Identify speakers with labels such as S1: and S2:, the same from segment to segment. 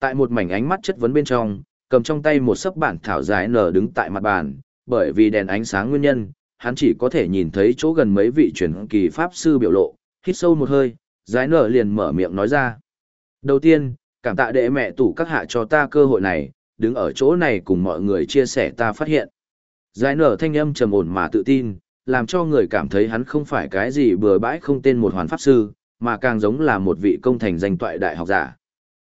S1: Tại một mảnh ánh mắt chất vấn bên trong, cầm trong tay một sấp bản thảo dài nở đứng tại mặt bàn, bởi vì đèn ánh sáng nguyên nhân, hắn chỉ có thể nhìn thấy chỗ gần mấy vị truyền kỳ pháp sư biểu lộ, hít sâu một hơi, giải nở liền mở miệng nói ra. Đầu tiên, cảm tạ đệ mẹ tủ các hạ cho ta cơ hội này, đứng ở chỗ này cùng mọi người chia sẻ ta phát hiện. Giải nở thanh âm trầm ổn mà tự tin, làm cho người cảm thấy hắn không phải cái gì bừa bãi không tên một hoàn pháp sư, mà càng giống là một vị công thành danh toại đại học giả.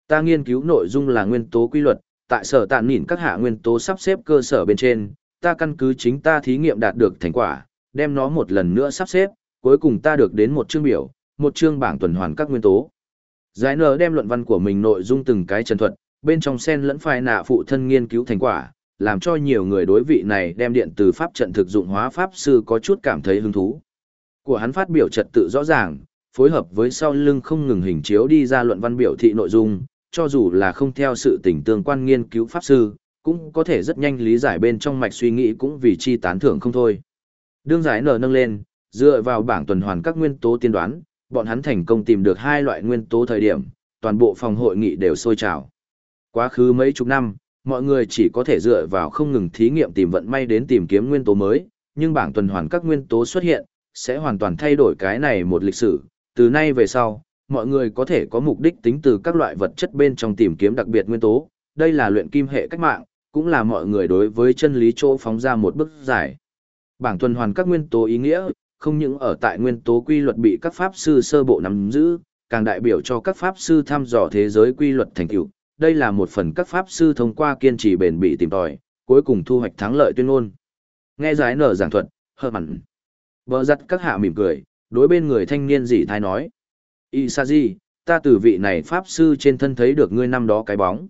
S1: Ta nghiên cứu nội dung là nguyên tố quy luật, tại sở tạn nhìn các hạ nguyên tố sắp xếp cơ sở bên trên, ta căn cứ chính ta thí nghiệm đạt được thành quả, đem nó một lần nữa sắp xếp, cuối cùng ta được đến một chương biểu, một chương bảng tuần hoàn các nguyên tố. Giải nở đem luận văn của mình nội dung từng cái trần thuật, bên trong sen lẫn phai nạ phụ thân nghiên cứu thành quả, làm cho nhiều người đối vị này đem điện từ pháp trận thực dụng hóa pháp sư có chút cảm thấy hứng thú. Của hắn phát biểu trật tự rõ ràng, phối hợp với sau lưng không ngừng hình chiếu đi ra luận văn biểu thị nội dung, cho dù là không theo sự tình tương quan nghiên cứu pháp sư, cũng có thể rất nhanh lý giải bên trong mạch suy nghĩ cũng vì chi tán thưởng không thôi. Đương giải nở nâng lên, dựa vào bảng tuần hoàn các nguyên tố tiên đoán, bọn hắn thành công tìm được hai loại nguyên tố thời điểm, toàn bộ phòng hội nghị đều sôi trào. Quá khứ mấy chục năm, mọi người chỉ có thể dựa vào không ngừng thí nghiệm tìm vận may đến tìm kiếm nguyên tố mới, nhưng bảng tuần hoàn các nguyên tố xuất hiện, sẽ hoàn toàn thay đổi cái này một lịch sử. Từ nay về sau, mọi người có thể có mục đích tính từ các loại vật chất bên trong tìm kiếm đặc biệt nguyên tố. Đây là luyện kim hệ cách mạng, cũng là mọi người đối với chân lý chỗ phóng ra một bức giải. Bảng tuần hoàn các nguyên tố ý nghĩa, không những ở tại nguyên tố quy luật bị các pháp sư sơ bộ nắm giữ, càng đại biểu cho các pháp sư thăm dò thế giới quy luật thành tựu. Đây là một phần các pháp sư thông qua kiên trì bền bỉ tìm tòi, cuối cùng thu hoạch thắng lợi tuyên ngôn. Nghe giải nở giảng thuật, hờ mặn. Bờ giặt các hạ mỉm cười, đối bên người thanh niên dị thái nói. Isaji, ta từ vị này pháp sư trên thân thấy được ngươi năm đó cái bóng.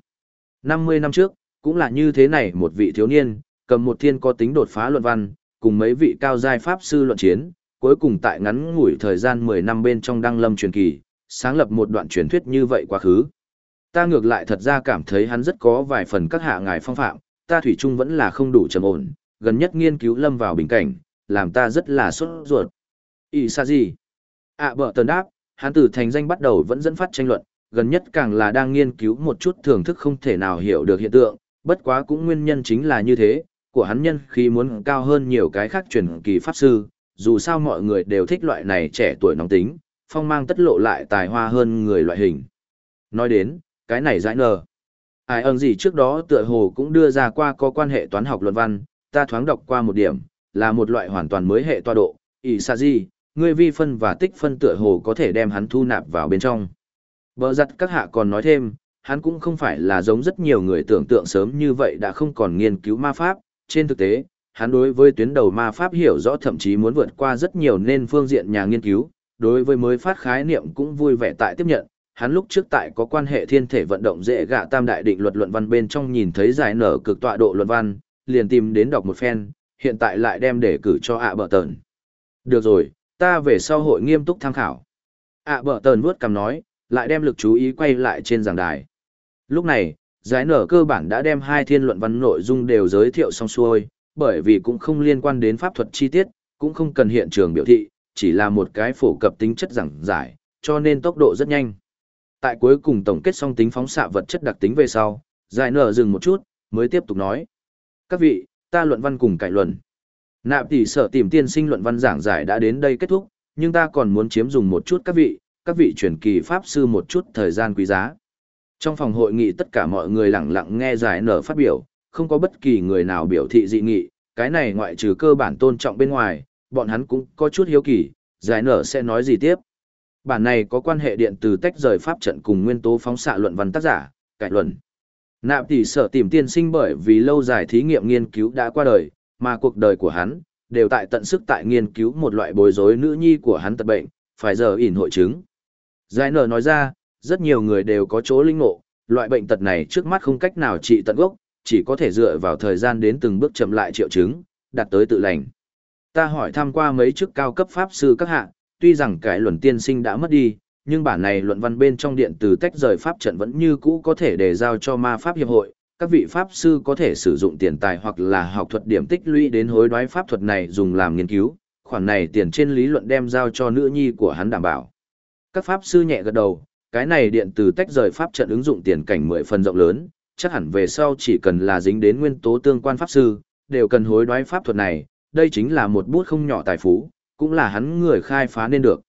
S1: 50 năm trước, cũng là như thế này một vị thiếu niên, cầm một thiên có tính đột phá luận văn, cùng mấy vị cao giai pháp sư luận chiến, cuối cùng tại ngắn ngủi thời gian 10 năm bên trong đăng lâm truyền kỳ, sáng lập một đoạn truyền thuyết như vậy quá khứ. Ta ngược lại thật ra cảm thấy hắn rất có vài phần các hạ ngài phong phạm, ta thủy chung vẫn là không đủ trầm ổn, gần nhất nghiên cứu lâm vào bình cảnh, làm ta rất là sốt ruột. Ý xa gì? À bợ tần đáp, hắn từ thành danh bắt đầu vẫn dẫn phát tranh luận, gần nhất càng là đang nghiên cứu một chút thưởng thức không thể nào hiểu được hiện tượng, bất quá cũng nguyên nhân chính là như thế, của hắn nhân khi muốn cao hơn nhiều cái khác truyền kỳ pháp sư, dù sao mọi người đều thích loại này trẻ tuổi nóng tính, phong mang tất lộ lại tài hoa hơn người loại hình. Nói đến, cái này giải nờ. Ai ơn gì trước đó tựa hồ cũng đưa ra qua có quan hệ toán học luận văn, ta thoáng đọc qua một điểm, là một loại hoàn toàn mới hệ toa độ, ý xa gì, người vi phân và tích phân tựa hồ có thể đem hắn thu nạp vào bên trong. Bờ giặt các hạ còn nói thêm, hắn cũng không phải là giống rất nhiều người tưởng tượng sớm như vậy đã không còn nghiên cứu ma pháp, trên thực tế, hắn đối với tuyến đầu ma pháp hiểu rõ thậm chí muốn vượt qua rất nhiều nên phương diện nhà nghiên cứu, đối với mới phát khái niệm cũng vui vẻ tại tiếp nhận. Hắn lúc trước tại có quan hệ thiên thể vận động dễ gạ tam đại định luật luận văn bên trong nhìn thấy giải nở cực tọa độ luận văn, liền tìm đến đọc một phen, hiện tại lại đem để cử cho ạ bờ tờn. Được rồi, ta về sau hội nghiêm túc tham khảo. ạ bờ tờn vuốt cầm nói, lại đem lực chú ý quay lại trên giảng đài. Lúc này, giải nở cơ bản đã đem hai thiên luận văn nội dung đều giới thiệu xong xuôi, bởi vì cũng không liên quan đến pháp thuật chi tiết, cũng không cần hiện trường biểu thị, chỉ là một cái phổ cập tính chất giảng giải, cho nên tốc độ rất nhanh. Tại cuối cùng tổng kết xong tính phóng xạ vật chất đặc tính về sau, giải nở dừng một chút, mới tiếp tục nói. Các vị, ta luận văn cùng cải luận. Nạp tỷ sở tìm tiên sinh luận văn giảng giải đã đến đây kết thúc, nhưng ta còn muốn chiếm dùng một chút các vị, các vị truyền kỳ pháp sư một chút thời gian quý giá. Trong phòng hội nghị tất cả mọi người lặng lặng nghe giải nở phát biểu, không có bất kỳ người nào biểu thị dị nghị, cái này ngoại trừ cơ bản tôn trọng bên ngoài, bọn hắn cũng có chút hiếu kỳ, giải nở sẽ nói gì tiếp. Bản này có quan hệ điện từ tách rời pháp trận cùng nguyên tố phóng xạ luận văn tác giả, cải luận. Nạp tỷ sở tìm tiên sinh bởi vì lâu dài thí nghiệm nghiên cứu đã qua đời, mà cuộc đời của hắn, đều tại tận sức tại nghiên cứu một loại bối rối nữ nhi của hắn tật bệnh, phải giờ ỉn hội chứng. Giải nở nói ra, rất nhiều người đều có chỗ linh ngộ, loại bệnh tật này trước mắt không cách nào trị tận gốc, chỉ có thể dựa vào thời gian đến từng bước chậm lại triệu chứng, đạt tới tự lành. Ta hỏi thăm qua mấy chức cao cấp pháp sư các hạng, tuy rằng cái luận tiên sinh đã mất đi, nhưng bản này luận văn bên trong điện từ tách rời pháp trận vẫn như cũ có thể để giao cho ma pháp hiệp hội, các vị pháp sư có thể sử dụng tiền tài hoặc là học thuật điểm tích lũy đến hối đoái pháp thuật này dùng làm nghiên cứu, khoản này tiền trên lý luận đem giao cho nữ nhi của hắn đảm bảo. Các pháp sư nhẹ gật đầu, cái này điện từ tách rời pháp trận ứng dụng tiền cảnh mười phần rộng lớn, chắc hẳn về sau chỉ cần là dính đến nguyên tố tương quan pháp sư, đều cần hối đoái pháp thuật này, đây chính là một bút không nhỏ tài phú, cũng là hắn người khai phá nên được.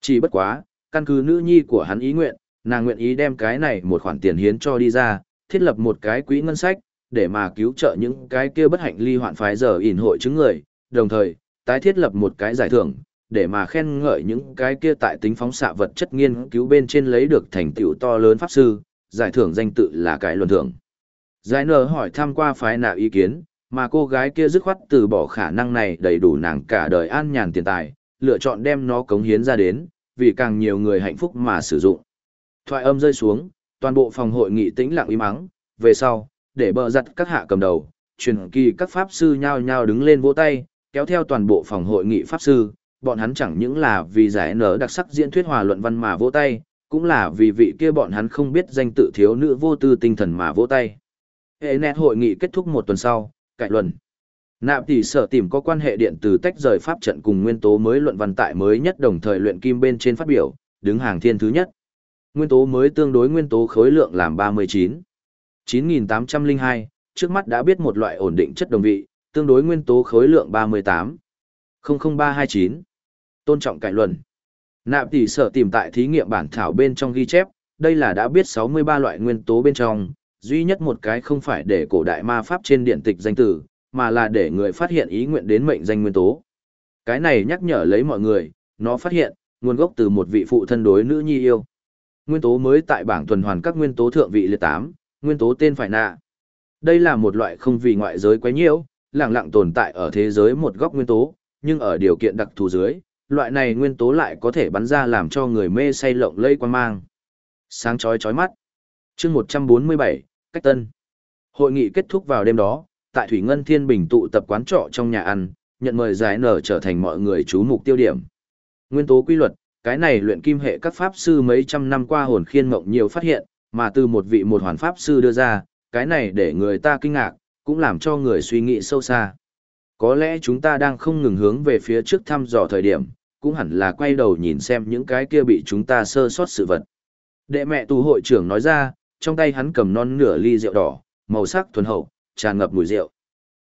S1: Chỉ bất quá, căn cứ nữ nhi của hắn ý nguyện, nàng nguyện ý đem cái này một khoản tiền hiến cho đi ra, thiết lập một cái quỹ ngân sách, để mà cứu trợ những cái kia bất hạnh ly hoạn phái giờ ỉn hội chứng người, đồng thời, tái thiết lập một cái giải thưởng, để mà khen ngợi những cái kia tại tính phóng xạ vật chất nghiên cứu bên trên lấy được thành tựu to lớn pháp sư, giải thưởng danh tự là cái luận thưởng. Giải nở hỏi thăm qua phái nào ý kiến, mà cô gái kia dứt khoát từ bỏ khả năng này đầy đủ nàng cả đời an nhàn tiền tài, lựa chọn đem nó cống hiến ra đến, vì càng nhiều người hạnh phúc mà sử dụng. Thoại âm rơi xuống, toàn bộ phòng hội nghị tĩnh lặng im mắng, về sau, để bờ giặt các hạ cầm đầu, truyền kỳ các pháp sư nhao nhao đứng lên vỗ tay, kéo theo toàn bộ phòng hội nghị pháp sư, bọn hắn chẳng những là vì giải nở đặc sắc diễn thuyết hòa luận văn mà vỗ tay, cũng là vì vị kia bọn hắn không biết danh tự thiếu nữ vô tư tinh thần mà vỗ tay. Hệ nét hội nghị kết thúc một tuần sau, cải luận. Nạp tỷ sở tìm có quan hệ điện từ tách rời pháp trận cùng nguyên tố mới luận văn tại mới nhất đồng thời luyện kim bên trên phát biểu, đứng hàng thiên thứ nhất. Nguyên tố mới tương đối nguyên tố khối lượng làm 39. 9802, trước mắt đã biết một loại ổn định chất đồng vị, tương đối nguyên tố khối lượng 38. 00329. Tôn trọng cải luận. Nạp tỷ sở tìm tại thí nghiệm bản thảo bên trong ghi chép, đây là đã biết 63 loại nguyên tố bên trong, duy nhất một cái không phải để cổ đại ma pháp trên điện tịch danh tử, mà là để người phát hiện ý nguyện đến mệnh danh nguyên tố. Cái này nhắc nhở lấy mọi người, nó phát hiện, nguồn gốc từ một vị phụ thân đối nữ nhi yêu. Nguyên tố mới tại bảng tuần hoàn các nguyên tố thượng vị liệt 8, nguyên tố tên phải nạ. Đây là một loại không vì ngoại giới quấy nhiễu, lặng lặng tồn tại ở thế giới một góc nguyên tố, nhưng ở điều kiện đặc thù dưới, loại này nguyên tố lại có thể bắn ra làm cho người mê say lộng lây quan mang. Sáng chói chói mắt. chương 147, Cách Tân. Hội nghị kết thúc vào đêm đó, tại Thủy Ngân Thiên Bình tụ tập quán trọ trong nhà ăn, nhận mời giải nở trở thành mọi người chú mục tiêu điểm. Nguyên tố quy luật, cái này luyện kim hệ các pháp sư mấy trăm năm qua hồn khiên mộng nhiều phát hiện, mà từ một vị một hoàn pháp sư đưa ra, cái này để người ta kinh ngạc, cũng làm cho người suy nghĩ sâu xa. Có lẽ chúng ta đang không ngừng hướng về phía trước thăm dò thời điểm, cũng hẳn là quay đầu nhìn xem những cái kia bị chúng ta sơ sót sự vật. Đệ mẹ tù hội trưởng nói ra, trong tay hắn cầm non nửa ly rượu đỏ, màu sắc thuần hậu, tràn ngập mùi rượu.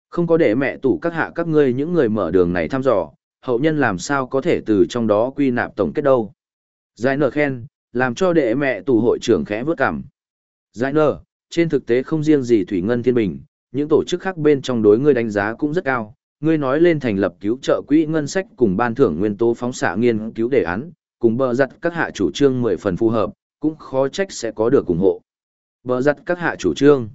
S1: Không có để mẹ tủ các hạ các ngươi những người mở đường này thăm dò, hậu nhân làm sao có thể từ trong đó quy nạp tổng kết đâu. Giải nở khen, làm cho đệ mẹ tù hội trưởng khẽ vớt cảm. Giải nở, trên thực tế không riêng gì Thủy Ngân Thiên Bình, những tổ chức khác bên trong đối ngươi đánh giá cũng rất cao. Ngươi nói lên thành lập cứu trợ quỹ ngân sách cùng ban thưởng nguyên tố phóng xạ nghiên cứu đề án, cùng bờ giặt các hạ chủ trương mười phần phù hợp, cũng khó trách sẽ có được ủng hộ. Bờ giặt các hạ chủ trương.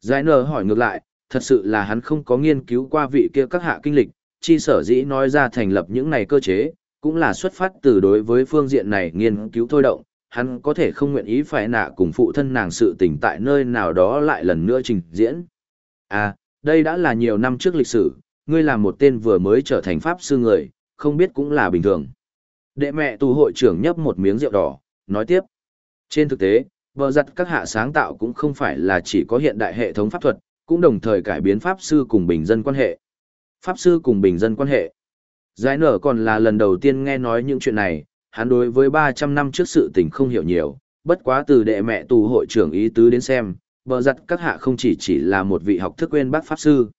S1: Giải nở hỏi ngược lại, thật sự là hắn không có nghiên cứu qua vị kia các hạ kinh lịch, chi sở dĩ nói ra thành lập những này cơ chế, cũng là xuất phát từ đối với phương diện này nghiên cứu thôi động, hắn có thể không nguyện ý phải nạ cùng phụ thân nàng sự tình tại nơi nào đó lại lần nữa trình diễn. À, đây đã là nhiều năm trước lịch sử, ngươi là một tên vừa mới trở thành pháp sư người, không biết cũng là bình thường. Đệ mẹ tù hội trưởng nhấp một miếng rượu đỏ, nói tiếp. Trên thực tế, vợ giặt các hạ sáng tạo cũng không phải là chỉ có hiện đại hệ thống pháp thuật, cũng đồng thời cải biến pháp sư cùng bình dân quan hệ. Pháp sư cùng bình dân quan hệ. Giải nở còn là lần đầu tiên nghe nói những chuyện này, hắn đối với 300 năm trước sự tình không hiểu nhiều, bất quá từ đệ mẹ tù hội trưởng ý tứ đến xem, bờ giặt các hạ không chỉ chỉ là một vị học thức quên bác pháp sư.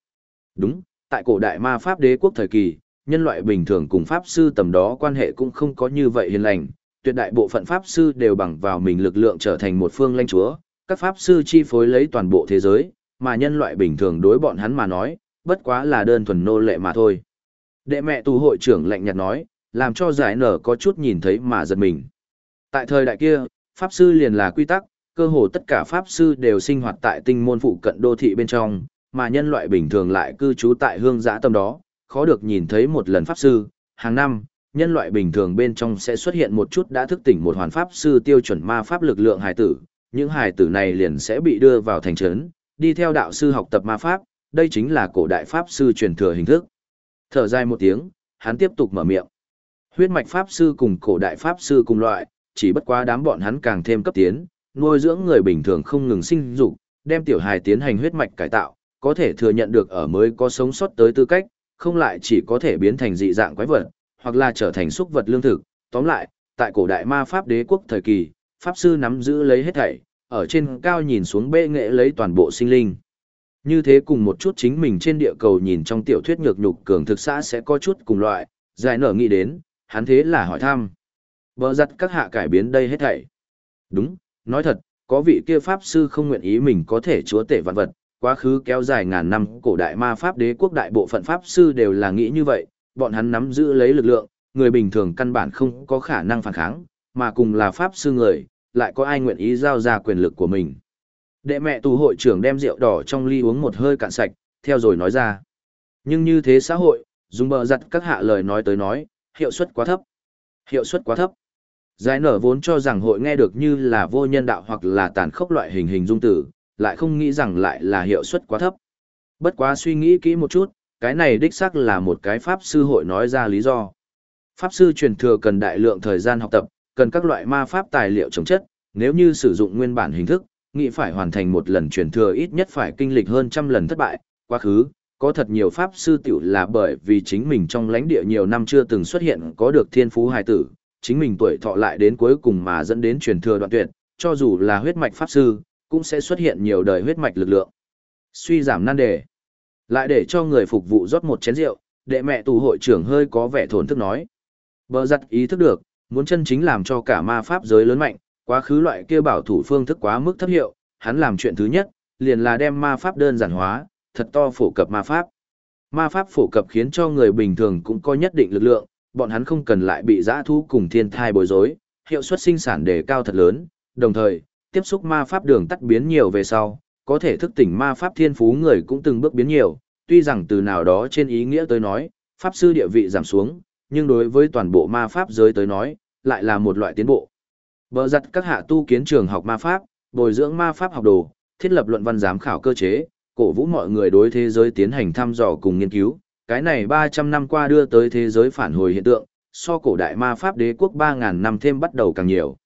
S1: Đúng, tại cổ đại ma pháp đế quốc thời kỳ, nhân loại bình thường cùng pháp sư tầm đó quan hệ cũng không có như vậy hiền lành, tuyệt đại bộ phận pháp sư đều bằng vào mình lực lượng trở thành một phương lãnh chúa, các pháp sư chi phối lấy toàn bộ thế giới, mà nhân loại bình thường đối bọn hắn mà nói, bất quá là đơn thuần nô lệ mà thôi. Đệ mẹ tù hội trưởng lạnh nhạt nói, làm cho giải nở có chút nhìn thấy mà giật mình. Tại thời đại kia, pháp sư liền là quy tắc, cơ hồ tất cả pháp sư đều sinh hoạt tại tinh môn phụ cận đô thị bên trong, mà nhân loại bình thường lại cư trú tại hương giã tâm đó, khó được nhìn thấy một lần pháp sư, hàng năm, nhân loại bình thường bên trong sẽ xuất hiện một chút đã thức tỉnh một hoàn pháp sư tiêu chuẩn ma pháp lực lượng hài tử, những hài tử này liền sẽ bị đưa vào thành trấn, đi theo đạo sư học tập ma pháp, đây chính là cổ đại pháp sư truyền thừa hình thức. Thở dài một tiếng, hắn tiếp tục mở miệng. Huyết mạch pháp sư cùng cổ đại pháp sư cùng loại, chỉ bất quá đám bọn hắn càng thêm cấp tiến, nuôi dưỡng người bình thường không ngừng sinh dục, đem tiểu hài tiến hành huyết mạch cải tạo, có thể thừa nhận được ở mới có sống sót tới tư cách, không lại chỉ có thể biến thành dị dạng quái vật, hoặc là trở thành súc vật lương thực. Tóm lại, tại cổ đại ma pháp đế quốc thời kỳ, Pháp sư nắm giữ lấy hết thảy, ở trên cao nhìn xuống bệ nghệ lấy toàn bộ sinh linh. Như thế cùng một chút chính mình trên địa cầu nhìn trong tiểu thuyết nhược nhục cường thực xã sẽ có chút cùng loại, giải nở nghĩ đến, hắn thế là hỏi thăm. Vợ giặt các hạ cải biến đây hết thảy. Đúng, nói thật, có vị kia pháp sư không nguyện ý mình có thể chúa tể vạn vật, quá khứ kéo dài ngàn năm cổ đại ma pháp đế quốc đại bộ phận pháp sư đều là nghĩ như vậy, bọn hắn nắm giữ lấy lực lượng, người bình thường căn bản không có khả năng phản kháng, mà cùng là pháp sư người, lại có ai nguyện ý giao ra quyền lực của mình. Đệ mẹ tù hội trưởng đem rượu đỏ trong ly uống một hơi cạn sạch, theo rồi nói ra. Nhưng như thế xã hội, dùng bờ giặt các hạ lời nói tới nói, hiệu suất quá thấp. Hiệu suất quá thấp. Giải nở vốn cho rằng hội nghe được như là vô nhân đạo hoặc là tàn khốc loại hình hình dung tử, lại không nghĩ rằng lại là hiệu suất quá thấp. Bất quá suy nghĩ kỹ một chút, cái này đích xác là một cái pháp sư hội nói ra lý do. Pháp sư truyền thừa cần đại lượng thời gian học tập, cần các loại ma pháp tài liệu chống chất, nếu như sử dụng nguyên bản hình thức, nghĩ phải hoàn thành một lần truyền thừa ít nhất phải kinh lịch hơn trăm lần thất bại, quá khứ, có thật nhiều pháp sư tiểu là bởi vì chính mình trong lãnh địa nhiều năm chưa từng xuất hiện có được thiên phú hài tử, chính mình tuổi thọ lại đến cuối cùng mà dẫn đến truyền thừa đoạn tuyệt, cho dù là huyết mạch pháp sư, cũng sẽ xuất hiện nhiều đời huyết mạch lực lượng. Suy giảm nan đề. Lại để cho người phục vụ rót một chén rượu, đệ mẹ tù hội trưởng hơi có vẻ thổn thức nói. Bờ giặt ý thức được, muốn chân chính làm cho cả ma pháp giới lớn mạnh, quá khứ loại kia bảo thủ phương thức quá mức thấp hiệu, hắn làm chuyện thứ nhất, liền là đem ma pháp đơn giản hóa, thật to phổ cập ma pháp. Ma pháp phổ cập khiến cho người bình thường cũng có nhất định lực lượng, bọn hắn không cần lại bị giã thu cùng thiên thai bối rối, hiệu suất sinh sản đề cao thật lớn, đồng thời, tiếp xúc ma pháp đường tắt biến nhiều về sau, có thể thức tỉnh ma pháp thiên phú người cũng từng bước biến nhiều, tuy rằng từ nào đó trên ý nghĩa tới nói, pháp sư địa vị giảm xuống, nhưng đối với toàn bộ ma pháp giới tới nói, lại là một loại tiến bộ. Bờ giặt các hạ tu kiến trường học ma pháp, bồi dưỡng ma pháp học đồ, thiết lập luận văn giám khảo cơ chế, cổ vũ mọi người đối thế giới tiến hành thăm dò cùng nghiên cứu. Cái này 300 năm qua đưa tới thế giới phản hồi hiện tượng, so cổ đại ma pháp đế quốc 3.000 năm thêm bắt đầu càng nhiều.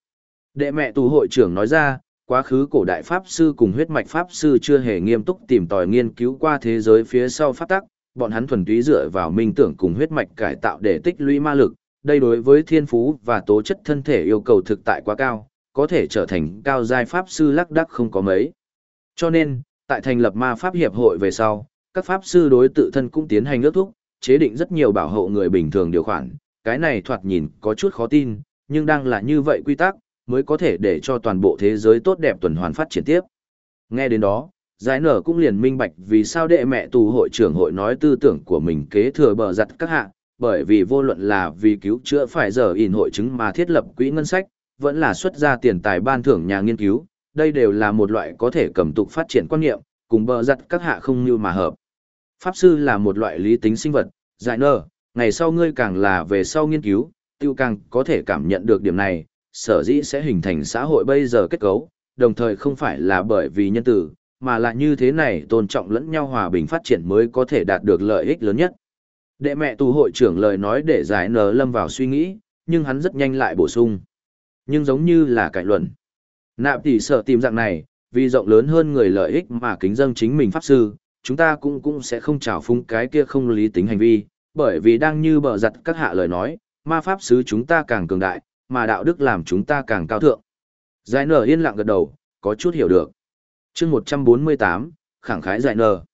S1: Đệ mẹ tù hội trưởng nói ra, quá khứ cổ đại pháp sư cùng huyết mạch pháp sư chưa hề nghiêm túc tìm tòi nghiên cứu qua thế giới phía sau pháp tắc, bọn hắn thuần túy dựa vào minh tưởng cùng huyết mạch cải tạo để tích lũy ma lực, đây đối với thiên phú và tố chất thân thể yêu cầu thực tại quá cao, có thể trở thành cao giai pháp sư lắc đắc không có mấy. Cho nên, tại thành lập ma pháp hiệp hội về sau, các pháp sư đối tự thân cũng tiến hành ước thúc, chế định rất nhiều bảo hộ người bình thường điều khoản, cái này thoạt nhìn có chút khó tin, nhưng đang là như vậy quy tắc, mới có thể để cho toàn bộ thế giới tốt đẹp tuần hoàn phát triển tiếp. Nghe đến đó, giải nở cũng liền minh bạch vì sao đệ mẹ tù hội trưởng hội nói tư tưởng của mình kế thừa bờ giặt các hạ, bởi vì vô luận là vì cứu chữa phải giờ in hội chứng mà thiết lập quỹ ngân sách, vẫn là xuất ra tiền tài ban thưởng nhà nghiên cứu, đây đều là một loại có thể cầm tục phát triển quan niệm, cùng bờ giặt các hạ không như mà hợp. Pháp sư là một loại lý tính sinh vật, giải nơ, ngày sau ngươi càng là về sau nghiên cứu, tiêu càng có thể cảm nhận được điểm này, sở dĩ sẽ hình thành xã hội bây giờ kết cấu, đồng thời không phải là bởi vì nhân tử, mà là như thế này tôn trọng lẫn nhau hòa bình phát triển mới có thể đạt được lợi ích lớn nhất. Đệ mẹ tù hội trưởng lời nói để giải nở lâm vào suy nghĩ, nhưng hắn rất nhanh lại bổ sung. Nhưng giống như là cải luận. Nạp tỷ sợ tìm dạng này, vì rộng lớn hơn người lợi ích mà kính dâng chính mình pháp sư, chúng ta cũng cũng sẽ không trào phúng cái kia không lý tính hành vi, bởi vì đang như bờ giặt các hạ lời nói, ma pháp sứ chúng ta càng cường đại, mà đạo đức làm chúng ta càng cao thượng. Giải nở yên lặng gật đầu, có chút hiểu được. chương 148, khẳng khái giải nở.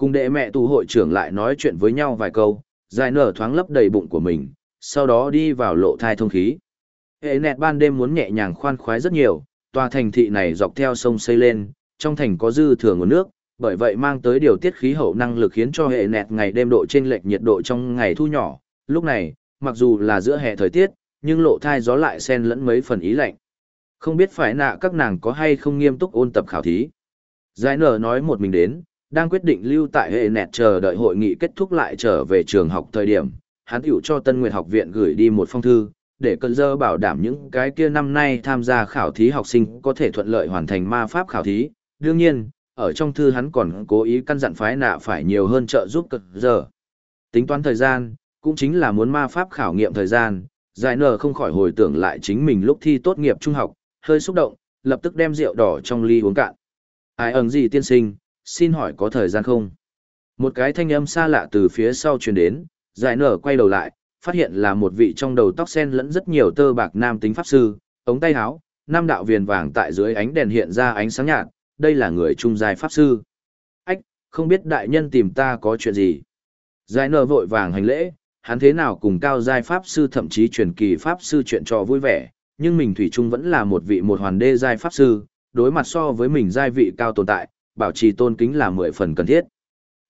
S1: Cùng đệ mẹ tù hội trưởng lại nói chuyện với nhau vài câu, giải nở thoáng lấp đầy bụng của mình, sau đó đi vào lộ thai thông khí. Hệ nẹt ban đêm muốn nhẹ nhàng khoan khoái rất nhiều, tòa thành thị này dọc theo sông xây lên, trong thành có dư thừa nguồn nước, bởi vậy mang tới điều tiết khí hậu năng lực khiến cho hệ nẹt ngày đêm độ trên lệch nhiệt độ trong ngày thu nhỏ. Lúc này, mặc dù là giữa hè thời tiết, nhưng lộ thai gió lại xen lẫn mấy phần ý lạnh. Không biết phải nạ các nàng có hay không nghiêm túc ôn tập khảo thí. Giải nở nói một mình đến, đang quyết định lưu tại hệ nẹt chờ đợi hội nghị kết thúc lại trở về trường học thời điểm, hắn tiểu cho Tân Nguyệt học viện gửi đi một phong thư, để cơn dơ bảo đảm những cái kia năm nay tham gia khảo thí học sinh có thể thuận lợi hoàn thành ma pháp khảo thí. Đương nhiên, ở trong thư hắn còn cố ý căn dặn phái nạ phải nhiều hơn trợ giúp cơn dơ. Tính toán thời gian, cũng chính là muốn ma pháp khảo nghiệm thời gian, giải nở không khỏi hồi tưởng lại chính mình lúc thi tốt nghiệp trung học, hơi xúc động, lập tức đem rượu đỏ trong ly uống cạn. Ai ẩn gì tiên sinh, xin hỏi có thời gian không? Một cái thanh âm xa lạ từ phía sau truyền đến, giải nở quay đầu lại, phát hiện là một vị trong đầu tóc sen lẫn rất nhiều tơ bạc nam tính pháp sư, ống tay áo, nam đạo viền vàng tại dưới ánh đèn hiện ra ánh sáng nhạt, đây là người trung giai pháp sư. Ách, không biết đại nhân tìm ta có chuyện gì. Giải nở vội vàng hành lễ, hắn thế nào cùng cao giai pháp sư thậm chí truyền kỳ pháp sư chuyện trò vui vẻ, nhưng mình thủy chung vẫn là một vị một hoàn đê giai pháp sư, đối mặt so với mình giai vị cao tồn tại, bảo trì tôn kính là mười phần cần thiết.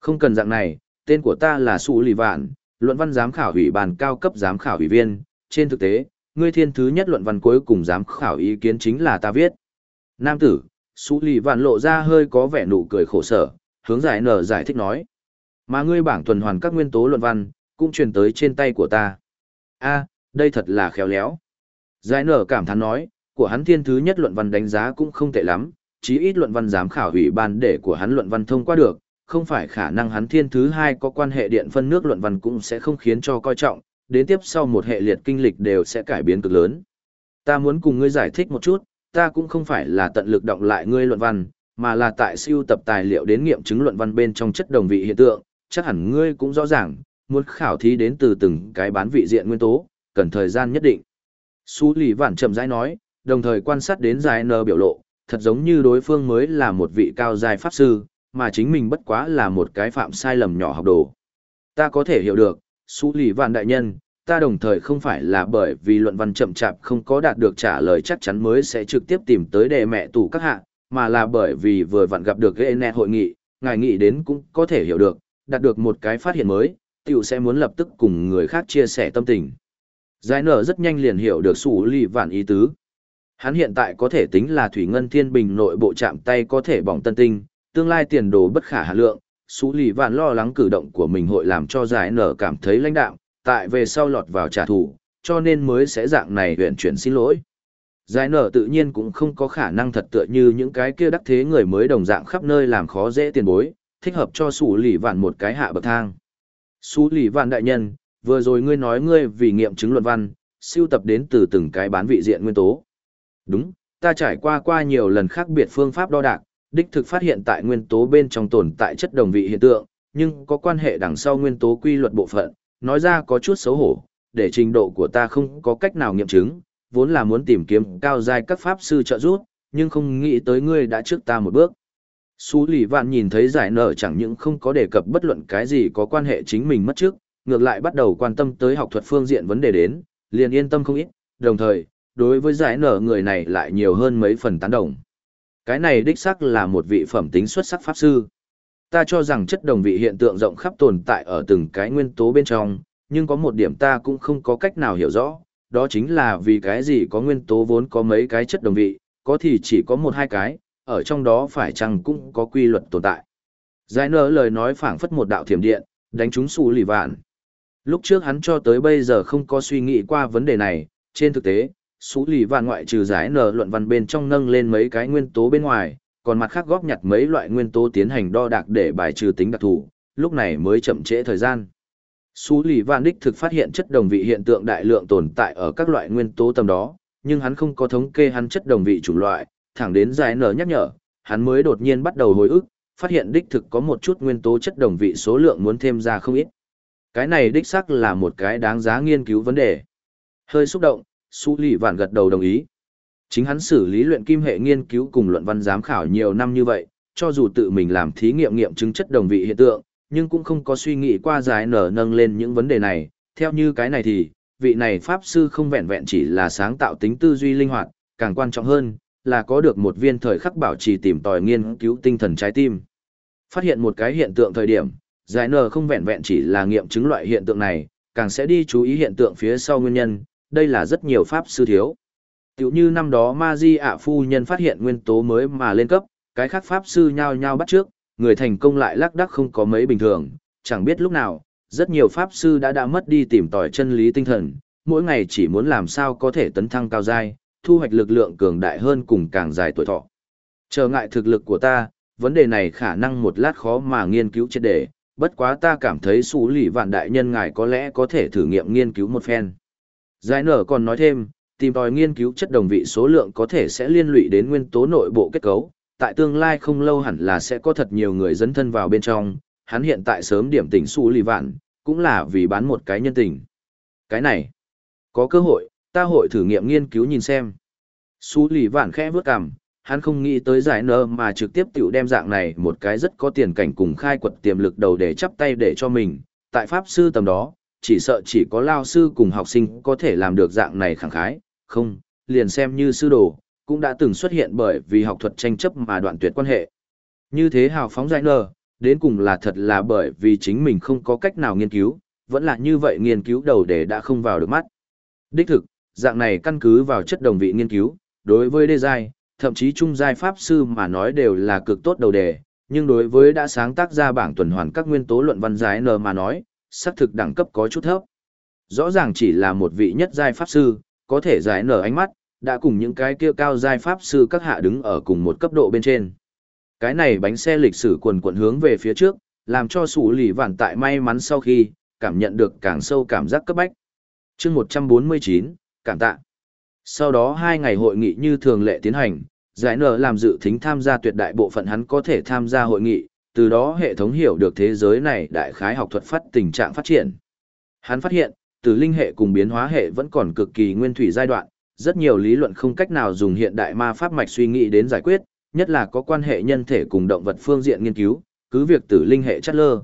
S1: Không cần dạng này, tên của ta là Sụ Lì Vạn, luận văn giám khảo ủy bàn cao cấp giám khảo ủy viên, trên thực tế, ngươi thiên thứ nhất luận văn cuối cùng giám khảo ý kiến chính là ta viết. Nam tử, Sụ Lì Vạn lộ ra hơi có vẻ nụ cười khổ sở, hướng giải nở giải thích nói. Mà ngươi bảng tuần hoàn các nguyên tố luận văn, cũng truyền tới trên tay của ta. a đây thật là khéo léo. Giải nở cảm thán nói, của hắn thiên thứ nhất luận văn đánh giá cũng không tệ lắm, chí ít luận văn giám khảo ủy ban để của hắn luận văn thông qua được, không phải khả năng hắn thiên thứ hai có quan hệ điện phân nước luận văn cũng sẽ không khiến cho coi trọng, đến tiếp sau một hệ liệt kinh lịch đều sẽ cải biến cực lớn. Ta muốn cùng ngươi giải thích một chút, ta cũng không phải là tận lực động lại ngươi luận văn, mà là tại siêu tập tài liệu đến nghiệm chứng luận văn bên trong chất đồng vị hiện tượng, chắc hẳn ngươi cũng rõ ràng, muốn khảo thí đến từ từng cái bán vị diện nguyên tố, cần thời gian nhất định. Su lì vản chậm rãi nói, đồng thời quan sát đến giải nờ biểu lộ, thật giống như đối phương mới là một vị cao giai pháp sư, mà chính mình bất quá là một cái phạm sai lầm nhỏ học đồ. Ta có thể hiểu được, Sú lì vạn đại nhân, ta đồng thời không phải là bởi vì luận văn chậm chạp không có đạt được trả lời chắc chắn mới sẽ trực tiếp tìm tới đề mẹ tù các hạ, mà là bởi vì vừa vặn gặp được gây nẹ hội nghị, ngài nghĩ đến cũng có thể hiểu được, đạt được một cái phát hiện mới, tiểu sẽ muốn lập tức cùng người khác chia sẻ tâm tình. Giải nở rất nhanh liền hiểu được Sú lì vạn ý tứ. Hắn hiện tại có thể tính là Thủy Ngân Thiên Bình nội bộ chạm tay có thể bỏng tân tinh, tương lai tiền đồ bất khả hạ lượng, Sú Lì Vạn lo lắng cử động của mình hội làm cho giải nở cảm thấy lãnh đạm, tại về sau lọt vào trả thù, cho nên mới sẽ dạng này huyện chuyển xin lỗi. Giải nở tự nhiên cũng không có khả năng thật tựa như những cái kia đắc thế người mới đồng dạng khắp nơi làm khó dễ tiền bối, thích hợp cho Sú Lì Vạn một cái hạ bậc thang. Sú Lì Vạn đại nhân, vừa rồi ngươi nói ngươi vì nghiệm chứng luận văn, siêu tập đến từ từng cái bán vị diện nguyên tố. Đúng, ta trải qua qua nhiều lần khác biệt phương pháp đo đạc, đích thực phát hiện tại nguyên tố bên trong tồn tại chất đồng vị hiện tượng, nhưng có quan hệ đằng sau nguyên tố quy luật bộ phận, nói ra có chút xấu hổ, để trình độ của ta không có cách nào nghiệm chứng, vốn là muốn tìm kiếm cao giai các pháp sư trợ giúp, nhưng không nghĩ tới ngươi đã trước ta một bước. Sú lì vạn nhìn thấy giải nở chẳng những không có đề cập bất luận cái gì có quan hệ chính mình mất trước, ngược lại bắt đầu quan tâm tới học thuật phương diện vấn đề đến, liền yên tâm không ít, đồng thời, đối với giải nở người này lại nhiều hơn mấy phần tán đồng. Cái này đích xác là một vị phẩm tính xuất sắc pháp sư. Ta cho rằng chất đồng vị hiện tượng rộng khắp tồn tại ở từng cái nguyên tố bên trong, nhưng có một điểm ta cũng không có cách nào hiểu rõ, đó chính là vì cái gì có nguyên tố vốn có mấy cái chất đồng vị, có thì chỉ có một hai cái, ở trong đó phải chăng cũng có quy luật tồn tại. Giải nở lời nói phảng phất một đạo thiểm điện, đánh trúng xù lì vạn. Lúc trước hắn cho tới bây giờ không có suy nghĩ qua vấn đề này, trên thực tế, Sú lì vạn ngoại trừ giải nở luận văn bên trong nâng lên mấy cái nguyên tố bên ngoài, còn mặt khác góp nhặt mấy loại nguyên tố tiến hành đo đạc để bài trừ tính đặc thù, lúc này mới chậm trễ thời gian. Sú lì vạn đích thực phát hiện chất đồng vị hiện tượng đại lượng tồn tại ở các loại nguyên tố tầm đó, nhưng hắn không có thống kê hắn chất đồng vị chủng loại, thẳng đến giải nở nhắc nhở, hắn mới đột nhiên bắt đầu hồi ức, phát hiện đích thực có một chút nguyên tố chất đồng vị số lượng muốn thêm ra không ít. Cái này đích xác là một cái đáng giá nghiên cứu vấn đề. Hơi xúc động, Su Lì Vạn gật đầu đồng ý. Chính hắn xử lý luyện kim hệ nghiên cứu cùng luận văn giám khảo nhiều năm như vậy, cho dù tự mình làm thí nghiệm nghiệm chứng chất đồng vị hiện tượng, nhưng cũng không có suy nghĩ qua giải nở nâng lên những vấn đề này. Theo như cái này thì, vị này Pháp Sư không vẹn vẹn chỉ là sáng tạo tính tư duy linh hoạt, càng quan trọng hơn, là có được một viên thời khắc bảo trì tìm tòi nghiên cứu tinh thần trái tim. Phát hiện một cái hiện tượng thời điểm, giải nở không vẹn vẹn chỉ là nghiệm chứng loại hiện tượng này, càng sẽ đi chú ý hiện tượng phía sau nguyên nhân, đây là rất nhiều pháp sư thiếu. Tiểu như năm đó ma di ạ phu nhân phát hiện nguyên tố mới mà lên cấp, cái khác pháp sư nhao nhao bắt trước, người thành công lại lắc đắc không có mấy bình thường, chẳng biết lúc nào, rất nhiều pháp sư đã đã mất đi tìm tòi chân lý tinh thần, mỗi ngày chỉ muốn làm sao có thể tấn thăng cao giai, thu hoạch lực lượng cường đại hơn cùng càng dài tuổi thọ. Trở ngại thực lực của ta, vấn đề này khả năng một lát khó mà nghiên cứu triệt đề, bất quá ta cảm thấy số lì vạn đại nhân ngài có lẽ có thể thử nghiệm nghiên cứu một phen. Giải nở còn nói thêm, tìm tòi nghiên cứu chất đồng vị số lượng có thể sẽ liên lụy đến nguyên tố nội bộ kết cấu, tại tương lai không lâu hẳn là sẽ có thật nhiều người dấn thân vào bên trong, hắn hiện tại sớm điểm tỉnh su lì vạn, cũng là vì bán một cái nhân tình. Cái này, có cơ hội, ta hội thử nghiệm nghiên cứu nhìn xem. Su lì vạn khẽ vướt cằm, hắn không nghĩ tới giải nơ mà trực tiếp tiểu đem dạng này một cái rất có tiền cảnh cùng khai quật tiềm lực đầu để chắp tay để cho mình. Tại Pháp sư tầm đó, chỉ sợ chỉ có lao sư cùng học sinh có thể làm được dạng này khẳng khái, không, liền xem như sư đồ, cũng đã từng xuất hiện bởi vì học thuật tranh chấp mà đoạn tuyệt quan hệ. Như thế hào phóng giải nơ, đến cùng là thật là bởi vì chính mình không có cách nào nghiên cứu, vẫn là như vậy nghiên cứu đầu để đã không vào được mắt. Đích thực, dạng này căn cứ vào chất đồng vị nghiên cứu, đối với đề giai, thậm chí trung giai pháp sư mà nói đều là cực tốt đầu đề, nhưng đối với đã sáng tác ra bảng tuần hoàn các nguyên tố luận văn giải N mà nói, xác thực đẳng cấp có chút thấp. Rõ ràng chỉ là một vị nhất giai pháp sư, có thể giải nở ánh mắt, đã cùng những cái kia cao giai pháp sư các hạ đứng ở cùng một cấp độ bên trên. Cái này bánh xe lịch sử quần quần hướng về phía trước, làm cho sủ lì vạn tại may mắn sau khi, cảm nhận được càng sâu cảm giác cấp bách. chương 149, cảm tạ. Sau đó hai ngày hội nghị như thường lệ tiến hành, giải nở làm dự thính tham gia tuyệt đại bộ phận hắn có thể tham gia hội nghị, từ đó hệ thống hiểu được thế giới này đại khái học thuật phát tình trạng phát triển. Hắn phát hiện, từ linh hệ cùng biến hóa hệ vẫn còn cực kỳ nguyên thủy giai đoạn, rất nhiều lý luận không cách nào dùng hiện đại ma pháp mạch suy nghĩ đến giải quyết, nhất là có quan hệ nhân thể cùng động vật phương diện nghiên cứu, cứ việc tử linh hệ chất lơ.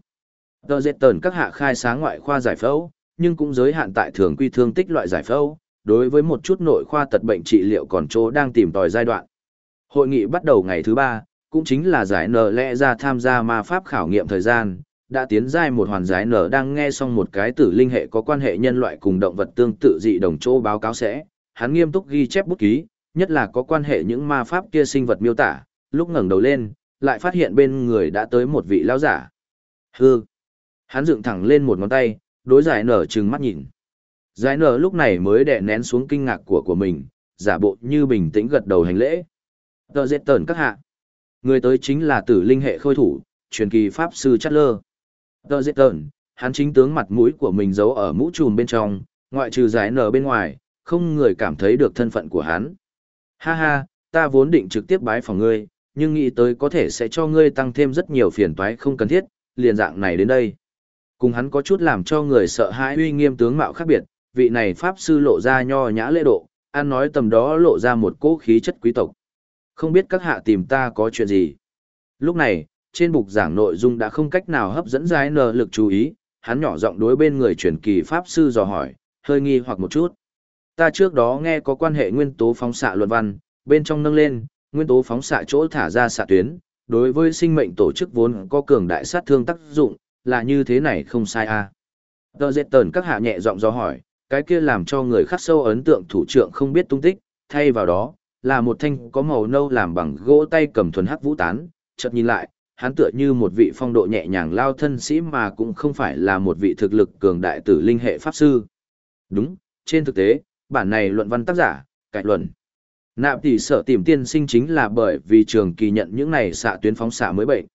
S1: Tờ dệt tờn các hạ khai sáng ngoại khoa giải phẫu, nhưng cũng giới hạn tại thường quy thương tích loại giải phẫu, đối với một chút nội khoa tật bệnh trị liệu còn chỗ đang tìm tòi giai đoạn. Hội nghị bắt đầu ngày thứ ba, cũng chính là giải nở lẽ ra tham gia ma pháp khảo nghiệm thời gian, đã tiến giai một hoàn giải nở đang nghe xong một cái tử linh hệ có quan hệ nhân loại cùng động vật tương tự dị đồng chỗ báo cáo sẽ, hắn nghiêm túc ghi chép bút ký, nhất là có quan hệ những ma pháp kia sinh vật miêu tả, lúc ngẩng đầu lên, lại phát hiện bên người đã tới một vị lão giả. hừ Hắn dựng thẳng lên một ngón tay, đối giải nở trừng mắt nhìn. Giải nở lúc này mới đè nén xuống kinh ngạc của của mình, giả bộ như bình tĩnh gật đầu hành lễ. Tờ dệt tờn các hạ. Người tới chính là tử linh hệ khôi thủ, truyền kỳ pháp sư Chát Lơ. Tờ dễ tờn, hắn chính tướng mặt mũi của mình giấu ở mũ trùm bên trong, ngoại trừ giải nở bên ngoài, không người cảm thấy được thân phận của hắn. Ha ha, ta vốn định trực tiếp bái phòng ngươi, nhưng nghĩ tới có thể sẽ cho ngươi tăng thêm rất nhiều phiền toái không cần thiết, liền dạng này đến đây. Cùng hắn có chút làm cho người sợ hãi uy nghiêm tướng mạo khác biệt, vị này pháp sư lộ ra nho nhã lễ độ, an nói tầm đó lộ ra một cỗ khí chất quý tộc. Không biết các hạ tìm ta có chuyện gì. Lúc này, trên bục giảng nội dung đã không cách nào hấp dẫn giải nờ lực chú ý, hắn nhỏ giọng đối bên người truyền kỳ pháp sư dò hỏi, hơi nghi hoặc một chút. Ta trước đó nghe có quan hệ nguyên tố phóng xạ luận văn, bên trong nâng lên, nguyên tố phóng xạ chỗ thả ra xạ tuyến, đối với sinh mệnh tổ chức vốn có cường đại sát thương tác dụng, là như thế này không sai à. Tờ dệt tờn các hạ nhẹ giọng do hỏi, cái kia làm cho người khắc sâu ấn tượng thủ trưởng không biết tung tích, thay vào đó, là một thanh có màu nâu làm bằng gỗ tay cầm thuần hắc vũ tán, chợt nhìn lại, hắn tựa như một vị phong độ nhẹ nhàng lao thân sĩ mà cũng không phải là một vị thực lực cường đại tử linh hệ pháp sư. Đúng, trên thực tế, bản này luận văn tác giả, cải luận. Nạp tỷ sở tìm tiên sinh chính là bởi vì trường kỳ nhận những này xạ tuyến phóng xạ mới bệnh.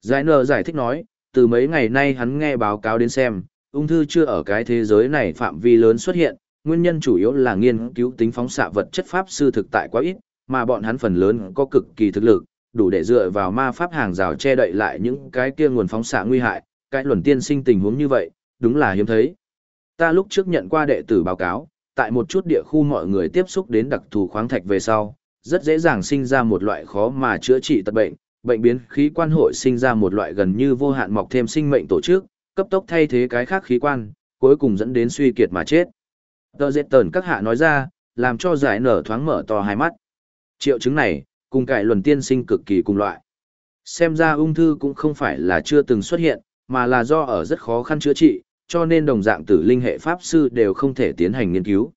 S1: Giải nờ giải thích nói, từ mấy ngày nay hắn nghe báo cáo đến xem, ung thư chưa ở cái thế giới này phạm vi lớn xuất hiện, nguyên nhân chủ yếu là nghiên cứu tính phóng xạ vật chất pháp sư thực tại quá ít, mà bọn hắn phần lớn có cực kỳ thực lực, đủ để dựa vào ma pháp hàng rào che đậy lại những cái kia nguồn phóng xạ nguy hại, cái luận tiên sinh tình huống như vậy, đúng là hiếm thấy. Ta lúc trước nhận qua đệ tử báo cáo, tại một chút địa khu mọi người tiếp xúc đến đặc thù khoáng thạch về sau, rất dễ dàng sinh ra một loại khó mà chữa trị tật bệnh, bệnh biến khí quan hội sinh ra một loại gần như vô hạn mọc thêm sinh mệnh tổ chức, cấp tốc thay thế cái khác khí quan, cuối cùng dẫn đến suy kiệt mà chết. Tờ dệt tờn các hạ nói ra, làm cho giải nở thoáng mở to hai mắt. Triệu chứng này, cùng cải luận tiên sinh cực kỳ cùng loại. Xem ra ung thư cũng không phải là chưa từng xuất hiện, mà là do ở rất khó khăn chữa trị, cho nên đồng dạng tử linh hệ pháp sư đều không thể tiến hành nghiên cứu.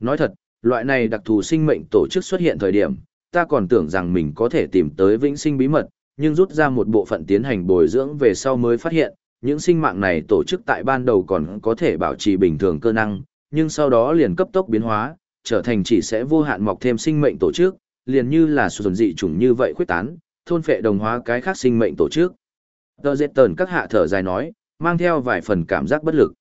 S1: Nói thật, loại này đặc thù sinh mệnh tổ chức xuất hiện thời điểm, ta còn tưởng rằng mình có thể tìm tới vĩnh sinh bí mật, nhưng rút ra một bộ phận tiến hành bồi dưỡng về sau mới phát hiện, những sinh mạng này tổ chức tại ban đầu còn có thể bảo trì bình thường cơ năng, nhưng sau đó liền cấp tốc biến hóa, trở thành chỉ sẽ vô hạn mọc thêm sinh mệnh tổ chức, liền như là sụn dị chủng như vậy khuyết tán, thôn phệ đồng hóa cái khác sinh mệnh tổ chức. Tờ dệt tờn các hạ thở dài nói, mang theo vài phần cảm giác bất lực.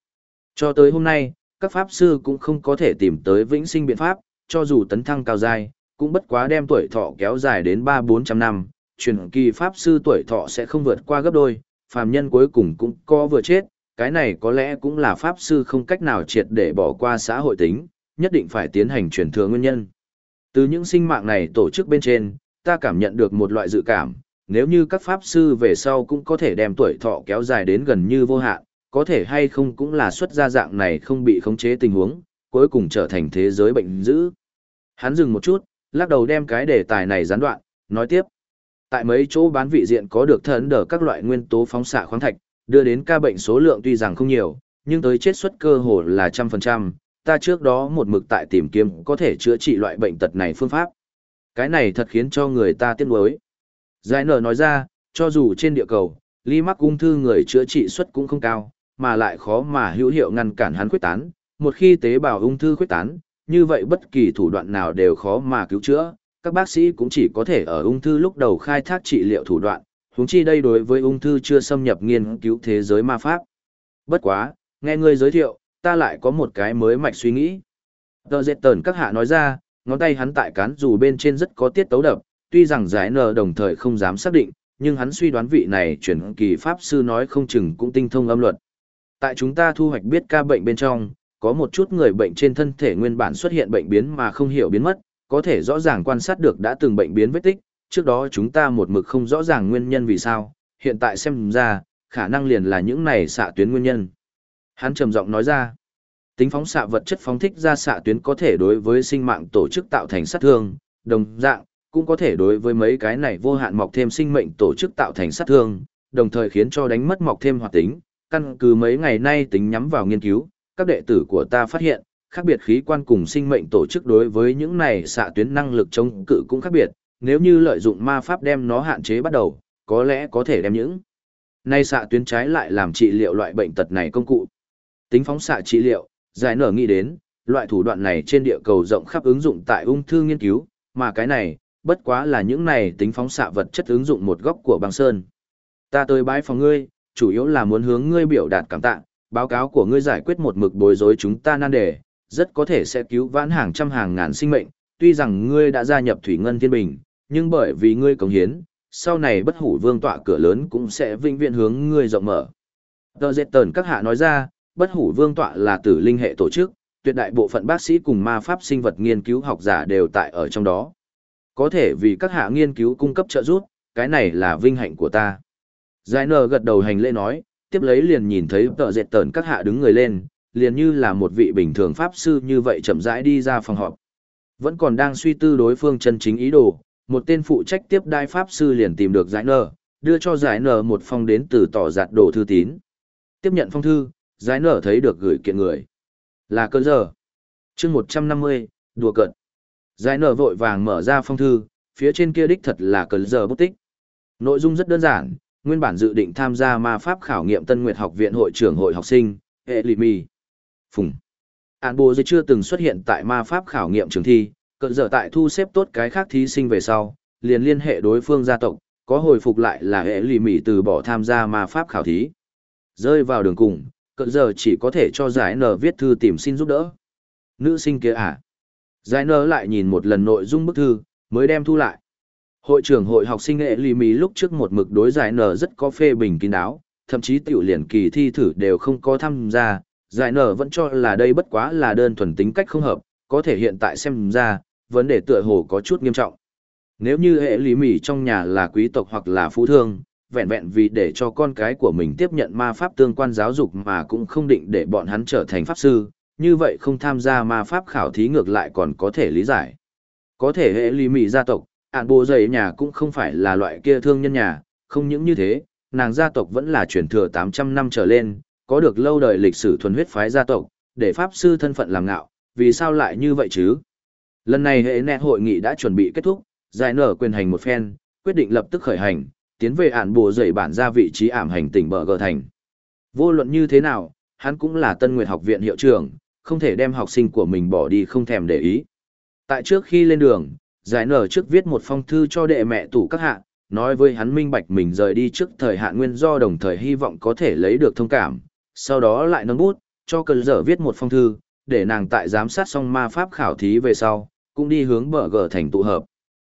S1: Cho tới hôm nay, các pháp sư cũng không có thể tìm tới vĩnh sinh biện pháp, cho dù tấn thăng cao dài, cũng bất quá đem tuổi thọ kéo dài đến 3-400 năm, truyền kỳ pháp sư tuổi thọ sẽ không vượt qua gấp đôi, phàm nhân cuối cùng cũng có vừa chết, cái này có lẽ cũng là pháp sư không cách nào triệt để bỏ qua xã hội tính, nhất định phải tiến hành truyền thừa nguyên nhân. Từ những sinh mạng này tổ chức bên trên, ta cảm nhận được một loại dự cảm, nếu như các pháp sư về sau cũng có thể đem tuổi thọ kéo dài đến gần như vô hạn, có thể hay không cũng là xuất ra dạng này không bị khống chế tình huống, cuối cùng trở thành thế giới bệnh dữ. Hắn dừng một chút, lắc đầu đem cái đề tài này gián đoạn, nói tiếp. Tại mấy chỗ bán vị diện có được thần đỡ các loại nguyên tố phóng xạ khoáng thạch, đưa đến ca bệnh số lượng tuy rằng không nhiều, nhưng tới chết suất cơ hồ là trăm phần trăm. Ta trước đó một mực tại tìm kiếm có thể chữa trị loại bệnh tật này phương pháp. Cái này thật khiến cho người ta tiếc nuối. Giải nở nói ra, cho dù trên địa cầu, ly mắc ung thư người chữa trị suất cũng không cao, mà lại khó mà hữu hiệu ngăn cản hắn khuyết tán. Một khi tế bào ung thư khuyết tán, như vậy bất kỳ thủ đoạn nào đều khó mà cứu chữa, các bác sĩ cũng chỉ có thể ở ung thư lúc đầu khai thác trị liệu thủ đoạn, huống chi đây đối với ung thư chưa xâm nhập nghiên cứu thế giới ma pháp. Bất quá, nghe ngươi giới thiệu, ta lại có một cái mới mạch suy nghĩ. Tờ dệt tờn các hạ nói ra, ngón tay hắn tại cán dù bên trên rất có tiết tấu đập, tuy rằng giải nờ đồng thời không dám xác định, nhưng hắn suy đoán vị này chuyển kỳ pháp sư nói không chừng cũng tinh thông âm luật. Tại chúng ta thu hoạch biết ca bệnh bên trong, có một chút người bệnh trên thân thể nguyên bản xuất hiện bệnh biến mà không hiểu biến mất, có thể rõ ràng quan sát được đã từng bệnh biến vết tích, trước đó chúng ta một mực không rõ ràng nguyên nhân vì sao, hiện tại xem ra, khả năng liền là những này xạ tuyến nguyên nhân. Hắn trầm giọng nói ra, tính phóng xạ vật chất phóng thích ra xạ tuyến có thể đối với sinh mạng tổ chức tạo thành sát thương, đồng dạng, cũng có thể đối với mấy cái này vô hạn mọc thêm sinh mệnh tổ chức tạo thành sát thương, đồng thời khiến cho đánh mất mọc thêm hoạt tính. Căn cứ mấy ngày nay tính nhắm vào nghiên cứu, các đệ tử của ta phát hiện, khác biệt khí quan cùng sinh mệnh tổ chức đối với những này xạ tuyến năng lực chống cự cũng khác biệt, nếu như lợi dụng ma pháp đem nó hạn chế bắt đầu, có lẽ có thể đem những nay xạ tuyến trái lại làm trị liệu loại bệnh tật này công cụ. Tính phóng xạ trị liệu, giải nở nghĩ đến, loại thủ đoạn này trên địa cầu rộng khắp ứng dụng tại ung thư nghiên cứu, mà cái này, bất quá là những này tính phóng xạ vật chất ứng dụng một góc của băng sơn. Ta tới bái phòng ngươi, chủ yếu là muốn hướng ngươi biểu đạt cảm tạ, báo cáo của ngươi giải quyết một mực bối rối chúng ta nan đề, rất có thể sẽ cứu vãn hàng trăm hàng ngàn sinh mệnh, tuy rằng ngươi đã gia nhập Thủy Ngân Thiên Bình, nhưng bởi vì ngươi cống hiến, sau này bất hủ vương tọa cửa lớn cũng sẽ vinh viễn hướng ngươi rộng mở. Tờ dệt tờn các hạ nói ra, bất hủ vương tọa là tử linh hệ tổ chức, tuyệt đại bộ phận bác sĩ cùng ma pháp sinh vật nghiên cứu học giả đều tại ở trong đó. Có thể vì các hạ nghiên cứu cung cấp trợ giúp, cái này là vinh hạnh của ta. Giải nờ gật đầu hành lễ nói, tiếp lấy liền nhìn thấy tờ dệt tờn các hạ đứng người lên, liền như là một vị bình thường pháp sư như vậy chậm rãi đi ra phòng họp. Vẫn còn đang suy tư đối phương chân chính ý đồ, một tên phụ trách tiếp đai pháp sư liền tìm được giải nờ, đưa cho giải nờ một phong đến từ tỏ giặt đồ thư tín. Tiếp nhận phong thư, giải nờ thấy được gửi kiện người. Là cơn giờ. chương 150, đùa cợt. Giải nờ vội vàng mở ra phong thư, phía trên kia đích thật là cơn giờ bút tích. Nội dung rất đơn giản, nguyên bản dự định tham gia ma pháp khảo nghiệm Tân Nguyệt học viện hội trưởng hội học sinh, hệ lì mì. Phùng. Án bố dây chưa từng xuất hiện tại ma pháp khảo nghiệm trường thi, cận dở tại thu xếp tốt cái khác thí sinh về sau, liền liên hệ đối phương gia tộc, có hồi phục lại là hệ lì mỉ từ bỏ tham gia ma pháp khảo thí. Rơi vào đường cùng, cận giờ chỉ có thể cho giải nở viết thư tìm xin giúp đỡ. Nữ sinh kia à? Giải nở lại nhìn một lần nội dung bức thư, mới đem thu lại. Hội trưởng hội học sinh hệ lì mỉ lúc trước một mực đối giải nở rất có phê bình kín đáo, thậm chí tiểu liền kỳ thi thử đều không có tham gia, giải nở vẫn cho là đây bất quá là đơn thuần tính cách không hợp, có thể hiện tại xem ra, vấn đề tựa hồ có chút nghiêm trọng. Nếu như hệ lý mỉ trong nhà là quý tộc hoặc là phú thương, vẹn vẹn vì để cho con cái của mình tiếp nhận ma pháp tương quan giáo dục mà cũng không định để bọn hắn trở thành pháp sư, như vậy không tham gia ma pháp khảo thí ngược lại còn có thể lý giải. Có thể hệ lý mỉ gia tộc, ạn bộ dày nhà cũng không phải là loại kia thương nhân nhà, không những như thế, nàng gia tộc vẫn là truyền thừa 800 năm trở lên, có được lâu đời lịch sử thuần huyết phái gia tộc, để pháp sư thân phận làm ngạo, vì sao lại như vậy chứ? Lần này hệ nẹt hội nghị đã chuẩn bị kết thúc, giải nở quyền hành một phen, quyết định lập tức khởi hành, tiến về ản bộ dậy bản ra vị trí ảm hành tỉnh bờ gờ thành. Vô luận như thế nào, hắn cũng là Tân Nguyệt học viện hiệu trưởng, không thể đem học sinh của mình bỏ đi không thèm để ý. Tại trước khi lên đường, giải nở trước viết một phong thư cho đệ mẹ tủ các hạ, nói với hắn minh bạch mình rời đi trước thời hạn nguyên do đồng thời hy vọng có thể lấy được thông cảm, sau đó lại nâng bút, cho cần dở viết một phong thư, để nàng tại giám sát xong ma pháp khảo thí về sau, cũng đi hướng bờ gờ thành tụ hợp.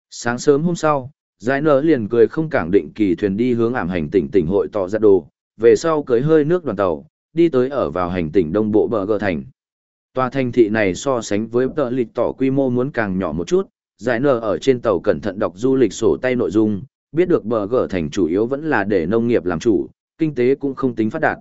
S1: Sáng sớm hôm sau, giải nở liền cười không cảng định kỳ thuyền đi hướng ảm hành tỉnh tỉnh hội tỏ ra đồ, về sau cưới hơi nước đoàn tàu, đi tới ở vào hành tỉnh đông bộ bờ gờ thành. Tòa thành thị này so sánh với tợ lịch tỏ quy mô muốn càng nhỏ một chút, giải nở ở trên tàu cẩn thận đọc du lịch sổ tay nội dung, biết được bờ gờ thành chủ yếu vẫn là để nông nghiệp làm chủ, kinh tế cũng không tính phát đạt.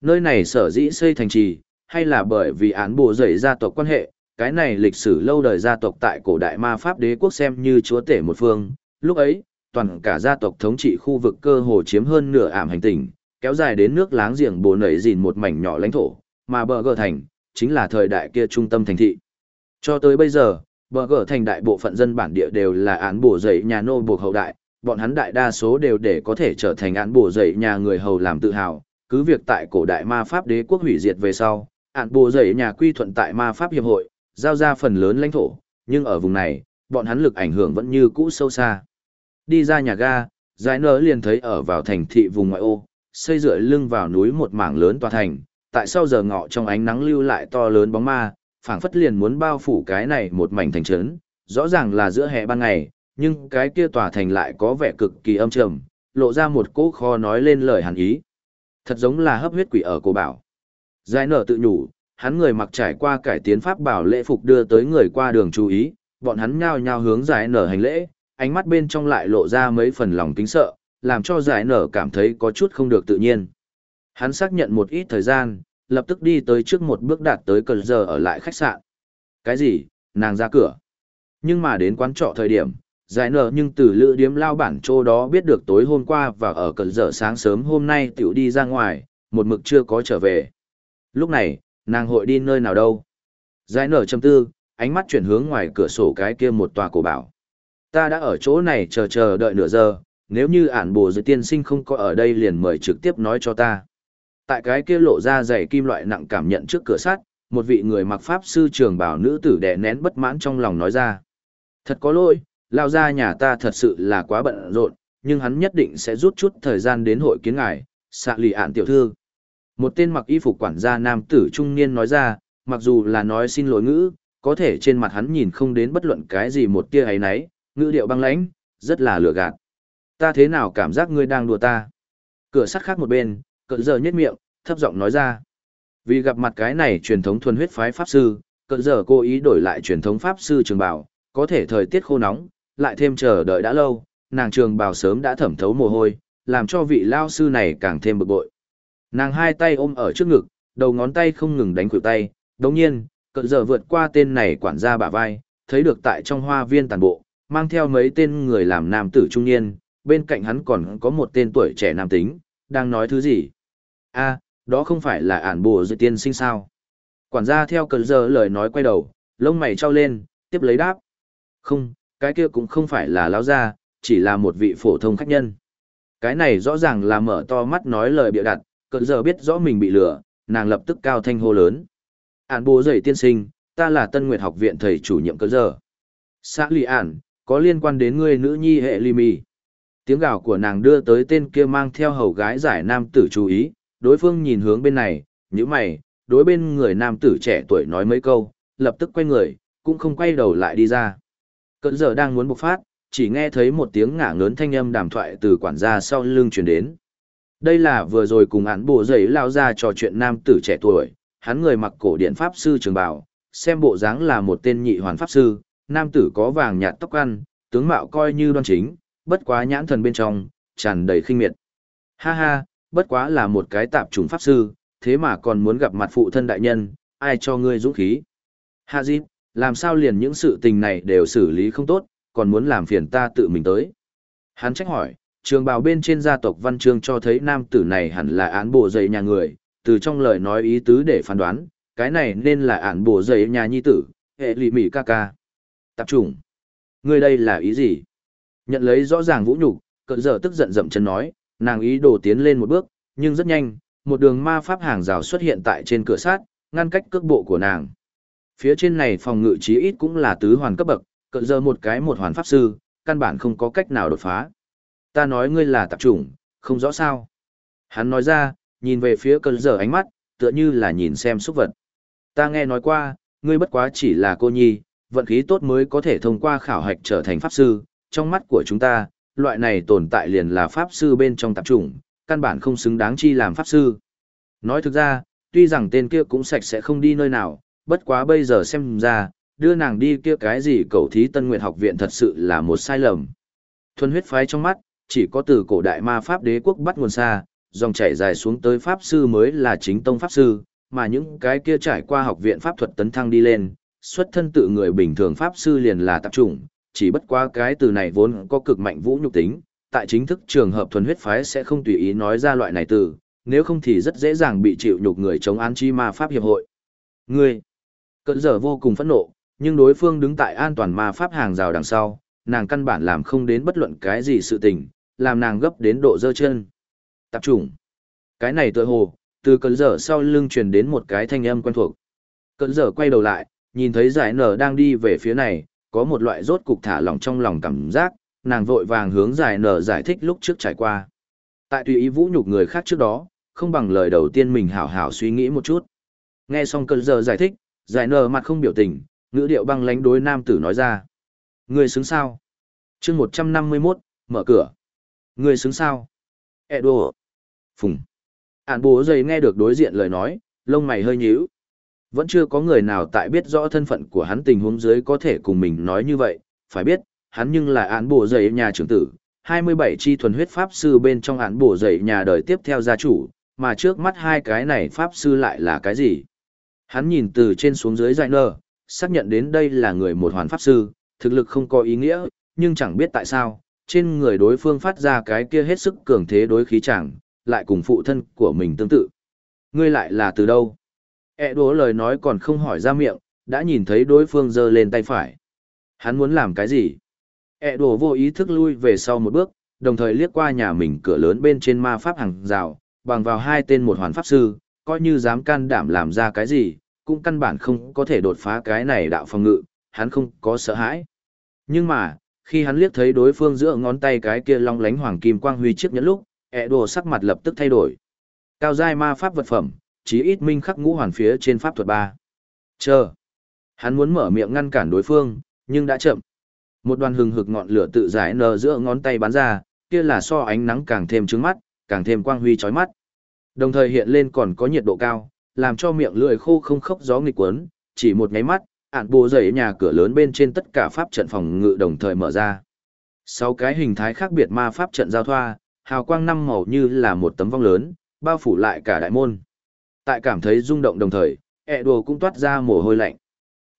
S1: Nơi này sở dĩ xây thành trì, hay là bởi vì án bộ dậy gia tộc quan hệ, cái này lịch sử lâu đời gia tộc tại cổ đại ma pháp đế quốc xem như chúa tể một phương, lúc ấy, toàn cả gia tộc thống trị khu vực cơ hồ chiếm hơn nửa ảm hành tinh, kéo dài đến nước láng giềng bồ nảy dìn một mảnh nhỏ lãnh thổ, mà bờ gờ thành, chính là thời đại kia trung tâm thành thị. Cho tới bây giờ, bờ gờ thành đại bộ phận dân bản địa đều là án bổ dậy nhà nô buộc hậu đại, bọn hắn đại đa số đều để có thể trở thành án bổ dậy nhà người hầu làm tự hào, cứ việc tại cổ đại ma pháp đế quốc hủy diệt về sau, hạn bồ dậy nhà quy thuận tại ma pháp hiệp hội, giao ra phần lớn lãnh thổ, nhưng ở vùng này, bọn hắn lực ảnh hưởng vẫn như cũ sâu xa. Đi ra nhà ga, giải nở liền thấy ở vào thành thị vùng ngoại ô, xây dựa lưng vào núi một mảng lớn tòa thành, tại sau giờ ngọ trong ánh nắng lưu lại to lớn bóng ma, phảng phất liền muốn bao phủ cái này một mảnh thành trấn, rõ ràng là giữa hè ban ngày, nhưng cái kia tòa thành lại có vẻ cực kỳ âm trầm, lộ ra một cỗ kho nói lên lời hàn ý. Thật giống là hấp huyết quỷ ở cổ bảo. Giải nở tự nhủ, hắn người mặc trải qua cải tiến pháp bảo lễ phục đưa tới người qua đường chú ý, bọn hắn nhao nhao hướng giải nở hành lễ, ánh mắt bên trong lại lộ ra mấy phần lòng kính sợ, làm cho giải nở cảm thấy có chút không được tự nhiên. Hắn xác nhận một ít thời gian, lập tức đi tới trước một bước đạt tới cờ giờ ở lại khách sạn. Cái gì? Nàng ra cửa. Nhưng mà đến quán trọ thời điểm, giải nở nhưng từ lữ điếm lao bản chỗ đó biết được tối hôm qua và ở cờ giờ sáng sớm hôm nay tiểu đi ra ngoài, một mực chưa có trở về. Lúc này, nàng hội đi nơi nào đâu? Giải nở châm tư, ánh mắt chuyển hướng ngoài cửa sổ cái kia một tòa cổ bảo. Ta đã ở chỗ này chờ chờ đợi nửa giờ, nếu như ản bồ giới tiên sinh không có ở đây liền mời trực tiếp nói cho ta. Tại cái kia lộ ra dày kim loại nặng cảm nhận trước cửa sắt, một vị người mặc pháp sư trường bảo nữ tử đè nén bất mãn trong lòng nói ra. Thật có lỗi, lao ra nhà ta thật sự là quá bận rộn, nhưng hắn nhất định sẽ rút chút thời gian đến hội kiến ngài, xạ lì ạn tiểu thư. Một tên mặc y phục quản gia nam tử trung niên nói ra, mặc dù là nói xin lỗi ngữ, có thể trên mặt hắn nhìn không đến bất luận cái gì một tia ấy nấy, ngữ điệu băng lãnh, rất là lừa gạt. Ta thế nào cảm giác ngươi đang đùa ta? Cửa sắt khác một bên, cận giờ nhếch miệng, thấp giọng nói ra. Vì gặp mặt cái này truyền thống thuần huyết phái pháp sư, cận giờ cố ý đổi lại truyền thống pháp sư trường bảo, có thể thời tiết khô nóng, lại thêm chờ đợi đã lâu, nàng trường bào sớm đã thẩm thấu mồ hôi, làm cho vị lao sư này càng thêm bực bội. Nàng hai tay ôm ở trước ngực, đầu ngón tay không ngừng đánh khuỷu tay, đồng nhiên, cận giờ vượt qua tên này quản gia bả vai, thấy được tại trong hoa viên tàn bộ, mang theo mấy tên người làm nam tử trung niên, bên cạnh hắn còn có một tên tuổi trẻ nam tính, đang nói thứ gì? a đó không phải là ản bùa dự tiên sinh sao? Quản gia theo cận giờ lời nói quay đầu, lông mày trao lên, tiếp lấy đáp. Không, cái kia cũng không phải là lão gia, chỉ là một vị phổ thông khách nhân. Cái này rõ ràng là mở to mắt nói lời bịa đặt, cơn giờ biết rõ mình bị lừa, nàng lập tức cao thanh hô lớn. Ản bố dậy tiên sinh, ta là Tân Nguyệt học viện thầy chủ nhiệm cơn giờ. Xã lì ản, có liên quan đến ngươi nữ nhi hệ ly mì tiếng gào của nàng đưa tới tên kia mang theo hầu gái giải nam tử chú ý, đối phương nhìn hướng bên này, như mày, đối bên người nam tử trẻ tuổi nói mấy câu, lập tức quay người, cũng không quay đầu lại đi ra. Cận giờ đang muốn bộc phát, chỉ nghe thấy một tiếng ngả ngớn thanh âm đàm thoại từ quản gia sau lưng truyền đến. Đây là vừa rồi cùng án bộ giấy lao ra trò chuyện nam tử trẻ tuổi, hắn người mặc cổ điện pháp sư trường bào, xem bộ dáng là một tên nhị hoàn pháp sư, nam tử có vàng nhạt tóc ăn, tướng mạo coi như đoan chính, bất quá nhãn thần bên trong, tràn đầy khinh miệt. Ha ha, bất quá là một cái tạp trùng pháp sư, thế mà còn muốn gặp mặt phụ thân đại nhân, ai cho ngươi dũng khí. Ha dịp, làm sao liền những sự tình này đều xử lý không tốt, còn muốn làm phiền ta tự mình tới. Hắn trách hỏi, trường bào bên trên gia tộc văn chương cho thấy nam tử này hẳn là án bộ dày nhà người, từ trong lời nói ý tứ để phán đoán, cái này nên là án bộ dày nhà nhi tử, hệ lì mỉ ca ca. Tạp trùng. Ngươi đây là ý gì? Nhận lấy rõ ràng vũ nhục, cận giờ tức giận dậm chân nói, nàng ý đồ tiến lên một bước, nhưng rất nhanh, một đường ma pháp hàng rào xuất hiện tại trên cửa sát, ngăn cách cước bộ của nàng. Phía trên này phòng ngự chí ít cũng là tứ hoàn cấp bậc, cận giờ một cái một hoàn pháp sư, căn bản không có cách nào đột phá. Ta nói ngươi là tạp chủng, không rõ sao. Hắn nói ra, nhìn về phía cơn giờ ánh mắt, tựa như là nhìn xem súc vật. Ta nghe nói qua, ngươi bất quá chỉ là cô nhi, vận khí tốt mới có thể thông qua khảo hạch trở thành pháp sư, trong mắt của chúng ta, loại này tồn tại liền là pháp sư bên trong tạp chủng, căn bản không xứng đáng chi làm pháp sư. Nói thực ra, tuy rằng tên kia cũng sạch sẽ không đi nơi nào, bất quá bây giờ xem ra, đưa nàng đi kia cái gì cầu thí Tân nguyện học viện thật sự là một sai lầm. Thuần huyết phái trong mắt, chỉ có từ cổ đại ma pháp đế quốc bắt nguồn xa, dòng chảy dài xuống tới pháp sư mới là chính tông pháp sư, mà những cái kia trải qua học viện pháp thuật tấn thăng đi lên, xuất thân tự người bình thường pháp sư liền là tạp chủng, chỉ bất qua cái từ này vốn có cực mạnh vũ nhục tính, tại chính thức trường hợp thuần huyết phái sẽ không tùy ý nói ra loại này từ, nếu không thì rất dễ dàng bị chịu nhục người chống án chi ma pháp hiệp hội. Ngươi, cận giờ vô cùng phẫn nộ, nhưng đối phương đứng tại an toàn ma pháp hàng rào đằng sau, nàng căn bản làm không đến bất luận cái gì sự tình, làm nàng gấp đến độ dơ chân. Tập trung. Cái này tựa hồ, từ cẩn dở sau lưng truyền đến một cái thanh âm quen thuộc. cẩn dở quay đầu lại, nhìn thấy giải nở đang đi về phía này, có một loại rốt cục thả lỏng trong lòng cảm giác, nàng vội vàng hướng giải nở giải thích lúc trước trải qua. Tại tùy ý vũ nhục người khác trước đó, không bằng lời đầu tiên mình hảo hảo suy nghĩ một chút. Nghe xong cơn dở giải thích, giải nở mặt không biểu tình, ngữ điệu băng lánh đối nam tử nói ra. Người xứng sao? chương 151, mở cửa. Người xứng sao? E đồ. Phùng. Ản bố dày nghe được đối diện lời nói, lông mày hơi nhíu. Vẫn chưa có người nào tại biết rõ thân phận của hắn tình huống dưới có thể cùng mình nói như vậy, phải biết, hắn nhưng là án bổ dày nhà trưởng tử, 27 chi thuần huyết pháp sư bên trong án bổ dày nhà đời tiếp theo gia chủ, mà trước mắt hai cái này pháp sư lại là cái gì? Hắn nhìn từ trên xuống dưới dài nơ, xác nhận đến đây là người một hoàn pháp sư, thực lực không có ý nghĩa, nhưng chẳng biết tại sao, trên người đối phương phát ra cái kia hết sức cường thế đối khí chẳng, lại cùng phụ thân của mình tương tự. Ngươi lại là từ đâu? E đố lời nói còn không hỏi ra miệng, đã nhìn thấy đối phương giơ lên tay phải. Hắn muốn làm cái gì? E đố vô ý thức lui về sau một bước, đồng thời liếc qua nhà mình cửa lớn bên trên ma pháp hàng rào, bằng vào hai tên một hoàn pháp sư, coi như dám can đảm làm ra cái gì, cũng căn bản không có thể đột phá cái này đạo phòng ngự, hắn không có sợ hãi. Nhưng mà, khi hắn liếc thấy đối phương giữa ngón tay cái kia long lánh hoàng kim quang huy chiếc nhẫn lúc, ẹ đồ sắc mặt lập tức thay đổi. Cao giai ma pháp vật phẩm, chí ít minh khắc ngũ hoàn phía trên pháp thuật ba. Chờ. Hắn muốn mở miệng ngăn cản đối phương, nhưng đã chậm. Một đoàn hừng hực ngọn lửa tự giải nở giữa ngón tay bắn ra, kia là so ánh nắng càng thêm trứng mắt, càng thêm quang huy chói mắt. Đồng thời hiện lên còn có nhiệt độ cao, làm cho miệng lưỡi khô không khốc gió nghịch cuốn, chỉ một nháy mắt, ạn bộ dậy nhà cửa lớn bên trên tất cả pháp trận phòng ngự đồng thời mở ra. Sáu cái hình thái khác biệt ma pháp trận giao thoa, hào quang năm màu như là một tấm vong lớn, bao phủ lại cả đại môn. Tại cảm thấy rung động đồng thời, ẹ đồ cũng toát ra mồ hôi lạnh.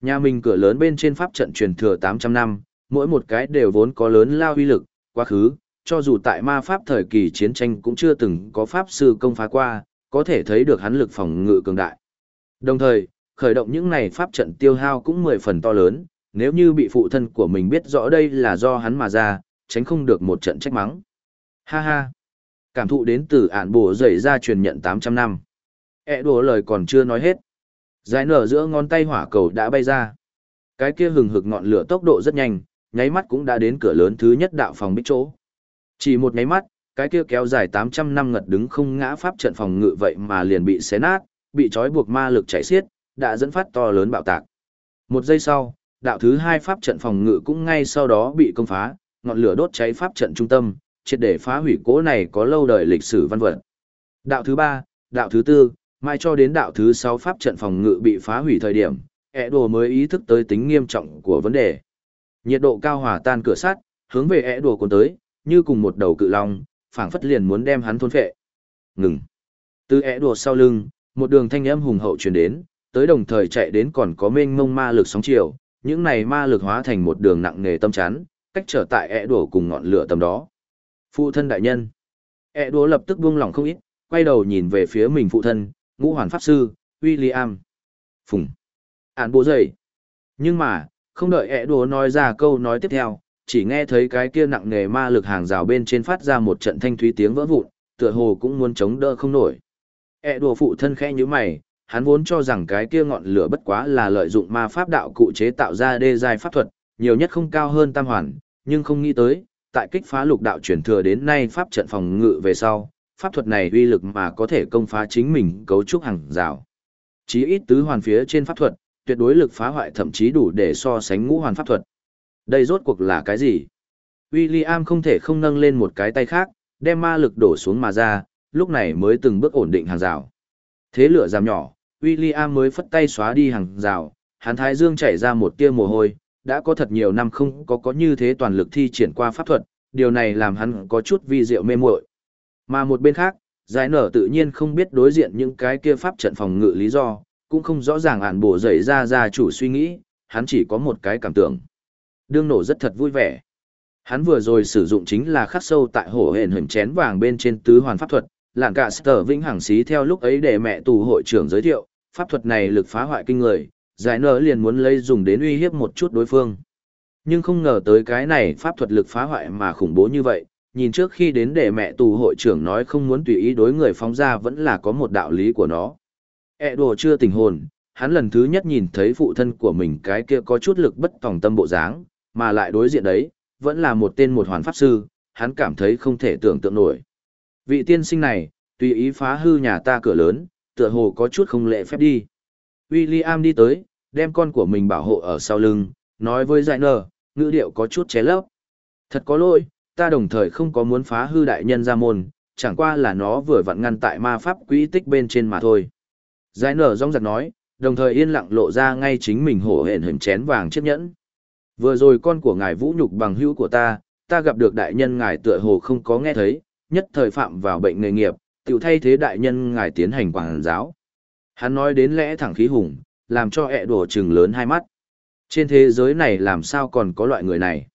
S1: Nhà mình cửa lớn bên trên pháp trận truyền thừa 800 năm, mỗi một cái đều vốn có lớn lao uy lực, quá khứ, cho dù tại ma pháp thời kỳ chiến tranh cũng chưa từng có pháp sư công phá qua, có thể thấy được hắn lực phòng ngự cường đại. Đồng thời, khởi động những này pháp trận tiêu hao cũng mười phần to lớn, nếu như bị phụ thân của mình biết rõ đây là do hắn mà ra, tránh không được một trận trách mắng. Ha ha! Cảm thụ đến từ ản bổ dậy ra truyền nhận 800 năm. E đùa lời còn chưa nói hết. Giải nở giữa ngón tay hỏa cầu đã bay ra. Cái kia hừng hực ngọn lửa tốc độ rất nhanh, nháy mắt cũng đã đến cửa lớn thứ nhất đạo phòng bích chỗ. Chỉ một nháy mắt, cái kia kéo dài 800 năm ngật đứng không ngã pháp trận phòng ngự vậy mà liền bị xé nát, bị trói buộc ma lực chảy xiết, đã dẫn phát to lớn bạo tạc. Một giây sau, đạo thứ hai pháp trận phòng ngự cũng ngay sau đó bị công phá, ngọn lửa đốt cháy pháp trận trung tâm, triệt để phá hủy cố này có lâu đời lịch sử văn vật. Đạo thứ ba, đạo thứ tư, mai cho đến đạo thứ sáu pháp trận phòng ngự bị phá hủy thời điểm, ẹ đồ mới ý thức tới tính nghiêm trọng của vấn đề. Nhiệt độ cao hòa tan cửa sắt, hướng về ẹ đồ cuốn tới, như cùng một đầu cự long, phảng phất liền muốn đem hắn thôn phệ. Ngừng. Từ ẹ đùa sau lưng, một đường thanh âm hùng hậu truyền đến, tới đồng thời chạy đến còn có mênh mông ma lực sóng chiều, những này ma lực hóa thành một đường nặng nề tâm chán, cách trở tại ẹ đùa cùng ngọn lửa tầm đó. Phụ thân đại nhân. ẹ đùa lập tức buông lỏng không ít, quay đầu nhìn về phía mình phụ thân, ngũ hoàn pháp sư, William. Phùng. Án bố dậy. Nhưng mà, không đợi ẹ đùa nói ra câu nói tiếp theo, chỉ nghe thấy cái kia nặng nề ma lực hàng rào bên trên phát ra một trận thanh thúy tiếng vỡ vụn, tựa hồ cũng muốn chống đỡ không nổi. ẹ đùa phụ thân khẽ như mày, hắn vốn cho rằng cái kia ngọn lửa bất quá là lợi dụng ma pháp đạo cụ chế tạo ra đê giai pháp thuật, nhiều nhất không cao hơn tam hoàn, nhưng không nghĩ tới, tại kích phá lục đạo chuyển thừa đến nay pháp trận phòng ngự về sau, pháp thuật này uy lực mà có thể công phá chính mình cấu trúc hàng rào. Chí ít tứ hoàn phía trên pháp thuật, tuyệt đối lực phá hoại thậm chí đủ để so sánh ngũ hoàn pháp thuật. Đây rốt cuộc là cái gì? William không thể không nâng lên một cái tay khác, đem ma lực đổ xuống mà ra, lúc này mới từng bước ổn định hàng rào. Thế lửa giảm nhỏ, William mới phất tay xóa đi hàng rào, hắn thái dương chảy ra một tia mồ hôi, đã có thật nhiều năm không có có như thế toàn lực thi triển qua pháp thuật, điều này làm hắn có chút vi diệu mê muội. Mà một bên khác, giải nở tự nhiên không biết đối diện những cái kia pháp trận phòng ngự lý do, cũng không rõ ràng ản bổ dậy ra ra chủ suy nghĩ, hắn chỉ có một cái cảm tưởng. Đương nổ rất thật vui vẻ. Hắn vừa rồi sử dụng chính là khắc sâu tại hổ hển hình chén vàng bên trên tứ hoàn pháp thuật, lạng cả sở vĩnh hằng xí theo lúc ấy để mẹ tù hội trưởng giới thiệu, pháp thuật này lực phá hoại kinh người, giải nở liền muốn lấy dùng đến uy hiếp một chút đối phương. Nhưng không ngờ tới cái này pháp thuật lực phá hoại mà khủng bố như vậy, nhìn trước khi đến để mẹ tù hội trưởng nói không muốn tùy ý đối người phóng ra vẫn là có một đạo lý của nó. E đồ chưa tình hồn, hắn lần thứ nhất nhìn thấy phụ thân của mình cái kia có chút lực bất tòng tâm bộ dáng, mà lại đối diện đấy, vẫn là một tên một hoàn pháp sư, hắn cảm thấy không thể tưởng tượng nổi. Vị tiên sinh này, tùy ý phá hư nhà ta cửa lớn, tựa hồ có chút không lệ phép đi. William đi tới, đem con của mình bảo hộ ở sau lưng, nói với giải nở, ngữ điệu có chút ché lấp. Thật có lỗi, ta đồng thời không có muốn phá hư đại nhân ra môn, chẳng qua là nó vừa vặn ngăn tại ma pháp quỹ tích bên trên mà thôi. Giải nở rong giặc nói, đồng thời yên lặng lộ ra ngay chính mình hổ hển hình chén vàng chiếc nhẫn. Vừa rồi con của ngài vũ nhục bằng hữu của ta, ta gặp được đại nhân ngài tựa hồ không có nghe thấy, nhất thời phạm vào bệnh nghề nghiệp, tiểu thay thế đại nhân ngài tiến hành quảng giáo. Hắn nói đến lẽ thẳng khí hùng, làm cho ẹ đùa trừng lớn hai mắt. Trên thế giới này làm sao còn có loại người này?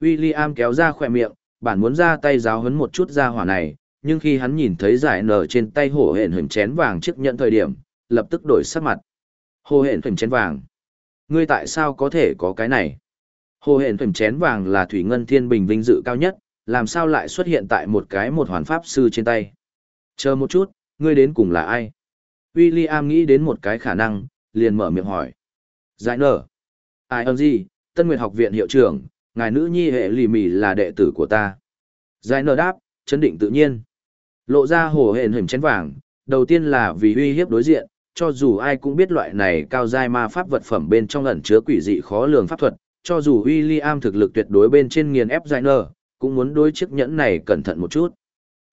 S1: William kéo ra khỏe miệng, bản muốn ra tay giáo hấn một chút ra hỏa này, nhưng khi hắn nhìn thấy giải nở trên tay hổ hển hình chén vàng chiếc nhận thời điểm, lập tức đổi sắc mặt. Hồ hển hình chén vàng. Ngươi tại sao có thể có cái này? Hồ hển hình chén vàng là thủy ngân thiên bình vinh dự cao nhất, làm sao lại xuất hiện tại một cái một hoàn pháp sư trên tay? Chờ một chút, ngươi đến cùng là ai? William nghĩ đến một cái khả năng, liền mở miệng hỏi. Giải nở. Ai ơn gì, Tân Nguyệt học viện hiệu trưởng, ngài nữ nhi hệ lì mì là đệ tử của ta. Giải nở đáp, chấn định tự nhiên. Lộ ra hồ hển hình chén vàng, đầu tiên là vì uy hiếp đối diện, cho dù ai cũng biết loại này cao giai ma pháp vật phẩm bên trong ẩn chứa quỷ dị khó lường pháp thuật, cho dù William thực lực tuyệt đối bên trên nghiền ép giải nở, cũng muốn đối chiếc nhẫn này cẩn thận một chút.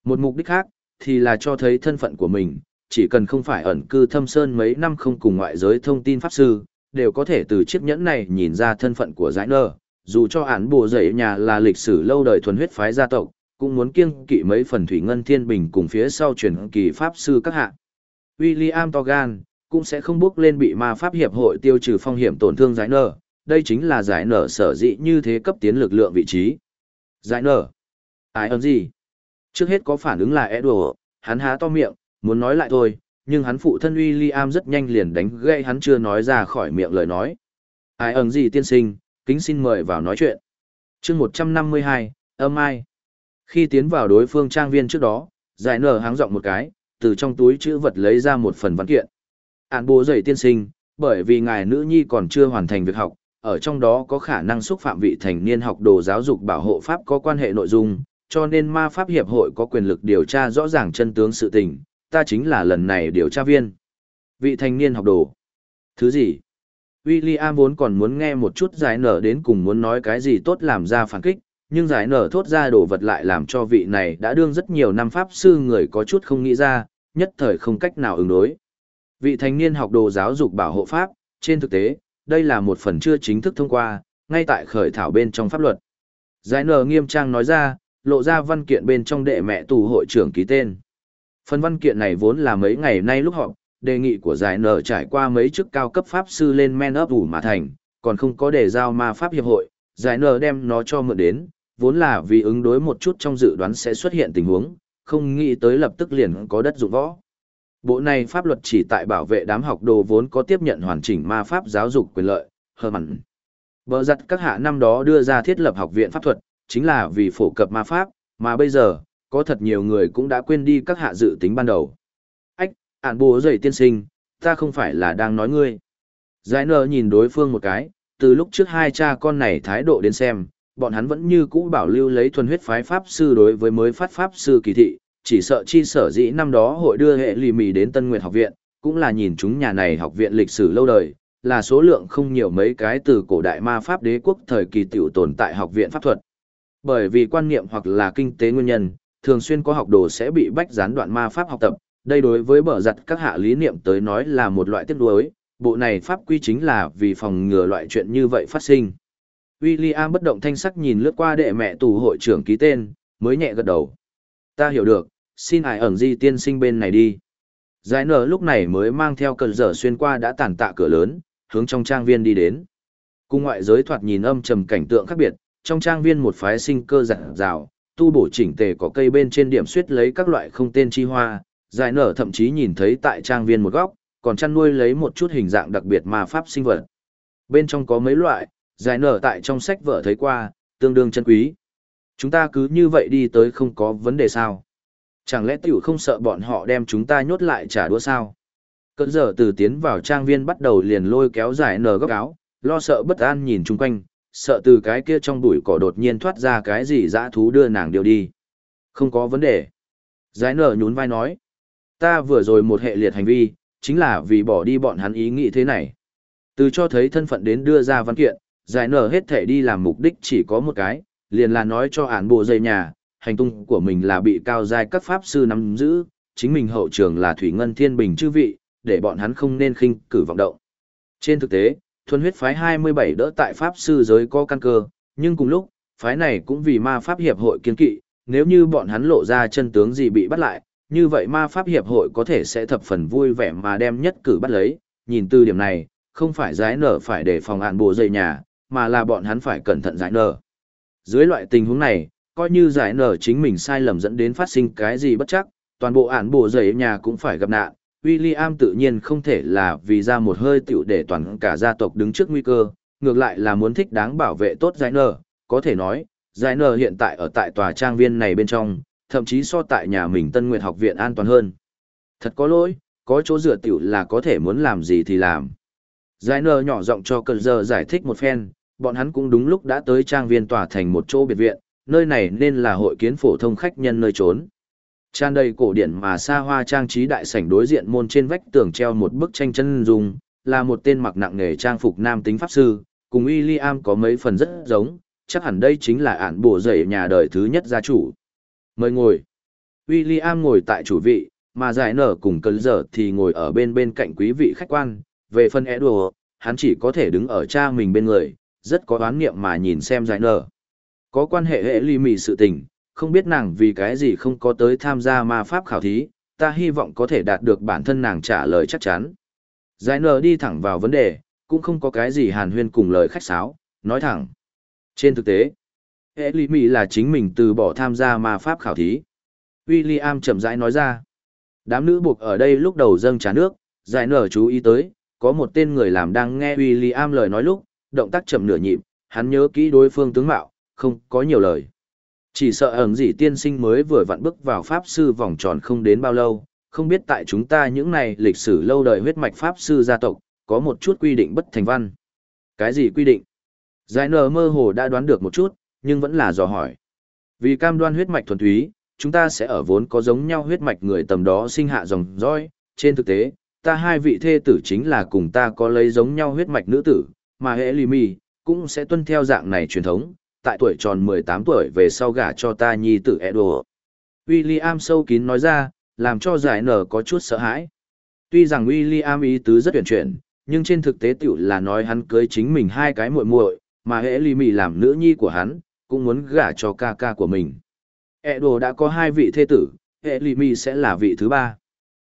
S1: Một mục đích khác, thì là cho thấy thân phận của mình, chỉ cần không phải ẩn cư thâm sơn mấy năm không cùng ngoại giới thông tin pháp sư, đều có thể từ chiếc nhẫn này nhìn ra thân phận của giải nơ, dù cho án bùa dậy nhà là lịch sử lâu đời thuần huyết phái gia tộc, cũng muốn kiêng kỵ mấy phần thủy ngân thiên bình cùng phía sau truyền kỳ pháp sư các hạ. William Togan cũng sẽ không bước lên bị ma pháp hiệp hội tiêu trừ phong hiểm tổn thương giải nở, đây chính là giải nở sở dĩ như thế cấp tiến lực lượng vị trí. Giải nở? Ai ơn gì? Trước hết có phản ứng là Edward, hắn há to miệng, muốn nói lại thôi, nhưng hắn phụ thân William rất nhanh liền đánh gãy hắn chưa nói ra khỏi miệng lời nói. Ai ẩn gì tiên sinh, kính xin mời vào nói chuyện. chương 152, âm ai. Khi tiến vào đối phương trang viên trước đó, giải nở háng giọng một cái, từ trong túi chữ vật lấy ra một phần văn kiện. Án bố dậy tiên sinh, bởi vì ngài nữ nhi còn chưa hoàn thành việc học, ở trong đó có khả năng xúc phạm vị thành niên học đồ giáo dục bảo hộ pháp có quan hệ nội dung, cho nên ma pháp hiệp hội có quyền lực điều tra rõ ràng chân tướng sự tình, ta chính là lần này điều tra viên. Vị thanh niên học đồ. Thứ gì? William vốn còn muốn nghe một chút giải nở đến cùng muốn nói cái gì tốt làm ra phản kích, nhưng giải nở thốt ra đồ vật lại làm cho vị này đã đương rất nhiều năm pháp sư người có chút không nghĩ ra, nhất thời không cách nào ứng đối. Vị thanh niên học đồ giáo dục bảo hộ pháp, trên thực tế, đây là một phần chưa chính thức thông qua, ngay tại khởi thảo bên trong pháp luật. Giải nở nghiêm trang nói ra, lộ ra văn kiện bên trong đệ mẹ tù hội trưởng ký tên. Phần văn kiện này vốn là mấy ngày nay lúc họp, đề nghị của giải nở trải qua mấy chức cao cấp pháp sư lên men ấp ủ mà thành, còn không có đề giao ma pháp hiệp hội, giải nở đem nó cho mượn đến, vốn là vì ứng đối một chút trong dự đoán sẽ xuất hiện tình huống, không nghĩ tới lập tức liền có đất dụng võ. Bộ này pháp luật chỉ tại bảo vệ đám học đồ vốn có tiếp nhận hoàn chỉnh ma pháp giáo dục quyền lợi, hờ mặn. Bờ giặt các hạ năm đó đưa ra thiết lập học viện pháp thuật, chính là vì phổ cập ma pháp, mà bây giờ, có thật nhiều người cũng đã quên đi các hạ dự tính ban đầu. Ách, ản bố dậy tiên sinh, ta không phải là đang nói ngươi. Giải nở nhìn đối phương một cái, từ lúc trước hai cha con này thái độ đến xem, bọn hắn vẫn như cũ bảo lưu lấy thuần huyết phái pháp sư đối với mới phát pháp sư kỳ thị, chỉ sợ chi sở dĩ năm đó hội đưa hệ lì mì đến Tân Nguyệt học viện, cũng là nhìn chúng nhà này học viện lịch sử lâu đời, là số lượng không nhiều mấy cái từ cổ đại ma pháp đế quốc thời kỳ tiểu tồn tại học viện pháp thuật. Bởi vì quan niệm hoặc là kinh tế nguyên nhân, thường xuyên có học đồ sẽ bị bách gián đoạn ma pháp học tập, đây đối với bở giặt các hạ lý niệm tới nói là một loại tiếc nuối, Bộ này pháp quy chính là vì phòng ngừa loại chuyện như vậy phát sinh. William bất động thanh sắc nhìn lướt qua đệ mẹ tù hội trưởng ký tên, mới nhẹ gật đầu. Ta hiểu được, xin ải ẩn di tiên sinh bên này đi. Giải nở lúc này mới mang theo cờ dở xuyên qua đã tàn tạ cửa lớn, hướng trong trang viên đi đến. Cùng ngoại giới thoạt nhìn âm trầm cảnh tượng khác biệt, trong trang viên một phái sinh cơ giản rào, tu bổ chỉnh tề có cây bên trên điểm suyết lấy các loại không tên chi hoa, giải nở thậm chí nhìn thấy tại trang viên một góc, còn chăn nuôi lấy một chút hình dạng đặc biệt mà pháp sinh vật. Bên trong có mấy loại, giải nở tại trong sách vở thấy qua, tương đương chân quý. Chúng ta cứ như vậy đi tới không có vấn đề sao. Chẳng lẽ tiểu không sợ bọn họ đem chúng ta nhốt lại trả đũa sao? Cơn giờ từ tiến vào trang viên bắt đầu liền lôi kéo giải nở góc áo, lo sợ bất an nhìn chung quanh, sợ từ cái kia trong bụi cỏ đột nhiên thoát ra cái gì dã thú đưa nàng điều đi. Không có vấn đề. Giải nở nhún vai nói. Ta vừa rồi một hệ liệt hành vi, chính là vì bỏ đi bọn hắn ý nghĩ thế này. Từ cho thấy thân phận đến đưa ra văn kiện, giải nở hết thể đi làm mục đích chỉ có một cái, liền là nói cho án bộ dây nhà, hành tung của mình là bị cao giai các pháp sư nắm giữ, chính mình hậu trường là Thủy Ngân Thiên Bình chư vị, để bọn hắn không nên khinh cử vọng động. Trên thực tế, thuần huyết phái 27 đỡ tại pháp sư giới có căn cơ, nhưng cùng lúc, phái này cũng vì ma pháp hiệp hội kiên kỵ, nếu như bọn hắn lộ ra chân tướng gì bị bắt lại, như vậy ma pháp hiệp hội có thể sẽ thập phần vui vẻ mà đem nhất cử bắt lấy, nhìn từ điểm này, không phải giái nở phải để phòng hạn bộ dây nhà, mà là bọn hắn phải cẩn thận giái nở. Dưới loại tình huống này, coi như giải nở chính mình sai lầm dẫn đến phát sinh cái gì bất chắc, toàn bộ ản bộ giấy nhà cũng phải gặp nạn. William tự nhiên không thể là vì ra một hơi tiểu để toàn cả gia tộc đứng trước nguy cơ, ngược lại là muốn thích đáng bảo vệ tốt giải nở, có thể nói, giải nở hiện tại ở tại tòa trang viên này bên trong, thậm chí so tại nhà mình Tân Nguyệt học viện an toàn hơn. Thật có lỗi, có chỗ dựa tiểu là có thể muốn làm gì thì làm. Giải nở nhỏ giọng cho cơn giờ giải thích một phen, bọn hắn cũng đúng lúc đã tới trang viên tòa thành một chỗ biệt viện, nơi này nên là hội kiến phổ thông khách nhân nơi trốn. Tràn đầy cổ điển mà xa hoa trang trí đại sảnh đối diện môn trên vách tường treo một bức tranh chân dung, là một tên mặc nặng nghề trang phục nam tính pháp sư, cùng William có mấy phần rất giống, chắc hẳn đây chính là ản bổ dậy nhà đời thứ nhất gia chủ. Mời ngồi. William ngồi tại chủ vị, mà giải nở cùng cơn giờ thì ngồi ở bên bên cạnh quý vị khách quan, về phần Edward, hắn chỉ có thể đứng ở cha mình bên người, rất có oán niệm mà nhìn xem giải nở. Có quan hệ hệ ly mì sự tình, không biết nàng vì cái gì không có tới tham gia ma pháp khảo thí, ta hy vọng có thể đạt được bản thân nàng trả lời chắc chắn. Giải nở đi thẳng vào vấn đề, cũng không có cái gì hàn huyên cùng lời khách sáo, nói thẳng. Trên thực tế, hệ ly mì là chính mình từ bỏ tham gia ma pháp khảo thí. William chậm rãi nói ra. Đám nữ buộc ở đây lúc đầu dâng trà nước, giải nở chú ý tới, có một tên người làm đang nghe William lời nói lúc, động tác chậm nửa nhịp, hắn nhớ kỹ đối phương tướng mạo, không có nhiều lời. Chỉ sợ ẩn gì tiên sinh mới vừa vặn bước vào pháp sư vòng tròn không đến bao lâu, không biết tại chúng ta những này lịch sử lâu đời huyết mạch pháp sư gia tộc, có một chút quy định bất thành văn. Cái gì quy định? Giải nở mơ hồ đã đoán được một chút, nhưng vẫn là dò hỏi. Vì cam đoan huyết mạch thuần túy, chúng ta sẽ ở vốn có giống nhau huyết mạch người tầm đó sinh hạ dòng dõi. Trên thực tế, ta hai vị thê tử chính là cùng ta có lấy giống nhau huyết mạch nữ tử, mà hệ lì mì, cũng sẽ tuân theo dạng này truyền thống, tại tuổi tròn 18 tuổi về sau gả cho ta nhi tử Edward. William sâu kín nói ra, làm cho giải nở có chút sợ hãi. Tuy rằng William ý tứ rất tuyển chuyển, nhưng trên thực tế tiểu là nói hắn cưới chính mình hai cái muội muội, mà hệ lì mì làm nữ nhi của hắn, cũng muốn gả cho ca ca của mình. Edward đã có hai vị thê tử, hệ lì mì sẽ là vị thứ ba.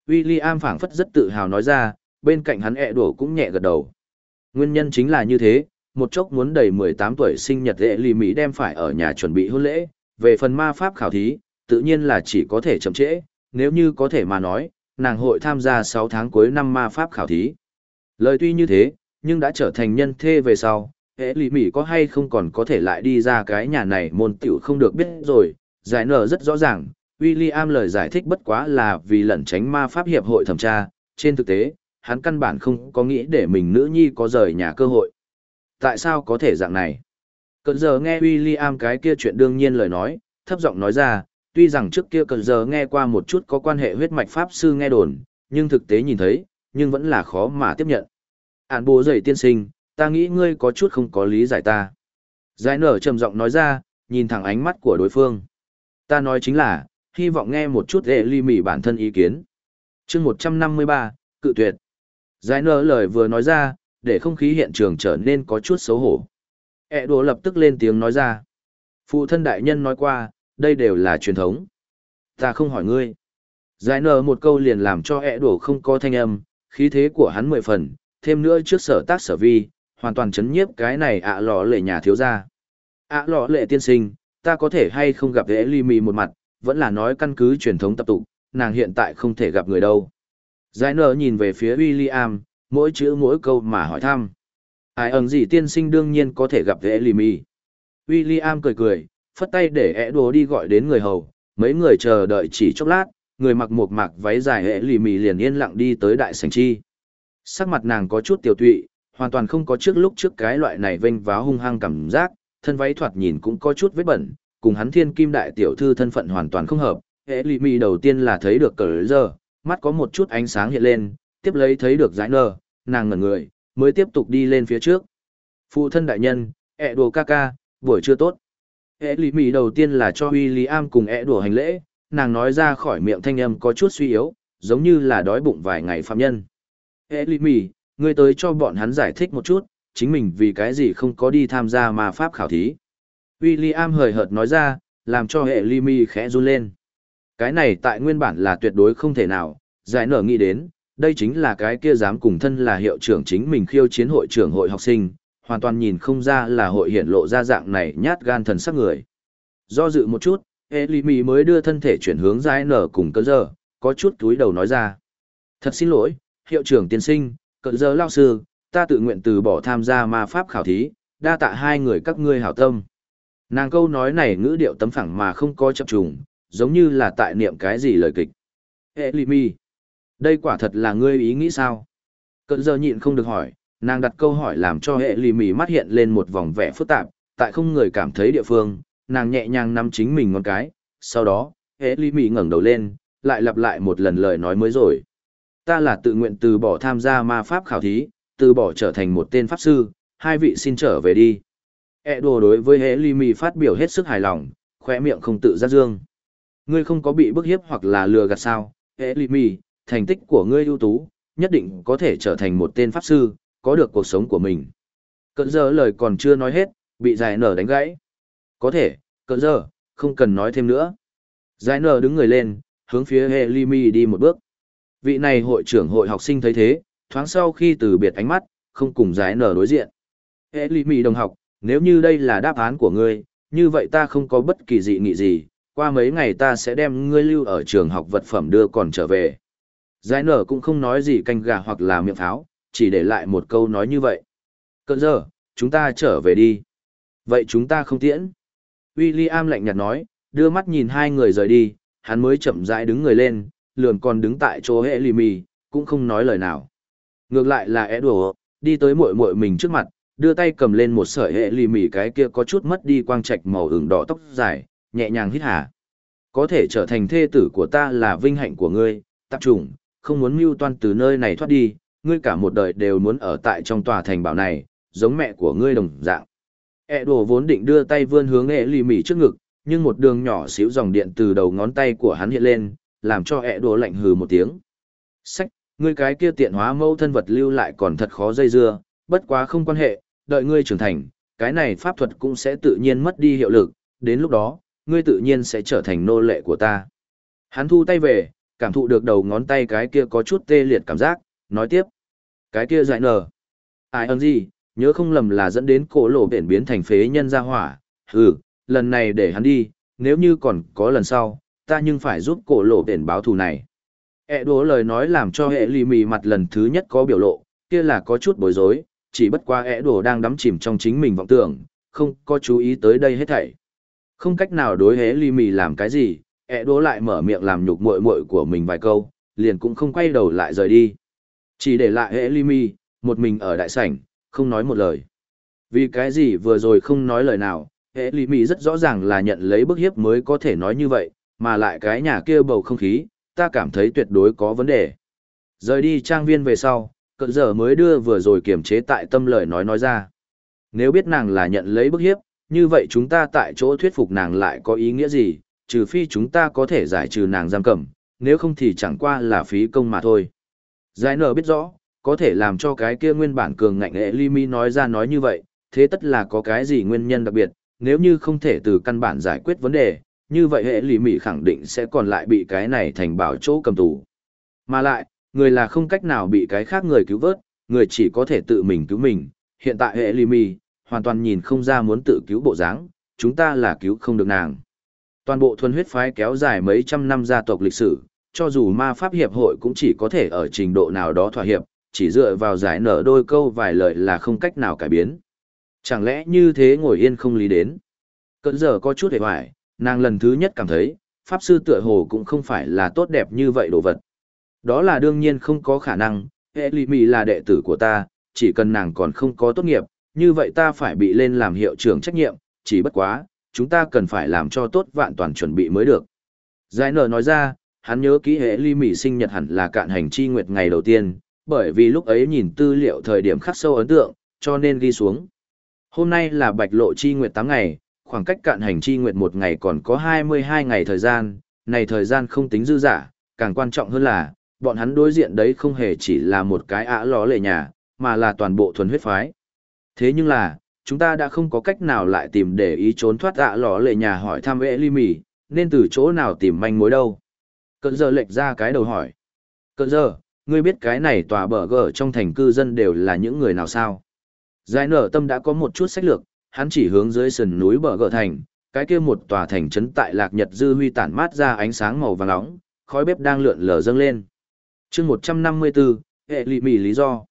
S1: William phảng phất rất tự hào nói ra, bên cạnh hắn Edward cũng nhẹ gật đầu. Nguyên nhân chính là như thế, một chốc muốn đầy 18 tuổi sinh nhật lễ lì Mỹ đem phải ở nhà chuẩn bị hôn lễ, về phần ma pháp khảo thí, tự nhiên là chỉ có thể chậm trễ, nếu như có thể mà nói, nàng hội tham gia 6 tháng cuối năm ma pháp khảo thí. Lời tuy như thế, nhưng đã trở thành nhân thê về sau, hệ lì Mỹ có hay không còn có thể lại đi ra cái nhà này môn tiểu không được biết rồi, giải nở rất rõ ràng, William lời giải thích bất quá là vì lẩn tránh ma pháp hiệp hội thẩm tra, trên thực tế, hắn căn bản không có nghĩ để mình nữ nhi có rời nhà cơ hội. Tại sao có thể dạng này? Cận giờ nghe William cái kia chuyện đương nhiên lời nói, thấp giọng nói ra, tuy rằng trước kia cận giờ nghe qua một chút có quan hệ huyết mạch pháp sư nghe đồn, nhưng thực tế nhìn thấy, nhưng vẫn là khó mà tiếp nhận. Ản bố dậy tiên sinh, ta nghĩ ngươi có chút không có lý giải ta. Giải nở trầm giọng nói ra, nhìn thẳng ánh mắt của đối phương. Ta nói chính là, hy vọng nghe một chút để ly mỉ bản thân ý kiến. chương 153, cự tuyệt. Giải nở lời vừa nói ra, để không khí hiện trường trở nên có chút xấu hổ. E đồ lập tức lên tiếng nói ra. Phụ thân đại nhân nói qua, đây đều là truyền thống. Ta không hỏi ngươi. Giải nở một câu liền làm cho E đồ không có thanh âm, khí thế của hắn mười phần, thêm nữa trước sở tác sở vi, hoàn toàn chấn nhiếp cái này ạ lọ lệ nhà thiếu gia. ạ lọ lệ tiên sinh, ta có thể hay không gặp lễ ly mì một mặt, vẫn là nói căn cứ truyền thống tập tụ, nàng hiện tại không thể gặp người đâu. Giải nở nhìn về phía William, mỗi chữ mỗi câu mà hỏi thăm. Ai ẩn gì tiên sinh đương nhiên có thể gặp với ly mì. William cười cười, phất tay để ẻ đồ đi gọi đến người hầu, mấy người chờ đợi chỉ chốc lát, người mặc một mặc váy dài hệ lì mì liền yên lặng đi tới đại sảnh chi. Sắc mặt nàng có chút tiểu tụy, hoàn toàn không có trước lúc trước cái loại này vênh váo hung hăng cảm giác, thân váy thoạt nhìn cũng có chút vết bẩn, cùng hắn thiên kim đại tiểu thư thân phận hoàn toàn không hợp. Hệ lì mì đầu tiên là thấy được cờ giờ, mắt có một chút ánh sáng hiện lên, tiếp lấy thấy được giải nơ, nàng ngẩn người, mới tiếp tục đi lên phía trước. Phụ thân đại nhân, ẹ đồ ca ca, buổi trưa tốt. Hệ lý mỉ đầu tiên là cho William cùng ẹ đồ hành lễ, nàng nói ra khỏi miệng thanh âm có chút suy yếu, giống như là đói bụng vài ngày phạm nhân. Hệ lý mỉ, ngươi tới cho bọn hắn giải thích một chút, chính mình vì cái gì không có đi tham gia mà pháp khảo thí. William hời hợt nói ra, làm cho hệ ly mi khẽ run lên. Cái này tại nguyên bản là tuyệt đối không thể nào, giải nở nghĩ đến, đây chính là cái kia dám cùng thân là hiệu trưởng chính mình khiêu chiến hội trưởng hội học sinh, hoàn toàn nhìn không ra là hội hiện lộ ra dạng này nhát gan thần sắc người. Do dự một chút, Elimi mới đưa thân thể chuyển hướng giải nở cùng Cơ giờ, có chút túi đầu nói ra. Thật xin lỗi, hiệu trưởng tiên sinh, Cơ giờ lao sư, ta tự nguyện từ bỏ tham gia ma pháp khảo thí, đa tạ hai người các ngươi hảo tâm. Nàng câu nói này ngữ điệu tấm phẳng mà không có chập trùng, giống như là tại niệm cái gì lời kịch. Hệ mi. Đây quả thật là ngươi ý nghĩ sao? Cận giờ nhịn không được hỏi, nàng đặt câu hỏi làm cho hệ lì mì mắt hiện lên một vòng vẻ phức tạp, tại không người cảm thấy địa phương, nàng nhẹ nhàng nắm chính mình ngón cái, sau đó, hệ lì mì ngẩng đầu lên, lại lặp lại một lần lời nói mới rồi. Ta là tự nguyện từ bỏ tham gia ma pháp khảo thí, từ bỏ trở thành một tên pháp sư, hai vị xin trở về đi. E đồ đối với hệ ly mì phát biểu hết sức hài lòng, khỏe miệng không tự ra dương. Ngươi không có bị bức hiếp hoặc là lừa gạt sao, hệ ly mì, thành tích của ngươi ưu tú, nhất định có thể trở thành một tên pháp sư, có được cuộc sống của mình. Cận giờ lời còn chưa nói hết, bị giải nở đánh gãy. Có thể, cận giờ, không cần nói thêm nữa. Giải nở đứng người lên, hướng phía hệ ly đi một bước. Vị này hội trưởng hội học sinh thấy thế, thoáng sau khi từ biệt ánh mắt, không cùng giải nở đối diện. Hệ lì đồng học, nếu như đây là đáp án của ngươi, như vậy ta không có bất kỳ dị nghị gì, qua mấy ngày ta sẽ đem ngươi lưu ở trường học vật phẩm đưa còn trở về. Giải nở cũng không nói gì canh gà hoặc là miệng pháo, chỉ để lại một câu nói như vậy. Cận giờ, chúng ta trở về đi. Vậy chúng ta không tiễn. William lạnh nhạt nói, đưa mắt nhìn hai người rời đi, hắn mới chậm rãi đứng người lên, lườn còn đứng tại chỗ hệ lì mì, cũng không nói lời nào. Ngược lại là Edward, đi tới muội muội mình trước mặt, đưa tay cầm lên một sợi hệ lì mì cái kia có chút mất đi quang trạch màu ửng đỏ tóc dài, nhẹ nhàng hít hà. Có thể trở thành thê tử của ta là vinh hạnh của ngươi, tập trùng không muốn mưu toan từ nơi này thoát đi, ngươi cả một đời đều muốn ở tại trong tòa thành bảo này, giống mẹ của ngươi đồng dạng. E đồ vốn định đưa tay vươn hướng e lì mỉ trước ngực, nhưng một đường nhỏ xíu dòng điện từ đầu ngón tay của hắn hiện lên, làm cho E đồ lạnh hừ một tiếng. Sách, ngươi cái kia tiện hóa mâu thân vật lưu lại còn thật khó dây dưa, bất quá không quan hệ, đợi ngươi trưởng thành, cái này pháp thuật cũng sẽ tự nhiên mất đi hiệu lực, đến lúc đó, ngươi tự nhiên sẽ trở thành nô lệ của ta. Hắn thu tay về, cảm thụ được đầu ngón tay cái kia có chút tê liệt cảm giác, nói tiếp. Cái kia dại nở. Ai ơn gì, nhớ không lầm là dẫn đến cổ lộ biển biến thành phế nhân ra hỏa. Ừ, lần này để hắn đi, nếu như còn có lần sau, ta nhưng phải giúp cổ lộ biển báo thù này. E đố lời nói làm cho hệ lì mì mặt lần thứ nhất có biểu lộ, kia là có chút bối rối, chỉ bất qua e đồ đang đắm chìm trong chính mình vọng tưởng, không có chú ý tới đây hết thảy. Không cách nào đối hế ly mì làm cái gì, ẹ đố lại mở miệng làm nhục muội muội của mình vài câu, liền cũng không quay đầu lại rời đi. Chỉ để lại hế ly Mi một mình ở đại sảnh, không nói một lời. Vì cái gì vừa rồi không nói lời nào, hế ly Mi rất rõ ràng là nhận lấy bức hiếp mới có thể nói như vậy, mà lại cái nhà kia bầu không khí, ta cảm thấy tuyệt đối có vấn đề. Rời đi trang viên về sau, cận giờ mới đưa vừa rồi kiềm chế tại tâm lời nói nói ra. Nếu biết nàng là nhận lấy bức hiếp, như vậy chúng ta tại chỗ thuyết phục nàng lại có ý nghĩa gì, trừ phi chúng ta có thể giải trừ nàng giam cầm, nếu không thì chẳng qua là phí công mà thôi. Giải nở biết rõ, có thể làm cho cái kia nguyên bản cường ngạnh hệ ly mi nói ra nói như vậy, thế tất là có cái gì nguyên nhân đặc biệt, nếu như không thể từ căn bản giải quyết vấn đề, như vậy hệ lì mỉ khẳng định sẽ còn lại bị cái này thành bảo chỗ cầm tù. Mà lại, người là không cách nào bị cái khác người cứu vớt, người chỉ có thể tự mình cứu mình, hiện tại hệ lì mỉ, hoàn toàn nhìn không ra muốn tự cứu bộ dáng, chúng ta là cứu không được nàng. Toàn bộ thuần huyết phái kéo dài mấy trăm năm gia tộc lịch sử, cho dù ma pháp hiệp hội cũng chỉ có thể ở trình độ nào đó thỏa hiệp, chỉ dựa vào giải nở đôi câu vài lời là không cách nào cải biến. Chẳng lẽ như thế ngồi yên không lý đến? Cận giờ có chút hề hoài, nàng lần thứ nhất cảm thấy, Pháp sư tựa hồ cũng không phải là tốt đẹp như vậy đồ vật. Đó là đương nhiên không có khả năng, hệ lì mì là đệ tử của ta, chỉ cần nàng còn không có tốt nghiệp, như vậy ta phải bị lên làm hiệu trưởng trách nhiệm, chỉ bất quá, chúng ta cần phải làm cho tốt vạn toàn chuẩn bị mới được. Giải nở nói ra, hắn nhớ kỹ hệ ly mỉ sinh nhật hẳn là cạn hành chi nguyệt ngày đầu tiên, bởi vì lúc ấy nhìn tư liệu thời điểm khắc sâu ấn tượng, cho nên ghi xuống. Hôm nay là bạch lộ chi nguyệt 8 ngày, khoảng cách cạn hành chi nguyệt một ngày còn có 22 ngày thời gian, này thời gian không tính dư giả, càng quan trọng hơn là, bọn hắn đối diện đấy không hề chỉ là một cái ả ló lệ nhà, mà là toàn bộ thuần huyết phái. Thế nhưng là, chúng ta đã không có cách nào lại tìm để ý trốn thoát ả lò lệ nhà hỏi thăm vệ ly mì, nên từ chỗ nào tìm manh mối đâu. Cận giờ lệch ra cái đầu hỏi. Cận giờ, ngươi biết cái này tòa bờ gờ trong thành cư dân đều là những người nào sao? Giải nở tâm đã có một chút sách lược, hắn chỉ hướng dưới sườn núi bờ gờ thành, cái kia một tòa thành trấn tại lạc nhật dư huy tản mát ra ánh sáng màu vàng nóng, khói bếp đang lượn lờ dâng lên. chương 154, hệ lụy mì lý do.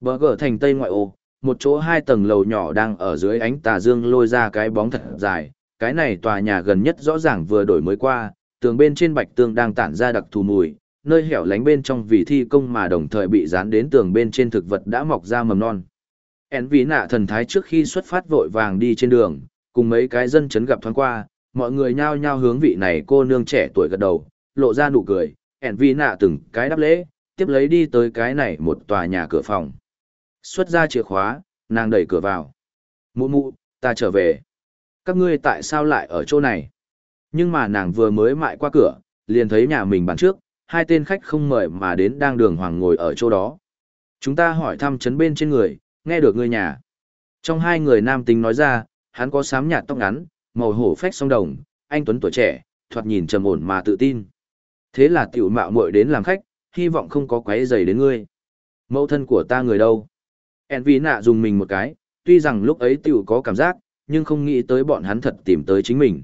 S1: Bờ gờ thành tây ngoại ô, một chỗ hai tầng lầu nhỏ đang ở dưới ánh tà dương lôi ra cái bóng thật dài, cái này tòa nhà gần nhất rõ ràng vừa đổi mới qua, tường bên trên bạch tường đang tản ra đặc thù mùi, nơi hẻo lánh bên trong vì thi công mà đồng thời bị dán đến tường bên trên thực vật đã mọc ra mầm non. én vĩ nạ thần thái trước khi xuất phát vội vàng đi trên đường, cùng mấy cái dân chấn gặp thoáng qua, mọi người nhao nhao hướng vị này cô nương trẻ tuổi gật đầu, lộ ra nụ cười, én vĩ nạ từng cái đáp lễ, tiếp lấy đi tới cái này một tòa nhà cửa phòng. Xuất ra chìa khóa, nàng đẩy cửa vào. Mụ mụ, ta trở về. Các ngươi tại sao lại ở chỗ này? Nhưng mà nàng vừa mới mại qua cửa, liền thấy nhà mình bàn trước, hai tên khách không mời mà đến đang đường hoàng ngồi ở chỗ đó. Chúng ta hỏi thăm chấn bên trên người, nghe được người nhà. Trong hai người nam tính nói ra, hắn có sám nhạt tóc ngắn, màu hổ phách song đồng, anh tuấn tuổi trẻ, thoạt nhìn trầm ổn mà tự tin. Thế là tiểu mạo muội đến làm khách, hy vọng không có quấy rầy đến ngươi. Mẫu thân của ta người đâu? En vì nạ dùng mình một cái, tuy rằng lúc ấy tiểu có cảm giác, nhưng không nghĩ tới bọn hắn thật tìm tới chính mình.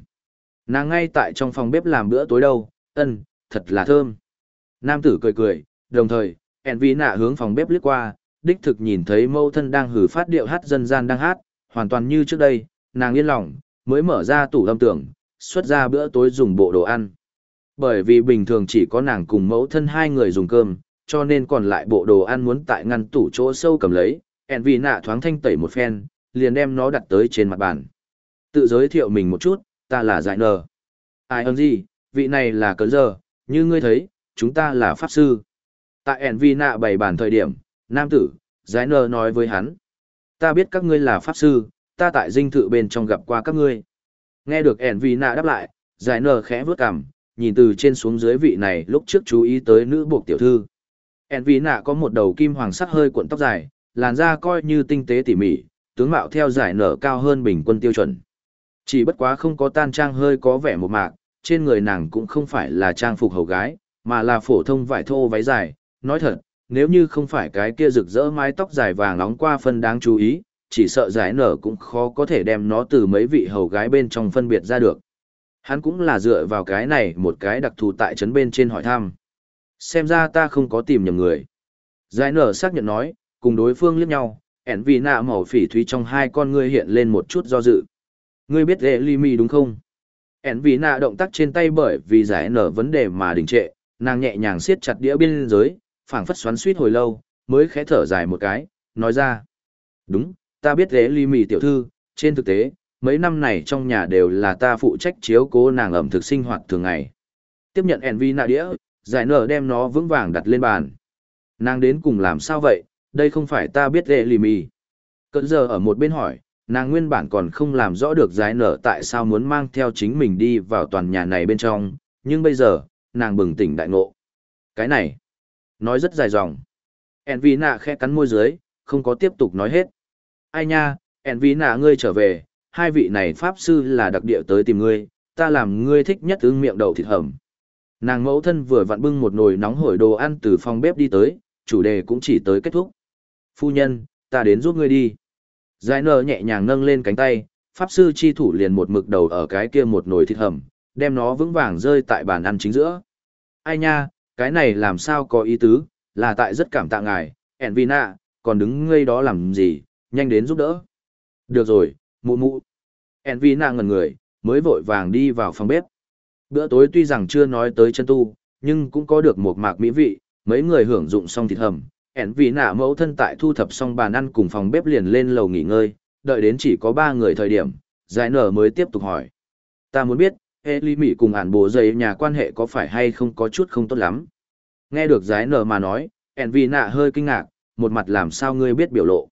S1: Nàng ngay tại trong phòng bếp làm bữa tối đâu, ân, thật là thơm. Nam tử cười cười, đồng thời, En vì nạ hướng phòng bếp lướt qua, đích thực nhìn thấy mâu thân đang hử phát điệu hát dân gian đang hát, hoàn toàn như trước đây, nàng yên lòng, mới mở ra tủ lâm tưởng, xuất ra bữa tối dùng bộ đồ ăn. Bởi vì bình thường chỉ có nàng cùng mẫu thân hai người dùng cơm, cho nên còn lại bộ đồ ăn muốn tại ngăn tủ chỗ sâu cầm lấy, ẹn vì nạ thoáng thanh tẩy một phen, liền đem nó đặt tới trên mặt bàn. Tự giới thiệu mình một chút, ta là giải nờ. Ai ơn gì, vị này là cớ giờ, như ngươi thấy, chúng ta là pháp sư. Tại ẹn vì nạ bày bàn thời điểm, Nam tử, giải nờ nói với hắn. Ta biết các ngươi là pháp sư, ta tại dinh thự bên trong gặp qua các ngươi. Nghe được ẹn vì nạ đáp lại, giải nờ khẽ vớt cằm, nhìn từ trên xuống dưới vị này lúc trước chú ý tới nữ buộc tiểu thư. ẹn vì nạ có một đầu kim hoàng sắc hơi cuộn tóc dài, làn da coi như tinh tế tỉ mỉ, tướng mạo theo giải nở cao hơn bình quân tiêu chuẩn. Chỉ bất quá không có tan trang hơi có vẻ một mạc, trên người nàng cũng không phải là trang phục hầu gái, mà là phổ thông vải thô váy dài. Nói thật, nếu như không phải cái kia rực rỡ mái tóc dài vàng nóng qua phân đáng chú ý, chỉ sợ giải nở cũng khó có thể đem nó từ mấy vị hầu gái bên trong phân biệt ra được. Hắn cũng là dựa vào cái này một cái đặc thù tại trấn bên trên hỏi thăm. Xem ra ta không có tìm nhầm người. Giải nở xác nhận nói, cùng đối phương liếc nhau, ẻn vì nạ màu phỉ thúy trong hai con ngươi hiện lên một chút do dự. Ngươi biết lệ ly mi đúng không? ẻn vì nạ động tác trên tay bởi vì giải nở vấn đề mà đình trệ, nàng nhẹ nhàng siết chặt đĩa biên giới, phảng phất xoắn suýt hồi lâu, mới khẽ thở dài một cái, nói ra. Đúng, ta biết lệ ly mì tiểu thư, trên thực tế, mấy năm này trong nhà đều là ta phụ trách chiếu cố nàng ẩm thực sinh hoạt thường ngày. Tiếp nhận NV nạ đĩa, giải nở đem nó vững vàng đặt lên bàn. Nàng đến cùng làm sao vậy, đây không phải ta biết lệ lì mì. Cận giờ ở một bên hỏi, nàng nguyên bản còn không làm rõ được giải nở tại sao muốn mang theo chính mình đi vào toàn nhà này bên trong, nhưng bây giờ, nàng bừng tỉnh đại ngộ. Cái này, Nói rất dài dòng. Envina khẽ cắn môi dưới, không có tiếp tục nói hết. Ai nha, Envina ngươi trở về, hai vị này pháp sư là đặc địa tới tìm ngươi, ta làm ngươi thích nhất ưng miệng đậu thịt hầm. Nàng mẫu thân vừa vặn bưng một nồi nóng hổi đồ ăn từ phòng bếp đi tới, chủ đề cũng chỉ tới kết thúc. Phu nhân, ta đến giúp ngươi đi. Giải nở nhẹ nhàng nâng lên cánh tay, pháp sư chi thủ liền một mực đầu ở cái kia một nồi thịt hầm, đem nó vững vàng rơi tại bàn ăn chính giữa. Ai nha, cái này làm sao có ý tứ, là tại rất cảm tạ ngài, Envina, còn đứng ngây đó làm gì, nhanh đến giúp đỡ. Được rồi, mụ mụ. Envina ngẩn người, mới vội vàng đi vào phòng bếp. Bữa tối tuy rằng chưa nói tới chân tu, nhưng cũng có được một mạc mỹ vị, mấy người hưởng dụng xong thịt hầm. Envina mẫu thân tại thu thập xong bàn ăn cùng phòng bếp liền lên lầu nghỉ ngơi, đợi đến chỉ có ba người thời điểm, giải nở mới tiếp tục hỏi. Ta muốn biết, Eli Mỹ cùng ản bồ dây nhà quan hệ có phải hay không có chút không tốt lắm. Nghe được giải nở mà nói, Envina hơi kinh ngạc, một mặt làm sao ngươi biết biểu lộ.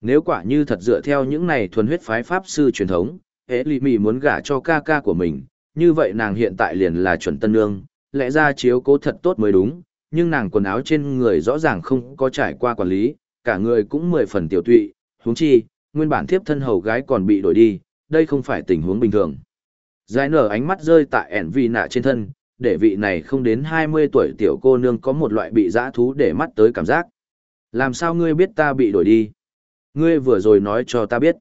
S1: Nếu quả như thật dựa theo những này thuần huyết phái pháp sư truyền thống, hệ ly mỹ muốn gả cho ca ca của mình, như vậy nàng hiện tại liền là chuẩn tân nương, lẽ ra chiếu cố thật tốt mới đúng, nhưng nàng quần áo trên người rõ ràng không có trải qua quản lý, cả người cũng mười phần tiểu tụy, huống chi, nguyên bản thiếp thân hầu gái còn bị đổi đi, đây không phải tình huống bình thường. Giải nở ánh mắt rơi tại ẻn vi nạ trên thân, để vị này không đến 20 tuổi tiểu cô nương có một loại bị dã thú để mắt tới cảm giác. Làm sao ngươi biết ta bị đổi đi? Ngươi vừa rồi nói cho ta biết.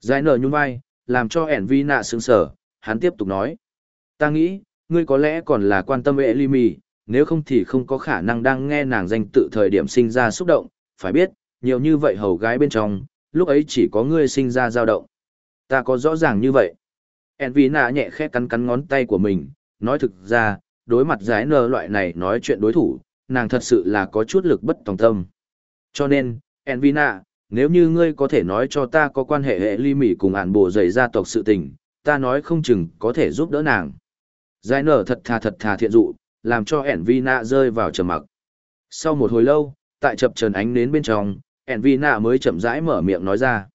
S1: Giải nở nhún vai, làm cho ẻn vi nạ sững sở, hắn tiếp tục nói. Ta nghĩ, ngươi có lẽ còn là quan tâm Elimi, nếu không thì không có khả năng đang nghe nàng danh tự thời điểm sinh ra xúc động, phải biết, nhiều như vậy hầu gái bên trong, lúc ấy chỉ có ngươi sinh ra dao động. Ta có rõ ràng như vậy. Envina nhẹ khẽ cắn cắn ngón tay của mình, nói thực ra, đối mặt giải nơ loại này nói chuyện đối thủ, nàng thật sự là có chút lực bất tòng tâm. Cho nên, Envina, nếu như ngươi có thể nói cho ta có quan hệ hệ ly mỉ cùng ản bộ dày gia tộc sự tình, ta nói không chừng có thể giúp đỡ nàng. Giải nở thật thà thật thà thiện dụ, làm cho Envina rơi vào trầm mặc. Sau một hồi lâu, tại chập trần ánh nến bên trong, Envina mới chậm rãi mở miệng nói ra.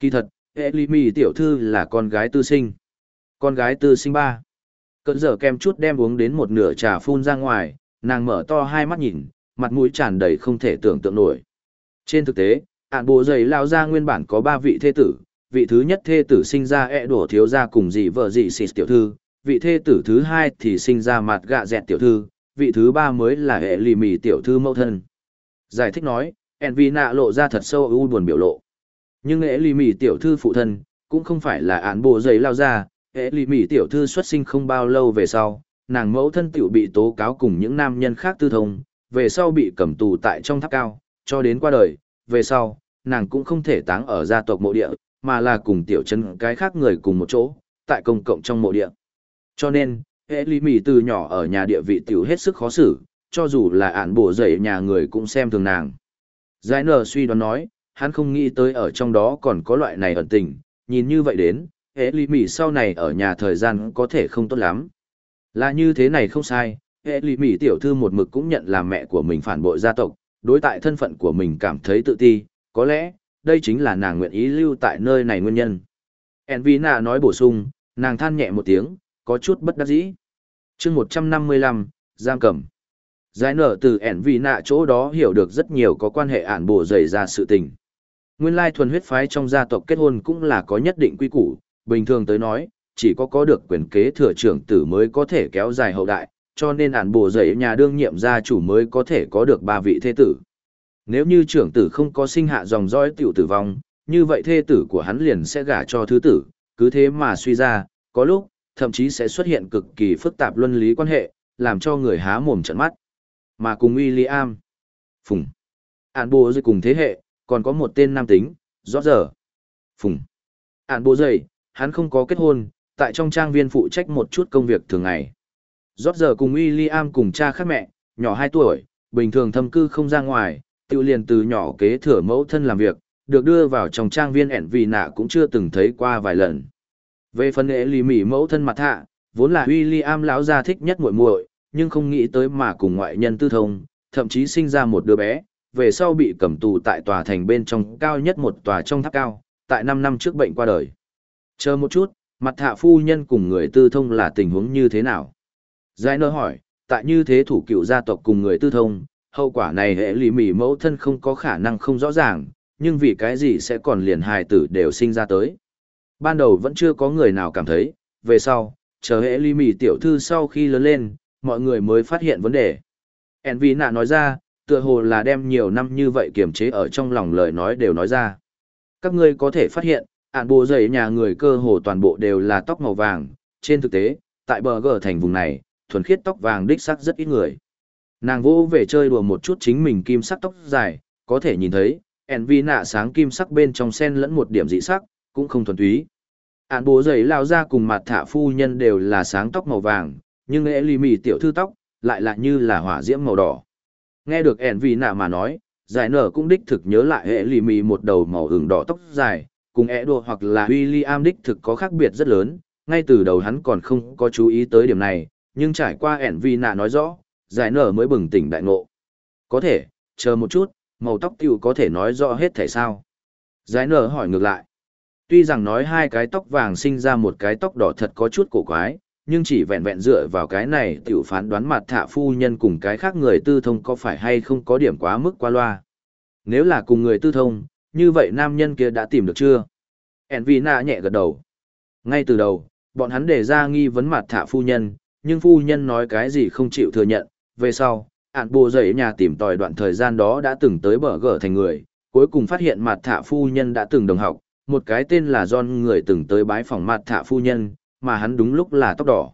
S1: Kỳ thật, Elimi tiểu thư là con gái tư sinh. Con gái tư sinh ba. Cơn giờ kem chút đem uống đến một nửa trà phun ra ngoài, nàng mở to hai mắt nhìn, mặt mũi tràn đầy không thể tưởng tượng nổi. Trên thực tế, ạn bộ giày lao ra nguyên bản có ba vị thê tử, vị thứ nhất thê tử sinh ra ẹ đổ thiếu gia cùng dì vợ dì xịt tiểu thư, vị thê tử thứ hai thì sinh ra mặt gạ dẹt tiểu thư, vị thứ ba mới là hệ lì mì tiểu thư mẫu thân. Giải thích nói, Envina lộ ra thật sâu u buồn biểu lộ. Nhưng hệ lì mì tiểu thư phụ thân, cũng không phải là án bộ giấy lao ra, hệ lì mì tiểu thư xuất sinh không bao lâu về sau, nàng mẫu thân tiểu bị tố cáo cùng những nam nhân khác tư thông, về sau bị cầm tù tại trong tháp cao, cho đến qua đời, về sau, nàng cũng không thể táng ở gia tộc mộ địa, mà là cùng tiểu chân cái khác người cùng một chỗ, tại công cộng trong mộ địa. Cho nên, hệ lý mì từ nhỏ ở nhà địa vị tiểu hết sức khó xử, cho dù là ản bổ dậy nhà người cũng xem thường nàng. Giải nở suy đoán nói, hắn không nghĩ tới ở trong đó còn có loại này ẩn tình, nhìn như vậy đến, hệ lý mì sau này ở nhà thời gian có thể không tốt lắm. Là như thế này không sai, hệ lý mì tiểu thư một mực cũng nhận là mẹ của mình phản bội gia tộc, đối tại thân phận của mình cảm thấy tự ti, có lẽ, đây chính là nàng nguyện ý lưu tại nơi này nguyên nhân. Envina nói bổ sung, nàng than nhẹ một tiếng, có chút bất đắc dĩ. chương 155, Giang Cẩm, Giải nở từ ẻn vì nạ chỗ đó hiểu được rất nhiều có quan hệ ản bổ dày ra sự tình. Nguyên lai thuần huyết phái trong gia tộc kết hôn cũng là có nhất định quy củ, bình thường tới nói, chỉ có có được quyền kế thừa trưởng tử mới có thể kéo dài hậu đại, cho nên ản bổ dậy nhà đương nhiệm gia chủ mới có thể có được ba vị thế tử. Nếu như trưởng tử không có sinh hạ dòng dõi tiểu tử vong, như vậy thê tử của hắn liền sẽ gả cho thứ tử, cứ thế mà suy ra, có lúc, thậm chí sẽ xuất hiện cực kỳ phức tạp luân lý quan hệ, làm cho người há mồm trận mắt. Mà cùng William, Phùng, Ản Bồ Dây cùng thế hệ, còn có một tên nam tính, rõ giờ. Phùng, Ản Bồ Dây, hắn không có kết hôn, tại trong trang viên phụ trách một chút công việc thường ngày. Rót giờ cùng William cùng cha khác mẹ, nhỏ 2 tuổi, bình thường thâm cư không ra ngoài, tự liền từ nhỏ kế thừa mẫu thân làm việc, được đưa vào trong trang viên ẻn vì nạ cũng chưa từng thấy qua vài lần. Về phần hệ lì mỉ mẫu thân mặt hạ, vốn là William lão gia thích nhất muội muội, nhưng không nghĩ tới mà cùng ngoại nhân tư thông, thậm chí sinh ra một đứa bé, về sau bị cầm tù tại tòa thành bên trong cao nhất một tòa trong tháp cao, tại 5 năm trước bệnh qua đời. Chờ một chút, mặt hạ phu nhân cùng người tư thông là tình huống như thế nào? Giải nơ hỏi, tại như thế thủ cựu gia tộc cùng người tư thông, Hậu quả này hệ lì mỉ mẫu thân không có khả năng không rõ ràng, nhưng vì cái gì sẽ còn liền hài tử đều sinh ra tới. Ban đầu vẫn chưa có người nào cảm thấy, về sau, chờ hệ ly mỉ tiểu thư sau khi lớn lên, mọi người mới phát hiện vấn đề. En vì nạ nói ra, tựa hồ là đem nhiều năm như vậy kiềm chế ở trong lòng lời nói đều nói ra. Các ngươi có thể phát hiện, ạn bộ dày nhà người cơ hồ toàn bộ đều là tóc màu vàng, trên thực tế, tại bờ gờ thành vùng này, thuần khiết tóc vàng đích sắc rất ít người. Nàng vô về chơi đùa một chút chính mình kim sắc tóc dài, có thể nhìn thấy, Envy vi nạ sáng kim sắc bên trong sen lẫn một điểm dị sắc, cũng không thuần túy. Án bố giấy lao ra cùng mặt thả phu nhân đều là sáng tóc màu vàng, nhưng ế lì mì tiểu thư tóc, lại là như là hỏa diễm màu đỏ. Nghe được ẻn vi nạ mà nói, giải nở cũng đích thực nhớ lại ế lì mì một đầu màu hưởng đỏ tóc dài, cùng ế đồ hoặc là William đích thực có khác biệt rất lớn, ngay từ đầu hắn còn không có chú ý tới điểm này, nhưng trải qua ẻn vi nạ nói rõ, giải nở mới bừng tỉnh đại ngộ. Có thể, chờ một chút, màu tóc tiểu có thể nói rõ hết thể sao. Giải nở hỏi ngược lại. Tuy rằng nói hai cái tóc vàng sinh ra một cái tóc đỏ thật có chút cổ quái, nhưng chỉ vẹn vẹn dựa vào cái này tiểu phán đoán mặt thạ phu nhân cùng cái khác người tư thông có phải hay không có điểm quá mức qua loa. Nếu là cùng người tư thông, như vậy nam nhân kia đã tìm được chưa? Envina nhẹ gật đầu. Ngay từ đầu, bọn hắn đề ra nghi vấn mặt thạ phu nhân, nhưng phu nhân nói cái gì không chịu thừa nhận, về sau, ản bồ dậy nhà tìm tòi đoạn thời gian đó đã từng tới bờ gở thành người, cuối cùng phát hiện mặt thạ phu nhân đã từng đồng học, một cái tên là John người từng tới bái phòng mặt thạ phu nhân, mà hắn đúng lúc là tóc đỏ.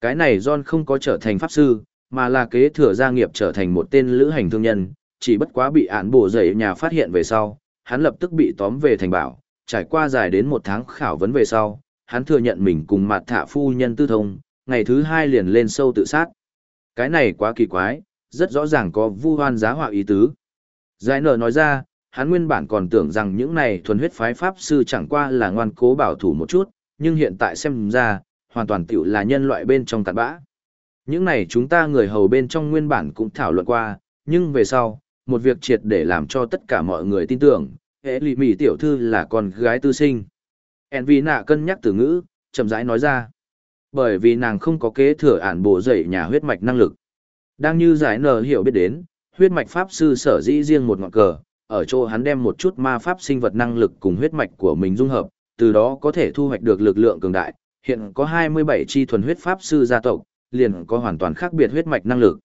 S1: Cái này John không có trở thành pháp sư, mà là kế thừa gia nghiệp trở thành một tên lữ hành thương nhân, chỉ bất quá bị án bổ dậy nhà phát hiện về sau, hắn lập tức bị tóm về thành bảo, trải qua dài đến một tháng khảo vấn về sau, hắn thừa nhận mình cùng mặt thạ phu nhân tư thông, ngày thứ hai liền lên sâu tự sát. Cái này quá kỳ quái, rất rõ ràng có vu hoan giá họa ý tứ. Giải nở nói ra, hắn nguyên bản còn tưởng rằng những này thuần huyết phái pháp sư chẳng qua là ngoan cố bảo thủ một chút, nhưng hiện tại xem ra, hoàn toàn tiểu là nhân loại bên trong cặn bã. Những này chúng ta người hầu bên trong nguyên bản cũng thảo luận qua, nhưng về sau, một việc triệt để làm cho tất cả mọi người tin tưởng, hệ lì mỉ tiểu thư là con gái tư sinh. Envy nạ cân nhắc từ ngữ, chậm rãi nói ra. Bởi vì nàng không có kế thừa ản bộ dậy nhà huyết mạch năng lực. Đang như giải nờ hiểu biết đến, huyết mạch pháp sư sở dĩ riêng một ngọn cờ, ở chỗ hắn đem một chút ma pháp sinh vật năng lực cùng huyết mạch của mình dung hợp, từ đó có thể thu hoạch được lực lượng cường đại. Hiện có 27 chi thuần huyết pháp sư gia tộc, liền có hoàn toàn khác biệt huyết mạch năng lực.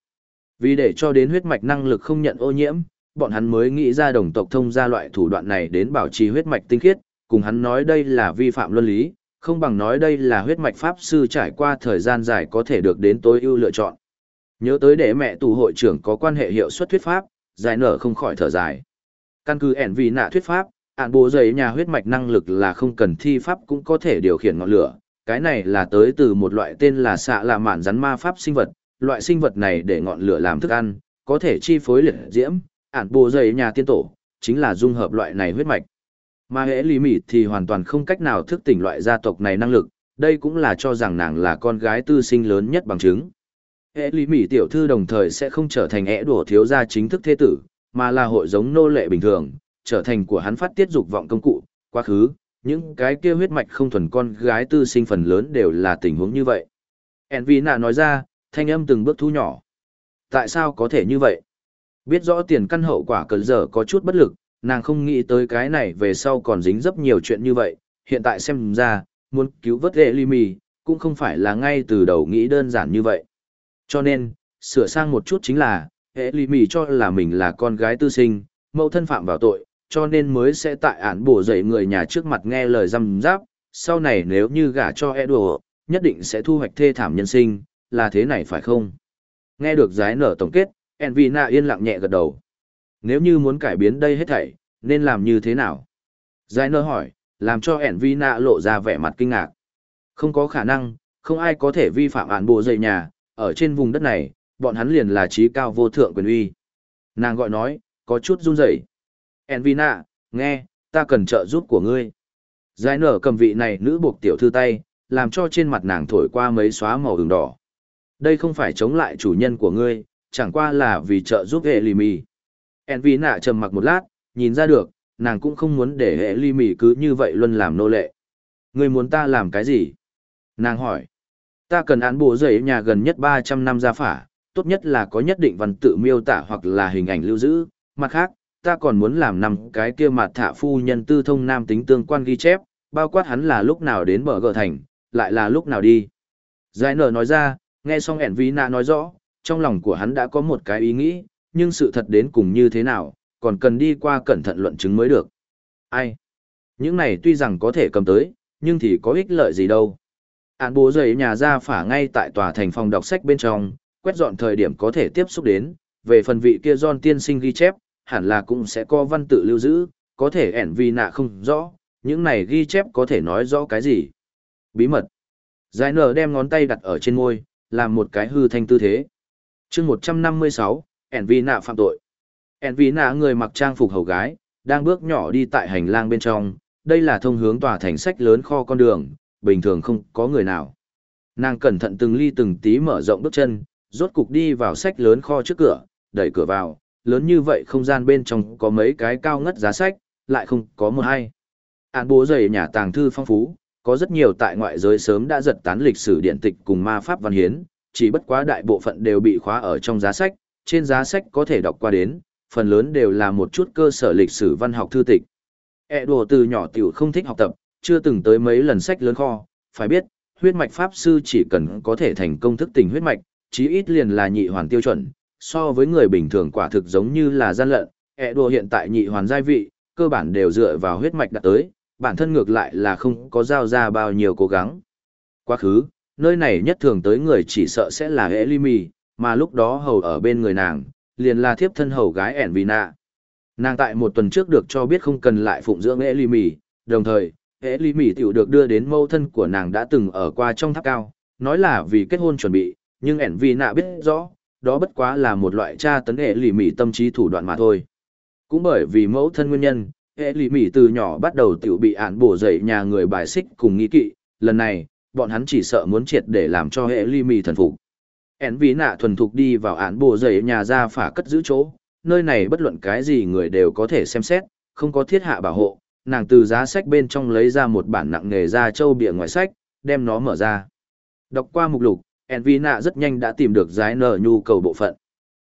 S1: Vì để cho đến huyết mạch năng lực không nhận ô nhiễm, bọn hắn mới nghĩ ra đồng tộc thông ra loại thủ đoạn này đến bảo trì huyết mạch tinh khiết, cùng hắn nói đây là vi phạm luân lý, không bằng nói đây là huyết mạch pháp sư trải qua thời gian dài có thể được đến tối ưu lựa chọn. Nhớ tới để mẹ tù hội trưởng có quan hệ hiệu suất thuyết pháp, giải nở không khỏi thở dài. Căn cứ ẻn vì nạ thuyết pháp, ạn bộ dày nhà huyết mạch năng lực là không cần thi pháp cũng có thể điều khiển ngọn lửa. Cái này là tới từ một loại tên là xạ là mạn rắn ma pháp sinh vật. Loại sinh vật này để ngọn lửa làm thức ăn, có thể chi phối liệt diễm, ạn bộ dày nhà tiên tổ, chính là dung hợp loại này huyết mạch. Mà hễ lý mỉ thì hoàn toàn không cách nào thức tỉnh loại gia tộc này năng lực, đây cũng là cho rằng nàng là con gái tư sinh lớn nhất bằng chứng. hễ lý mị tiểu thư đồng thời sẽ không trở thành hễ đổ thiếu gia chính thức thế tử, mà là hội giống nô lệ bình thường, trở thành của hắn phát tiết dục vọng công cụ, quá khứ, những cái kia huyết mạch không thuần con gái tư sinh phần lớn đều là tình huống như vậy. Envina nói ra, thanh âm từng bước thu nhỏ. Tại sao có thể như vậy? Biết rõ tiền căn hậu quả cơn giờ có chút bất lực, nàng không nghĩ tới cái này về sau còn dính dấp nhiều chuyện như vậy, hiện tại xem ra, muốn cứu vớt lệ ly mì, cũng không phải là ngay từ đầu nghĩ đơn giản như vậy. Cho nên, sửa sang một chút chính là, hệ lì mì cho là mình là con gái tư sinh, mẫu thân phạm vào tội, cho nên mới sẽ tại án bổ dậy người nhà trước mặt nghe lời răm giáp, sau này nếu như gả cho e đùa, nhất định sẽ thu hoạch thê thảm nhân sinh, là thế này phải không? Nghe được giái nở tổng kết, Envina yên lặng nhẹ gật đầu. Nếu như muốn cải biến đây hết thảy, nên làm như thế nào? Giải nơ hỏi, làm cho ẻn vi nạ lộ ra vẻ mặt kinh ngạc. Không có khả năng, không ai có thể vi phạm án bộ dây nhà, ở trên vùng đất này, bọn hắn liền là trí cao vô thượng quyền uy. Nàng gọi nói, có chút run rẩy. Envina, nghe, ta cần trợ giúp của ngươi. Giải nở cầm vị này nữ buộc tiểu thư tay, làm cho trên mặt nàng thổi qua mấy xóa màu đường đỏ. Đây không phải chống lại chủ nhân của ngươi, chẳng qua là vì trợ giúp hệ lì mì. Envina trầm mặc một lát, nhìn ra được, nàng cũng không muốn để hệ ly mì cứ như vậy luôn làm nô lệ. ngươi muốn ta làm cái gì? Nàng hỏi. Ta cần án bộ giấy nhà gần nhất 300 năm gia phả, tốt nhất là có nhất định văn tự miêu tả hoặc là hình ảnh lưu giữ. Mặt khác, ta còn muốn làm năm cái kia mặt thả phu nhân tư thông nam tính tương quan ghi chép, bao quát hắn là lúc nào đến bờ gờ thành, lại là lúc nào đi. Giải nở nói ra, nghe xong ẻn vi nạ nói rõ, trong lòng của hắn đã có một cái ý nghĩ, nhưng sự thật đến cùng như thế nào, còn cần đi qua cẩn thận luận chứng mới được. Ai? Những này tuy rằng có thể cầm tới, nhưng thì có ích lợi gì đâu. Án bố giấy nhà ra phả ngay tại tòa thành phòng đọc sách bên trong, quét dọn thời điểm có thể tiếp xúc đến, về phần vị kia John tiên sinh ghi chép, hẳn là cũng sẽ có văn tự lưu giữ, có thể ẻn vì nạ không rõ, những này ghi chép có thể nói rõ cái gì. Bí mật. Giải nở đem ngón tay đặt ở trên môi, làm một cái hư thanh tư thế. chương 156, ẻn vì nạ phạm tội. ẻn vì nạ người mặc trang phục hầu gái, đang bước nhỏ đi tại hành lang bên trong, đây là thông hướng tòa thành sách lớn kho con đường, bình thường không có người nào. Nàng cẩn thận từng ly từng tí mở rộng bước chân, rốt cục đi vào sách lớn kho trước cửa, đẩy cửa vào, lớn như vậy không gian bên trong có mấy cái cao ngất giá sách, lại không có một hay. Án bố dày nhà tàng thư phong phú, có rất nhiều tại ngoại giới sớm đã giật tán lịch sử điện tịch cùng ma pháp văn hiến, chỉ bất quá đại bộ phận đều bị khóa ở trong giá sách, trên giá sách có thể đọc qua đến, phần lớn đều là một chút cơ sở lịch sử văn học thư tịch. E đồ từ nhỏ tiểu không thích học tập, chưa từng tới mấy lần sách lớn kho, phải biết, huyết mạch pháp sư chỉ cần có thể thành công thức tỉnh huyết mạch, chí ít liền là nhị hoàn tiêu chuẩn, so với người bình thường quả thực giống như là gian lận, E đùa hiện tại nhị hoàn giai vị, cơ bản đều dựa vào huyết mạch đạt tới, bản thân ngược lại là không có giao ra bao nhiêu cố gắng. Quá khứ, nơi này nhất thường tới người chỉ sợ sẽ là ẹ li mì mà lúc đó hầu ở bên người nàng, liền là thiếp thân hầu gái ẻn vì nạ. Nàng tại một tuần trước được cho biết không cần lại phụng dưỡng ẹ li mì đồng thời, ẹ li mì tiểu được đưa đến mâu thân của nàng đã từng ở qua trong tháp cao, nói là vì kết hôn chuẩn bị, nhưng ẻn vì nạ biết rõ, đó bất quá là một loại tra tấn Elimi tâm trí thủ đoạn mà thôi. Cũng bởi vì mẫu thân nguyên nhân, hệ lì mỉ từ nhỏ bắt đầu tiểu bị ản bổ dậy nhà người bài xích cùng nghi kỵ lần này bọn hắn chỉ sợ muốn triệt để làm cho hệ lì mỉ thần phục ẻn ví nạ thuần thục đi vào ản bổ dậy nhà ra phả cất giữ chỗ nơi này bất luận cái gì người đều có thể xem xét không có thiết hạ bảo hộ nàng từ giá sách bên trong lấy ra một bản nặng nghề ra châu bìa ngoài sách đem nó mở ra đọc qua mục lục Envina rất nhanh đã tìm được giái nở nhu cầu bộ phận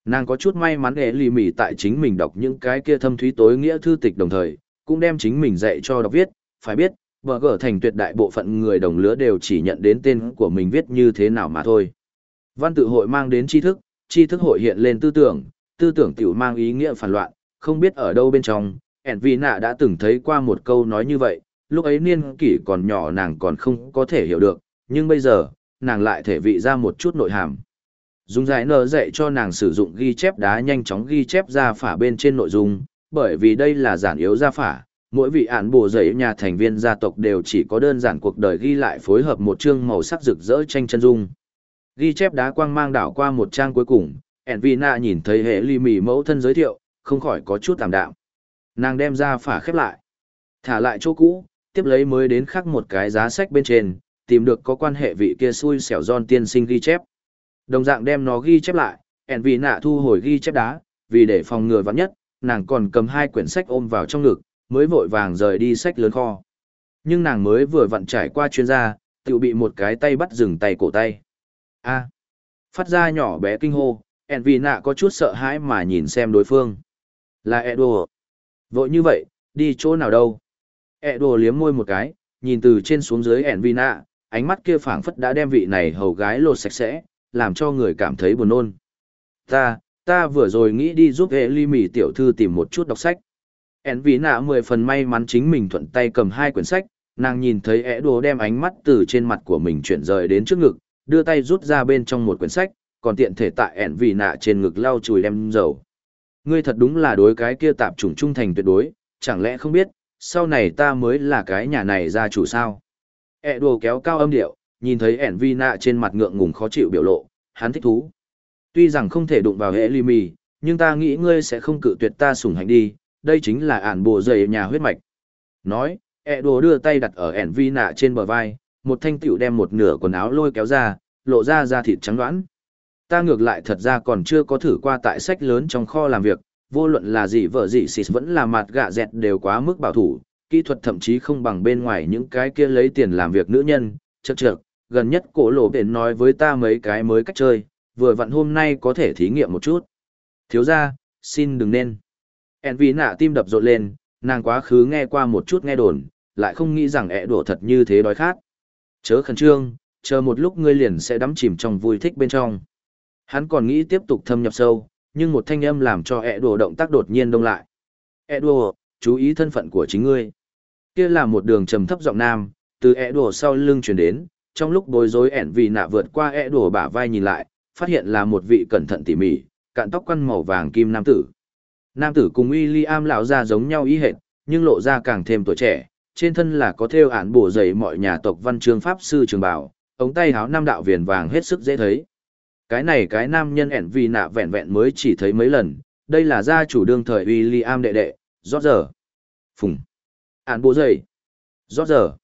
S1: Nàng có chút may mắn ế lì mỉ tại chính mình đọc những cái kia thâm thúy tối nghĩa thư tịch đồng thời, cũng đem chính mình dạy cho đọc viết, phải biết, bờ gở thành tuyệt đại bộ phận người đồng lứa đều chỉ nhận đến tên của mình viết như thế nào mà thôi. Văn tự hội mang đến tri thức, tri thức hội hiện lên tư tưởng, tư tưởng tiểu mang ý nghĩa phản loạn, không biết ở đâu bên trong, ẻn vì nạ đã từng thấy qua một câu nói như vậy, lúc ấy niên kỷ còn nhỏ nàng còn không có thể hiểu được, nhưng bây giờ, nàng lại thể vị ra một chút nội hàm. Dùng giải nở dạy cho nàng sử dụng ghi chép đá nhanh chóng ghi chép ra phả bên trên nội dung, bởi vì đây là giản yếu ra phả, mỗi vị án bổ giấy nhà thành viên gia tộc đều chỉ có đơn giản cuộc đời ghi lại phối hợp một chương màu sắc rực rỡ tranh chân dung. Ghi chép đá quang mang đảo qua một trang cuối cùng, Envina nhìn thấy hệ ly mì mẫu thân giới thiệu, không khỏi có chút tạm đạm. Nàng đem ra phả khép lại, thả lại chỗ cũ, tiếp lấy mới đến khắc một cái giá sách bên trên, tìm được có quan hệ vị kia xui xẻo giòn tiên sinh ghi chép. Đồng dạng đem nó ghi chép lại, ẻn vì nạ thu hồi ghi chép đá, vì để phòng ngừa vắng nhất, nàng còn cầm hai quyển sách ôm vào trong ngực, mới vội vàng rời đi sách lớn kho. Nhưng nàng mới vừa vặn trải qua chuyên gia, tự bị một cái tay bắt dừng tay cổ tay. A. phát ra nhỏ bé kinh hô, ẻn vì nạ có chút sợ hãi mà nhìn xem đối phương. Là Edo. Vội như vậy, đi chỗ nào đâu? Edo liếm môi một cái, nhìn từ trên xuống dưới ẻn vì nạ, ánh mắt kia phảng phất đã đem vị này hầu gái lột sạch sẽ, làm cho người cảm thấy buồn nôn. Ta, ta vừa rồi nghĩ đi giúp hệ ly mỉ tiểu thư tìm một chút đọc sách. En vĩ nạ mười phần may mắn chính mình thuận tay cầm hai quyển sách, nàng nhìn thấy e ẻ đồ đem ánh mắt từ trên mặt của mình chuyển rời đến trước ngực, đưa tay rút ra bên trong một quyển sách, còn tiện thể tại ẻn vì nạ trên ngực lau chùi đem dầu. Ngươi thật đúng là đối cái kia tạp chủng trung thành tuyệt đối, chẳng lẽ không biết, sau này ta mới là cái nhà này gia chủ sao? E đồ kéo cao âm điệu, nhìn thấy ẻn vi nạ trên mặt ngượng ngùng khó chịu biểu lộ, hắn thích thú. Tuy rằng không thể đụng vào hệ ly mì, nhưng ta nghĩ ngươi sẽ không cự tuyệt ta sủng hạnh đi, đây chính là ản bộ dày nhà huyết mạch. Nói, E đồ đưa tay đặt ở ẻn vi nạ trên bờ vai, một thanh tiểu đem một nửa quần áo lôi kéo ra, lộ ra da thịt trắng đoán. Ta ngược lại thật ra còn chưa có thử qua tại sách lớn trong kho làm việc, vô luận là gì vợ gì xịt vẫn là mặt gạ dẹt đều quá mức bảo thủ, kỹ thuật thậm chí không bằng bên ngoài những cái kia lấy tiền làm việc nữ nhân, chật chật, gần nhất cổ lộ biển nói với ta mấy cái mới cách chơi, vừa vặn hôm nay có thể thí nghiệm một chút. Thiếu ra, xin đừng nên. En vì nạ tim đập rộn lên, nàng quá khứ nghe qua một chút nghe đồn, lại không nghĩ rằng ẹ đổ thật như thế đói khát. Chớ khẩn trương, chờ một lúc ngươi liền sẽ đắm chìm trong vui thích bên trong. Hắn còn nghĩ tiếp tục thâm nhập sâu, nhưng một thanh âm làm cho ẹ đổ động tác đột nhiên đông lại. Ẹ đổ, chú ý thân phận của chính ngươi. Kia là một đường trầm thấp giọng nam, từ e đùa sau lưng chuyển đến, trong lúc bối rối ẻn vì nạ vượt qua e đùa bả vai nhìn lại, phát hiện là một vị cẩn thận tỉ mỉ, cạn tóc quăn màu vàng kim nam tử. Nam tử cùng William lão ra giống nhau ý hệt, nhưng lộ ra càng thêm tuổi trẻ, trên thân là có theo án bổ dày mọi nhà tộc văn chương pháp sư trường bảo, ống tay háo nam đạo viền vàng hết sức dễ thấy. Cái này cái nam nhân ẻn vì nạ vẹn vẹn mới chỉ thấy mấy lần, đây là gia chủ đương thời William đệ đệ, rót giờ. Phùng. Án bố dày. Rót giờ.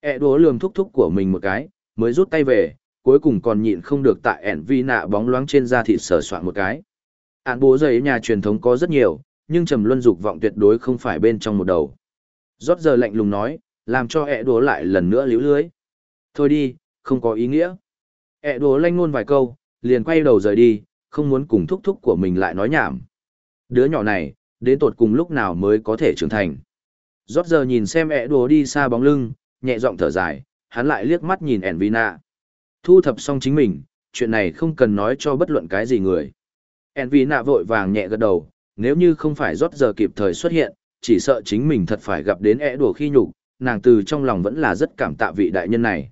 S1: E đố lường thúc thúc của mình một cái, mới rút tay về, cuối cùng còn nhịn không được tại ẻn vi nạ bóng loáng trên da thịt sở soạn một cái. Án bố dày nhà truyền thống có rất nhiều, nhưng trầm luân dục vọng tuyệt đối không phải bên trong một đầu. Rót giờ lạnh lùng nói, làm cho e ẹ đố lại lần nữa liếu lưới. Thôi đi, không có ý nghĩa. E ẹ đố lanh ngôn vài câu, liền quay đầu rời đi, không muốn cùng thúc thúc của mình lại nói nhảm. Đứa nhỏ này, đến tột cùng lúc nào mới có thể trưởng thành. Rót giờ nhìn xem ẹ đùa đi xa bóng lưng, nhẹ giọng thở dài, hắn lại liếc mắt nhìn Envina. Thu thập xong chính mình, chuyện này không cần nói cho bất luận cái gì người. Envina vội vàng nhẹ gật đầu, nếu như không phải rót giờ kịp thời xuất hiện, chỉ sợ chính mình thật phải gặp đến ẹ đùa khi nhục, nàng từ trong lòng vẫn là rất cảm tạ vị đại nhân này.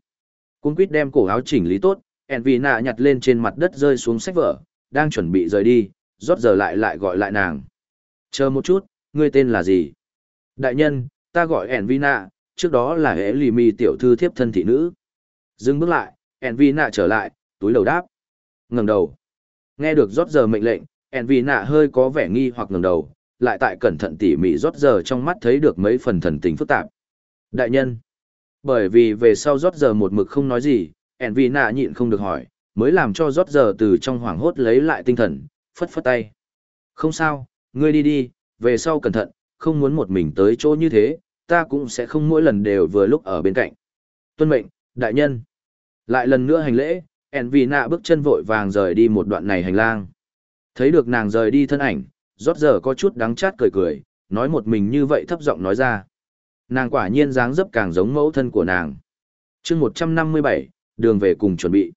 S1: Cung quýt đem cổ áo chỉnh lý tốt, Envina nhặt lên trên mặt đất rơi xuống sách vở, đang chuẩn bị rời đi, rót giờ lại lại gọi lại nàng. Chờ một chút, ngươi tên là gì? Đại nhân, ta gọi Envina, trước đó là hệ lì mì tiểu thư thiếp thân thị nữ. Dừng bước lại, Envina trở lại, túi đầu đáp. ngẩng đầu. Nghe được rót giờ mệnh lệnh, Envina hơi có vẻ nghi hoặc ngẩng đầu, lại tại cẩn thận tỉ mỉ rót giờ trong mắt thấy được mấy phần thần tình phức tạp. Đại nhân. Bởi vì về sau rót giờ một mực không nói gì, Envina nhịn không được hỏi, mới làm cho rót giờ từ trong hoảng hốt lấy lại tinh thần, phất phất tay. Không sao, ngươi đi đi, về sau cẩn thận, không muốn một mình tới chỗ như thế, ta cũng sẽ không mỗi lần đều vừa lúc ở bên cạnh. Tuân mệnh, đại nhân. Lại lần nữa hành lễ, Envina bước chân vội vàng rời đi một đoạn này hành lang. Thấy được nàng rời đi thân ảnh, rót giờ có chút đắng chát cười cười, nói một mình như vậy thấp giọng nói ra. Nàng quả nhiên dáng dấp càng giống mẫu thân của nàng. chương 157, đường về cùng chuẩn bị.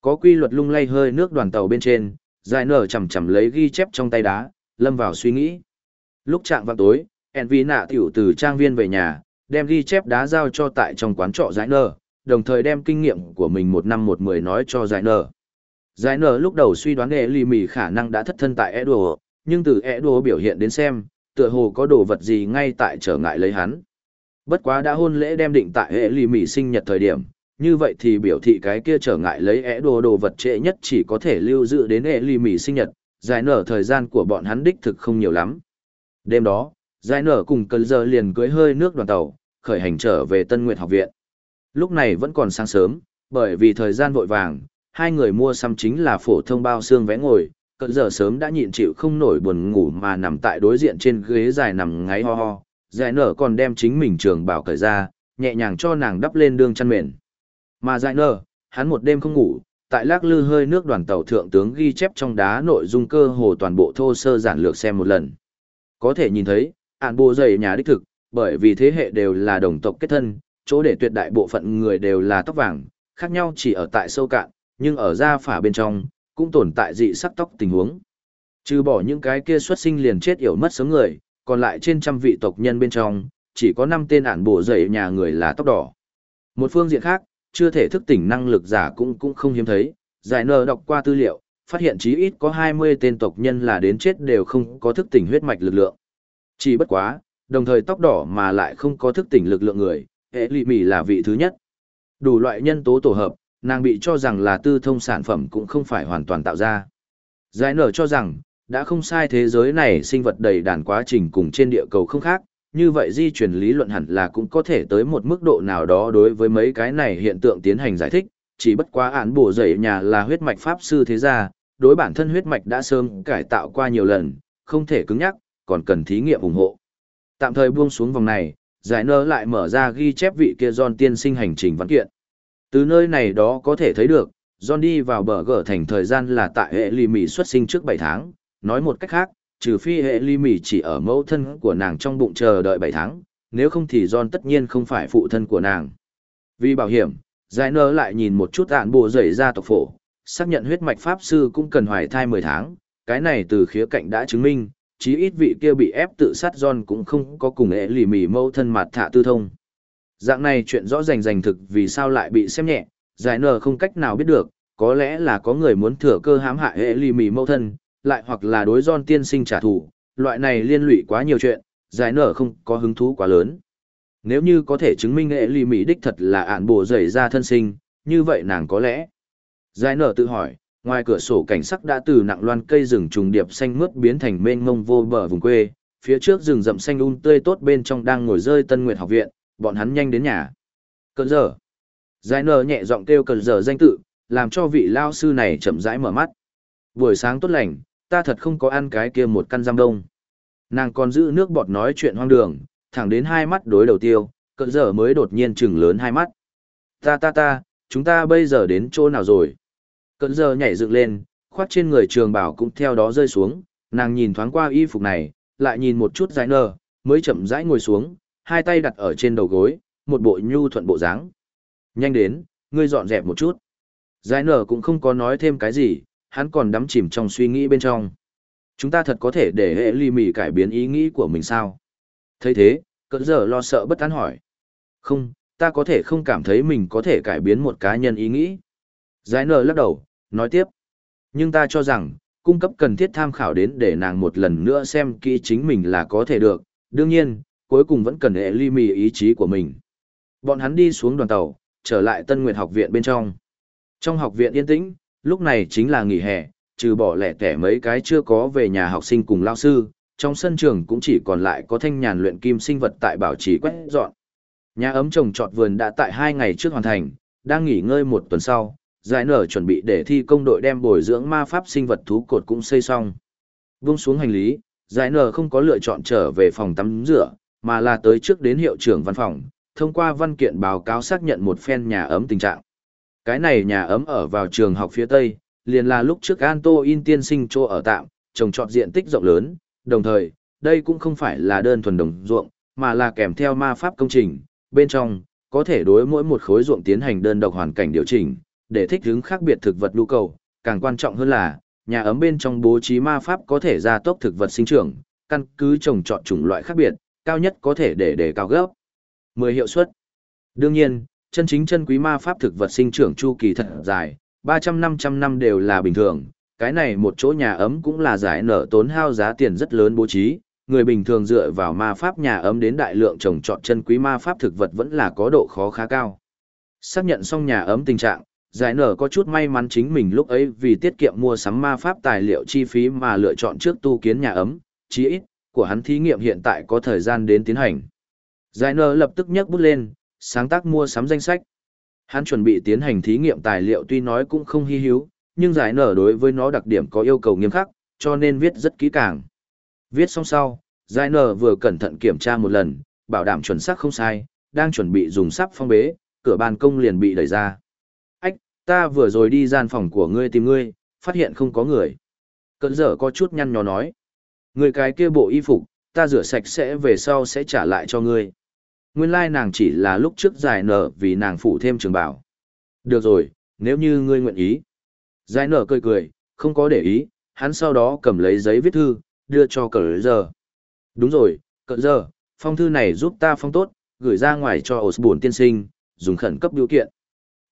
S1: Có quy luật lung lay hơi nước đoàn tàu bên trên, dài nở chầm chầm lấy ghi chép trong tay đá, lâm vào suy nghĩ. Lúc trạng vào tối, Envy nạ tiểu từ trang viên về nhà, đem ghi chép đá giao cho tại trong quán trọ giải nở, đồng thời đem kinh nghiệm của mình một năm một mười nói cho giải nở. Giải nở lúc đầu suy đoán nghệ lì mì khả năng đã thất thân tại Edo, nhưng từ ẻ đồ biểu hiện đến xem, tựa hồ có đồ vật gì ngay tại trở ngại lấy hắn. Bất quá đã hôn lễ đem định tại hệ lì mỉ sinh nhật thời điểm, như vậy thì biểu thị cái kia trở ngại lấy É đồ đồ vật trễ nhất chỉ có thể lưu giữ đến hệ lì mỉ sinh nhật, giải nở thời gian của bọn hắn đích thực không nhiều lắm. Đêm đó, giải nở cùng cơn giờ liền cưới hơi nước đoàn tàu, khởi hành trở về Tân Nguyệt học viện. Lúc này vẫn còn sáng sớm, bởi vì thời gian vội vàng, hai người mua xăm chính là phổ thông bao xương vé ngồi, cận giờ sớm đã nhịn chịu không nổi buồn ngủ mà nằm tại đối diện trên ghế dài nằm ngáy ho ho, giải nở còn đem chính mình trường bảo cởi ra, nhẹ nhàng cho nàng đắp lên đương chăn mền. Mà giải nở, hắn một đêm không ngủ, tại lác lư hơi nước đoàn tàu thượng tướng ghi chép trong đá nội dung cơ hồ toàn bộ thô sơ giản lược xem một lần. Có thể nhìn thấy, ản bộ dày nhà đích thực, bởi vì thế hệ đều là đồng tộc kết thân, chỗ để tuyệt đại bộ phận người đều là tóc vàng, khác nhau chỉ ở tại sâu cạn, nhưng ở da phả bên trong, cũng tồn tại dị sắc tóc tình huống. Trừ bỏ những cái kia xuất sinh liền chết yểu mất sớm người, còn lại trên trăm vị tộc nhân bên trong, chỉ có năm tên ản bộ dày nhà người là tóc đỏ. Một phương diện khác, chưa thể thức tỉnh năng lực giả cũng cũng không hiếm thấy, giải nờ đọc qua tư liệu, phát hiện chí ít có 20 tên tộc nhân là đến chết đều không có thức tỉnh huyết mạch lực lượng. Chỉ bất quá, đồng thời tóc đỏ mà lại không có thức tỉnh lực lượng người, hệ lị mỉ là vị thứ nhất. Đủ loại nhân tố tổ hợp, nàng bị cho rằng là tư thông sản phẩm cũng không phải hoàn toàn tạo ra. Giải nở cho rằng, đã không sai thế giới này sinh vật đầy đàn quá trình cùng trên địa cầu không khác, như vậy di truyền lý luận hẳn là cũng có thể tới một mức độ nào đó đối với mấy cái này hiện tượng tiến hành giải thích, chỉ bất quá án bổ dậy nhà là huyết mạch pháp sư thế gia, đối bản thân huyết mạch đã sớm cải tạo qua nhiều lần, không thể cứng nhắc, còn cần thí nghiệm ủng hộ. Tạm thời buông xuống vòng này, giải nơ lại mở ra ghi chép vị kia John tiên sinh hành trình văn kiện. Từ nơi này đó có thể thấy được, John đi vào bờ gở thành thời gian là tại hệ ly mì xuất sinh trước 7 tháng, nói một cách khác, trừ phi hệ ly mì chỉ ở mẫu thân của nàng trong bụng chờ đợi 7 tháng, nếu không thì John tất nhiên không phải phụ thân của nàng. Vì bảo hiểm, giải nơ lại nhìn một chút ạn bộ rời ra tộc phổ, xác nhận huyết mạch pháp sư cũng cần hoài thai 10 tháng, cái này từ khía cạnh đã chứng minh, chí ít vị kia bị ép tự sát John cũng không có cùng ế lì mì mâu thân mặt thạ tư thông. Dạng này chuyện rõ rành rành thực vì sao lại bị xem nhẹ, giải nở không cách nào biết được, có lẽ là có người muốn thừa cơ hãm hại ế lì mì mâu thân, lại hoặc là đối John tiên sinh trả thù, loại này liên lụy quá nhiều chuyện, giải nở không có hứng thú quá lớn. Nếu như có thể chứng minh ế lì mì đích thật là ạn bộ rời ra thân sinh, như vậy nàng có lẽ. Giải nở tự hỏi, ngoài cửa sổ cảnh sắc đã từ nặng loan cây rừng trùng điệp xanh mướt biến thành mênh mông vô bờ vùng quê, phía trước rừng rậm xanh um tươi tốt bên trong đang ngồi rơi Tân Nguyệt học viện, bọn hắn nhanh đến nhà. Cơn giờ. Giải nở nhẹ giọng kêu cơn giờ danh tự, làm cho vị lao sư này chậm rãi mở mắt. Buổi sáng tốt lành, ta thật không có ăn cái kia một căn giam đông. Nàng còn giữ nước bọt nói chuyện hoang đường, thẳng đến hai mắt đối đầu tiêu, cơn giờ mới đột nhiên chừng lớn hai mắt. Ta ta ta, chúng ta bây giờ đến chỗ nào rồi? Cận giờ nhảy dựng lên, khoát trên người trường bảo cũng theo đó rơi xuống, nàng nhìn thoáng qua y phục này, lại nhìn một chút giải nơ, mới chậm rãi ngồi xuống, hai tay đặt ở trên đầu gối, một bộ nhu thuận bộ dáng. Nhanh đến, ngươi dọn dẹp một chút. Giải nở cũng không có nói thêm cái gì, hắn còn đắm chìm trong suy nghĩ bên trong. Chúng ta thật có thể để hệ ly mì cải biến ý nghĩ của mình sao? thấy thế, cỡ giờ lo sợ bất an hỏi. Không, ta có thể không cảm thấy mình có thể cải biến một cá nhân ý nghĩ. Giải nở lắc đầu, nói tiếp. Nhưng ta cho rằng, cung cấp cần thiết tham khảo đến để nàng một lần nữa xem kỹ chính mình là có thể được. Đương nhiên, cuối cùng vẫn cần hệ ly mì ý chí của mình. Bọn hắn đi xuống đoàn tàu, trở lại Tân Nguyệt học viện bên trong. Trong học viện yên tĩnh, lúc này chính là nghỉ hè, trừ bỏ lẻ tẻ mấy cái chưa có về nhà học sinh cùng lao sư, trong sân trường cũng chỉ còn lại có thanh nhàn luyện kim sinh vật tại bảo trì quét dọn. Nhà ấm trồng trọt vườn đã tại hai ngày trước hoàn thành, đang nghỉ ngơi một tuần sau, giải nở chuẩn bị để thi công đội đem bồi dưỡng ma pháp sinh vật thú cột cũng xây xong. Vung xuống hành lý, giải nở không có lựa chọn trở về phòng tắm rửa, mà là tới trước đến hiệu trưởng văn phòng, thông qua văn kiện báo cáo xác nhận một phen nhà ấm tình trạng. Cái này nhà ấm ở vào trường học phía Tây, liền là lúc trước Anto in tiên sinh chỗ ở tạm, trồng trọt diện tích rộng lớn, đồng thời, đây cũng không phải là đơn thuần đồng ruộng, mà là kèm theo ma pháp công trình, bên trong, có thể đối mỗi một khối ruộng tiến hành đơn độc hoàn cảnh điều chỉnh, để thích ứng khác biệt thực vật nhu cầu, càng quan trọng hơn là, nhà ấm bên trong bố trí ma pháp có thể gia tốc thực vật sinh trưởng, căn cứ trồng chọn chủng loại khác biệt, cao nhất có thể để để cao gấp. 10 hiệu suất. Đương nhiên, chân chính chân quý ma pháp thực vật sinh trưởng chu kỳ thật dài, 300-500 năm đều là bình thường, cái này một chỗ nhà ấm cũng là giải nở tốn hao giá tiền rất lớn bố trí, người bình thường dựa vào ma pháp nhà ấm đến đại lượng trồng trọt chân quý ma pháp thực vật vẫn là có độ khó khá cao. Xác nhận xong nhà ấm tình trạng, giải nở có chút may mắn chính mình lúc ấy vì tiết kiệm mua sắm ma pháp tài liệu chi phí mà lựa chọn trước tu kiến nhà ấm, chí ít, của hắn thí nghiệm hiện tại có thời gian đến tiến hành. Giải nở lập tức nhấc bút lên, sáng tác mua sắm danh sách. Hắn chuẩn bị tiến hành thí nghiệm tài liệu tuy nói cũng không hy hữu, nhưng giải nở đối với nó đặc điểm có yêu cầu nghiêm khắc, cho nên viết rất kỹ càng. Viết xong sau, giải nở vừa cẩn thận kiểm tra một lần, bảo đảm chuẩn xác không sai, đang chuẩn bị dùng sắp phong bế, cửa ban công liền bị đẩy ra ta vừa rồi đi gian phòng của ngươi tìm ngươi, phát hiện không có người. Cận dở có chút nhăn nhó nói. Người cái kia bộ y phục, ta rửa sạch sẽ về sau sẽ trả lại cho ngươi. Nguyên lai nàng chỉ là lúc trước giải nở vì nàng phụ thêm trường bảo. Được rồi, nếu như ngươi nguyện ý. Giải nở cười cười, không có để ý, hắn sau đó cầm lấy giấy viết thư, đưa cho cờ giờ. Đúng rồi, cờ giờ, phong thư này giúp ta phong tốt, gửi ra ngoài cho Osborne tiên sinh, dùng khẩn cấp điều kiện.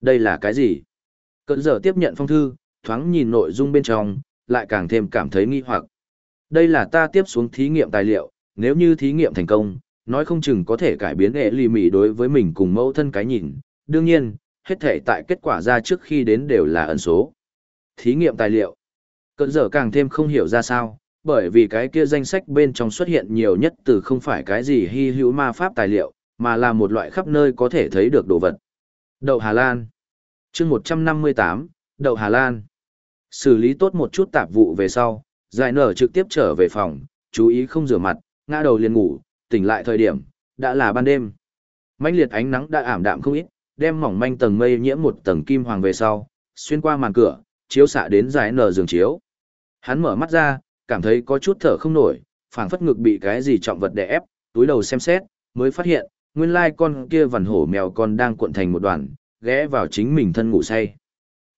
S1: Đây là cái gì? Cờ giờ tiếp nhận phong thư, thoáng nhìn nội dung bên trong, lại càng thêm cảm thấy nghi hoặc. Đây là ta tiếp xuống thí nghiệm tài liệu, nếu như thí nghiệm thành công, nói không chừng có thể cải biến hệ lì mì đối với mình cùng mẫu thân cái nhìn. Đương nhiên, hết thể tại kết quả ra trước khi đến đều là ẩn số. Thí nghiệm tài liệu. Cận giờ càng thêm không hiểu ra sao, bởi vì cái kia danh sách bên trong xuất hiện nhiều nhất từ không phải cái gì hy hữu ma pháp tài liệu, mà là một loại khắp nơi có thể thấy được đồ vật. Đậu Hà Lan chương một trăm năm mươi tám đậu hà lan xử lý tốt một chút tạp vụ về sau giải nở trực tiếp trở về phòng chú ý không rửa mặt ngã đầu liền ngủ tỉnh lại thời điểm đã là ban đêm mãnh liệt ánh nắng đã ảm đạm không ít đem mỏng manh tầng mây nhiễm một tầng kim hoàng về sau xuyên qua màn cửa, chiếu xạ đến giải nở giường chiếu. Hắn mở mắt ra, cảm thấy có chút thở không nổi, phảng phất ngực bị cái gì trọng vật đè ép, túi đầu xem xét, mới phát hiện, nguyên lai con kia vằn hổ mèo con đang cuộn thành một đoàn, ghé vào chính mình thân ngủ say.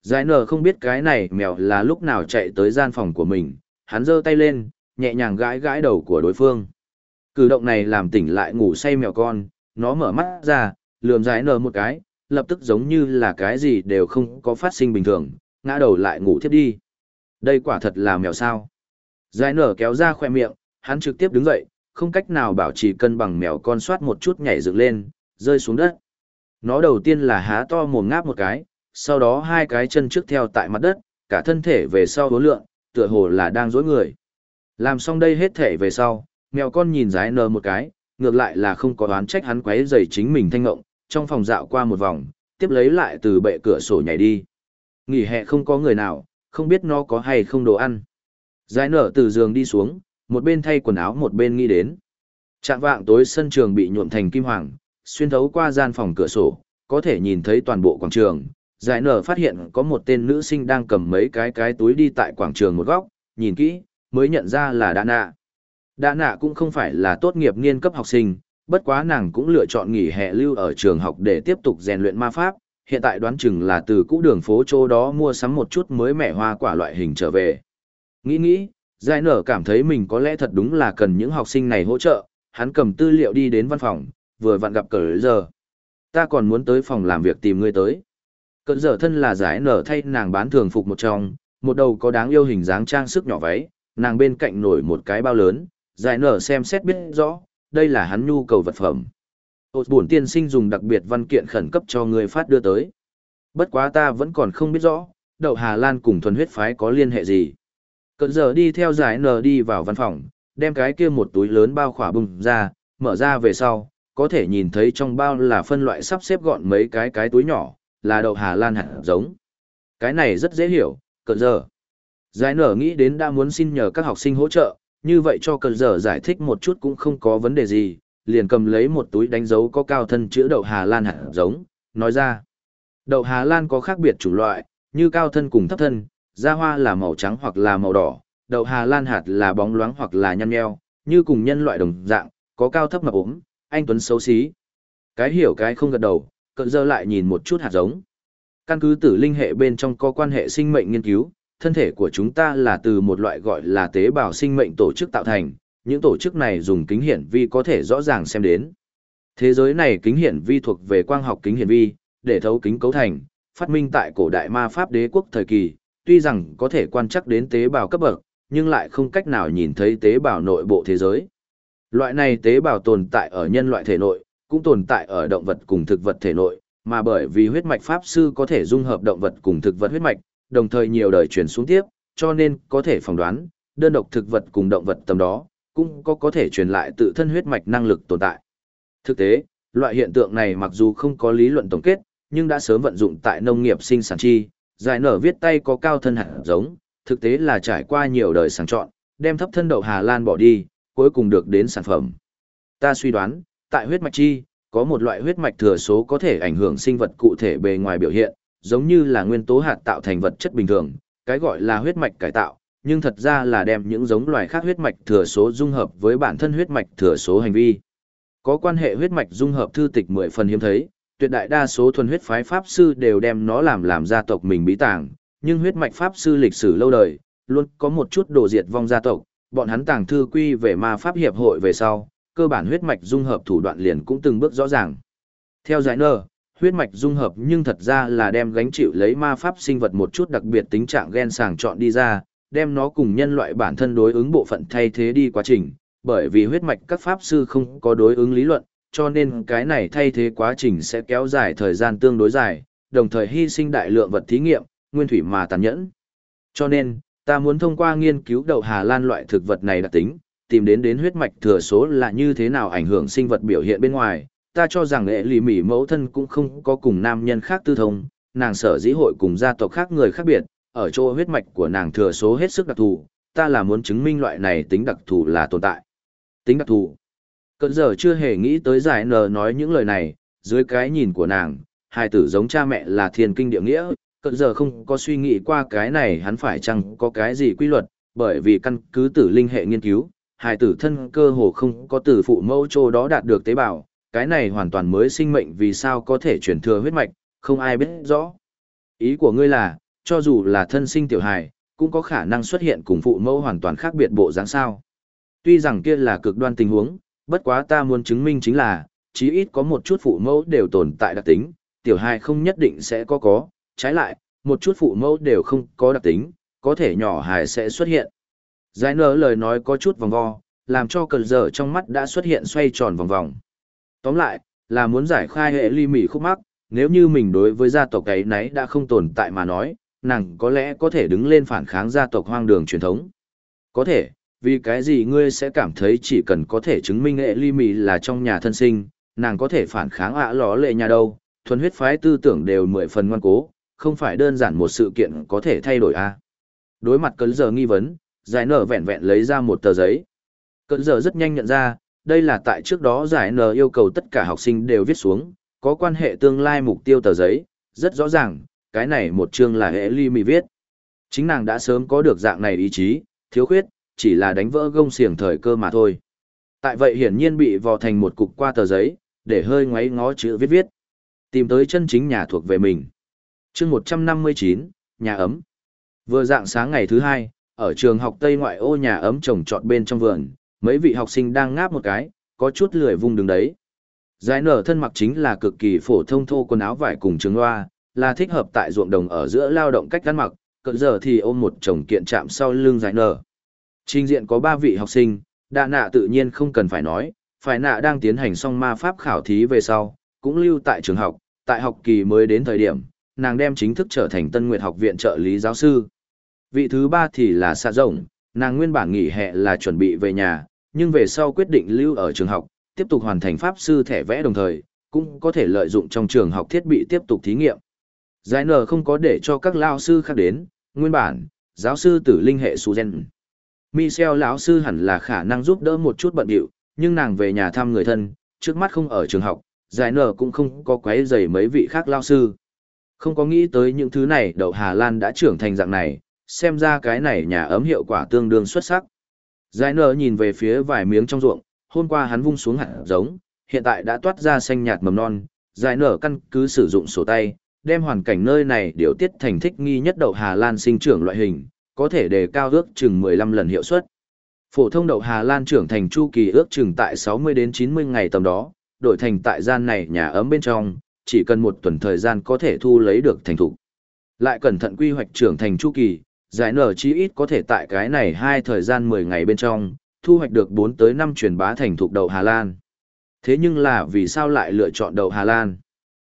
S1: Giải nở không biết cái này mèo là lúc nào chạy tới gian phòng của mình, hắn giơ tay lên, nhẹ nhàng gãi gãi đầu của đối phương. Cử động này làm tỉnh lại ngủ say mèo con, nó mở mắt ra, lườm giải nở một cái, lập tức giống như là cái gì đều không có phát sinh bình thường, ngã đầu lại ngủ thiếp đi. Đây quả thật là mèo sao. Giải nở kéo ra khoe miệng, hắn trực tiếp đứng dậy, không cách nào bảo trì cân bằng mèo con soát một chút nhảy dựng lên, rơi xuống đất. Nó đầu tiên là há to mồm ngáp một cái, sau đó hai cái chân trước theo tại mặt đất, cả thân thể về sau hố lượng, tựa hồ là đang dối người. Làm xong đây hết thể về sau, mèo con nhìn giải nở một cái, ngược lại là không có đoán trách hắn quấy rầy chính mình thanh ngộng, trong phòng dạo qua một vòng, tiếp lấy lại từ bệ cửa sổ nhảy đi. Nghỉ hè không có người nào, không biết nó có hay không đồ ăn. Giải nở từ giường đi xuống, một bên thay quần áo một bên nghĩ đến. Trạng vạng tối sân trường bị nhuộm thành kim hoàng, xuyên thấu qua gian phòng cửa sổ, có thể nhìn thấy toàn bộ quảng trường. Giải nở phát hiện có một tên nữ sinh đang cầm mấy cái cái túi đi tại quảng trường một góc, nhìn kỹ, mới nhận ra là Đa Nạ. Đa Nạ cũng không phải là tốt nghiệp niên cấp học sinh, bất quá nàng cũng lựa chọn nghỉ hè lưu ở trường học để tiếp tục rèn luyện ma pháp, hiện tại đoán chừng là từ cũ đường phố chỗ đó mua sắm một chút mới mẻ hoa quả loại hình trở về. Nghĩ nghĩ, Giải nở cảm thấy mình có lẽ thật đúng là cần những học sinh này hỗ trợ, hắn cầm tư liệu đi đến văn phòng, vừa vặn gặp cờ giờ. Ta còn muốn tới phòng làm việc tìm ngươi tới. Cờ giờ thân là giải nở thay nàng bán thường phục một trong, một đầu có đáng yêu hình dáng trang sức nhỏ váy, nàng bên cạnh nổi một cái bao lớn, giải nở xem xét biết rõ, đây là hắn nhu cầu vật phẩm. Ôt buồn tiên sinh dùng đặc biệt văn kiện khẩn cấp cho người phát đưa tới. Bất quá ta vẫn còn không biết rõ, đậu Hà Lan cùng thuần huyết phái có liên hệ gì. Cận giờ đi theo giải nờ đi vào văn phòng, đem cái kia một túi lớn bao khỏa bùng ra, mở ra về sau, có thể nhìn thấy trong bao là phân loại sắp xếp gọn mấy cái cái túi nhỏ, là đậu Hà Lan hạt giống. Cái này rất dễ hiểu, cận giờ. Giải nở nghĩ đến đã muốn xin nhờ các học sinh hỗ trợ, như vậy cho cận giờ giải thích một chút cũng không có vấn đề gì, liền cầm lấy một túi đánh dấu có cao thân chữ đậu Hà Lan hạt giống, nói ra. Đậu Hà Lan có khác biệt chủng loại, như cao thân cùng thấp thân, da hoa là màu trắng hoặc là màu đỏ, đậu Hà Lan hạt là bóng loáng hoặc là nhăn nheo, như cùng nhân loại đồng dạng, có cao thấp mập ốm, anh tuấn xấu xí. Cái hiểu cái không gật đầu, cận dơ lại nhìn một chút hạt giống. Căn cứ tử linh hệ bên trong có quan hệ sinh mệnh nghiên cứu, thân thể của chúng ta là từ một loại gọi là tế bào sinh mệnh tổ chức tạo thành, những tổ chức này dùng kính hiển vi có thể rõ ràng xem đến. Thế giới này kính hiển vi thuộc về quang học kính hiển vi, để thấu kính cấu thành, phát minh tại cổ đại ma pháp đế quốc thời kỳ, tuy rằng có thể quan trắc đến tế bào cấp bậc, nhưng lại không cách nào nhìn thấy tế bào nội bộ thế giới. Loại này tế bào tồn tại ở nhân loại thể nội, cũng tồn tại ở động vật cùng thực vật thể nội, mà bởi vì huyết mạch pháp sư có thể dung hợp động vật cùng thực vật huyết mạch, đồng thời nhiều đời truyền xuống tiếp, cho nên có thể phỏng đoán, đơn độc thực vật cùng động vật tầm đó, cũng có có thể truyền lại tự thân huyết mạch năng lực tồn tại. Thực tế, loại hiện tượng này mặc dù không có lý luận tổng kết, nhưng đã sớm vận dụng tại nông nghiệp sinh sản chi, giải nở viết tay có cao thân hạt giống, thực tế là trải qua nhiều đời sàng chọn, đem thấp thân đậu Hà Lan bỏ đi, cuối cùng được đến sản phẩm. Ta suy đoán, tại huyết mạch chi, có một loại huyết mạch thừa số có thể ảnh hưởng sinh vật cụ thể bề ngoài biểu hiện, giống như là nguyên tố hạt tạo thành vật chất bình thường, cái gọi là huyết mạch cải tạo, nhưng thật ra là đem những giống loài khác huyết mạch thừa số dung hợp với bản thân huyết mạch thừa số hành vi. Có quan hệ huyết mạch dung hợp thư tịch mười phần hiếm thấy, tuyệt đại đa số thuần huyết phái pháp sư đều đem nó làm làm gia tộc mình bí tàng, nhưng huyết mạch pháp sư lịch sử lâu đời, luôn có một chút đồ diệt vong gia tộc, bọn hắn tàng thư quy về ma pháp hiệp hội về sau, cơ bản huyết mạch dung hợp thủ đoạn liền cũng từng bước rõ ràng. Theo giải nơ, huyết mạch dung hợp nhưng thật ra là đem gánh chịu lấy ma pháp sinh vật một chút đặc biệt tính trạng gen sàng chọn đi ra, đem nó cùng nhân loại bản thân đối ứng bộ phận thay thế đi quá trình, bởi vì huyết mạch các pháp sư không có đối ứng lý luận, cho nên cái này thay thế quá trình sẽ kéo dài thời gian tương đối dài, đồng thời hy sinh đại lượng vật thí nghiệm, nguyên thủy mà tàn nhẫn. Cho nên, ta muốn thông qua nghiên cứu đậu Hà Lan loại thực vật này đặc tính, tìm đến đến huyết mạch thừa số là như thế nào ảnh hưởng sinh vật biểu hiện bên ngoài. Ta cho rằng lệ lì mỉ mẫu thân cũng không có cùng nam nhân khác tư thông, nàng sở dĩ hội cùng gia tộc khác người khác biệt, ở chỗ huyết mạch của nàng thừa số hết sức đặc thù, ta là muốn chứng minh loại này tính đặc thù là tồn tại. Tính đặc thù. Cận giờ chưa hề nghĩ tới giải nờ nói những lời này, dưới cái nhìn của nàng, hai tử giống cha mẹ là thiên kinh địa nghĩa, cận giờ không có suy nghĩ qua cái này hắn phải chăng có cái gì quy luật, bởi vì căn cứ tử linh hệ nghiên cứu, hài tử thân cơ hồ không có từ phụ mẫu chỗ đó đạt được tế bào, cái này hoàn toàn mới sinh mệnh vì sao có thể chuyển thừa huyết mạch, không ai biết rõ. Ý của ngươi là, cho dù là thân sinh tiểu hài, cũng có khả năng xuất hiện cùng phụ mẫu hoàn toàn khác biệt bộ dáng sao. Tuy rằng kia là cực đoan tình huống, bất quá ta muốn chứng minh chính là, chí ít có một chút phụ mẫu đều tồn tại đặc tính, tiểu hài không nhất định sẽ có có, trái lại, một chút phụ mẫu đều không có đặc tính, có thể nhỏ hài sẽ xuất hiện. Giải nở lời nói có chút vòng vo, làm cho cờ giờ trong mắt đã xuất hiện xoay tròn vòng vòng. Tóm lại, là muốn giải khai hệ ly mỉ khúc mắc, nếu như mình đối với gia tộc ấy nấy đã không tồn tại mà nói, nàng có lẽ có thể đứng lên phản kháng gia tộc hoang đường truyền thống. Có thể, vì cái gì ngươi sẽ cảm thấy chỉ cần có thể chứng minh hệ ly mì là trong nhà thân sinh, nàng có thể phản kháng ạ ló lệ nhà đâu, thuần huyết phái tư tưởng đều mười phần ngoan cố, không phải đơn giản một sự kiện có thể thay đổi a. Đối mặt cấn giờ nghi vấn, giải nở vẹn vẹn lấy ra một tờ giấy. Cấn giờ rất nhanh nhận ra, đây là tại trước đó giải nở yêu cầu tất cả học sinh đều viết xuống, có quan hệ tương lai mục tiêu tờ giấy, rất rõ ràng, cái này một chương là hệ ly mì viết. Chính nàng đã sớm có được dạng này ý chí, thiếu khuyết, chỉ là đánh vỡ gông xiềng thời cơ mà thôi. Tại vậy hiển nhiên bị vò thành một cục qua tờ giấy, để hơi ngoáy ngó chữ viết viết. Tìm tới chân chính nhà thuộc về mình. chương 159, nhà ấm. Vừa dạng sáng ngày thứ hai, ở trường học Tây ngoại ô nhà ấm trồng trọt bên trong vườn, mấy vị học sinh đang ngáp một cái, có chút lười vùng đứng đấy. Giải nở thân mặc chính là cực kỳ phổ thông thô quần áo vải cùng trường loa, là thích hợp tại ruộng đồng ở giữa lao động cách gắn mặc, cận giờ thì ôm một chồng kiện chạm sau lưng giải nở. Trình diện có ba vị học sinh, đạ nạ tự nhiên không cần phải nói, phải nạ đang tiến hành xong ma pháp khảo thí về sau, cũng lưu tại trường học, tại học kỳ mới đến thời điểm, nàng đem chính thức trở thành Tân Nguyệt học viện trợ lý giáo sư. Vị thứ ba thì là xạ rộng, nàng nguyên bản nghỉ hè là chuẩn bị về nhà, nhưng về sau quyết định lưu ở trường học, tiếp tục hoàn thành pháp sư thẻ vẽ đồng thời, cũng có thể lợi dụng trong trường học thiết bị tiếp tục thí nghiệm. Giải nở không có để cho các lao sư khác đến, nguyên bản, giáo sư tử linh hệ Suzen. Michel lão sư hẳn là khả năng giúp đỡ một chút bận điệu, nhưng nàng về nhà thăm người thân, trước mắt không ở trường học, giải nở cũng không có quấy rầy mấy vị khác lao sư. Không có nghĩ tới những thứ này đậu Hà Lan đã trưởng thành dạng này, xem ra cái này nhà ấm hiệu quả tương đương xuất sắc. Giải nở nhìn về phía vài miếng trong ruộng, hôm qua hắn vung xuống hạt giống, hiện tại đã toát ra xanh nhạt mầm non, giải nở căn cứ sử dụng sổ tay, đem hoàn cảnh nơi này điều tiết thành thích nghi nhất đậu Hà Lan sinh trưởng loại hình, có thể đề cao ước chừng 15 lần hiệu suất. Phổ thông đậu Hà Lan trưởng thành chu kỳ ước chừng tại 60 đến 90 ngày tầm đó, đổi thành tại gian này nhà ấm bên trong, chỉ cần một tuần thời gian có thể thu lấy được thành thủ. Lại cẩn thận quy hoạch trưởng thành chu kỳ, giải nở chí ít có thể tại cái này hai thời gian 10 ngày bên trong, thu hoạch được 4 tới 5 truyền bá thành thục đậu Hà Lan. Thế nhưng là vì sao lại lựa chọn đậu Hà Lan?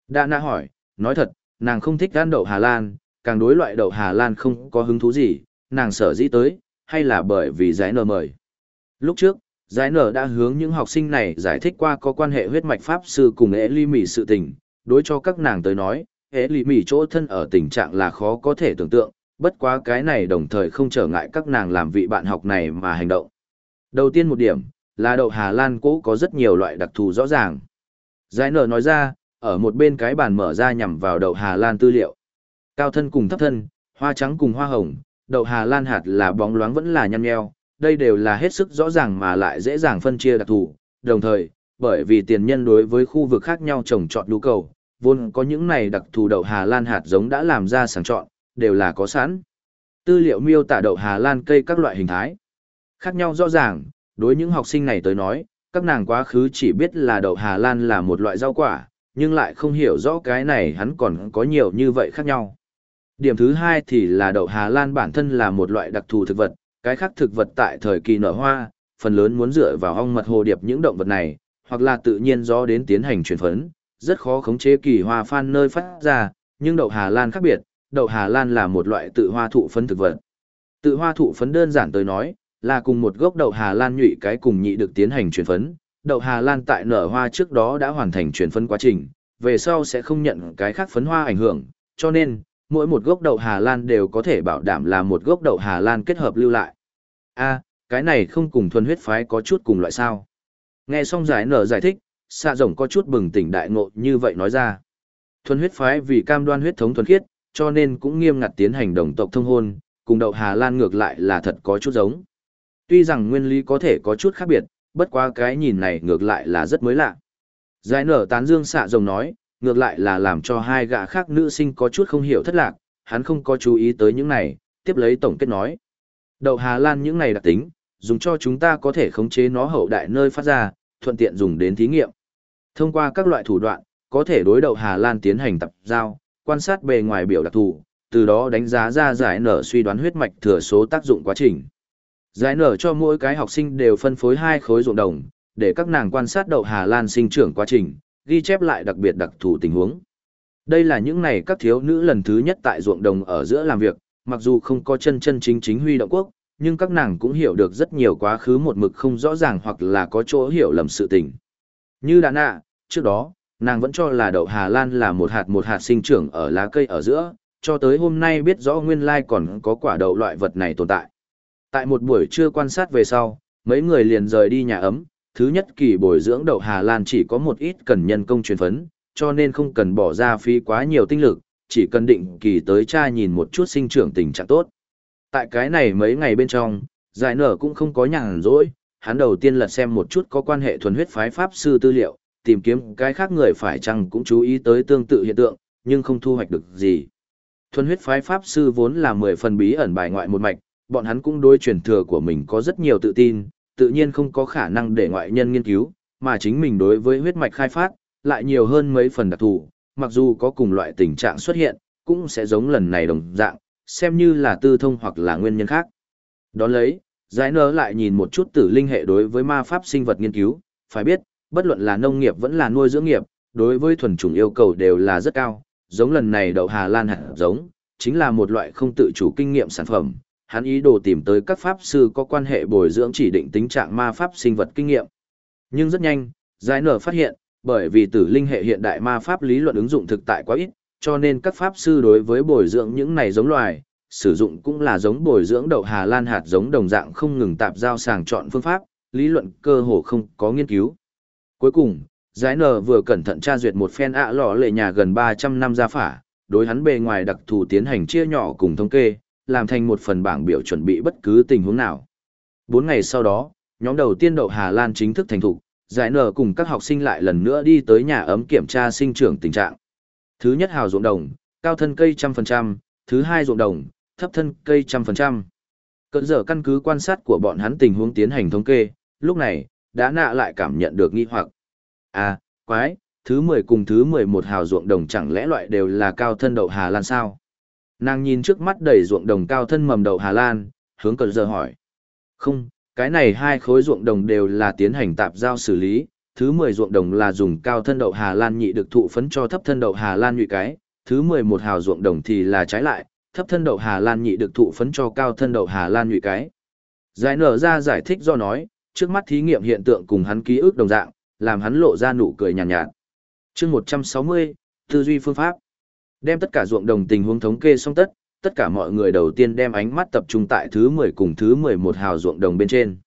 S1: Đa Na hỏi, nói thật, nàng không thích ăn đậu Hà Lan, càng đối loại đậu Hà Lan không có hứng thú gì, nàng sợ dĩ tới, hay là bởi vì giải nở mời. Lúc trước, giải nở đã hướng những học sinh này giải thích qua có quan hệ huyết mạch pháp sư cùng ế ly mỉ sự tình, đối cho các nàng tới nói, ế ly mỉ chỗ thân ở tình trạng là khó có thể tưởng tượng, bất quá cái này đồng thời không trở ngại các nàng làm vị bạn học này mà hành động. Đầu tiên một điểm, là đậu Hà Lan cũ có rất nhiều loại đặc thù rõ ràng. Giải nở nói ra, ở một bên cái bàn mở ra nhằm vào đậu Hà Lan tư liệu. Cao thân cùng thấp thân, hoa trắng cùng hoa hồng, đậu Hà Lan hạt là bóng loáng vẫn là nhăn nheo, đây đều là hết sức rõ ràng mà lại dễ dàng phân chia đặc thù. Đồng thời, bởi vì tiền nhân đối với khu vực khác nhau trồng trọt nhu cầu, vốn có những này đặc thù đậu Hà Lan hạt giống đã làm ra sàng chọn, đều là có sẵn. Tư liệu miêu tả đậu Hà Lan cây các loại hình thái. Khác nhau rõ ràng, đối những học sinh này tới nói, các nàng quá khứ chỉ biết là đậu Hà Lan là một loại rau quả, nhưng lại không hiểu rõ cái này hắn còn có nhiều như vậy khác nhau. Điểm thứ hai thì là đậu Hà Lan bản thân là một loại đặc thù thực vật, cái khác thực vật tại thời kỳ nở hoa, phần lớn muốn dựa vào ong mật hồ điệp những động vật này, hoặc là tự nhiên do đến tiến hành truyền phấn, rất khó khống chế kỳ hoa phan nơi phát ra, nhưng đậu Hà Lan khác biệt, đậu Hà Lan là một loại tự hoa thụ phấn thực vật. Tự hoa thụ phấn đơn giản tới nói, là cùng một gốc đậu Hà Lan nhụy cái cùng nhị được tiến hành truyền phấn, đậu Hà Lan tại nở hoa trước đó đã hoàn thành truyền phấn quá trình, về sau sẽ không nhận cái khác phấn hoa ảnh hưởng, cho nên, mỗi một gốc đậu Hà Lan đều có thể bảo đảm là một gốc đậu Hà Lan kết hợp lưu lại. A, cái này không cùng thuần huyết phái có chút cùng loại sao. Nghe xong giải nở giải thích, xạ rồng có chút bừng tỉnh đại ngộ như vậy nói ra. Thuần huyết phái vì cam đoan huyết thống thuần khiết, cho nên cũng nghiêm ngặt tiến hành đồng tộc thông hôn, cùng đậu Hà Lan ngược lại là thật có chút giống. Tuy rằng nguyên lý có thể có chút khác biệt, bất quá cái nhìn này ngược lại là rất mới lạ. Giải nở tán dương xạ rồng nói, ngược lại là làm cho hai gã khác nữ sinh có chút không hiểu thất lạc, hắn không có chú ý tới những này, tiếp lấy tổng kết nói. Đậu Hà Lan những này đặc tính, dùng cho chúng ta có thể khống chế nó hậu đại nơi phát ra, thuận tiện dùng đến thí nghiệm. Thông qua các loại thủ đoạn, có thể đối đậu Hà Lan tiến hành tập giao, quan sát bề ngoài biểu đặc thù, từ đó đánh giá ra giải nở suy đoán huyết mạch thừa số tác dụng quá trình. Giải nở cho mỗi cái học sinh đều phân phối hai khối ruộng đồng, để các nàng quan sát đậu Hà Lan sinh trưởng quá trình, ghi chép lại đặc biệt đặc thù tình huống. Đây là những này các thiếu nữ lần thứ nhất tại ruộng đồng ở giữa làm việc, mặc dù không có chân chân chính chính huy động quốc, nhưng các nàng cũng hiểu được rất nhiều quá khứ một mực không rõ ràng hoặc là có chỗ hiểu lầm sự tình. Như đàn ạ, trước đó, nàng vẫn cho là đậu Hà Lan là một hạt một hạt sinh trưởng ở lá cây ở giữa, cho tới hôm nay biết rõ nguyên lai còn có quả đậu loại vật này tồn tại. Tại một buổi trưa quan sát về sau, mấy người liền rời đi nhà ấm, thứ nhất kỳ bồi dưỡng đậu Hà Lan chỉ có một ít cần nhân công truyền phấn, cho nên không cần bỏ ra phí quá nhiều tinh lực, chỉ cần định kỳ tới cha nhìn một chút sinh trưởng tình trạng tốt. Tại cái này mấy ngày bên trong, giải nở cũng không có nhàn rỗi, hắn đầu tiên lật xem một chút có quan hệ thuần huyết phái pháp sư tư liệu, tìm kiếm cái khác người phải chăng cũng chú ý tới tương tự hiện tượng, nhưng không thu hoạch được gì. Thuần huyết phái pháp sư vốn là mười phần bí ẩn bài ngoại một mạch, bọn hắn cũng đối truyền thừa của mình có rất nhiều tự tin, tự nhiên không có khả năng để ngoại nhân nghiên cứu, mà chính mình đối với huyết mạch khai phát, lại nhiều hơn mấy phần đặc thù, mặc dù có cùng loại tình trạng xuất hiện, cũng sẽ giống lần này đồng dạng, xem như là tư thông hoặc là nguyên nhân khác. Đón lấy, giải nở lại nhìn một chút tử linh hệ đối với ma pháp sinh vật nghiên cứu, phải biết, bất luận là nông nghiệp vẫn là nuôi dưỡng nghiệp, đối với thuần chủng yêu cầu đều là rất cao, giống lần này đậu Hà Lan hạt giống, chính là một loại không tự chủ kinh nghiệm sản phẩm, hắn ý đồ tìm tới các pháp sư có quan hệ bồi dưỡng chỉ định tính trạng ma pháp sinh vật kinh nghiệm. Nhưng rất nhanh, giải nở phát hiện, bởi vì tử linh hệ hiện đại ma pháp lý luận ứng dụng thực tại quá ít, cho nên các pháp sư đối với bồi dưỡng những này giống loài, sử dụng cũng là giống bồi dưỡng đậu Hà Lan hạt giống đồng dạng không ngừng tạp giao sàng chọn phương pháp, lý luận cơ hồ không có nghiên cứu. Cuối cùng, Giải nở vừa cẩn thận tra duyệt một phen ạ lọ lệ nhà gần 300 năm gia phả, đối hắn bề ngoài đặc thù tiến hành chia nhỏ cùng thống kê, làm thành một phần bảng biểu chuẩn bị bất cứ tình huống nào. Bốn ngày sau đó, nhóm đầu tiên đậu Hà Lan chính thức thành thục, giải nở cùng các học sinh lại lần nữa đi tới nhà ấm kiểm tra sinh trưởng tình trạng. Thứ nhất hào ruộng đồng, cao thân cây trăm phần trăm, thứ hai ruộng đồng, thấp thân cây trăm phần trăm. Cận giờ căn cứ quan sát của bọn hắn tình huống tiến hành thống kê, lúc này, đã nạ lại cảm nhận được nghi hoặc. À, quái, thứ 10 cùng thứ 11 hào ruộng đồng chẳng lẽ loại đều là cao thân đậu Hà Lan sao? Nàng nhìn trước mắt đầy ruộng đồng cao thân mầm đậu Hà Lan, hướng cận giờ hỏi. Không, cái này hai khối ruộng đồng đều là tiến hành tạp giao xử lý, thứ 10 ruộng đồng là dùng cao thân đậu Hà Lan nhị được thụ phấn cho thấp thân đậu Hà Lan nhụy cái, thứ 11 hào ruộng đồng thì là trái lại, thấp thân đậu Hà Lan nhị được thụ phấn cho cao thân đậu Hà Lan nhụy cái. Giải nở ra giải thích do nói, trước mắt thí nghiệm hiện tượng cùng hắn ký ức đồng dạng, làm hắn lộ ra nụ cười nhàn nhạt, nhạt. Chương 160, tư duy phương pháp. Đem tất cả ruộng đồng tình huống thống kê xong tất, tất cả mọi người đầu tiên đem ánh mắt tập trung tại thứ 10 cùng thứ 11 hào ruộng đồng bên trên.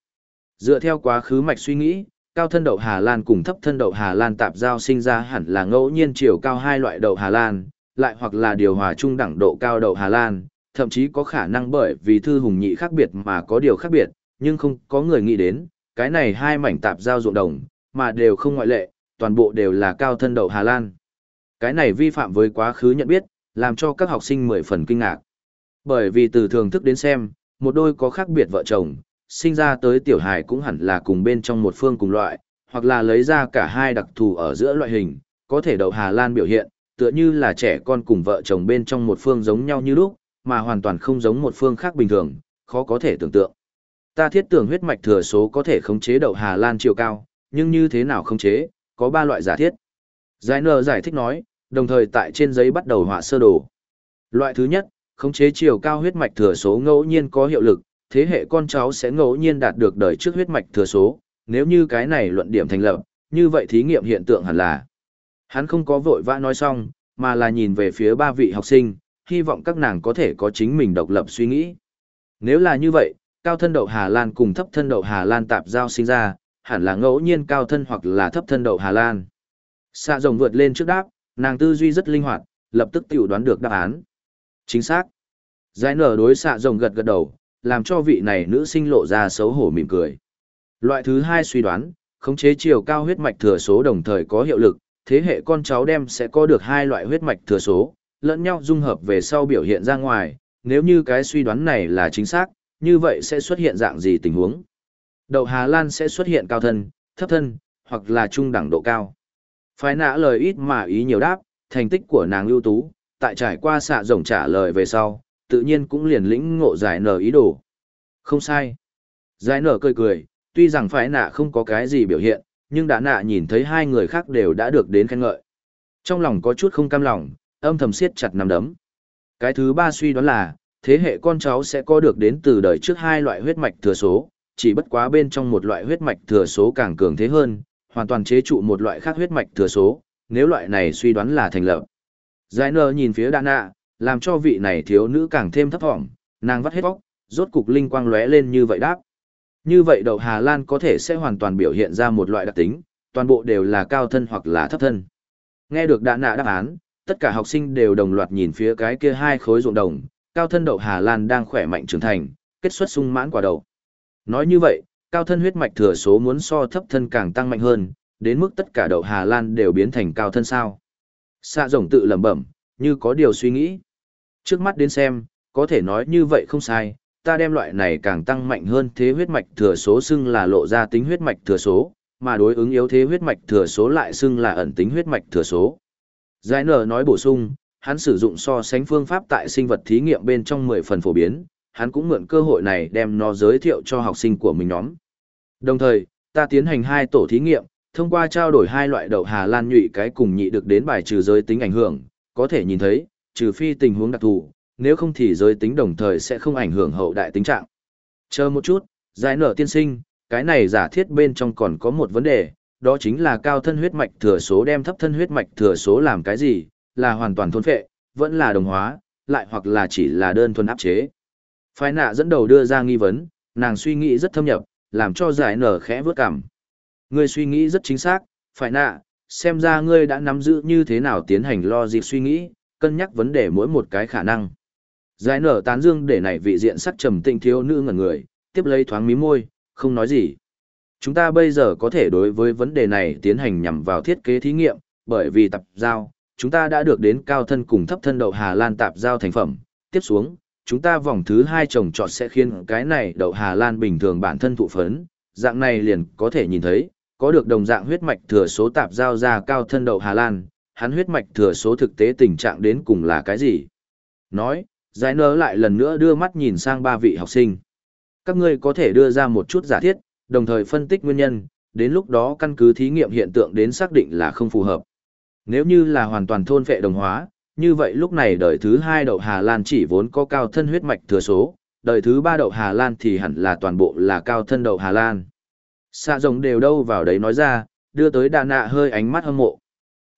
S1: Dựa theo quá khứ mạch suy nghĩ, cao thân đậu Hà Lan cùng thấp thân đậu Hà Lan tạp giao sinh ra hẳn là ngẫu nhiên chiều cao hai loại đậu Hà Lan, lại hoặc là điều hòa trung đẳng độ cao đậu Hà Lan, thậm chí có khả năng bởi vì thư hùng nhị khác biệt mà có điều khác biệt, nhưng không có người nghĩ đến, cái này hai mảnh tạp giao ruộng đồng, mà đều không ngoại lệ, toàn bộ đều là cao thân đậu Hà Lan. Cái này vi phạm với quá khứ nhận biết, làm cho các học sinh mười phần kinh ngạc. Bởi vì từ thường thức đến xem, một đôi có khác biệt vợ chồng, sinh ra tới tiểu hài cũng hẳn là cùng bên trong một phương cùng loại, hoặc là lấy ra cả hai đặc thù ở giữa loại hình, có thể đậu Hà Lan biểu hiện, tựa như là trẻ con cùng vợ chồng bên trong một phương giống nhau như lúc, mà hoàn toàn không giống một phương khác bình thường, khó có thể tưởng tượng. Ta thiết tưởng huyết mạch thừa số có thể khống chế đậu Hà Lan chiều cao, nhưng như thế nào khống chế, có ba loại giả thiết. Giải nờ giải thích nói, đồng thời tại trên giấy bắt đầu họa sơ đồ. Loại thứ nhất, khống chế chiều cao huyết mạch thừa số ngẫu nhiên có hiệu lực, thế hệ con cháu sẽ ngẫu nhiên đạt được đời trước huyết mạch thừa số, nếu như cái này luận điểm thành lập, như vậy thí nghiệm hiện tượng hẳn là. Hắn không có vội vã nói xong, mà là nhìn về phía ba vị học sinh, hy vọng các nàng có thể có chính mình độc lập suy nghĩ. Nếu là như vậy, cao thân đậu Hà Lan cùng thấp thân đậu Hà Lan tạp giao sinh ra, hẳn là ngẫu nhiên cao thân hoặc là thấp thân đậu Hà Lan. Xạ rồng vượt lên trước đáp, nàng tư duy rất linh hoạt, lập tức tiểu đoán được đáp án. Chính xác. Giải nở đối xạ rồng gật gật đầu, làm cho vị này nữ sinh lộ ra xấu hổ mỉm cười. Loại thứ hai suy đoán, khống chế chiều cao huyết mạch thừa số đồng thời có hiệu lực, thế hệ con cháu đem sẽ có được hai loại huyết mạch thừa số, lẫn nhau dung hợp về sau biểu hiện ra ngoài, nếu như cái suy đoán này là chính xác, như vậy sẽ xuất hiện dạng gì tình huống? Đậu Hà Lan sẽ xuất hiện cao thân, thấp thân, hoặc là trung đẳng độ cao. Phái nã lời ít mà ý nhiều đáp, thành tích của nàng ưu tú, tại trải qua xạ rồng trả lời về sau, tự nhiên cũng liền lĩnh ngộ giải nở ý đồ. Không sai. Giải nở cười cười, tuy rằng phái nạ không có cái gì biểu hiện, nhưng đã nạ nhìn thấy hai người khác đều đã được đến khen ngợi. Trong lòng có chút không cam lòng, âm thầm siết chặt nắm đấm. Cái thứ ba suy đoán là, thế hệ con cháu sẽ có được đến từ đời trước hai loại huyết mạch thừa số, chỉ bất quá bên trong một loại huyết mạch thừa số càng cường thế hơn, hoàn toàn chế trụ một loại khác huyết mạch thừa số, nếu loại này suy đoán là thành lập. Giải nơ nhìn phía đa nạ, làm cho vị này thiếu nữ càng thêm thấp thỏm, nàng vắt hết bóc, rốt cục linh quang lóe lên như vậy đáp. Như vậy đậu Hà Lan có thể sẽ hoàn toàn biểu hiện ra một loại đặc tính, toàn bộ đều là cao thân hoặc là thấp thân. Nghe được đa nạ đáp án, tất cả học sinh đều đồng loạt nhìn phía cái kia hai khối ruộng đồng, cao thân đậu Hà Lan đang khỏe mạnh trưởng thành, kết xuất sung mãn quả đầu. Nói như vậy, cao thân huyết mạch thừa số muốn so thấp thân càng tăng mạnh hơn, đến mức tất cả đậu Hà Lan đều biến thành cao thân sao. Xạ rồng tự lẩm bẩm, như có điều suy nghĩ. Trước mắt đến xem, có thể nói như vậy không sai, ta đem loại này càng tăng mạnh hơn thế huyết mạch thừa số xưng là lộ ra tính huyết mạch thừa số, mà đối ứng yếu thế huyết mạch thừa số lại xưng là ẩn tính huyết mạch thừa số. Giải nở nói bổ sung, hắn sử dụng so sánh phương pháp tại sinh vật thí nghiệm bên trong 10 phần phổ biến, hắn cũng mượn cơ hội này đem nó giới thiệu cho học sinh của mình nhóm. Đồng thời, ta tiến hành hai tổ thí nghiệm, thông qua trao đổi hai loại đậu Hà Lan nhụy cái cùng nhị được đến bài trừ giới tính ảnh hưởng, có thể nhìn thấy, trừ phi tình huống đặc thù, nếu không thì giới tính đồng thời sẽ không ảnh hưởng hậu đại tính trạng. Chờ một chút, giải nở tiên sinh, cái này giả thiết bên trong còn có một vấn đề, đó chính là cao thân huyết mạch thừa số đem thấp thân huyết mạch thừa số làm cái gì, là hoàn toàn thôn phệ, vẫn là đồng hóa, lại hoặc là chỉ là đơn thuần áp chế. Phái nạ dẫn đầu đưa ra nghi vấn, nàng suy nghĩ rất thâm nhập, làm cho giải nở khẽ vớt cảm. Ngươi suy nghĩ rất chính xác, phải nạ, xem ra ngươi đã nắm giữ như thế nào tiến hành lo dịp suy nghĩ, cân nhắc vấn đề mỗi một cái khả năng. Giải nở tán dương để này vị diện sắc trầm tịnh thiếu nữ ngẩn người, tiếp lấy thoáng mí môi, không nói gì. Chúng ta bây giờ có thể đối với vấn đề này tiến hành nhằm vào thiết kế thí nghiệm, bởi vì tập giao, chúng ta đã được đến cao thân cùng thấp thân đậu Hà Lan tạp giao thành phẩm. Tiếp xuống, chúng ta vòng thứ hai trồng trọt sẽ khiến cái này đậu Hà Lan bình thường bản thân thụ phấn, dạng này liền có thể nhìn thấy, có được đồng dạng huyết mạch thừa số tạp giao ra cao thân đậu Hà Lan, hắn huyết mạch thừa số thực tế tình trạng đến cùng là cái gì? Nói, giải nở lại lần nữa đưa mắt nhìn sang ba vị học sinh. Các ngươi có thể đưa ra một chút giả thiết, đồng thời phân tích nguyên nhân, đến lúc đó căn cứ thí nghiệm hiện tượng đến xác định là không phù hợp. Nếu như là hoàn toàn thôn phệ đồng hóa, như vậy lúc này đời thứ hai đậu Hà Lan chỉ vốn có cao thân huyết mạch thừa số, đời thứ ba đậu Hà Lan thì hẳn là toàn bộ là cao thân đậu Hà Lan. Xạ rồng đều đâu vào đấy nói ra, đưa tới đà nạ hơi ánh mắt hâm mộ.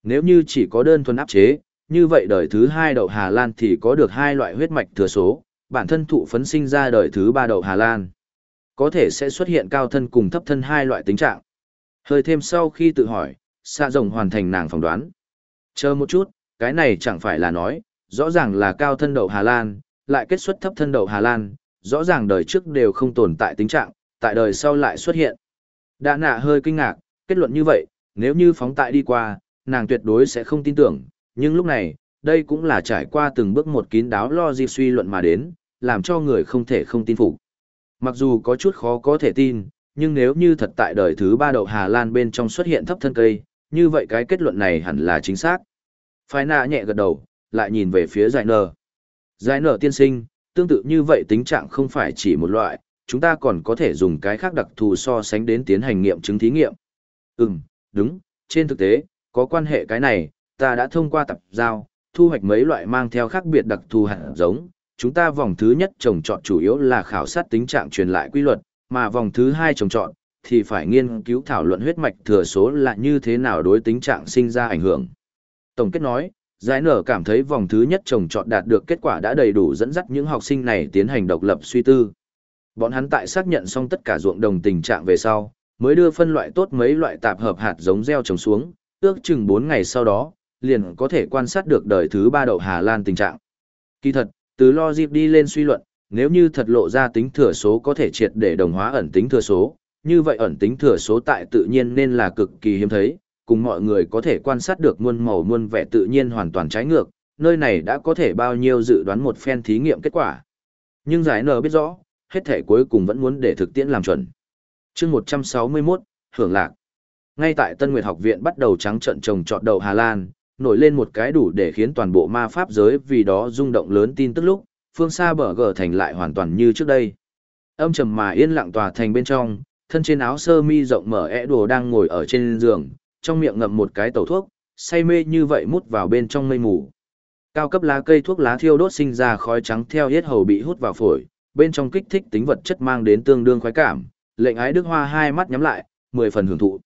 S1: Nếu như chỉ có đơn thuần áp chế, như vậy đời thứ hai đậu Hà Lan thì có được hai loại huyết mạch thừa số, bản thân thụ phấn sinh ra đời thứ ba đậu Hà Lan. Có thể sẽ xuất hiện cao thân cùng thấp thân hai loại tính trạng. Hơi thêm sau khi tự hỏi, xạ rồng hoàn thành nàng phỏng đoán. Chờ một chút, cái này chẳng phải là nói, rõ ràng là cao thân đậu Hà Lan, lại kết xuất thấp thân đậu Hà Lan, rõ ràng đời trước đều không tồn tại tính trạng, tại đời sau lại xuất hiện. Đã nạ hơi kinh ngạc, kết luận như vậy, nếu như phóng tại đi qua, nàng tuyệt đối sẽ không tin tưởng, nhưng lúc này, đây cũng là trải qua từng bước một kín đáo lo di suy luận mà đến, làm cho người không thể không tin phục. Mặc dù có chút khó có thể tin, nhưng nếu như thật tại đời thứ ba đậu Hà Lan bên trong xuất hiện thấp thân cây, như vậy cái kết luận này hẳn là chính xác. Phái nạ nhẹ gật đầu, lại nhìn về phía giải nở. Giải nở tiên sinh, tương tự như vậy tính trạng không phải chỉ một loại, chúng ta còn có thể dùng cái khác đặc thù so sánh đến tiến hành nghiệm chứng thí nghiệm. Ừm, đúng, trên thực tế, có quan hệ cái này, ta đã thông qua tập giao, thu hoạch mấy loại mang theo khác biệt đặc thù hạt giống. Chúng ta vòng thứ nhất trồng trọt chủ yếu là khảo sát tính trạng truyền lại quy luật, mà vòng thứ hai trồng trọt thì phải nghiên cứu thảo luận huyết mạch thừa số là như thế nào đối tính trạng sinh ra ảnh hưởng. Tổng kết nói, giải nở cảm thấy vòng thứ nhất trồng trọt đạt được kết quả đã đầy đủ dẫn dắt những học sinh này tiến hành độc lập suy tư. Bọn hắn tại xác nhận xong tất cả ruộng đồng tình trạng về sau, mới đưa phân loại tốt mấy loại tạp hợp hạt giống gieo trồng xuống, ước chừng 4 ngày sau đó, liền có thể quan sát được đời thứ ba đậu Hà Lan tình trạng. Kỳ thật, Từ lo dịp đi lên suy luận, nếu như thật lộ ra tính thừa số có thể triệt để đồng hóa ẩn tính thừa số, như vậy ẩn tính thừa số tại tự nhiên nên là cực kỳ hiếm thấy, cùng mọi người có thể quan sát được muôn màu muôn vẻ tự nhiên hoàn toàn trái ngược, nơi này đã có thể bao nhiêu dự đoán một phen thí nghiệm kết quả. Nhưng giải nở biết rõ, hết thể cuối cùng vẫn muốn để thực tiễn làm chuẩn. chương 161, hưởng lạc. Ngay tại Tân Nguyệt học viện bắt đầu trắng trận trồng trọt đầu Hà Lan, nổi lên một cái đủ để khiến toàn bộ ma pháp giới vì đó rung động lớn tin tức lúc, phương xa bờ gờ thành lại hoàn toàn như trước đây. Âm trầm mà yên lặng tòa thành bên trong, thân trên áo sơ mi rộng mở ẽ đồ đang ngồi ở trên giường, trong miệng ngậm một cái tẩu thuốc, say mê như vậy mút vào bên trong mây mù. Cao cấp lá cây thuốc lá thiêu đốt sinh ra khói trắng theo hết hầu bị hút vào phổi, bên trong kích thích tính vật chất mang đến tương đương khoái cảm, lệnh ái đức hoa hai mắt nhắm lại, mười phần hưởng thụ.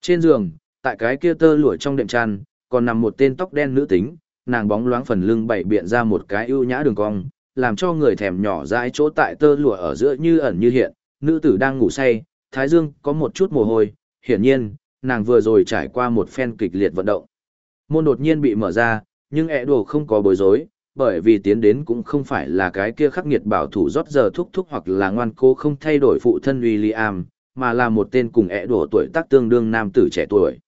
S1: Trên giường, tại cái kia tơ lụa trong đệm chăn, còn nằm một tên tóc đen nữ tính, nàng bóng loáng phần lưng bảy biện ra một cái ưu nhã đường cong, làm cho người thèm nhỏ dãi chỗ tại tơ lụa ở giữa như ẩn như hiện, nữ tử đang ngủ say, thái dương có một chút mồ hôi, hiển nhiên, nàng vừa rồi trải qua một phen kịch liệt vận động. Môn đột nhiên bị mở ra, nhưng ẹ đồ không có bối rối, bởi vì tiến đến cũng không phải là cái kia khắc nghiệt bảo thủ rót giờ thúc thúc hoặc là ngoan cố không thay đổi phụ thân William, mà là một tên cùng ẹ đồ tuổi tác tương đương nam tử trẻ tuổi.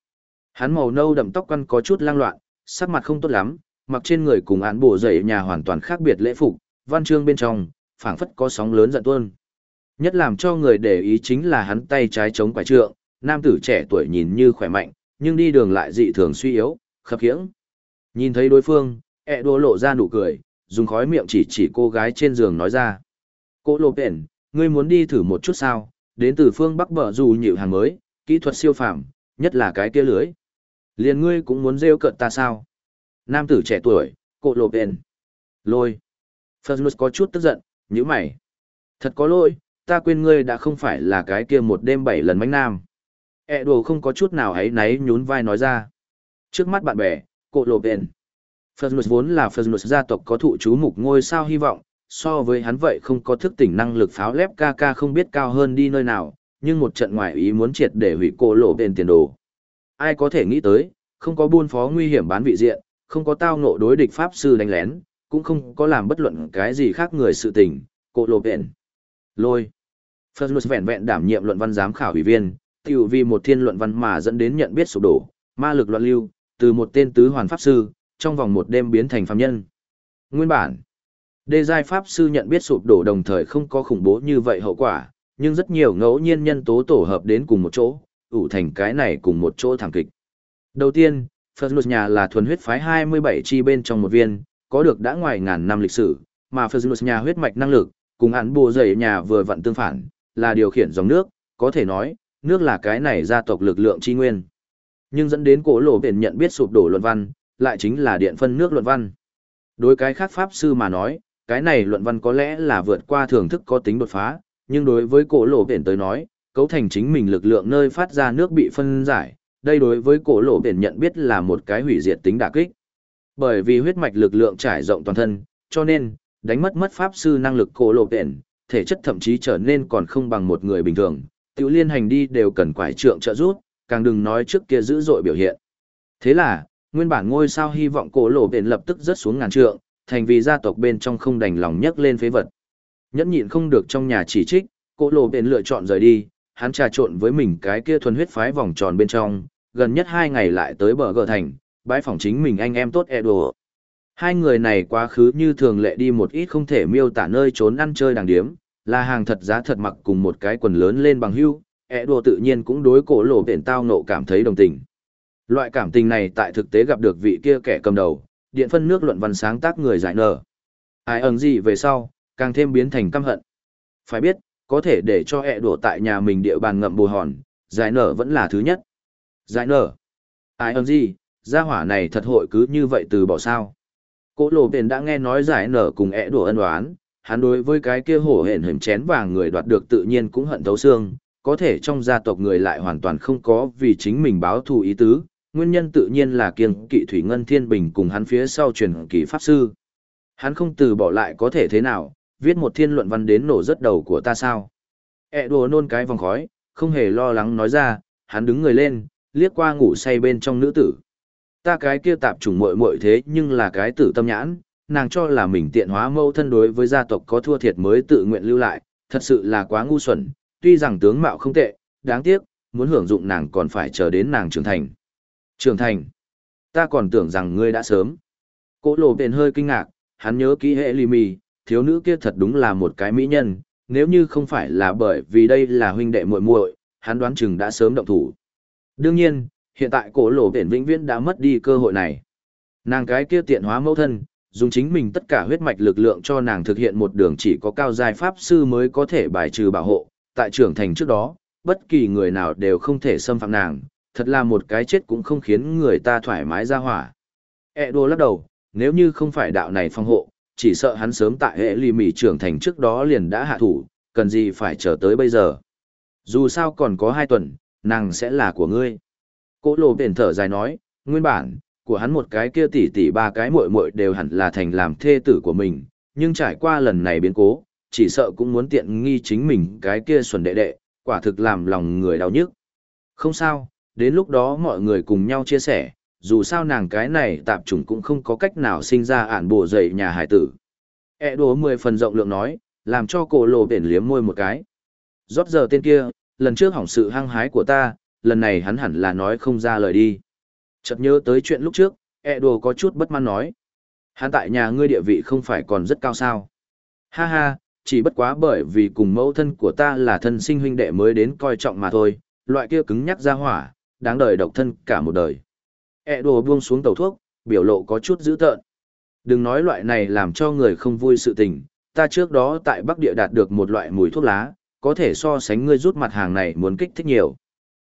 S1: Hắn màu nâu đậm tóc quăn có chút lang loạn, sắc mặt không tốt lắm, mặc trên người cùng án bộ dậy nhà hoàn toàn khác biệt lễ phục, văn chương bên trong, phảng phất có sóng lớn giận tuôn. Nhất làm cho người để ý chính là hắn tay trái chống quả trượng, nam tử trẻ tuổi nhìn như khỏe mạnh, nhưng đi đường lại dị thường suy yếu, khập khiễng. Nhìn thấy đối phương, ẹ đô lộ ra nụ cười, dùng khói miệng chỉ chỉ cô gái trên giường nói ra. Cô lộ bền, ngươi muốn đi thử một chút sao, đến từ phương Bắc bờ dù nhịu hàng mới, kỹ thuật siêu phàm, nhất là cái kia lưới. Liền ngươi cũng muốn rêu cận ta sao? Nam tử trẻ tuổi, cô lộ bền. Lôi. Phật có chút tức giận, như mày. Thật có lỗi, ta quên ngươi đã không phải là cái kia một đêm bảy lần mánh nam. E đồ không có chút nào ấy náy nhún vai nói ra. Trước mắt bạn bè, cô lộ bền. Fergus vốn là Fergus gia tộc có thụ chú mục ngôi sao hy vọng, so với hắn vậy không có thức tỉnh năng lực pháo lép ca ca không biết cao hơn đi nơi nào, nhưng một trận ngoại ý muốn triệt để hủy cô lộ bền tiền đồ. Ai có thể nghĩ tới, không có buôn phó nguy hiểm bán vị diện, không có tao ngộ đối địch pháp sư đánh lén, cũng không có làm bất luận cái gì khác người sự tình, cô lộ bền. Lôi. Fergus vẹn vẹn đảm nhiệm luận văn giám khảo ủy viên, tiểu vì một thiên luận văn mà dẫn đến nhận biết sụp đổ, ma lực loạn lưu, từ một tên tứ hoàn pháp sư, trong vòng một đêm biến thành phàm nhân. Nguyên bản, đê giai pháp sư nhận biết sụp đổ đồng thời không có khủng bố như vậy hậu quả, nhưng rất nhiều ngẫu nhiên nhân tố tổ hợp đến cùng một chỗ, ủ thành cái này cùng một chỗ thảm kịch. Đầu tiên, phật luật nhà là thuần huyết phái 27 chi bên trong một viên, có được đã ngoài ngàn năm lịch sử, mà phật luật nhà huyết mạch năng lực, cùng hắn bùa dày nhà vừa vặn tương phản, là điều khiển dòng nước, có thể nói, nước là cái này gia tộc lực lượng chi nguyên. Nhưng dẫn đến cổ lộ biển nhận biết sụp đổ luận văn, lại chính là điện phân nước luận văn. Đối cái khác pháp sư mà nói, cái này luận văn có lẽ là vượt qua thưởng thức có tính đột phá, nhưng đối với cổ lộ biển tới nói, cấu thành chính mình lực lượng nơi phát ra nước bị phân giải, đây đối với cổ lộ biển nhận biết là một cái hủy diệt tính đả kích. Bởi vì huyết mạch lực lượng trải rộng toàn thân, cho nên, đánh mất mất pháp sư năng lực cổ lộ biển, thể chất thậm chí trở nên còn không bằng một người bình thường, tiểu liên hành đi đều cần quải trượng trợ giúp, càng đừng nói trước kia dữ dội biểu hiện. Thế là, nguyên bản ngôi sao hy vọng cổ lộ biển lập tức rớt xuống ngàn trượng, thành vì gia tộc bên trong không đành lòng nhấc lên phế vật. Nhẫn nhịn không được trong nhà chỉ trích, cổ lộ biển lựa chọn rời đi, hắn trà trộn với mình cái kia thuần huyết phái vòng tròn bên trong, gần nhất hai ngày lại tới bờ gờ thành, bãi phòng chính mình anh em tốt e đồ. Hai người này quá khứ như thường lệ đi một ít không thể miêu tả nơi trốn ăn chơi đàng điếm, là hàng thật giá thật mặc cùng một cái quần lớn lên bằng hưu, ẹ đùa tự nhiên cũng đối cổ lộ biển tao nộ cảm thấy đồng tình. Loại cảm tình này tại thực tế gặp được vị kia kẻ cầm đầu, điện phân nước luận văn sáng tác người giải nở. Ai ẩn gì về sau, càng thêm biến thành căm hận. Phải biết, có thể để cho ẹ đùa tại nhà mình địa bàn ngậm bù hòn, giải nở vẫn là thứ nhất. Giải nở. Ai ẩn gì, gia hỏa này thật hội cứ như vậy từ bỏ sao. Cổ lộ biển đã nghe nói giải nở cùng ẹ đùa ân oán, hắn đối với cái kia hổ hển hửm chén vàng người đoạt được tự nhiên cũng hận thấu xương, có thể trong gia tộc người lại hoàn toàn không có vì chính mình báo thù ý tứ, nguyên nhân tự nhiên là kiêng kỵ Thủy Ngân Thiên Bình cùng hắn phía sau truyền kỳ pháp sư. Hắn không từ bỏ lại có thể thế nào, viết một thiên luận văn đến nổ rất đầu của ta sao. E đùa nôn cái vòng khói, không hề lo lắng nói ra, hắn đứng người lên, liếc qua ngủ say bên trong nữ tử. Ta cái kia tạp trùng muội muội thế nhưng là cái tử tâm nhãn, nàng cho là mình tiện hóa mâu thân đối với gia tộc có thua thiệt mới tự nguyện lưu lại, thật sự là quá ngu xuẩn, tuy rằng tướng mạo không tệ, đáng tiếc, muốn hưởng dụng nàng còn phải chờ đến nàng trưởng thành. Trưởng thành? Ta còn tưởng rằng ngươi đã sớm. Cố lộ bền hơi kinh ngạc, hắn nhớ kỹ hệ lì mì, thiếu nữ kia thật đúng là một cái mỹ nhân, nếu như không phải là bởi vì đây là huynh đệ muội muội, hắn đoán chừng đã sớm động thủ. Đương nhiên, hiện tại cổ lộ bền vĩnh viễn đã mất đi cơ hội này. Nàng cái kia tiện hóa mẫu thân, dùng chính mình tất cả huyết mạch lực lượng cho nàng thực hiện một đường chỉ có cao giai pháp sư mới có thể bài trừ bảo hộ, tại trưởng thành trước đó, bất kỳ người nào đều không thể xâm phạm nàng, thật là một cái chết cũng không khiến người ta thoải mái ra hỏa. E đô lắc đầu, nếu như không phải đạo này phong hộ, chỉ sợ hắn sớm tại hệ lì mỉ trưởng thành trước đó liền đã hạ thủ, cần gì phải chờ tới bây giờ. Dù sao còn có hai tuần, nàng sẽ là của ngươi. Cố lộ bền thở dài nói, nguyên bản, của hắn một cái kia tỷ tỷ ba cái muội muội đều hẳn là thành làm thê tử của mình, nhưng trải qua lần này biến cố, chỉ sợ cũng muốn tiện nghi chính mình cái kia xuẩn đệ đệ, quả thực làm lòng người đau nhức. Không sao, đến lúc đó mọi người cùng nhau chia sẻ, dù sao nàng cái này tạp chủng cũng không có cách nào sinh ra ản bộ dậy nhà hải tử. E đố mười phần rộng lượng nói, làm cho cổ lộ biển liếm môi một cái. Rót giờ tên kia, lần trước hỏng sự hăng hái của ta, lần này hắn hẳn là nói không ra lời đi. Chợt nhớ tới chuyện lúc trước, E đồ có chút bất mãn nói. Hắn tại nhà ngươi địa vị không phải còn rất cao sao. Ha ha, chỉ bất quá bởi vì cùng mẫu thân của ta là thân sinh huynh đệ mới đến coi trọng mà thôi, loại kia cứng nhắc ra hỏa, đáng đời độc thân cả một đời. E đồ buông xuống tàu thuốc, biểu lộ có chút dữ tợn. Đừng nói loại này làm cho người không vui sự tình, ta trước đó tại Bắc Địa đạt được một loại mùi thuốc lá, có thể so sánh ngươi rút mặt hàng này muốn kích thích nhiều.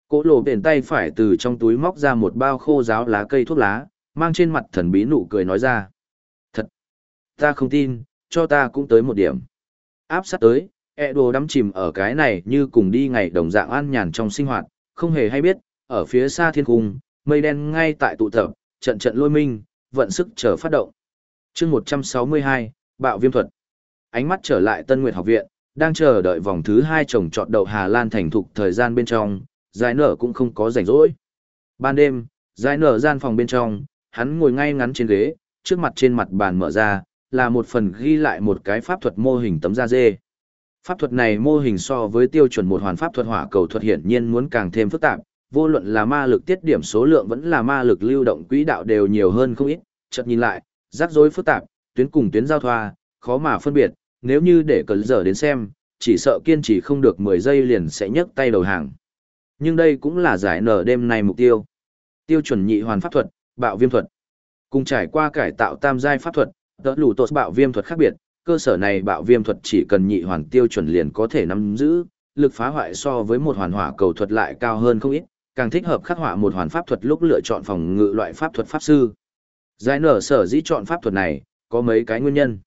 S1: Cố lộ bền tay phải từ trong túi móc ra một bao khô giáo lá cây thuốc lá, mang trên mặt thần bí nụ cười nói ra. Thật! Ta không tin, cho ta cũng tới một điểm. Áp sát tới, e đồ đắm chìm ở cái này như cùng đi ngày đồng dạng an nhàn trong sinh hoạt, không hề hay biết, ở phía xa thiên cung, mây đen ngay tại tụ tập, trận trận lôi minh, vận sức chờ phát động. chương 162, bạo viêm thuật. Ánh mắt trở lại Tân Nguyệt học viện, đang chờ đợi vòng thứ hai trồng trọt đậu Hà Lan thành thục thời gian bên trong, giải nở cũng không có rảnh rỗi. Ban đêm, giải nở gian phòng bên trong, hắn ngồi ngay ngắn trên ghế, trước mặt trên mặt bàn mở ra, là một phần ghi lại một cái pháp thuật mô hình tấm da dê. Pháp thuật này mô hình so với tiêu chuẩn một hoàn pháp thuật hỏa cầu thuật hiển nhiên muốn càng thêm phức tạp, vô luận là ma lực tiết điểm số lượng vẫn là ma lực lưu động quỹ đạo đều nhiều hơn không ít, chợt nhìn lại, rắc rối phức tạp, tuyến cùng tuyến giao thoa, khó mà phân biệt, nếu như để cẩn giờ đến xem, chỉ sợ kiên trì không được 10 giây liền sẽ nhấc tay đầu hàng. Nhưng đây cũng là giải nở đêm này mục tiêu. Tiêu chuẩn nhị hoàn pháp thuật, bạo viêm thuật. Cùng trải qua cải tạo tam giai pháp thuật, đỡ lù tột bạo viêm thuật khác biệt, cơ sở này bạo viêm thuật chỉ cần nhị hoàn tiêu chuẩn liền có thể nắm giữ, lực phá hoại so với một hoàn hỏa cầu thuật lại cao hơn không ít, càng thích hợp khắc họa một hoàn pháp thuật lúc lựa chọn phòng ngự loại pháp thuật pháp sư. Giải nở sở dĩ chọn pháp thuật này, có mấy cái nguyên nhân.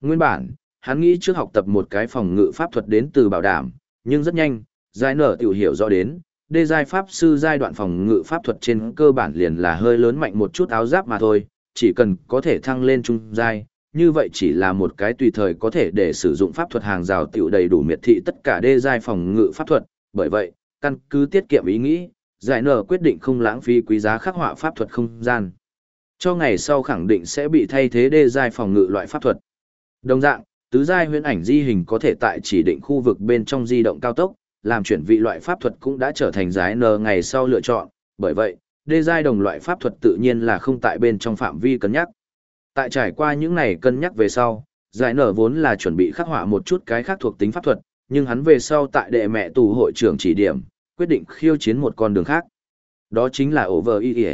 S1: Nguyên bản, hắn nghĩ trước học tập một cái phòng ngự pháp thuật đến từ bảo đảm, nhưng rất nhanh, giải nở tiểu hiểu rõ đến, đê giai pháp sư giai đoạn phòng ngự pháp thuật trên cơ bản liền là hơi lớn mạnh một chút áo giáp mà thôi, chỉ cần có thể thăng lên trung giai, như vậy chỉ là một cái tùy thời có thể để sử dụng pháp thuật hàng rào tiểu đầy đủ miệt thị tất cả đê giai phòng ngự pháp thuật, bởi vậy, căn cứ tiết kiệm ý nghĩ, giải nở quyết định không lãng phí quý giá khắc họa pháp thuật không gian. Cho ngày sau khẳng định sẽ bị thay thế đê giai phòng ngự loại pháp thuật. Đồng dạng, tứ giai huyễn ảnh di hình có thể tại chỉ định khu vực bên trong di động cao tốc, làm chuyển vị loại pháp thuật cũng đã trở thành giải nở ngày sau lựa chọn, bởi vậy, đê giai đồng loại pháp thuật tự nhiên là không tại bên trong phạm vi cân nhắc. Tại trải qua những này cân nhắc về sau, giải nở vốn là chuẩn bị khắc họa một chút cái khác thuộc tính pháp thuật, nhưng hắn về sau tại đệ mẹ tù hội trưởng chỉ điểm, quyết định khiêu chiến một con đường khác. Đó chính là over y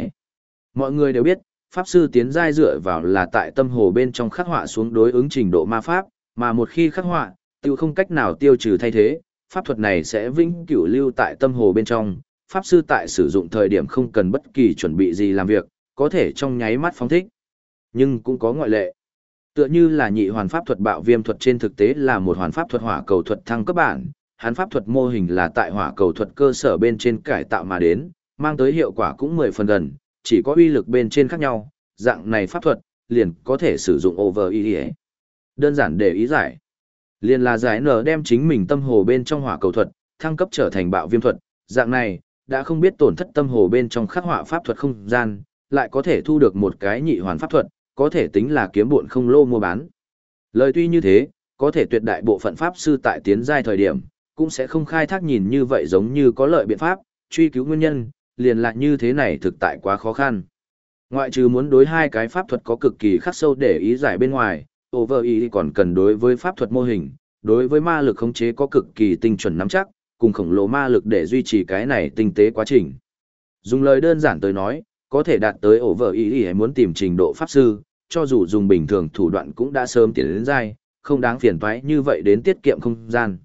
S1: Mọi người đều biết, pháp sư tiến giai dựa vào là tại tâm hồ bên trong khắc họa xuống đối ứng trình độ ma pháp, mà một khi khắc họa, tiêu không cách nào tiêu trừ thay thế, pháp thuật này sẽ vĩnh cửu lưu tại tâm hồ bên trong. Pháp sư tại sử dụng thời điểm không cần bất kỳ chuẩn bị gì làm việc, có thể trong nháy mắt phóng thích. Nhưng cũng có ngoại lệ. Tựa như là nhị hoàn pháp thuật bạo viêm thuật trên thực tế là một hoàn pháp thuật hỏa cầu thuật thăng cấp bản, hắn pháp thuật mô hình là tại hỏa cầu thuật cơ sở bên trên cải tạo mà đến, mang tới hiệu quả cũng mười phần gần, chỉ có uy lực bên trên khác nhau, dạng này pháp thuật, liền có thể sử dụng over EDA. Đơn giản để ý giải. Liền là giải nở đem chính mình tâm hồ bên trong hỏa cầu thuật, thăng cấp trở thành bạo viêm thuật, dạng này, đã không biết tổn thất tâm hồ bên trong khắc họa pháp thuật không gian, lại có thể thu được một cái nhị hoàn pháp thuật, có thể tính là kiếm buộn không lô mua bán. Lời tuy như thế, có thể tuyệt đại bộ phận pháp sư tại tiến giai thời điểm, cũng sẽ không khai thác nhìn như vậy giống như có lợi biện pháp, truy cứu nguyên nhân, liền lại như thế này thực tại quá khó khăn. Ngoại trừ muốn đối hai cái pháp thuật có cực kỳ khắc sâu để ý giải bên ngoài, over ý còn cần đối với pháp thuật mô hình, đối với ma lực khống chế có cực kỳ tinh chuẩn nắm chắc, cùng khổng lồ ma lực để duy trì cái này tinh tế quá trình. Dùng lời đơn giản tới nói, có thể đạt tới over e ý hay muốn tìm trình độ pháp sư, cho dù dùng bình thường thủ đoạn cũng đã sớm tiến đến dai, không đáng phiền toái như vậy đến tiết kiệm không gian.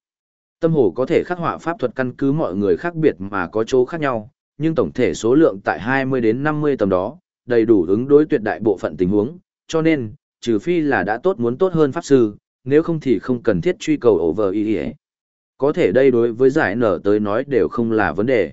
S1: Tâm hồ có thể khắc họa pháp thuật căn cứ mọi người khác biệt mà có chỗ khác nhau, nhưng tổng thể số lượng tại 20 đến 50 tầm đó, đầy đủ ứng đối tuyệt đại bộ phận tình huống, cho nên, trừ phi là đã tốt muốn tốt hơn pháp sư, nếu không thì không cần thiết truy cầu over ý Có thể đây đối với giải nở tới nói đều không là vấn đề.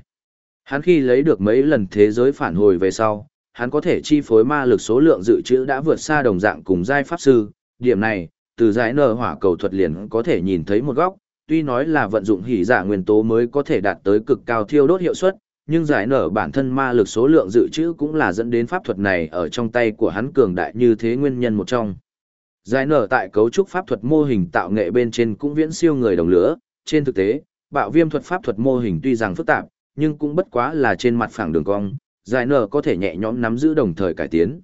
S1: Hắn khi lấy được mấy lần thế giới phản hồi về sau, hắn có thể chi phối ma lực số lượng dự trữ đã vượt xa đồng dạng cùng giai pháp sư, điểm này, từ giải nở hỏa cầu thuật liền có thể nhìn thấy một góc, tuy nói là vận dụng hỉ giả nguyên tố mới có thể đạt tới cực cao thiêu đốt hiệu suất, nhưng giải nở bản thân ma lực số lượng dự trữ cũng là dẫn đến pháp thuật này ở trong tay của hắn cường đại như thế nguyên nhân một trong. Giải nở tại cấu trúc pháp thuật mô hình tạo nghệ bên trên cũng viễn siêu người đồng lửa, trên thực tế, bạo viêm thuật pháp thuật mô hình tuy rằng phức tạp, nhưng cũng bất quá là trên mặt phẳng đường cong, giải nở có thể nhẹ nhõm nắm giữ đồng thời cải tiến.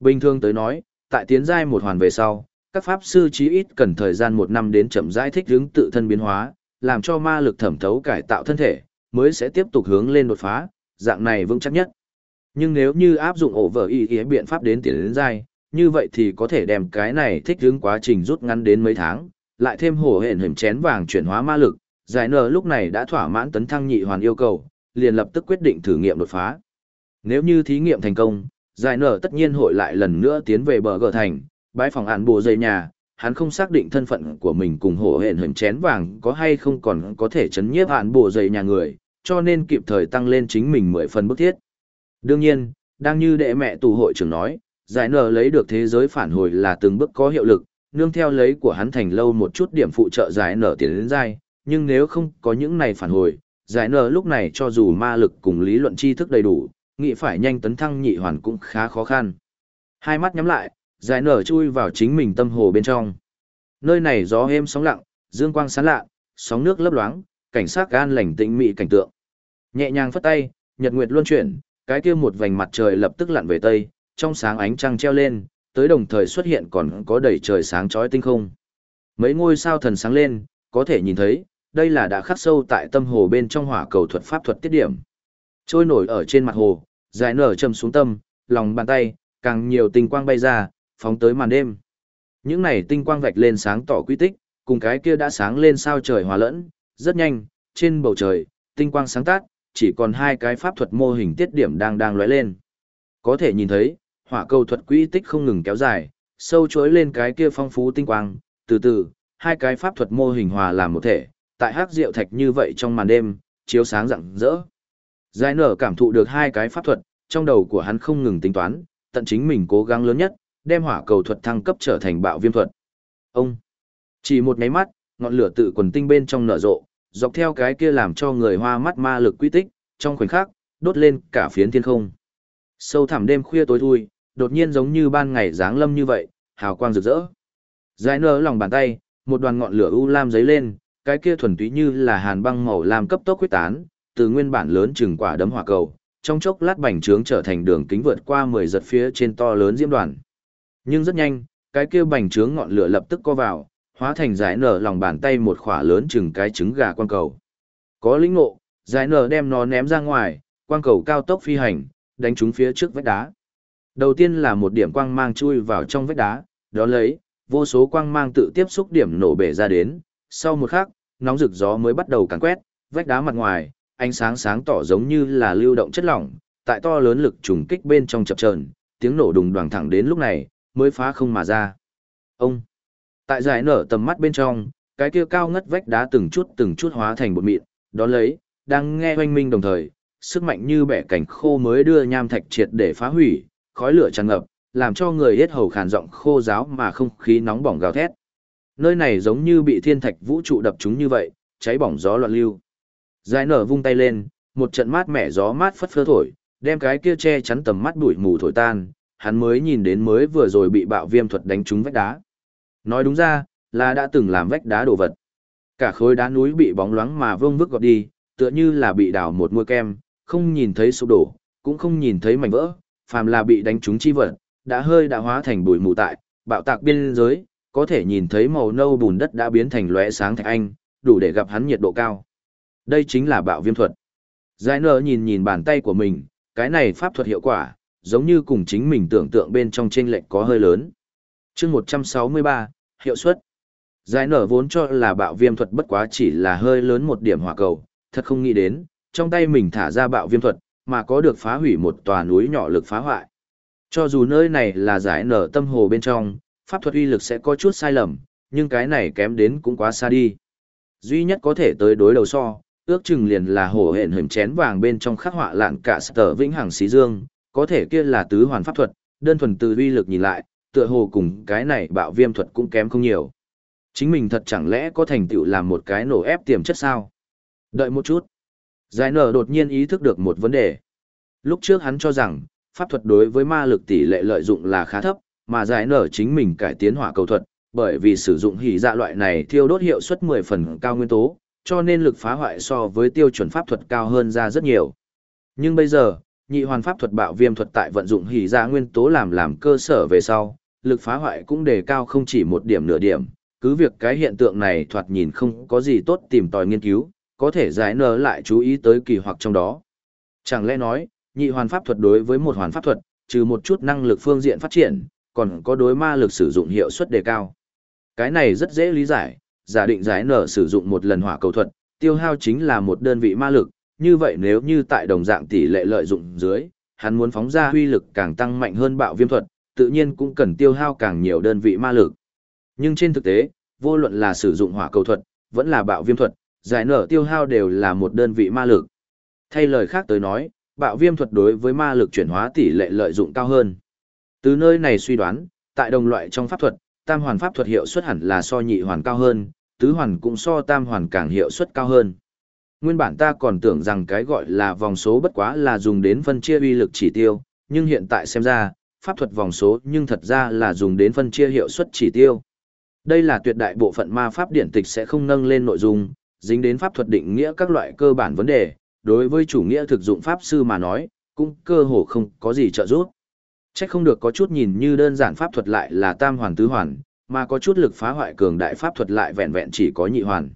S1: Bình thường tới nói, tại tiến giai một hoàn về sau, các pháp sư chí ít cần thời gian một năm đến chậm giải thích hướng tự thân biến hóa, làm cho ma lực thẩm thấu cải tạo thân thể, mới sẽ tiếp tục hướng lên đột phá, dạng này vững chắc nhất. Nhưng nếu như áp dụng ổ vở y ý biện pháp đến tiền đến dai, như vậy thì có thể đem cái này thích ứng quá trình rút ngắn đến mấy tháng, lại thêm hổ hển hiểm chén vàng chuyển hóa ma lực, giải nở lúc này đã thỏa mãn tấn thăng nhị hoàn yêu cầu, liền lập tức quyết định thử nghiệm đột phá. Nếu như thí nghiệm thành công, giải nở tất nhiên hội lại lần nữa tiến về bờ gờ thành, bãi phòng án bồ dây nhà, hắn không xác định thân phận của mình cùng hổ hển hình chén vàng có hay không còn có thể chấn nhiếp án bồ dây nhà người, cho nên kịp thời tăng lên chính mình mười phần bức thiết. Đương nhiên, đang như đệ mẹ tù hội trưởng nói, giải nở lấy được thế giới phản hồi là từng bước có hiệu lực, nương theo lấy của hắn thành lâu một chút điểm phụ trợ giải nở tiến đến dai, nhưng nếu không có những này phản hồi, giải nở lúc này cho dù ma lực cùng lý luận tri thức đầy đủ, nghĩ phải nhanh tấn thăng nhị hoàn cũng khá khó khăn. Hai mắt nhắm lại, giải nở chui vào chính mình tâm hồ bên trong. Nơi này gió êm sóng lặng, dương quang sáng lạ, sóng nước lấp loáng, cảnh sát gan lành tĩnh mị cảnh tượng. Nhẹ nhàng phất tay, nhật nguyệt luân chuyển, cái kia một vành mặt trời lập tức lặn về tây, trong sáng ánh trăng treo lên, tới đồng thời xuất hiện còn có đầy trời sáng chói tinh không. Mấy ngôi sao thần sáng lên, có thể nhìn thấy, đây là đã khắc sâu tại tâm hồ bên trong hỏa cầu thuật pháp thuật tiết điểm. Trôi nổi ở trên mặt hồ, dài nở châm xuống tâm, lòng bàn tay, càng nhiều tinh quang bay ra, phóng tới màn đêm. Những này tinh quang vạch lên sáng tỏ quy tích, cùng cái kia đã sáng lên sao trời hòa lẫn, rất nhanh, trên bầu trời, tinh quang sáng tác chỉ còn hai cái pháp thuật mô hình tiết điểm đang đang lóe lên. Có thể nhìn thấy, hỏa cầu thuật quỹ tích không ngừng kéo dài, sâu chối lên cái kia phong phú tinh quang, từ từ, hai cái pháp thuật mô hình hòa làm một thể, tại hắc diệu thạch như vậy trong màn đêm, chiếu sáng rạng rỡ. Giải nở cảm thụ được hai cái pháp thuật, trong đầu của hắn không ngừng tính toán, tận chính mình cố gắng lớn nhất, đem hỏa cầu thuật thăng cấp trở thành bạo viêm thuật. Ông, chỉ một máy mắt, ngọn lửa tự quần tinh bên trong nở rộ, dọc theo cái kia làm cho người hoa mắt ma lực quy tích, trong khoảnh khắc, đốt lên cả phiến thiên không. Sâu thẳm đêm khuya tối thui, đột nhiên giống như ban ngày giáng lâm như vậy, hào quang rực rỡ. Giải nở lòng bàn tay, một đoàn ngọn lửa u lam giấy lên, cái kia thuần túy như là hàn băng màu lam cấp tốc quyết tán, từ nguyên bản lớn chừng quả đấm hỏa cầu, trong chốc lát bành trướng trở thành đường kính vượt qua 10 giật phía trên to lớn diễm đoàn. Nhưng rất nhanh, cái kia bành trướng ngọn lửa lập tức co vào, hóa thành giải nở lòng bàn tay một khỏa lớn chừng cái trứng gà quan cầu. Có lĩnh ngộ, giải nở đem nó ném ra ngoài, quang cầu cao tốc phi hành, đánh trúng phía trước vách đá. Đầu tiên là một điểm quang mang chui vào trong vách đá, đó lấy, vô số quang mang tự tiếp xúc điểm nổ bể ra đến, sau một khắc, nóng rực gió mới bắt đầu càn quét, vách đá mặt ngoài, ánh sáng sáng tỏ giống như là lưu động chất lỏng, tại to lớn lực trùng kích bên trong chập chờn, tiếng nổ đùng đoàng thẳng đến lúc này, mới phá không mà ra. Ông, tại giải nở tầm mắt bên trong, cái kia cao ngất vách đá từng chút từng chút hóa thành bột mịn, đó lấy, đang nghe hoanh minh đồng thời, sức mạnh như bẻ cảnh khô mới đưa nham thạch triệt để phá hủy, khói lửa tràn ngập, làm cho người hết hầu khàn giọng khô giáo mà không khí nóng bỏng gào thét. Nơi này giống như bị thiên thạch vũ trụ đập chúng như vậy, cháy bỏng gió loạn lưu. Giải nở vung tay lên, một trận mát mẻ gió mát phất phơ thổi, đem cái kia che chắn tầm mắt bụi mù thổi tan, hắn mới nhìn đến mới vừa rồi bị bạo viêm thuật đánh trúng vách đá. Nói đúng ra, là đã từng làm vách đá đồ vật. Cả khối đá núi bị bóng loáng mà vương vức gọt đi, tựa như là bị đào một môi kem, không nhìn thấy sụp đổ, cũng không nhìn thấy mảnh vỡ, phàm là bị đánh trúng chi vật, đã hơi đã hóa thành bụi mù tại, bạo tạc biên giới, có thể nhìn thấy màu nâu bùn đất đã biến thành lóe sáng thạch anh, đủ để gặp hắn nhiệt độ cao. Đây chính là bạo viêm thuật. Giải nở nhìn nhìn bàn tay của mình, cái này pháp thuật hiệu quả, giống như cùng chính mình tưởng tượng bên trong chênh lệch có hơi lớn. chương 163, hiệu suất. Giải nở vốn cho là bạo viêm thuật bất quá chỉ là hơi lớn một điểm hỏa cầu, thật không nghĩ đến, trong tay mình thả ra bạo viêm thuật, mà có được phá hủy một tòa núi nhỏ lực phá hoại. Cho dù nơi này là giải nở tâm hồ bên trong, pháp thuật uy lực sẽ có chút sai lầm, nhưng cái này kém đến cũng quá xa đi. Duy nhất có thể tới đối đầu so, ước chừng liền là hổ hển hình chén vàng bên trong khắc họa lạn cả sở vĩnh hằng xí dương, có thể kia là tứ hoàn pháp thuật, đơn thuần từ uy lực nhìn lại, tựa hồ cùng cái này bạo viêm thuật cũng kém không nhiều. Chính mình thật chẳng lẽ có thành tựu làm một cái nổ ép tiềm chất sao? Đợi một chút. Giải nở đột nhiên ý thức được một vấn đề. Lúc trước hắn cho rằng, pháp thuật đối với ma lực tỷ lệ lợi dụng là khá thấp, mà giải nở chính mình cải tiến hỏa cầu thuật, bởi vì sử dụng hỉ dạ loại này thiêu đốt hiệu suất 10 phần cao nguyên tố, cho nên lực phá hoại so với tiêu chuẩn pháp thuật cao hơn ra rất nhiều. Nhưng bây giờ, nhị hoàn pháp thuật bạo viêm thuật tại vận dụng hỉ ra nguyên tố làm làm cơ sở về sau, lực phá hoại cũng đề cao không chỉ một điểm nửa điểm, cứ việc cái hiện tượng này thoạt nhìn không có gì tốt tìm tòi nghiên cứu, có thể giải nở lại chú ý tới kỳ hoặc trong đó. Chẳng lẽ nói, nhị hoàn pháp thuật đối với một hoàn pháp thuật, trừ một chút năng lực phương diện phát triển, còn có đối ma lực sử dụng hiệu suất đề cao. Cái này rất dễ lý giải, giả định giải nở sử dụng một lần hỏa cầu thuật, tiêu hao chính là một đơn vị ma lực, như vậy nếu như tại đồng dạng tỷ lệ lợi dụng dưới, hắn muốn phóng ra huy lực càng tăng mạnh hơn bạo viêm thuật, tự nhiên cũng cần tiêu hao càng nhiều đơn vị ma lực. Nhưng trên thực tế, vô luận là sử dụng hỏa cầu thuật, vẫn là bạo viêm thuật, giải nở tiêu hao đều là một đơn vị ma lực. Thay lời khác tới nói, bạo viêm thuật đối với ma lực chuyển hóa tỷ lệ lợi dụng cao hơn. Từ nơi này suy đoán, tại đồng loại trong pháp thuật, tam hoàn pháp thuật hiệu suất hẳn là so nhị hoàn cao hơn, tứ hoàn cũng so tam hoàn càng hiệu suất cao hơn. Nguyên bản ta còn tưởng rằng cái gọi là vòng số bất quá là dùng đến phân chia uy lực chỉ tiêu, nhưng hiện tại xem ra, pháp thuật vòng số nhưng thật ra là dùng đến phân chia hiệu suất chỉ tiêu. Đây là tuyệt đại bộ phận ma pháp điển tịch sẽ không nâng lên nội dung, dính đến pháp thuật định nghĩa các loại cơ bản vấn đề, đối với chủ nghĩa thực dụng pháp sư mà nói, cũng cơ hồ không có gì trợ giúp. Chắc không được có chút nhìn như đơn giản pháp thuật lại là tam hoàn tứ hoàn, mà có chút lực phá hoại cường đại pháp thuật lại vẹn vẹn chỉ có nhị hoàn.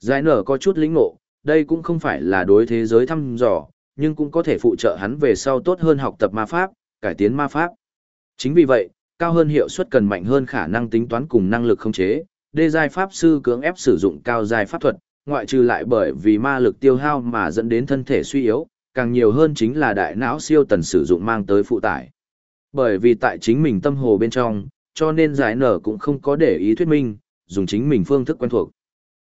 S1: Giải nở có chút lĩnh ngộ, đây cũng không phải là đối thế giới thăm dò, nhưng cũng có thể phụ trợ hắn về sau tốt hơn học tập ma pháp, cải tiến ma pháp. Chính vì vậy, cao hơn hiệu suất cần mạnh hơn khả năng tính toán cùng năng lực khống chế, đê giai pháp sư cưỡng ép sử dụng cao giai pháp thuật, ngoại trừ lại bởi vì ma lực tiêu hao mà dẫn đến thân thể suy yếu, càng nhiều hơn chính là đại não siêu tần sử dụng mang tới phụ tải. Bởi vì tại chính mình tâm hồ bên trong, cho nên giải nở cũng không có để ý thuyết minh, dùng chính mình phương thức quen thuộc.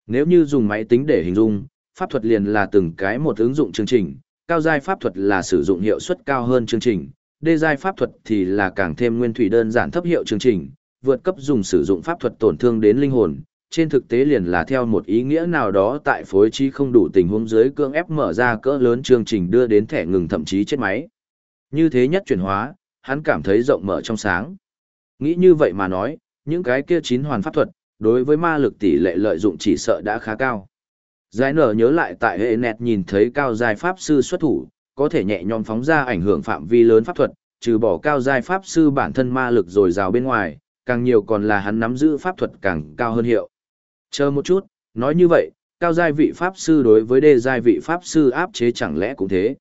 S1: Nếu như dùng máy tính để hình dung, pháp thuật liền là từng cái một ứng dụng chương trình, cao giai pháp thuật là sử dụng hiệu suất cao hơn chương trình, đê giai pháp thuật thì là càng thêm nguyên thủy đơn giản thấp hiệu chương trình, vượt cấp dùng sử dụng pháp thuật tổn thương đến linh hồn, trên thực tế liền là theo một ý nghĩa nào đó tại phối trí không đủ tình huống dưới cưỡng ép mở ra cỡ lớn chương trình đưa đến thẻ ngừng thậm chí chết máy. Như thế nhất chuyển hóa, hắn cảm thấy rộng mở trong sáng. Nghĩ như vậy mà nói, những cái kia chín hoàn pháp thuật, đối với ma lực tỷ lệ lợi dụng chỉ sợ đã khá cao. Giải nở nhớ lại tại hệ nẹt nhìn thấy cao giai pháp sư xuất thủ, có thể nhẹ nhõm phóng ra ảnh hưởng phạm vi lớn pháp thuật, trừ bỏ cao giai pháp sư bản thân ma lực dồi dào bên ngoài, càng nhiều còn là hắn nắm giữ pháp thuật càng cao hơn hiệu. Chờ một chút, nói như vậy, cao giai vị pháp sư đối với đê giai vị pháp sư áp chế chẳng lẽ cũng thế.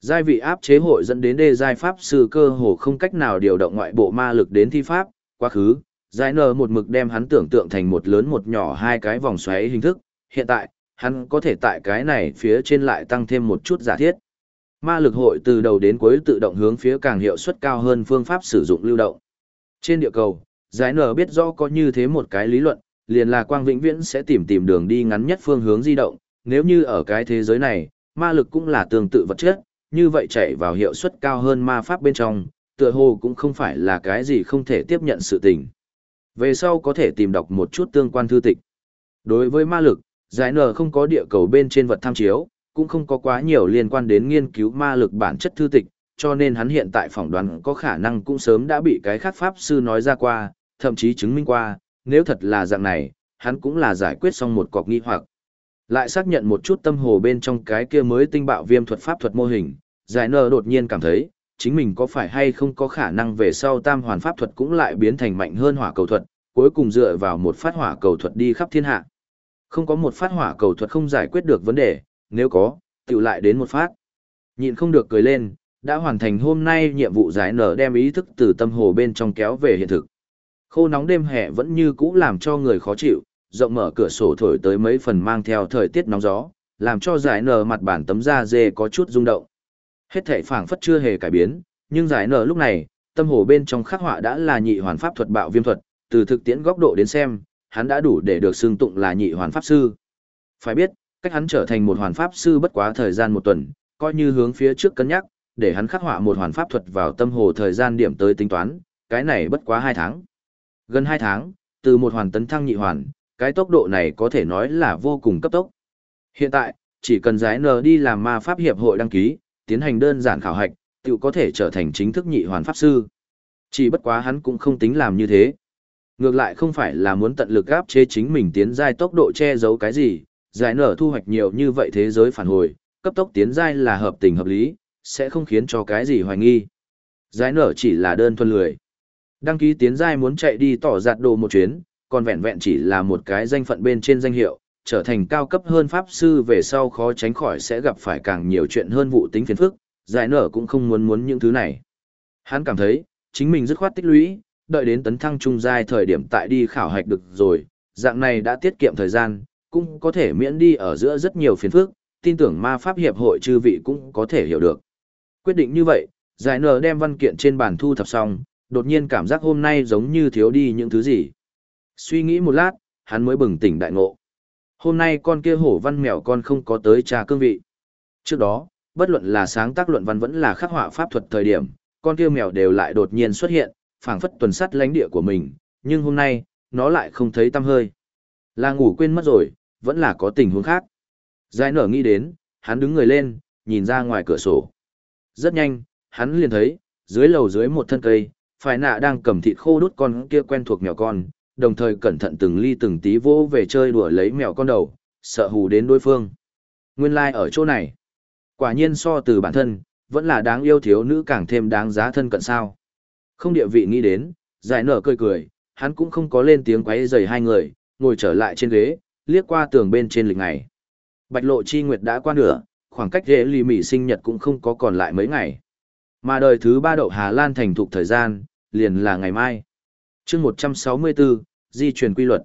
S1: Giai vị áp chế hội dẫn đến đê giai pháp sư cơ hồ không cách nào điều động ngoại bộ ma lực đến thi pháp, quá khứ, giải nở một mực đem hắn tưởng tượng thành một lớn một nhỏ hai cái vòng xoáy hình thức, hiện tại, hắn có thể tại cái này phía trên lại tăng thêm một chút giả thiết. Ma lực hội từ đầu đến cuối tự động hướng phía càng hiệu suất cao hơn phương pháp sử dụng lưu động. Trên địa cầu, giải nở biết rõ có như thế một cái lý luận, liền là quang vĩnh viễn sẽ tìm tìm đường đi ngắn nhất phương hướng di động, nếu như ở cái thế giới này, ma lực cũng là tương tự vật chất, như vậy chạy vào hiệu suất cao hơn ma pháp bên trong, tựa hồ cũng không phải là cái gì không thể tiếp nhận sự tình. Về sau có thể tìm đọc một chút tương quan thư tịch. Đối với ma lực, giải nở không có địa cầu bên trên vật tham chiếu, cũng không có quá nhiều liên quan đến nghiên cứu ma lực bản chất thư tịch, cho nên hắn hiện tại phỏng đoán có khả năng cũng sớm đã bị cái khác pháp sư nói ra qua, thậm chí chứng minh qua, nếu thật là dạng này, hắn cũng là giải quyết xong một cọc nghi hoặc. Lại xác nhận một chút tâm hồ bên trong cái kia mới tinh bạo viêm thuật pháp thuật mô hình, giải nở đột nhiên cảm thấy, chính mình có phải hay không có khả năng về sau tam hoàn pháp thuật cũng lại biến thành mạnh hơn hỏa cầu thuật, cuối cùng dựa vào một phát hỏa cầu thuật đi khắp thiên hạ. Không có một phát hỏa cầu thuật không giải quyết được vấn đề, nếu có, tiểu lại đến một phát. Nhịn không được cười lên, đã hoàn thành hôm nay nhiệm vụ giải nở đem ý thức từ tâm hồ bên trong kéo về hiện thực. Khô nóng đêm hè vẫn như cũ làm cho người khó chịu, rộng mở cửa sổ thổi tới mấy phần mang theo thời tiết nóng gió, làm cho giải nở mặt bản tấm da dê có chút rung động. Hết thể phảng phất chưa hề cải biến, nhưng giải nở lúc này, tâm hồ bên trong khắc họa đã là nhị hoàn pháp thuật bạo viêm thuật, từ thực tiễn góc độ đến xem, hắn đã đủ để được xưng tụng là nhị hoàn pháp sư. Phải biết, cách hắn trở thành một hoàn pháp sư bất quá thời gian một tuần, coi như hướng phía trước cân nhắc, để hắn khắc họa một hoàn pháp thuật vào tâm hồ thời gian điểm tới tính toán, cái này bất quá 2 tháng. Gần 2 tháng, từ một hoàn tấn thăng nhị hoàn, cái tốc độ này có thể nói là vô cùng cấp tốc. Hiện tại, chỉ cần giải nờ đi làm ma pháp hiệp hội đăng ký, tiến hành đơn giản khảo hạch, tự có thể trở thành chính thức nhị hoàn pháp sư. Chỉ bất quá hắn cũng không tính làm như thế. Ngược lại không phải là muốn tận lực áp chế chính mình tiến giai tốc độ che giấu cái gì, giải nở thu hoạch nhiều như vậy thế giới phản hồi, cấp tốc tiến giai là hợp tình hợp lý, sẽ không khiến cho cái gì hoài nghi. Giải nở chỉ là đơn thuần lười. Đăng ký tiến giai muốn chạy đi tỏ giạt đồ một chuyến, còn vẹn vẹn chỉ là một cái danh phận bên trên danh hiệu, trở thành cao cấp hơn pháp sư về sau khó tránh khỏi sẽ gặp phải càng nhiều chuyện hơn vụ tính phiền phức, giải nở cũng không muốn muốn những thứ này. Hắn cảm thấy, chính mình dứt khoát tích lũy, đợi đến tấn thăng trung giai thời điểm tại đi khảo hạch được rồi, dạng này đã tiết kiệm thời gian, cũng có thể miễn đi ở giữa rất nhiều phiền phức, tin tưởng ma pháp hiệp hội chư vị cũng có thể hiểu được. Quyết định như vậy, giải nở đem văn kiện trên bàn thu thập xong, đột nhiên cảm giác hôm nay giống như thiếu đi những thứ gì. Suy nghĩ một lát, hắn mới bừng tỉnh đại ngộ. Hôm nay con kia hổ văn mèo con không có tới trà cương vị. Trước đó, bất luận là sáng tác luận văn vẫn là khắc họa pháp thuật thời điểm, con kia mèo đều lại đột nhiên xuất hiện, phảng phất tuần sắt lãnh địa của mình, nhưng hôm nay, nó lại không thấy tăm hơi. Là ngủ quên mất rồi, vẫn là có tình huống khác. Giải nở nghĩ đến, hắn đứng người lên, nhìn ra ngoài cửa sổ. Rất nhanh, hắn liền thấy, dưới lầu dưới một thân cây, phải nạ đang cầm thịt khô đút con kia quen thuộc mèo con, đồng thời cẩn thận từng ly từng tí vô về chơi đùa lấy mèo con đầu, sợ hù đến đối phương. Nguyên lai like ở chỗ này. Quả nhiên so từ bản thân, vẫn là đáng yêu thiếu nữ càng thêm đáng giá thân cận sao. Không địa vị nghĩ đến, giải nở cười cười, hắn cũng không có lên tiếng quấy rầy hai người, ngồi trở lại trên ghế, liếc qua tường bên trên lịch ngày. Bạch lộ chi nguyệt đã qua nửa, khoảng cách ghế lì mỉ sinh nhật cũng không có còn lại mấy ngày. Mà đời thứ ba đậu Hà Lan thành thục thời gian, liền là ngày mai. chương 164, di truyền quy luật.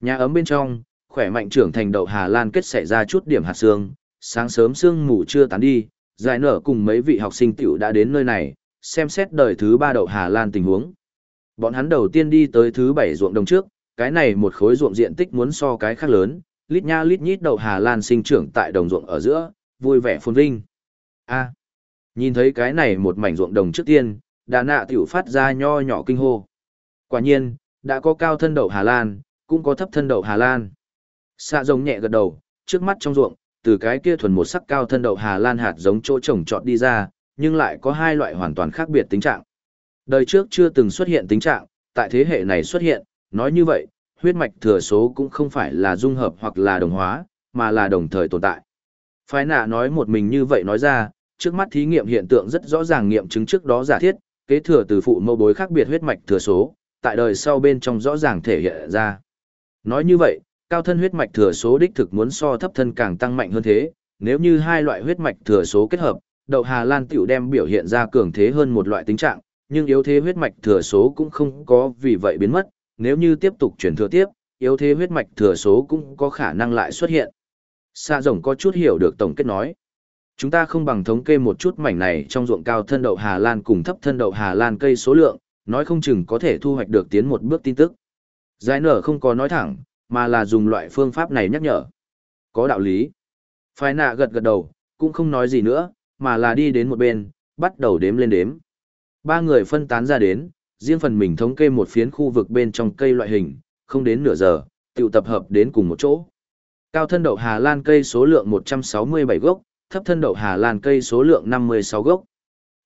S1: Nhà ấm bên trong, khỏe mạnh trưởng thành đậu Hà Lan kết xảy ra chút điểm hạt xương, sáng sớm sương ngủ chưa tán đi, giải nở cùng mấy vị học sinh tiểu đã đến nơi này, xem xét đời thứ ba đậu Hà Lan tình huống. Bọn hắn đầu tiên đi tới thứ bảy ruộng đồng trước, cái này một khối ruộng diện tích muốn so cái khác lớn, lít nha lít nhít đậu Hà Lan sinh trưởng tại đồng ruộng ở giữa, vui vẻ phồn vinh. A. nhìn thấy cái này một mảnh ruộng đồng trước tiên, đà nạ tiểu phát ra nho nhỏ kinh hô. Quả nhiên, đã có cao thân đậu Hà Lan, cũng có thấp thân đậu Hà Lan. Xạ rồng nhẹ gật đầu, trước mắt trong ruộng, từ cái kia thuần một sắc cao thân đậu Hà Lan hạt giống chỗ trồng trọt đi ra, nhưng lại có hai loại hoàn toàn khác biệt tính trạng. Đời trước chưa từng xuất hiện tính trạng, tại thế hệ này xuất hiện, nói như vậy, huyết mạch thừa số cũng không phải là dung hợp hoặc là đồng hóa, mà là đồng thời tồn tại. Phái nạ nói một mình như vậy nói ra, trước mắt thí nghiệm hiện tượng rất rõ ràng nghiệm chứng trước đó giả thiết, kế thừa từ phụ mẫu bối khác biệt huyết mạch thừa số, tại đời sau bên trong rõ ràng thể hiện ra. Nói như vậy, cao thân huyết mạch thừa số đích thực muốn so thấp thân càng tăng mạnh hơn thế, nếu như hai loại huyết mạch thừa số kết hợp, đậu Hà Lan tiểu đem biểu hiện ra cường thế hơn một loại tính trạng, nhưng yếu thế huyết mạch thừa số cũng không có vì vậy biến mất, nếu như tiếp tục chuyển thừa tiếp, yếu thế huyết mạch thừa số cũng có khả năng lại xuất hiện. Sa rồng có chút hiểu được tổng kết nói. Chúng ta không bằng thống kê một chút mảnh này trong ruộng cao thân đậu Hà Lan cùng thấp thân đậu Hà Lan cây số lượng, nói không chừng có thể thu hoạch được tiến một bước tin tức. Giải nở không có nói thẳng, mà là dùng loại phương pháp này nhắc nhở. Có đạo lý. Phái nạ gật gật đầu, cũng không nói gì nữa, mà là đi đến một bên, bắt đầu đếm lên đếm. Ba người phân tán ra đến, riêng phần mình thống kê một phiến khu vực bên trong cây loại hình, không đến nửa giờ, tụ tập hợp đến cùng một chỗ. Cao thân đậu Hà Lan cây số lượng 167 gốc, thấp thân đậu Hà Lan cây số lượng 56 gốc.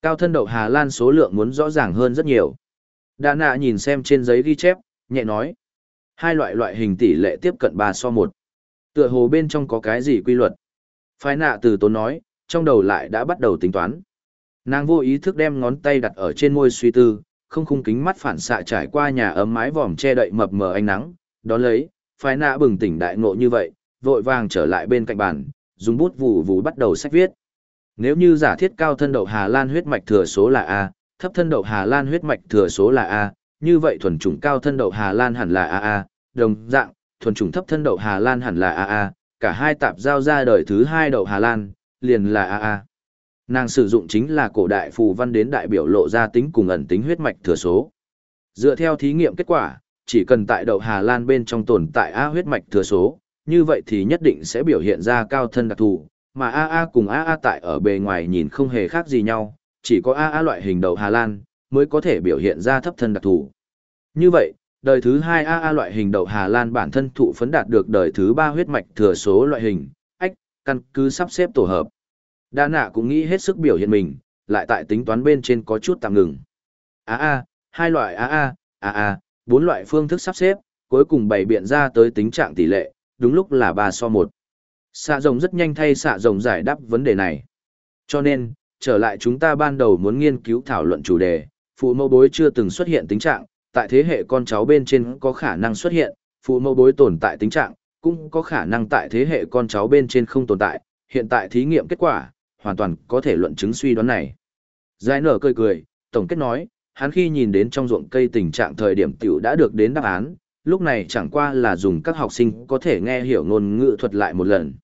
S1: Cao thân đậu Hà Lan số lượng muốn rõ ràng hơn rất nhiều. Đà nạ nhìn xem trên giấy ghi chép, nhẹ nói. Hai loại loại hình tỷ lệ tiếp cận 3 so 1. Tựa hồ bên trong có cái gì quy luật. Phái nạ từ tốn nói, trong đầu lại đã bắt đầu tính toán. Nàng vô ý thức đem ngón tay đặt ở trên môi suy tư, không khung kính mắt phản xạ trải qua nhà ấm mái vòm che đậy mập mờ ánh nắng, đón lấy, phái nạ bừng tỉnh đại ngộ như vậy, vội vàng trở lại bên cạnh bàn, dùng bút vù vù bắt đầu sách viết. Nếu như giả thiết cao thân đậu Hà Lan huyết mạch thừa số là A, thấp thân đậu Hà Lan huyết mạch thừa số là A, như vậy thuần chủng cao thân đậu Hà Lan hẳn là AA, đồng dạng, thuần chủng thấp thân đậu Hà Lan hẳn là AA, cả hai tạp giao ra đời thứ hai đậu Hà Lan, liền là AA. Nàng sử dụng chính là cổ đại phù văn đến đại biểu lộ ra tính cùng ẩn tính huyết mạch thừa số. Dựa theo thí nghiệm kết quả, chỉ cần tại đậu Hà Lan bên trong tồn tại A huyết mạch thừa số, như vậy thì nhất định sẽ biểu hiện ra cao thân đặc thù, mà AA cùng AA tại ở bề ngoài nhìn không hề khác gì nhau, chỉ có AA loại hình đậu Hà Lan mới có thể biểu hiện ra thấp thân đặc thù. Như vậy, đời thứ hai AA loại hình đậu Hà Lan bản thân thụ phấn đạt được đời thứ ba huyết mạch thừa số loại hình, căn cứ sắp xếp tổ hợp. Đa nạ cũng nghĩ hết sức biểu hiện mình, lại tại tính toán bên trên có chút tạm ngừng. A a, hai loại a a, a a, bốn loại phương thức sắp xếp, cuối cùng bày biện ra tới tính trạng tỷ lệ, đúng lúc là 3 so 1. Xạ rồng rất nhanh thay xạ rồng giải đáp vấn đề này. Cho nên, trở lại chúng ta ban đầu muốn nghiên cứu thảo luận chủ đề, phụ mẫu bối chưa từng xuất hiện tính trạng, tại thế hệ con cháu bên trên có khả năng xuất hiện, phụ mẫu bối tồn tại tính trạng, cũng có khả năng tại thế hệ con cháu bên trên không tồn tại, hiện tại thí nghiệm kết quả, hoàn toàn có thể luận chứng suy đoán này. Giải nở cười cười, tổng kết nói, hắn khi nhìn đến trong ruộng cây tình trạng thời điểm tiểu đã được đến đáp án, lúc này chẳng qua là dùng các học sinh có thể nghe hiểu ngôn ngữ thuật lại một lần.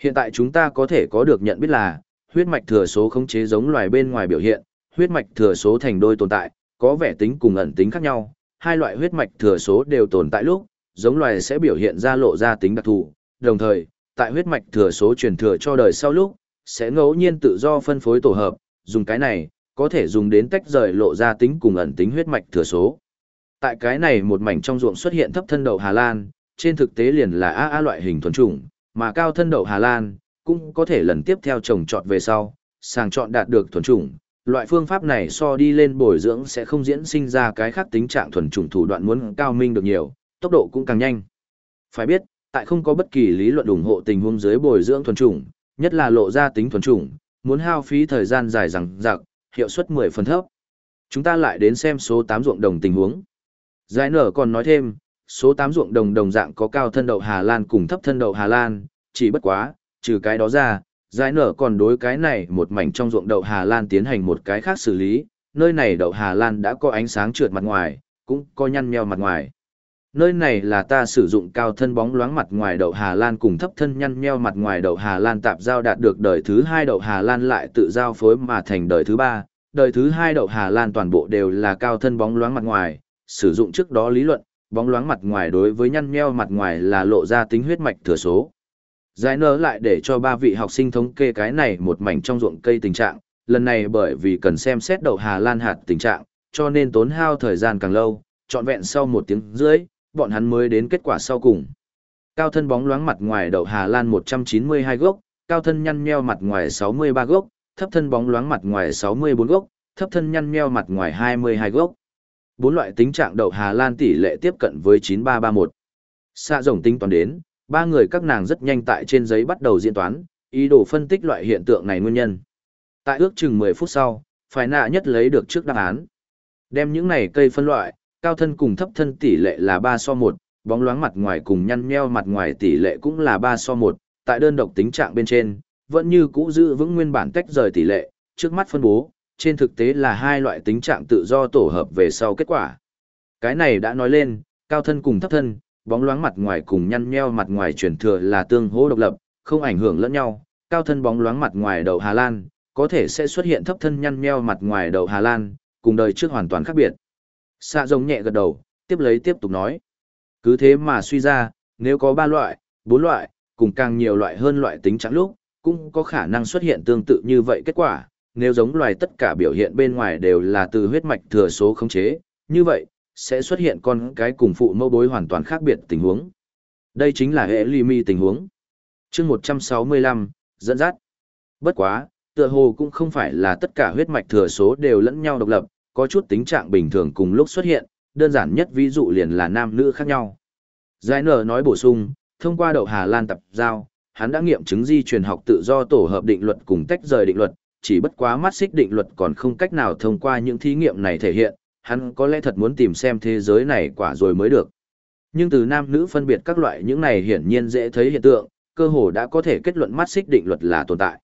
S1: Hiện tại chúng ta có thể có được nhận biết là, huyết mạch thừa số khống chế giống loài bên ngoài biểu hiện, huyết mạch thừa số thành đôi tồn tại, có vẻ tính cùng ẩn tính khác nhau, hai loại huyết mạch thừa số đều tồn tại lúc, giống loài sẽ biểu hiện ra lộ ra tính đặc thù, đồng thời, tại huyết mạch thừa số truyền thừa cho đời sau lúc, sẽ ngẫu nhiên tự do phân phối tổ hợp, dùng cái này, có thể dùng đến tách rời lộ ra tính cùng ẩn tính huyết mạch thừa số. Tại cái này một mảnh trong ruộng xuất hiện thấp thân đậu Hà Lan, trên thực tế liền là AA loại hình thuần chủng, mà cao thân đậu Hà Lan cũng có thể lần tiếp theo trồng trọt về sau, sàng chọn đạt được thuần chủng. Loại phương pháp này so đi lên bồi dưỡng sẽ không diễn sinh ra cái khác tính trạng thuần chủng thủ đoạn muốn cao minh được nhiều, tốc độ cũng càng nhanh. Phải biết, tại không có bất kỳ lý luận ủng hộ tình huống dưới bồi dưỡng thuần chủng, nhất là lộ ra tính thuần chủng, muốn hao phí thời gian dài rằng rạc, hiệu suất 10 phần thấp. Chúng ta lại đến xem số 8 ruộng đồng tình huống. Giải nở còn nói thêm, số 8 ruộng đồng đồng dạng có cao thân đậu Hà Lan cùng thấp thân đậu Hà Lan, chỉ bất quá, trừ cái đó ra, giải nở còn đối cái này một mảnh trong ruộng đậu Hà Lan tiến hành một cái khác xử lý, nơi này đậu Hà Lan đã có ánh sáng trượt mặt ngoài, cũng có nhăn nheo mặt ngoài. Nơi này là ta sử dụng cao thân bóng loáng mặt ngoài đậu Hà Lan cùng thấp thân nhăn nheo mặt ngoài đậu Hà Lan tạp giao đạt được đời thứ hai đậu Hà Lan lại tự giao phối mà thành đời thứ ba. Đời thứ hai đậu Hà Lan toàn bộ đều là cao thân bóng loáng mặt ngoài, sử dụng trước đó lý luận, bóng loáng mặt ngoài đối với nhăn nheo mặt ngoài là lộ ra tính huyết mạch thừa số. Giải nở lại để cho ba vị học sinh thống kê cái này một mảnh trong ruộng cây tình trạng, lần này bởi vì cần xem xét đậu Hà Lan hạt tình trạng, cho nên tốn hao thời gian càng lâu, trọn vẹn sau một tiếng rưỡi, bọn hắn mới đến kết quả sau cùng. Cao thân bóng loáng mặt ngoài đậu Hà Lan 192 gốc, cao thân nhăn nheo mặt ngoài 63 gốc, thấp thân bóng loáng mặt ngoài 64 gốc, thấp thân nhăn nheo mặt ngoài 22 gốc. Bốn loại tính trạng đậu Hà Lan tỷ lệ tiếp cận với 9331. Xạ rồng tính toán đến, ba người các nàng rất nhanh tại trên giấy bắt đầu diễn toán, ý đồ phân tích loại hiện tượng này nguyên nhân. Tại ước chừng 10 phút sau, phải nạ nhất lấy được trước đáp án. Đem những này cây phân loại, cao thân cùng thấp thân tỷ lệ là 3 so 1, bóng loáng mặt ngoài cùng nhăn nheo mặt ngoài tỷ lệ cũng là 3 so 1, tại đơn độc tính trạng bên trên, vẫn như cũ giữ vững nguyên bản tách rời tỷ lệ, trước mắt phân bố, trên thực tế là hai loại tính trạng tự do tổ hợp về sau kết quả. Cái này đã nói lên, cao thân cùng thấp thân, bóng loáng mặt ngoài cùng nhăn nheo mặt ngoài truyền thừa là tương hỗ độc lập, không ảnh hưởng lẫn nhau, cao thân bóng loáng mặt ngoài đầu Hà Lan, có thể sẽ xuất hiện thấp thân nhăn nheo mặt ngoài đầu Hà Lan, cùng đời trước hoàn toàn khác biệt. Xạ rồng nhẹ gật đầu, tiếp lấy tiếp tục nói. Cứ thế mà suy ra, nếu có ba loại, bốn loại, cùng càng nhiều loại hơn loại tính trạng lúc, cũng có khả năng xuất hiện tương tự như vậy kết quả. Nếu giống loài tất cả biểu hiện bên ngoài đều là từ huyết mạch thừa số khống chế, như vậy, sẽ xuất hiện con cái cùng phụ mẫu bối hoàn toàn khác biệt tình huống. Đây chính là hệ ly mi tình huống. chương 165, dẫn dắt. Bất quá, tựa hồ cũng không phải là tất cả huyết mạch thừa số đều lẫn nhau độc lập, có chút tính trạng bình thường cùng lúc xuất hiện, đơn giản nhất ví dụ liền là nam nữ khác nhau. Giải nở nói bổ sung, thông qua đậu Hà Lan tập giao, hắn đã nghiệm chứng di truyền học tự do tổ hợp định luật cùng tách rời định luật, chỉ bất quá mắt xích định luật còn không cách nào thông qua những thí nghiệm này thể hiện, hắn có lẽ thật muốn tìm xem thế giới này quả rồi mới được. Nhưng từ nam nữ phân biệt các loại những này hiển nhiên dễ thấy hiện tượng, cơ hồ đã có thể kết luận mắt xích định luật là tồn tại.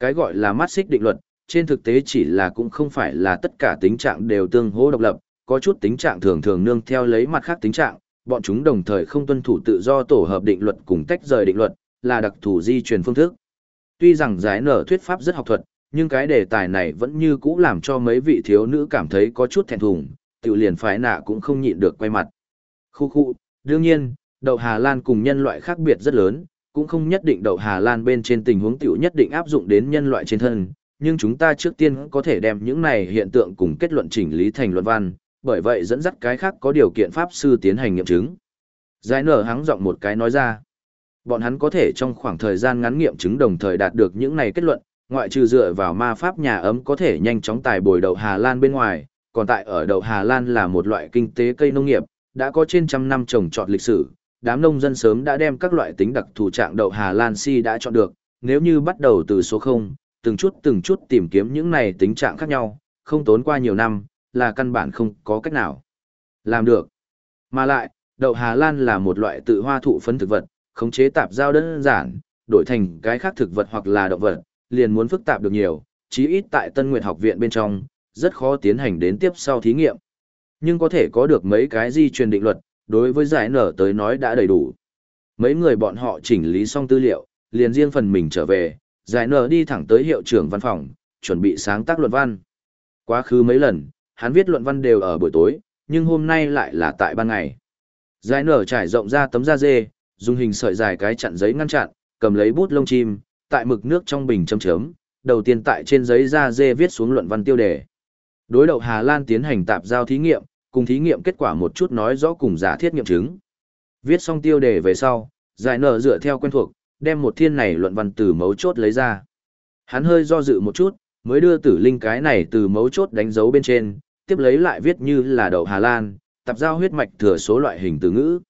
S1: Cái gọi là mắt xích định luật, trên thực tế chỉ là cũng không phải là tất cả tính trạng đều tương hỗ độc lập, có chút tính trạng thường thường nương theo lấy mặt khác tính trạng, bọn chúng đồng thời không tuân thủ tự do tổ hợp định luật cùng tách rời định luật, là đặc thù di truyền phương thức. Tuy rằng giải nở thuyết pháp rất học thuật, nhưng cái đề tài này vẫn như cũ làm cho mấy vị thiếu nữ cảm thấy có chút thẹn thùng, tiểu liền phái nạ cũng không nhịn được quay mặt. Khu khu, đương nhiên, đậu Hà Lan cùng nhân loại khác biệt rất lớn, cũng không nhất định đậu Hà Lan bên trên tình huống tiểu nhất định áp dụng đến nhân loại trên thân, nhưng chúng ta trước tiên có thể đem những này hiện tượng cùng kết luận chỉnh lý thành luận văn, bởi vậy dẫn dắt cái khác có điều kiện pháp sư tiến hành nghiệm chứng. Giải nở hắng giọng một cái nói ra. Bọn hắn có thể trong khoảng thời gian ngắn nghiệm chứng đồng thời đạt được những này kết luận, ngoại trừ dựa vào ma pháp nhà ấm có thể nhanh chóng tài bồi đậu Hà Lan bên ngoài, còn tại ở đậu Hà Lan là một loại kinh tế cây nông nghiệp, đã có trên trăm năm trồng trọt lịch sử, đám nông dân sớm đã đem các loại tính đặc thù trạng đậu Hà Lan si đã chọn được, nếu như bắt đầu từ số 0, từng chút từng chút tìm kiếm những này tính trạng khác nhau, không tốn qua nhiều năm, là căn bản không có cách nào. Làm được. Mà lại, đậu Hà Lan là một loại tự hoa thụ phấn thực vật, khống chế tạp giao đơn giản, đổi thành cái khác thực vật hoặc là động vật, liền muốn phức tạp được nhiều, chí ít tại Tân Nguyệt học viện bên trong, rất khó tiến hành đến tiếp sau thí nghiệm. Nhưng có thể có được mấy cái di truyền định luật, đối với giải nở tới nói đã đầy đủ. Mấy người bọn họ chỉnh lý xong tư liệu, liền riêng phần mình trở về, giải nở đi thẳng tới hiệu trưởng văn phòng, chuẩn bị sáng tác luận văn. Quá khứ mấy lần, hắn viết luận văn đều ở buổi tối, nhưng hôm nay lại là tại ban ngày. Giải nở trải rộng ra tấm da dê, dùng hình sợi dài cái chặn giấy ngăn chặn, cầm lấy bút lông chim, tại mực nước trong bình châm chấm, đầu tiên tại trên giấy da dê viết xuống luận văn tiêu đề. Đối đầu Hà Lan tiến hành tạp giao thí nghiệm, cùng thí nghiệm kết quả một chút nói rõ cùng giả thiết nghiệm chứng. Viết xong tiêu đề về sau, giải nở dựa theo quen thuộc, đem một thiên này luận văn từ mấu chốt lấy ra. Hắn hơi do dự một chút, mới đưa tử linh cái này từ mấu chốt đánh dấu bên trên, tiếp lấy lại viết như là đậu Hà Lan, tập giao huyết mạch thừa số loại hình từ ngữ.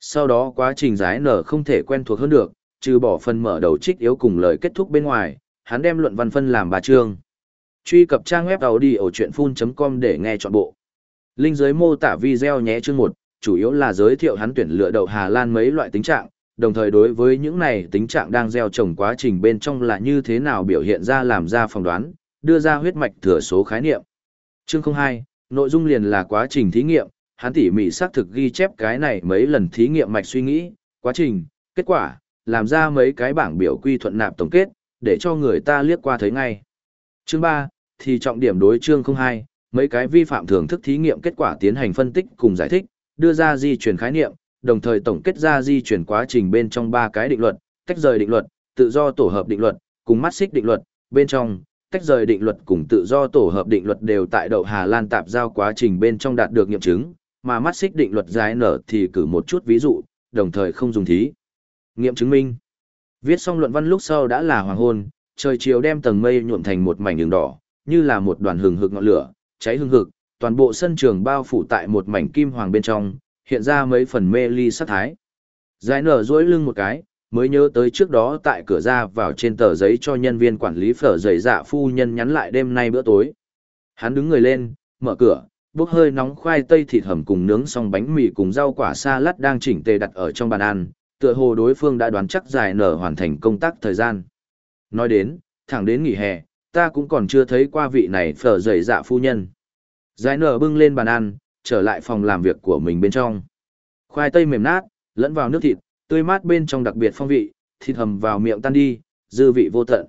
S1: Sau đó quá trình giải nở không thể quen thuộc hơn được, trừ bỏ phần mở đầu trích yếu cùng lời kết thúc bên ngoài, hắn đem luận văn phân làm ba chương. Truy cập trang web audiochuyenphun.com để nghe trọn bộ. Linh dưới mô tả video nhé chương 1, chủ yếu là giới thiệu hắn tuyển lựa đậu Hà Lan mấy loại tính trạng, đồng thời đối với những này tính trạng đang gieo trồng quá trình bên trong là như thế nào biểu hiện ra làm ra phỏng đoán, đưa ra huyết mạch thừa số khái niệm. Chương 02, nội dung liền là quá trình thí nghiệm, hắn tỉ mỉ xác thực ghi chép cái này mấy lần thí nghiệm mạch suy nghĩ, quá trình, kết quả, làm ra mấy cái bảng biểu quy thuận nạp tổng kết, để cho người ta liếc qua thấy ngay. Chương 3, thì trọng điểm đối chương 02, mấy cái vi phạm thưởng thức thí nghiệm kết quả tiến hành phân tích cùng giải thích, đưa ra di chuyển khái niệm, đồng thời tổng kết ra di chuyển quá trình bên trong ba cái định luật, tách rời định luật, tự do tổ hợp định luật, cùng mắt xích định luật, bên trong, tách rời định luật cùng tự do tổ hợp định luật đều tại đậu Hà Lan tạp giao quá trình bên trong đạt được nghiệm chứng, mà mắt xích định luật giải nở thì cử một chút ví dụ, đồng thời không dùng thí. Nghiệm chứng minh. Viết xong luận văn lúc sau đã là hoàng hôn, trời chiều đem tầng mây nhuộm thành một mảnh đường đỏ, như là một đoàn hừng hực ngọn lửa, cháy hừng hực, toàn bộ sân trường bao phủ tại một mảnh kim hoàng bên trong, hiện ra mấy phần mê ly sát thái. Giải nở dối lưng một cái, mới nhớ tới trước đó tại cửa ra vào trên tờ giấy cho nhân viên quản lý phở giấy dạ phu nhân nhắn lại đêm nay bữa tối. Hắn đứng người lên, mở cửa, bốc hơi nóng khoai tây thịt hầm cùng nướng xong bánh mì cùng rau quả salad đang chỉnh tề đặt ở trong bàn ăn, tựa hồ đối phương đã đoán chắc giải nở hoàn thành công tác thời gian. Nói đến, thẳng đến nghỉ hè, ta cũng còn chưa thấy qua vị này phở giấy dạ phu nhân. Giải nở bưng lên bàn ăn, trở lại phòng làm việc của mình bên trong. Khoai tây mềm nát, lẫn vào nước thịt, tươi mát bên trong đặc biệt phong vị, thịt hầm vào miệng tan đi, dư vị vô tận.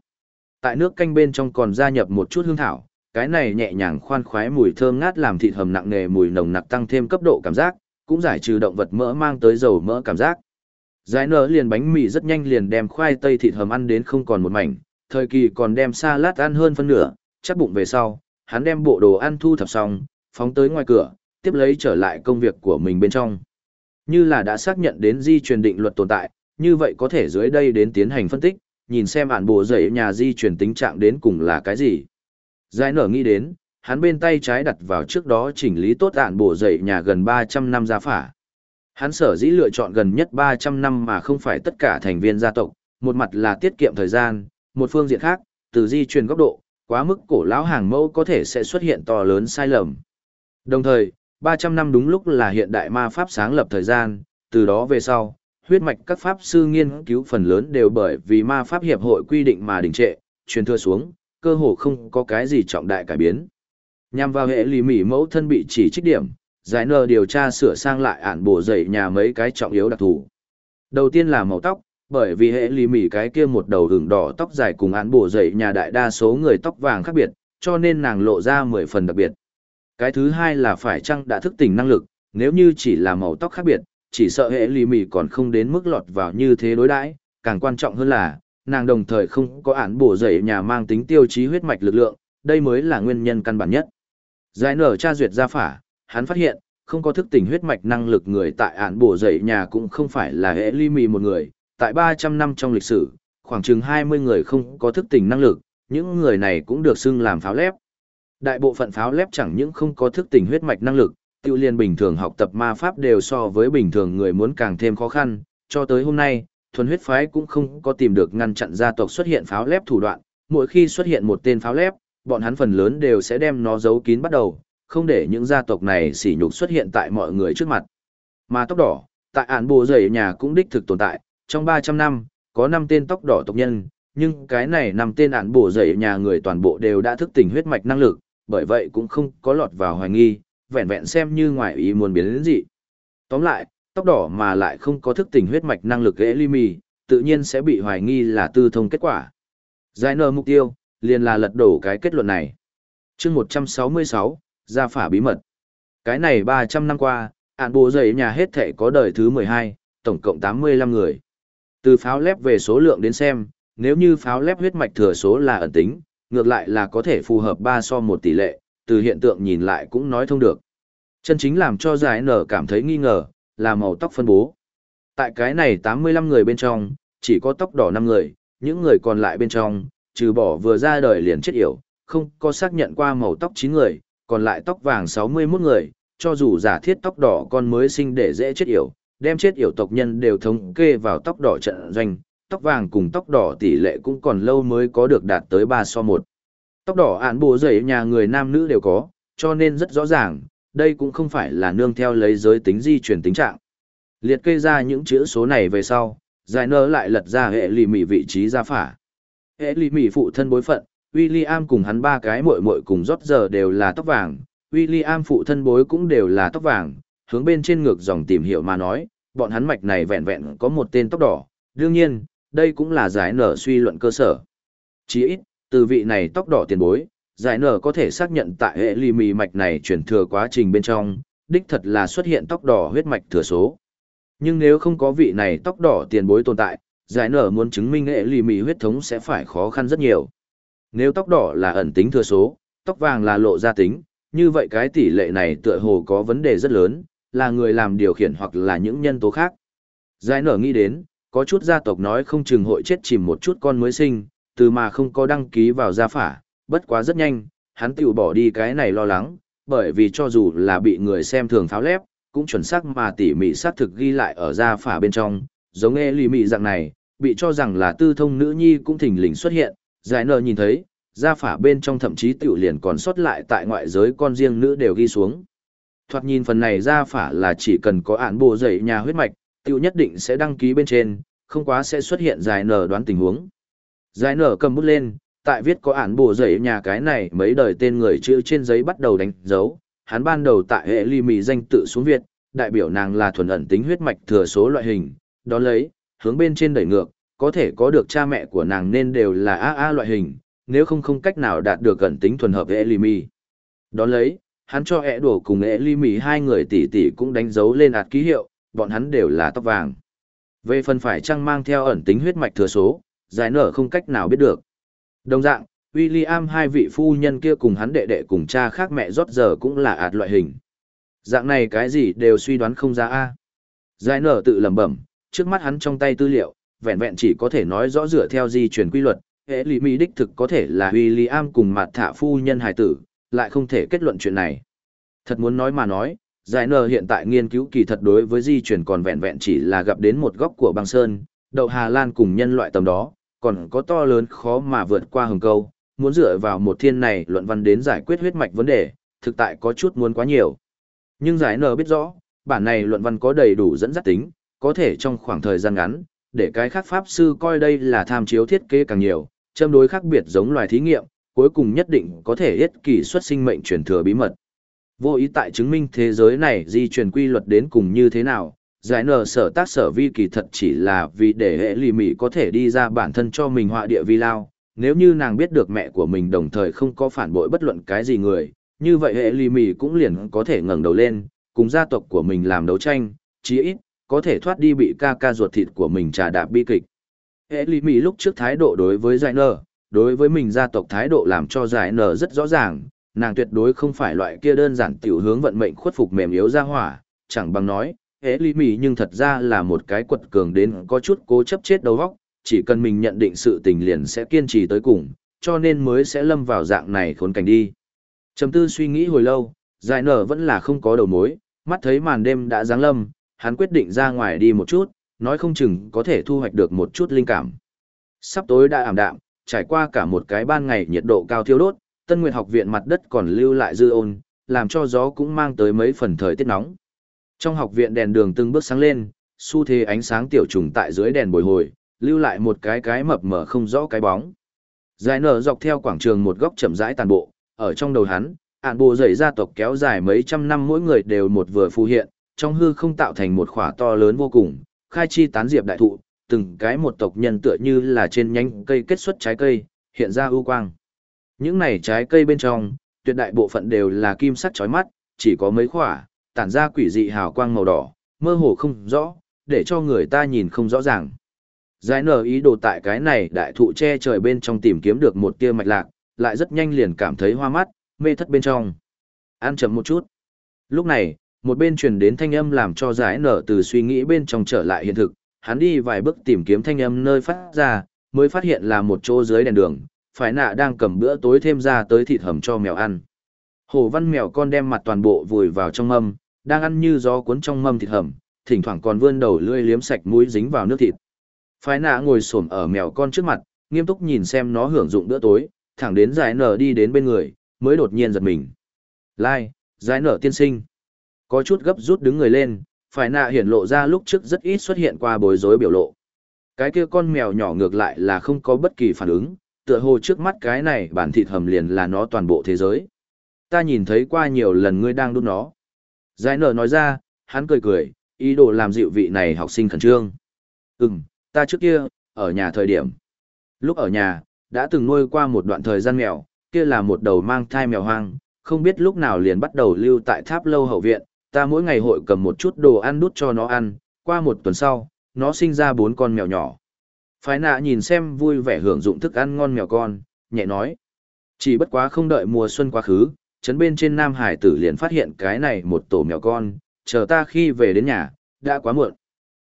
S1: Tại nước canh bên trong còn gia nhập một chút hương thảo, cái này nhẹ nhàng khoan khoái mùi thơm ngát làm thịt hầm nặng nề mùi nồng nặc tăng thêm cấp độ cảm giác, cũng giải trừ động vật mỡ mang tới dầu mỡ cảm giác. Giải nở liền bánh mì rất nhanh liền đem khoai tây thịt hầm ăn đến không còn một mảnh, thời kỳ còn đem salad ăn hơn phân nửa, chắc bụng về sau, hắn đem bộ đồ ăn thu thập xong, phóng tới ngoài cửa, tiếp lấy trở lại công việc của mình bên trong. Như là đã xác nhận đến di truyền định luật tồn tại, như vậy có thể dưới đây đến tiến hành phân tích, nhìn xem ản bộ dậy nhà di truyền tính trạng đến cùng là cái gì. Giải nở nghĩ đến, hắn bên tay trái đặt vào trước đó chỉnh lý tốt ản bộ dậy nhà gần 300 năm gia phả. Hắn sở dĩ lựa chọn gần nhất 300 năm mà không phải tất cả thành viên gia tộc, một mặt là tiết kiệm thời gian, một phương diện khác, từ di truyền góc độ, quá mức cổ lão hàng mẫu có thể sẽ xuất hiện to lớn sai lầm. Đồng thời, 300 năm đúng lúc là hiện đại ma pháp sáng lập thời gian, từ đó về sau, huyết mạch các pháp sư nghiên cứu phần lớn đều bởi vì ma pháp hiệp hội quy định mà đình trệ, truyền thừa xuống, cơ hồ không có cái gì trọng đại cải biến. Nhằm vào hệ lý mỉ mẫu thân bị chỉ trích điểm, giải nờ điều tra sửa sang lại ản bổ dậy nhà mấy cái trọng yếu đặc thù. Đầu tiên là màu tóc, bởi vì hệ lý mỉ cái kia một đầu hưởng đỏ tóc dài cùng án bổ dậy nhà đại đa số người tóc vàng khác biệt, cho nên nàng lộ ra mười phần đặc biệt. Cái thứ hai là phải chăng đã thức tỉnh năng lực, nếu như chỉ là màu tóc khác biệt, chỉ sợ hệ lì mì còn không đến mức lọt vào như thế đối đãi càng quan trọng hơn là, nàng đồng thời không có án bổ dậy nhà mang tính tiêu chí huyết mạch lực lượng, đây mới là nguyên nhân căn bản nhất. Giải nở tra duyệt ra phả, hắn phát hiện, không có thức tỉnh huyết mạch năng lực người tại án bổ dậy nhà cũng không phải là hệ ly mì một người, tại 300 năm trong lịch sử, khoảng chừng 20 người không có thức tỉnh năng lực, những người này cũng được xưng làm pháo lép. Đại bộ phận pháo lép chẳng những không có thức tỉnh huyết mạch năng lực, tiêu liên bình thường học tập ma pháp đều so với bình thường người muốn càng thêm khó khăn, cho tới hôm nay, thuần huyết phái cũng không có tìm được ngăn chặn gia tộc xuất hiện pháo lép thủ đoạn, mỗi khi xuất hiện một tên pháo lép, bọn hắn phần lớn đều sẽ đem nó giấu kín bắt đầu, không để những gia tộc này sỉ nhục xuất hiện tại mọi người trước mặt. Mà tóc đỏ, tại án bồ dày nhà cũng đích thực tồn tại, trong 300 năm, có 5 tên tóc đỏ tộc nhân, nhưng cái này 5 tên án bổ dậy nhà người toàn bộ đều đã thức tỉnh huyết mạch năng lực, bởi vậy cũng không có lọt vào hoài nghi, vẹn vẹn xem như ngoài ý muốn biến đến gì. Tóm lại, tóc đỏ mà lại không có thức tỉnh huyết mạch năng lực ghế ly mì, tự nhiên sẽ bị hoài nghi là tư thông kết quả. Giải nờ mục tiêu, liền là lật đổ cái kết luận này. chương 166, gia phả bí mật. Cái này 300 năm qua, ản bộ dày nhà hết thể có đời thứ 12, tổng cộng 85 người. Từ pháo lép về số lượng đến xem, nếu như pháo lép huyết mạch thừa số là ẩn tính, ngược lại là có thể phù hợp 3 so 1 tỷ lệ, từ hiện tượng nhìn lại cũng nói thông được. Chân chính làm cho giải nở cảm thấy nghi ngờ, là màu tóc phân bố. Tại cái này 85 người bên trong, chỉ có tóc đỏ 5 người, những người còn lại bên trong, trừ bỏ vừa ra đời liền chết yểu, không có xác nhận qua màu tóc 9 người, còn lại tóc vàng 61 người, cho dù giả thiết tóc đỏ con mới sinh để dễ chết yểu, đem chết yểu tộc nhân đều thống kê vào tóc đỏ trận doanh, tóc vàng cùng tóc đỏ tỷ lệ cũng còn lâu mới có được đạt tới 3 so 1. Tóc đỏ án bộ dày nhà người nam nữ đều có, cho nên rất rõ ràng, đây cũng không phải là nương theo lấy giới tính di chuyển tính trạng. Liệt kê ra những chữ số này về sau, giải nơ lại lật ra hệ lì mỉ vị trí ra phả. Hệ lì mỉ phụ thân bối phận, William cùng hắn ba cái muội muội cùng rót giờ đều là tóc vàng, William phụ thân bối cũng đều là tóc vàng, hướng bên trên ngược dòng tìm hiểu mà nói, bọn hắn mạch này vẹn vẹn có một tên tóc đỏ, đương nhiên, đây cũng là giải nở suy luận cơ sở. Chỉ ít, từ vị này tóc đỏ tiền bối, giải nở có thể xác nhận tại hệ ly mì mạch này chuyển thừa quá trình bên trong, đích thật là xuất hiện tóc đỏ huyết mạch thừa số. Nhưng nếu không có vị này tóc đỏ tiền bối tồn tại, giải nở muốn chứng minh hệ ly mì huyết thống sẽ phải khó khăn rất nhiều. Nếu tóc đỏ là ẩn tính thừa số, tóc vàng là lộ ra tính, như vậy cái tỷ lệ này tựa hồ có vấn đề rất lớn, là người làm điều khiển hoặc là những nhân tố khác. Giải nở nghĩ đến, có chút gia tộc nói không chừng hội chết chìm một chút con mới sinh, từ mà không có đăng ký vào gia phả, bất quá rất nhanh, hắn tiểu bỏ đi cái này lo lắng, bởi vì cho dù là bị người xem thường pháo lép, cũng chuẩn xác mà tỉ mỉ xác thực ghi lại ở gia phả bên trong, giống nghe lì mị dạng này, bị cho rằng là tư thông nữ nhi cũng thỉnh lình xuất hiện, giải nợ nhìn thấy, gia phả bên trong thậm chí tiểu liền còn sót lại tại ngoại giới con riêng nữ đều ghi xuống. Thoạt nhìn phần này gia phả là chỉ cần có án bộ dậy nhà huyết mạch, Tiêu nhất định sẽ đăng ký bên trên, không quá sẽ xuất hiện giải nở đoán tình huống. Giải nở cầm bút lên, tại viết có án bộ dậy nhà cái này mấy đời tên người chữ trên giấy bắt đầu đánh dấu, hắn ban đầu tại hệ ly mì danh tự xuống Việt, đại biểu nàng là thuần ẩn tính huyết mạch thừa số loại hình, đó lấy, hướng bên trên đẩy ngược, có thể có được cha mẹ của nàng nên đều là AA loại hình, nếu không không cách nào đạt được gần tính thuần hợp hệ ly mì. Đó lấy, hắn cho ẹ đổ cùng ẹ ly mì hai người tỷ tỷ cũng đánh dấu lên ạt ký hiệu, bọn hắn đều là tóc vàng. Về phần phải chăng mang theo ẩn tính huyết mạch thừa số, giải nở không cách nào biết được. Đồng dạng, William hai vị phu nhân kia cùng hắn đệ đệ cùng cha khác mẹ rót giờ cũng là ạt loại hình. Dạng này cái gì đều suy đoán không ra a. Giải nở tự lẩm bẩm, trước mắt hắn trong tay tư liệu, vẹn vẹn chỉ có thể nói rõ dựa theo di truyền quy luật, hệ lý mỹ đích thực có thể là William cùng mặt thả phu nhân hài tử, lại không thể kết luận chuyện này. Thật muốn nói mà nói, giải nờ hiện tại nghiên cứu kỳ thật đối với di chuyển còn vẹn vẹn chỉ là gặp đến một góc của băng sơn, đậu Hà Lan cùng nhân loại tầm đó, còn có to lớn khó mà vượt qua hừng câu, muốn dựa vào một thiên này luận văn đến giải quyết huyết mạch vấn đề, thực tại có chút muốn quá nhiều. Nhưng giải nờ biết rõ, bản này luận văn có đầy đủ dẫn dắt tính, có thể trong khoảng thời gian ngắn, để cái khác pháp sư coi đây là tham chiếu thiết kế càng nhiều, châm đối khác biệt giống loài thí nghiệm, cuối cùng nhất định có thể hết kỳ xuất sinh mệnh truyền thừa bí mật. Vô ý tại chứng minh thế giới này di truyền quy luật đến cùng như thế nào, giải nở sở tác sở vi kỳ thật chỉ là vì để hệ lì mị có thể đi ra bản thân cho mình họa địa vi lao. Nếu như nàng biết được mẹ của mình đồng thời không có phản bội bất luận cái gì người, như vậy hệ lì mị cũng liền có thể ngẩng đầu lên, cùng gia tộc của mình làm đấu tranh, chí ít, có thể thoát đi bị ca ca ruột thịt của mình trà đạp bi kịch. Hệ lì mị lúc trước thái độ đối với giải nở, đối với mình gia tộc thái độ làm cho giải nở rất rõ ràng, nàng tuyệt đối không phải loại kia đơn giản tiểu hướng vận mệnh khuất phục mềm yếu ra hỏa, chẳng bằng nói, hễ lý mỉ nhưng thật ra là một cái quật cường đến có chút cố chấp chết đầu vóc, chỉ cần mình nhận định sự tình liền sẽ kiên trì tới cùng, cho nên mới sẽ lâm vào dạng này khốn cảnh đi. Trầm tư suy nghĩ hồi lâu, giải nở vẫn là không có đầu mối, mắt thấy màn đêm đã giáng lâm, hắn quyết định ra ngoài đi một chút, nói không chừng có thể thu hoạch được một chút linh cảm. Sắp tối đã ảm đạm, trải qua cả một cái ban ngày nhiệt độ cao thiêu đốt, Tân Nguyệt học viện mặt đất còn lưu lại dư ôn, làm cho gió cũng mang tới mấy phần thời tiết nóng. Trong học viện đèn đường từng bước sáng lên, xu thế ánh sáng tiểu trùng tại dưới đèn bồi hồi, lưu lại một cái cái mập mờ không rõ cái bóng. Giải nở dọc theo quảng trường một góc chậm rãi tàn bộ, ở trong đầu hắn, ản bộ dày gia tộc kéo dài mấy trăm năm mỗi người đều một vừa phù hiện, trong hư không tạo thành một khỏa to lớn vô cùng, khai chi tán diệp đại thụ, từng cái một tộc nhân tựa như là trên nhánh cây kết xuất trái cây, hiện ra ưu quang. Những này trái cây bên trong, tuyệt đại bộ phận đều là kim sắc chói mắt, chỉ có mấy khỏa, tản ra quỷ dị hào quang màu đỏ, mơ hồ không rõ, để cho người ta nhìn không rõ ràng. Giải nở ý đồ tại cái này đại thụ che trời bên trong tìm kiếm được một tia mạch lạc, lại rất nhanh liền cảm thấy hoa mắt, mê thất bên trong. Ăn chậm một chút. Lúc này, một bên truyền đến thanh âm làm cho giải nở từ suy nghĩ bên trong trở lại hiện thực, hắn đi vài bước tìm kiếm thanh âm nơi phát ra, mới phát hiện là một chỗ dưới đèn đường, phải nạ đang cầm bữa tối thêm ra tới thịt hầm cho mèo ăn. Hồ văn mèo con đem mặt toàn bộ vùi vào trong mâm, đang ăn như gió cuốn trong mâm thịt hầm, thỉnh thoảng còn vươn đầu lưỡi liếm sạch mũi dính vào nước thịt. Phái nạ ngồi xổm ở mèo con trước mặt, nghiêm túc nhìn xem nó hưởng dụng bữa tối, thẳng đến giải nở đi đến bên người, mới đột nhiên giật mình. Lai, giải nở tiên sinh. Có chút gấp rút đứng người lên, phải nạ hiển lộ ra lúc trước rất ít xuất hiện qua bối rối biểu lộ. Cái kia con mèo nhỏ ngược lại là không có bất kỳ phản ứng, tựa hồ trước mắt cái này bản thịt hầm liền là nó toàn bộ thế giới. Ta nhìn thấy qua nhiều lần ngươi đang đút nó. Giải nở nói ra, hắn cười cười, ý đồ làm dịu vị này học sinh khẩn trương. Ừm, ta trước kia, ở nhà thời điểm. Lúc ở nhà, đã từng nuôi qua một đoạn thời gian mèo, kia là một đầu mang thai mèo hoang, không biết lúc nào liền bắt đầu lưu tại tháp lâu hậu viện, ta mỗi ngày hội cầm một chút đồ ăn đút cho nó ăn, qua một tuần sau, nó sinh ra bốn con mèo nhỏ. Phái nạ nhìn xem vui vẻ hưởng dụng thức ăn ngon mèo con, nhẹ nói. Chỉ bất quá không đợi mùa xuân quá khứ, chấn bên trên Nam Hải tử liền phát hiện cái này một tổ mèo con, chờ ta khi về đến nhà, đã quá muộn.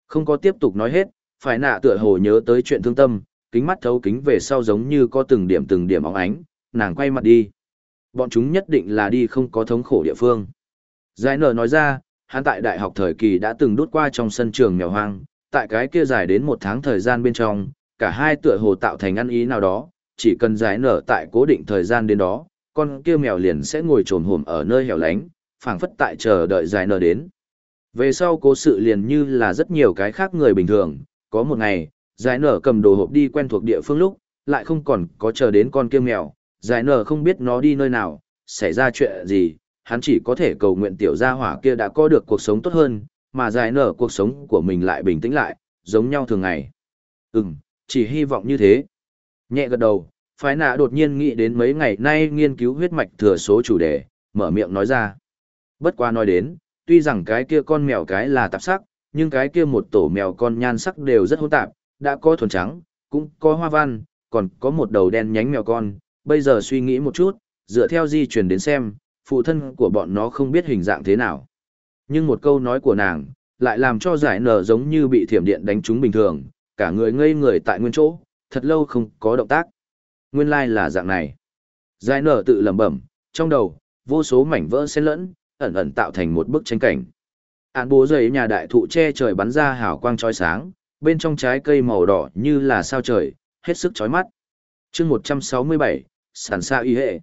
S1: Không có tiếp tục nói hết, phải nạ tựa hồ nhớ tới chuyện thương tâm, kính mắt thấu kính về sau giống như có từng điểm từng điểm óng ánh, nàng quay mặt đi. Bọn chúng nhất định là đi không có thống khổ địa phương. Giải nở nói ra, hắn tại đại học thời kỳ đã từng đút qua trong sân trường mèo hoang, tại cái kia dài đến một tháng thời gian bên trong, cả hai tựa hồ tạo thành ăn ý nào đó, chỉ cần giải nở tại cố định thời gian đến đó, con kia mèo liền sẽ ngồi trồn hồm ở nơi hẻo lánh, phảng phất tại chờ đợi giải nở đến. Về sau cố sự liền như là rất nhiều cái khác người bình thường, có một ngày, giải nở cầm đồ hộp đi quen thuộc địa phương lúc, lại không còn có chờ đến con kia mèo, giải nở không biết nó đi nơi nào, xảy ra chuyện gì, hắn chỉ có thể cầu nguyện tiểu gia hỏa kia đã có được cuộc sống tốt hơn, mà giải nở cuộc sống của mình lại bình tĩnh lại, giống nhau thường ngày. Ừm, chỉ hy vọng như thế. Nhẹ gật đầu, phái nạ đột nhiên nghĩ đến mấy ngày nay nghiên cứu huyết mạch thừa số chủ đề, mở miệng nói ra. Bất qua nói đến, tuy rằng cái kia con mèo cái là tạp sắc, nhưng cái kia một tổ mèo con nhan sắc đều rất hỗn tạp, đã có thuần trắng, cũng có hoa văn, còn có một đầu đen nhánh mèo con. Bây giờ suy nghĩ một chút, dựa theo di truyền đến xem, phụ thân của bọn nó không biết hình dạng thế nào. Nhưng một câu nói của nàng, lại làm cho giải nở giống như bị thiểm điện đánh trúng bình thường, cả người ngây người tại nguyên chỗ, thật lâu không có động tác. Nguyên lai là dạng này. Giải nở tự lẩm bẩm, trong đầu, vô số mảnh vỡ xen lẫn, ẩn ẩn tạo thành một bức tranh cảnh. Án bố giấy nhà đại thụ che trời bắn ra hào quang chói sáng, bên trong trái cây màu đỏ như là sao trời, hết sức chói mắt. chương 167, sản xa y hệ.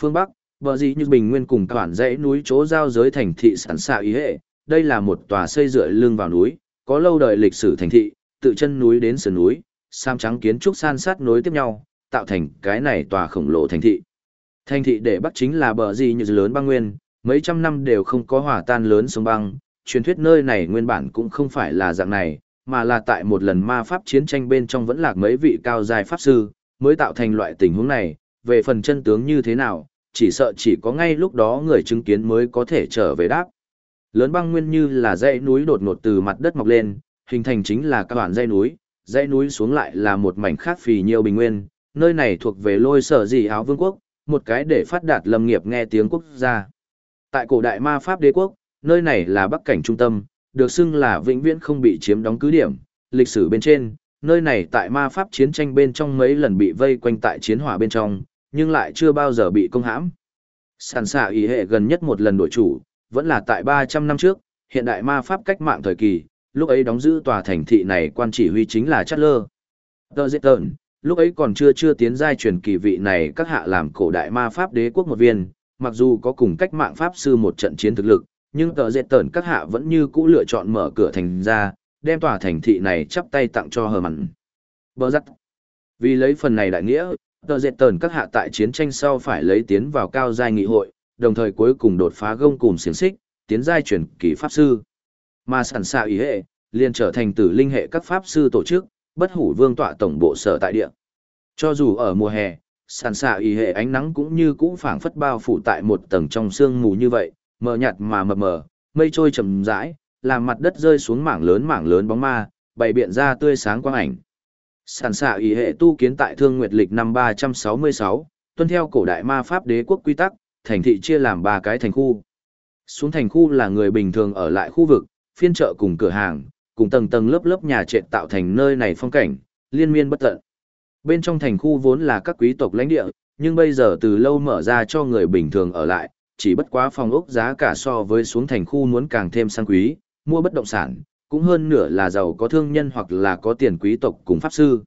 S1: Phương Bắc, bờ gì như bình nguyên cùng toàn dãy núi chỗ giao giới thành thị sản xạ ý hệ. Đây là một tòa xây dựa lưng vào núi, có lâu đời lịch sử thành thị, tự chân núi đến sườn núi, sam trắng kiến trúc san sát nối tiếp nhau, tạo thành cái này tòa khổng lồ thành thị. Thành thị để bắc chính là bờ gì như lớn băng nguyên, mấy trăm năm đều không có hỏa tan lớn sông băng, truyền thuyết nơi này nguyên bản cũng không phải là dạng này, mà là tại một lần ma pháp chiến tranh bên trong vẫn lạc mấy vị cao dài pháp sư, mới tạo thành loại tình huống này, về phần chân tướng như thế nào, chỉ sợ chỉ có ngay lúc đó người chứng kiến mới có thể trở về đáp. Lớn băng nguyên như là dãy núi đột ngột từ mặt đất mọc lên, hình thành chính là các đoạn dãy núi, dãy núi xuống lại là một mảnh khác phì nhiều bình nguyên, nơi này thuộc về lôi sở dị áo vương quốc, một cái để phát đạt lâm nghiệp nghe tiếng quốc gia. Tại cổ đại ma pháp đế quốc, nơi này là bắc cảnh trung tâm, được xưng là vĩnh viễn không bị chiếm đóng cứ điểm. Lịch sử bên trên, nơi này tại ma pháp chiến tranh bên trong mấy lần bị vây quanh tại chiến hỏa bên trong, nhưng lại chưa bao giờ bị công hãm. Sản xạ ý hệ gần nhất một lần đổi chủ, vẫn là tại 300 năm trước, hiện đại ma pháp cách mạng thời kỳ, lúc ấy đóng giữ tòa thành thị này quan chỉ huy chính là Chatler. Tờ Dệ Tờn, lúc ấy còn chưa chưa tiến giai truyền kỳ vị này các hạ làm cổ đại ma pháp đế quốc một viên, mặc dù có cùng cách mạng pháp sư một trận chiến thực lực, nhưng tờ Dệ tờn các hạ vẫn như cũ lựa chọn mở cửa thành ra, đem tòa thành thị này chắp tay tặng cho hờ mặn. Bờ giặt. Vì lấy phần này đại nghĩa, tờ dệt tờn các hạ tại chiến tranh sau phải lấy tiến vào cao giai nghị hội, đồng thời cuối cùng đột phá gông cùng xiềng xích, tiến giai chuyển kỳ pháp sư. Mà sẵn xạ ý hệ, liền trở thành tử linh hệ các pháp sư tổ chức, bất hủ vương tọa tổng bộ sở tại địa. Cho dù ở mùa hè, sàn xạ ý hệ ánh nắng cũng như cũ phảng phất bao phủ tại một tầng trong sương mù như vậy, mờ nhạt mà mờ mờ, mây trôi chậm rãi, làm mặt đất rơi xuống mảng lớn mảng lớn bóng ma, bày biện ra tươi sáng quang ảnh. Sản xạ ý hệ tu kiến tại Thương Nguyệt lịch năm 366, tuân theo cổ đại ma pháp đế quốc quy tắc, thành thị chia làm ba cái thành khu. Xuống thành khu là người bình thường ở lại khu vực, phiên chợ cùng cửa hàng, cùng tầng tầng lớp lớp nhà trệt tạo thành nơi này phong cảnh, liên miên bất tận. Bên trong thành khu vốn là các quý tộc lãnh địa, nhưng bây giờ từ lâu mở ra cho người bình thường ở lại, chỉ bất quá phòng ốc giá cả so với xuống thành khu muốn càng thêm sang quý, mua bất động sản, cũng hơn nửa là giàu có thương nhân hoặc là có tiền quý tộc cùng pháp sư.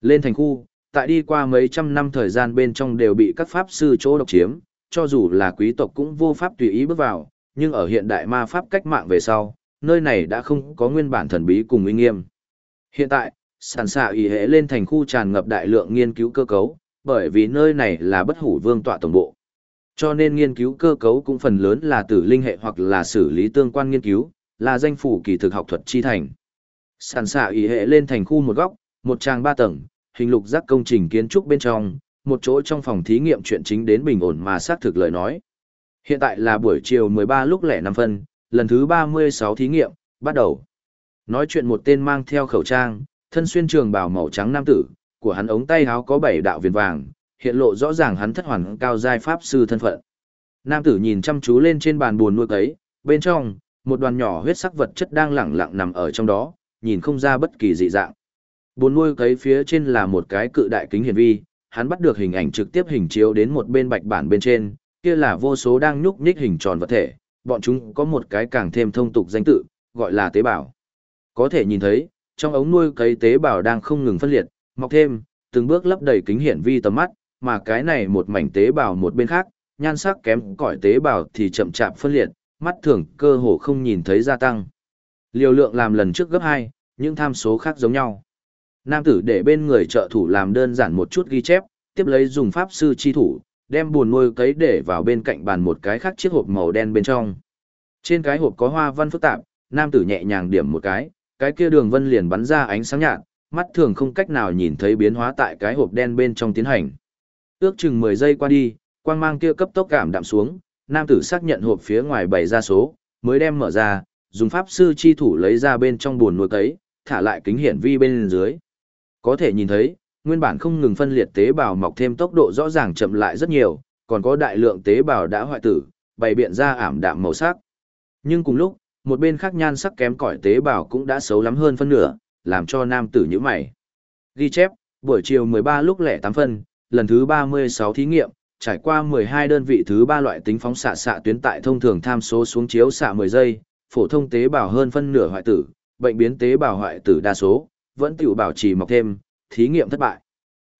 S1: Lên thành khu, tại đi qua mấy trăm năm thời gian bên trong đều bị các pháp sư chỗ độc chiếm, cho dù là quý tộc cũng vô pháp tùy ý bước vào, nhưng ở hiện đại ma pháp cách mạng về sau, nơi này đã không có nguyên bản thần bí cùng uy nghiêm. Hiện tại, sản xạ ý hệ lên thành khu tràn ngập đại lượng nghiên cứu cơ cấu, bởi vì nơi này là bất hủ vương tọa tổng bộ. Cho nên nghiên cứu cơ cấu cũng phần lớn là tử linh hệ hoặc là xử lý tương quan nghiên cứu, là danh phủ kỳ thực học thuật chi thành. Sản xạ ý hệ lên thành khu một góc, một trang ba tầng, hình lục giác công trình kiến trúc bên trong, một chỗ trong phòng thí nghiệm chuyện chính đến bình ổn mà xác thực lời nói. Hiện tại là buổi chiều 13 lúc lẻ 5 phân, lần thứ 36 thí nghiệm, bắt đầu. Nói chuyện một tên mang theo khẩu trang, thân xuyên trường bào màu trắng nam tử, của hắn ống tay áo có bảy đạo viền vàng, hiện lộ rõ ràng hắn thất hoàn cao giai pháp sư thân phận. Nam tử nhìn chăm chú lên trên bàn buồn nuôi cấy, bên trong, một đoàn nhỏ huyết sắc vật chất đang lẳng lặng nằm ở trong đó, nhìn không ra bất kỳ dị dạng. Bốn nuôi cấy phía trên là một cái cự đại kính hiển vi, hắn bắt được hình ảnh trực tiếp hình chiếu đến một bên bạch bản bên trên, kia là vô số đang nhúc nhích hình tròn vật thể, bọn chúng có một cái càng thêm thông tục danh tự, gọi là tế bào. Có thể nhìn thấy, trong ống nuôi cấy tế bào đang không ngừng phân liệt, mọc thêm, từng bước lấp đầy kính hiển vi tầm mắt, mà cái này một mảnh tế bào một bên khác, nhan sắc kém cỏi tế bào thì chậm chạp phân liệt, mắt thường cơ hồ không nhìn thấy gia tăng. Liều lượng làm lần trước gấp 2, những tham số khác giống nhau. Nam tử để bên người trợ thủ làm đơn giản một chút ghi chép, tiếp lấy dùng pháp sư chi thủ, đem buồn nuôi cấy để vào bên cạnh bàn một cái khác chiếc hộp màu đen bên trong. Trên cái hộp có hoa văn phức tạp, nam tử nhẹ nhàng điểm một cái, cái kia đường vân liền bắn ra ánh sáng nhạt, mắt thường không cách nào nhìn thấy biến hóa tại cái hộp đen bên trong tiến hành. Ước chừng 10 giây qua đi, quang mang kia cấp tốc cảm đạm xuống, nam tử xác nhận hộp phía ngoài bày ra số, mới đem mở ra, dùng pháp sư chi thủ lấy ra bên trong buồn nuôi cấy, thả lại kính hiển vi bên dưới. Có thể nhìn thấy, nguyên bản không ngừng phân liệt tế bào mọc thêm tốc độ rõ ràng chậm lại rất nhiều, còn có đại lượng tế bào đã hoại tử, bày biện ra ảm đạm màu sắc. Nhưng cùng lúc, một bên khác nhan sắc kém cỏi tế bào cũng đã xấu lắm hơn phân nửa, làm cho nam tử nhíu mày. Ghi chép, buổi chiều 13 lúc lẻ 8 phân, lần thứ 36 thí nghiệm, trải qua 12 đơn vị thứ ba loại tính phóng xạ xạ tuyến tại thông thường tham số xuống chiếu xạ 10 giây, phổ thông tế bào hơn phân nửa hoại tử, bệnh biến tế bào hoại tử đa số, vẫn tiểu bảo trì mọc thêm, thí nghiệm thất bại.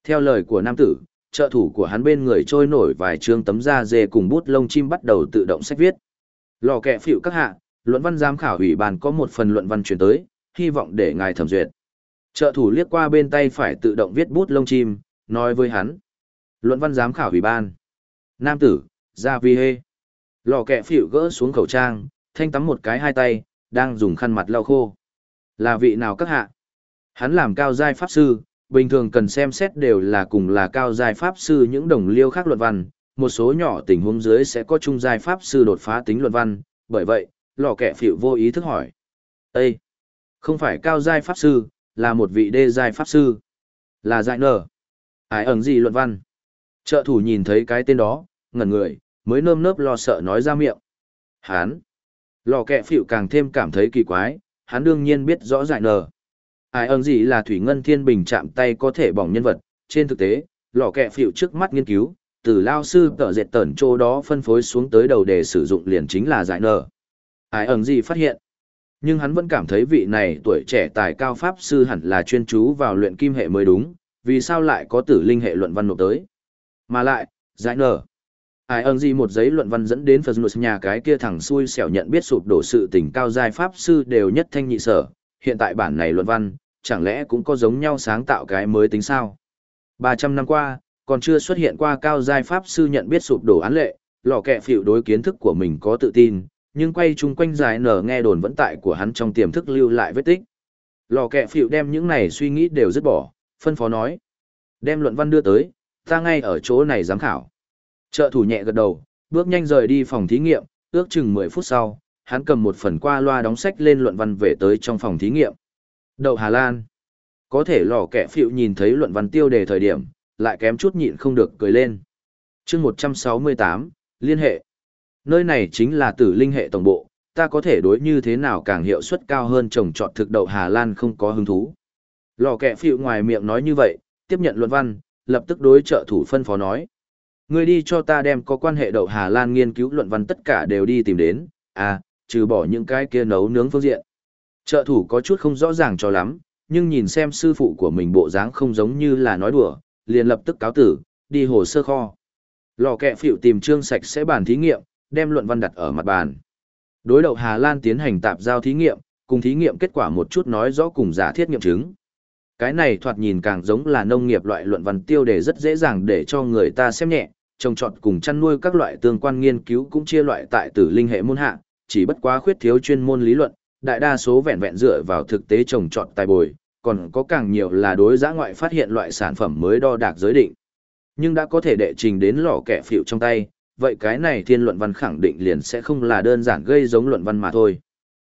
S1: Theo lời của nam tử, trợ thủ của hắn bên người trôi nổi vài chương tấm da dê cùng bút lông chim bắt đầu tự động sách viết. Lò kẹ phịu các hạ, luận văn giám khảo ủy ban có một phần luận văn chuyển tới, hy vọng để ngài thẩm duyệt. Trợ thủ liếc qua bên tay phải tự động viết bút lông chim, nói với hắn. Luận văn giám khảo ủy ban. Nam tử, ra vi hê. Lò kẹ phịu gỡ xuống khẩu trang, thanh tắm một cái hai tay, đang dùng khăn mặt lau khô. Là vị nào các hạ? Hắn làm cao giai pháp sư, bình thường cần xem xét đều là cùng là cao giai pháp sư những đồng liêu khác luận văn, một số nhỏ tình huống dưới sẽ có trung giai pháp sư đột phá tính luận văn, bởi vậy, lò kẹ phịu vô ý thức hỏi. Ê! Không phải cao giai pháp sư, là một vị đê giai pháp sư. Là dại nở. Ai ẩn gì luận văn? Trợ thủ nhìn thấy cái tên đó, ngẩn người, mới nơm nớp lo sợ nói ra miệng. Hán! Lò kẹ phịu càng thêm cảm thấy kỳ quái, hắn đương nhiên biết rõ giải nở. Ai ẩn gì là thủy ngân thiên bình chạm tay có thể bỏng nhân vật, trên thực tế, lò kẹ phịu trước mắt nghiên cứu, từ lao sư tở dệt tẩn chỗ đó phân phối xuống tới đầu để sử dụng liền chính là giải nở. Ai ẩn gì phát hiện. Nhưng hắn vẫn cảm thấy vị này tuổi trẻ tài cao pháp sư hẳn là chuyên chú vào luyện kim hệ mới đúng, vì sao lại có tử linh hệ luận văn nộp tới. Mà lại, giải nở. Ai ơn gì một giấy luận văn dẫn đến Phật nhà cái kia thẳng xui xẻo nhận biết sụp đổ sự tình cao giai pháp sư đều nhất thanh nhị sở, hiện tại bản này luận văn, chẳng lẽ cũng có giống nhau sáng tạo cái mới tính sao? 300 năm qua, còn chưa xuất hiện qua cao giai pháp sư nhận biết sụp đổ án lệ, lò kẹ phịu đối kiến thức của mình có tự tin, nhưng quay chung quanh dài nở nghe đồn vẫn tại của hắn trong tiềm thức lưu lại vết tích. Lò kẹ phịu đem những này suy nghĩ đều dứt bỏ, phân phó nói. Đem luận văn đưa tới, ta ngay ở chỗ này giám khảo. Trợ thủ nhẹ gật đầu, bước nhanh rời đi phòng thí nghiệm, ước chừng 10 phút sau, hắn cầm một phần qua loa đóng sách lên luận văn về tới trong phòng thí nghiệm. Đậu Hà Lan. Có thể lò kẹ phịu nhìn thấy luận văn tiêu đề thời điểm, lại kém chút nhịn không được cười lên. chương 168, liên hệ. Nơi này chính là tử linh hệ tổng bộ, ta có thể đối như thế nào càng hiệu suất cao hơn trồng trọt thực đậu Hà Lan không có hứng thú. Lò kẹ phịu ngoài miệng nói như vậy, tiếp nhận luận văn, lập tức đối trợ thủ phân phó nói. Người đi cho ta đem có quan hệ đậu Hà Lan nghiên cứu luận văn tất cả đều đi tìm đến, à, trừ bỏ những cái kia nấu nướng phương diện. Trợ thủ có chút không rõ ràng cho lắm, nhưng nhìn xem sư phụ của mình bộ dáng không giống như là nói đùa, liền lập tức cáo tử, đi hồ sơ kho. Lò kẹ phịu tìm trương sạch sẽ bàn thí nghiệm, đem luận văn đặt ở mặt bàn. Đối đậu Hà Lan tiến hành tạp giao thí nghiệm, cùng thí nghiệm kết quả một chút nói rõ cùng giả thiết nghiệm chứng. Cái này thoạt nhìn càng giống là nông nghiệp loại luận văn tiêu đề rất dễ dàng để cho người ta xem nhẹ, trồng trọt cùng chăn nuôi các loại tương quan nghiên cứu cũng chia loại tại tử linh hệ môn hạ, chỉ bất quá khuyết thiếu chuyên môn lý luận, đại đa số vẹn vẹn dựa vào thực tế trồng trọt tài bồi, còn có càng nhiều là đối giã ngoại phát hiện loại sản phẩm mới đo đạc giới định. Nhưng đã có thể đệ trình đến lò kẻ phịu trong tay, vậy cái này thiên luận văn khẳng định liền sẽ không là đơn giản gây giống luận văn mà thôi.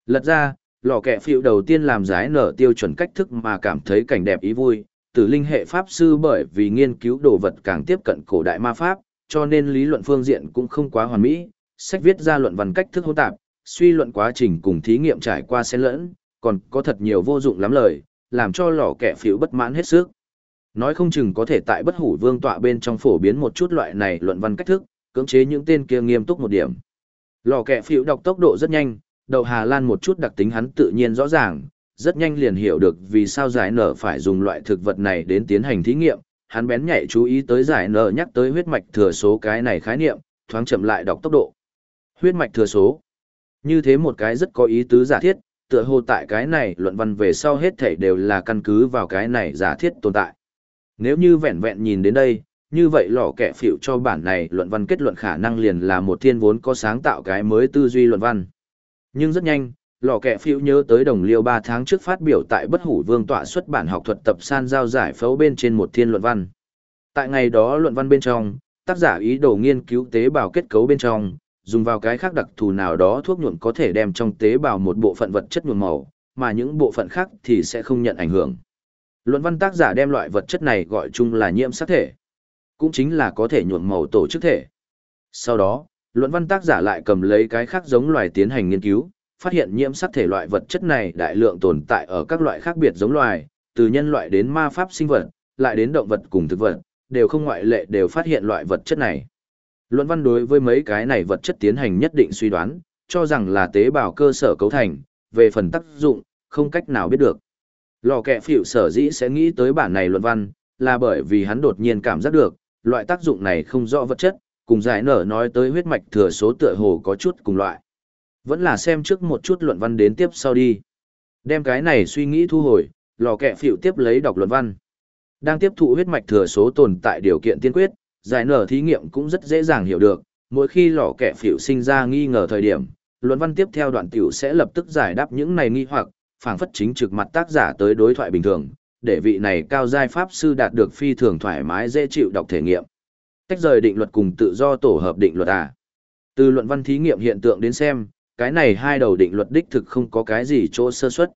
S1: Lật ra, lò kẹ phiệu đầu tiên làm giải nở tiêu chuẩn cách thức mà cảm thấy cảnh đẹp ý vui, tử linh hệ pháp sư bởi vì nghiên cứu đồ vật càng tiếp cận cổ đại ma pháp, cho nên lý luận phương diện cũng không quá hoàn mỹ, sách viết ra luận văn cách thức hỗn tạp, suy luận quá trình cùng thí nghiệm trải qua xen lẫn, còn có thật nhiều vô dụng lắm lời, làm cho lò kẹ phiệu bất mãn hết sức. Nói không chừng có thể tại bất hủ vương tọa bên trong phổ biến một chút loại này luận văn cách thức, cưỡng chế những tên kia nghiêm túc một điểm. Lò kẹ phiệu đọc tốc độ rất nhanh, đậu Hà Lan một chút đặc tính hắn tự nhiên rõ ràng, rất nhanh liền hiểu được vì sao giải nở phải dùng loại thực vật này đến tiến hành thí nghiệm, hắn bén nhạy chú ý tới giải nở nhắc tới huyết mạch thừa số cái này khái niệm, thoáng chậm lại đọc tốc độ. Huyết mạch thừa số. Như thế một cái rất có ý tứ giả thiết, tựa hồ tại cái này luận văn về sau hết thảy đều là căn cứ vào cái này giả thiết tồn tại. Nếu như vẹn vẹn nhìn đến đây, như vậy lò kẻ phịu cho bản này luận văn kết luận khả năng liền là một thiên vốn có sáng tạo cái mới tư duy luận văn. Nhưng rất nhanh, lò kẹ phiêu nhớ tới đồng liêu 3 tháng trước phát biểu tại bất hủ vương tọa xuất bản học thuật tập san giao giải phẫu bên trên một thiên luận văn. Tại ngày đó luận văn bên trong, tác giả ý đồ nghiên cứu tế bào kết cấu bên trong, dùng vào cái khác đặc thù nào đó thuốc nhuộm có thể đem trong tế bào một bộ phận vật chất nhuộm màu, mà những bộ phận khác thì sẽ không nhận ảnh hưởng. Luận văn tác giả đem loại vật chất này gọi chung là nhiễm sắc thể, cũng chính là có thể nhuộm màu tổ chức thể. Sau đó, luận văn tác giả lại cầm lấy cái khác giống loài tiến hành nghiên cứu, phát hiện nhiễm sắc thể loại vật chất này đại lượng tồn tại ở các loại khác biệt giống loài, từ nhân loại đến ma pháp sinh vật, lại đến động vật cùng thực vật, đều không ngoại lệ đều phát hiện loại vật chất này. Luận văn đối với mấy cái này vật chất tiến hành nhất định suy đoán, cho rằng là tế bào cơ sở cấu thành, về phần tác dụng, không cách nào biết được. Lò kẹ phịu sở dĩ sẽ nghĩ tới bản này luận văn, là bởi vì hắn đột nhiên cảm giác được, loại tác dụng này không rõ vật chất, cùng giải nở nói tới huyết mạch thừa số tựa hồ có chút cùng loại. Vẫn là xem trước một chút luận văn đến tiếp sau đi. Đem cái này suy nghĩ thu hồi, lò kẹ phịu tiếp lấy đọc luận văn. Đang tiếp thụ huyết mạch thừa số tồn tại điều kiện tiên quyết, giải nở thí nghiệm cũng rất dễ dàng hiểu được, mỗi khi lò kẹ phịu sinh ra nghi ngờ thời điểm, luận văn tiếp theo đoạn tiểu sẽ lập tức giải đáp những này nghi hoặc, phảng phất chính trực mặt tác giả tới đối thoại bình thường, để vị này cao giai pháp sư đạt được phi thường thoải mái dễ chịu đọc thể nghiệm. Tách rời định luật cùng tự do tổ hợp định luật à. Từ luận văn thí nghiệm hiện tượng đến xem, cái này hai đầu định luật đích thực không có cái gì chỗ sơ suất.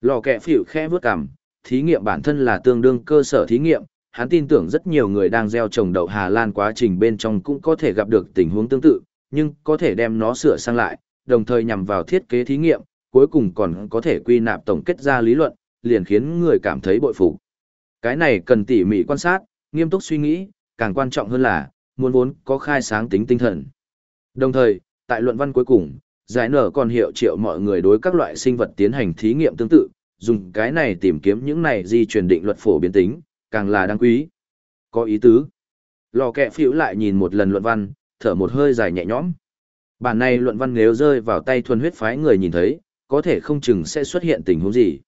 S1: Lò kẹ phỉu khe vướt cằm, thí nghiệm bản thân là tương đương cơ sở thí nghiệm, hắn tin tưởng rất nhiều người đang gieo trồng đậu Hà Lan quá trình bên trong cũng có thể gặp được tình huống tương tự, nhưng có thể đem nó sửa sang lại, đồng thời nhằm vào thiết kế thí nghiệm, cuối cùng còn có thể quy nạp tổng kết ra lý luận, liền khiến người cảm thấy bội phục. Cái này cần tỉ mỉ quan sát, nghiêm túc suy nghĩ, càng quan trọng hơn là, muốn vốn có khai sáng tính tinh thần. Đồng thời, tại luận văn cuối cùng, giải nở còn hiệu triệu mọi người đối các loại sinh vật tiến hành thí nghiệm tương tự, dùng cái này tìm kiếm những này di truyền định luật phổ biến tính, càng là đáng quý. Có ý tứ. Lò kẹ phiếu lại nhìn một lần luận văn, thở một hơi dài nhẹ nhõm. Bản này luận văn nếu rơi vào tay thuần huyết phái người nhìn thấy, có thể không chừng sẽ xuất hiện tình huống gì.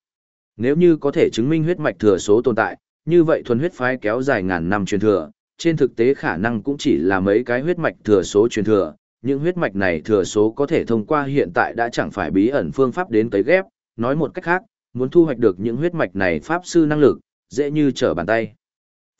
S1: Nếu như có thể chứng minh huyết mạch thừa số tồn tại, như vậy thuần huyết phái kéo dài ngàn năm truyền thừa, trên thực tế khả năng cũng chỉ là mấy cái huyết mạch thừa số truyền thừa, những huyết mạch này thừa số có thể thông qua hiện tại đã chẳng phải bí ẩn phương pháp đến tới ghép, nói một cách khác, muốn thu hoạch được những huyết mạch này pháp sư năng lực, dễ như trở bàn tay.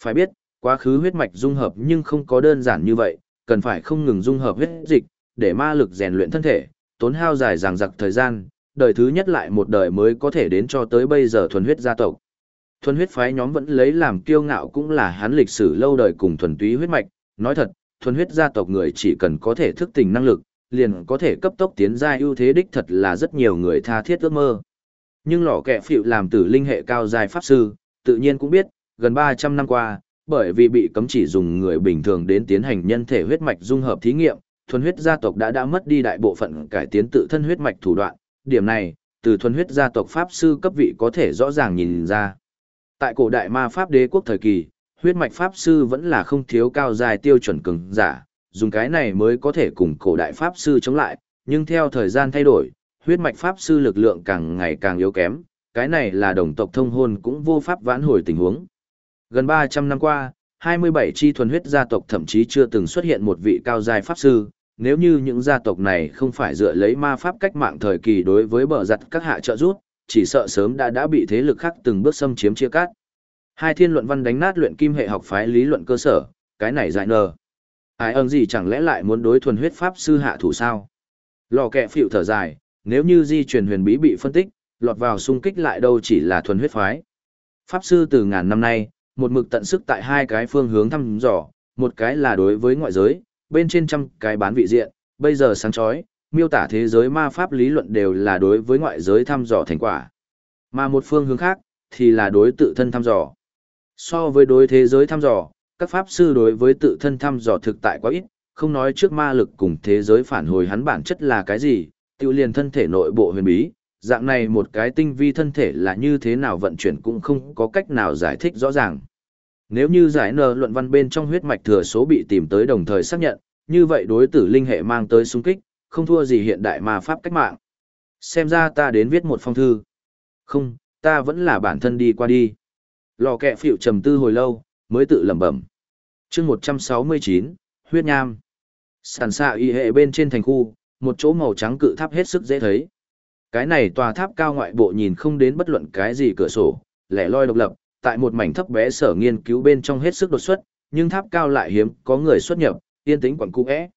S1: Phải biết, quá khứ huyết mạch dung hợp nhưng không có đơn giản như vậy, cần phải không ngừng dung hợp huyết dịch, để ma lực rèn luyện thân thể, tốn hao dài dằng dặc thời gian, đời thứ nhất lại một đời mới có thể đến cho tới bây giờ thuần huyết gia tộc. Thuần huyết phái nhóm vẫn lấy làm kiêu ngạo cũng là hắn lịch sử lâu đời cùng thuần túy huyết mạch, nói thật, thuần huyết gia tộc người chỉ cần có thể thức tỉnh năng lực, liền có thể cấp tốc tiến giai ưu thế đích thật là rất nhiều người tha thiết ước mơ. Nhưng lò kẹ phịu làm tử linh hệ cao giai pháp sư, tự nhiên cũng biết, gần 300 năm qua, bởi vì bị cấm chỉ dùng người bình thường đến tiến hành nhân thể huyết mạch dung hợp thí nghiệm, thuần huyết gia tộc đã đã mất đi đại bộ phận cải tiến tự thân huyết mạch thủ đoạn, điểm này, từ thuần huyết gia tộc pháp sư cấp vị có thể rõ ràng nhìn ra. Tại cổ đại ma pháp đế quốc thời kỳ, huyết mạch pháp sư vẫn là không thiếu cao dài tiêu chuẩn cường giả, dùng cái này mới có thể cùng cổ đại pháp sư chống lại, nhưng theo thời gian thay đổi, huyết mạch pháp sư lực lượng càng ngày càng yếu kém, cái này là đồng tộc thông hôn cũng vô pháp vãn hồi tình huống. Gần 300 năm qua, 27 chi thuần huyết gia tộc thậm chí chưa từng xuất hiện một vị cao giai pháp sư, nếu như những gia tộc này không phải dựa lấy ma pháp cách mạng thời kỳ đối với bờ giặt các hạ trợ rút, chỉ sợ sớm đã đã bị thế lực khác từng bước xâm chiếm chia cắt. Hai thiên luận văn đánh nát luyện kim hệ học phái lý luận cơ sở, cái này dại nờ. Ai ơn gì chẳng lẽ lại muốn đối thuần huyết pháp sư hạ thủ sao? Lò kẹ phịu thở dài, nếu như di truyền huyền bí bị phân tích, lọt vào xung kích lại đâu chỉ là thuần huyết phái. Pháp sư từ ngàn năm nay, một mực tận sức tại hai cái phương hướng thăm dò, một cái là đối với ngoại giới, bên trên trăm cái bán vị diện, bây giờ sáng chói, miêu tả thế giới ma pháp lý luận đều là đối với ngoại giới thăm dò thành quả. Mà một phương hướng khác, thì là đối tự thân thăm dò. So với đối thế giới thăm dò, các pháp sư đối với tự thân thăm dò thực tại quá ít, không nói trước ma lực cùng thế giới phản hồi hắn bản chất là cái gì, tiêu liền thân thể nội bộ huyền bí, dạng này một cái tinh vi thân thể là như thế nào vận chuyển cũng không có cách nào giải thích rõ ràng. Nếu như giải nờ luận văn bên trong huyết mạch thừa số bị tìm tới đồng thời xác nhận, như vậy đối tử linh hệ mang tới xung kích, không thua gì hiện đại ma pháp cách mạng. Xem ra ta đến viết một phong thư. Không, ta vẫn là bản thân đi qua đi. Lò kẹ phịu trầm tư hồi lâu, mới tự lẩm bẩm. chương 169, huyết nham. Sản xạ y hệ bên trên thành khu, một chỗ màu trắng cự tháp hết sức dễ thấy. Cái này tòa tháp cao ngoại bộ nhìn không đến bất luận cái gì cửa sổ, lẻ loi độc lập, tại một mảnh thấp bé sở nghiên cứu bên trong hết sức đột xuất, nhưng tháp cao lại hiếm có người xuất nhập, yên tĩnh quẩn cung ẽ.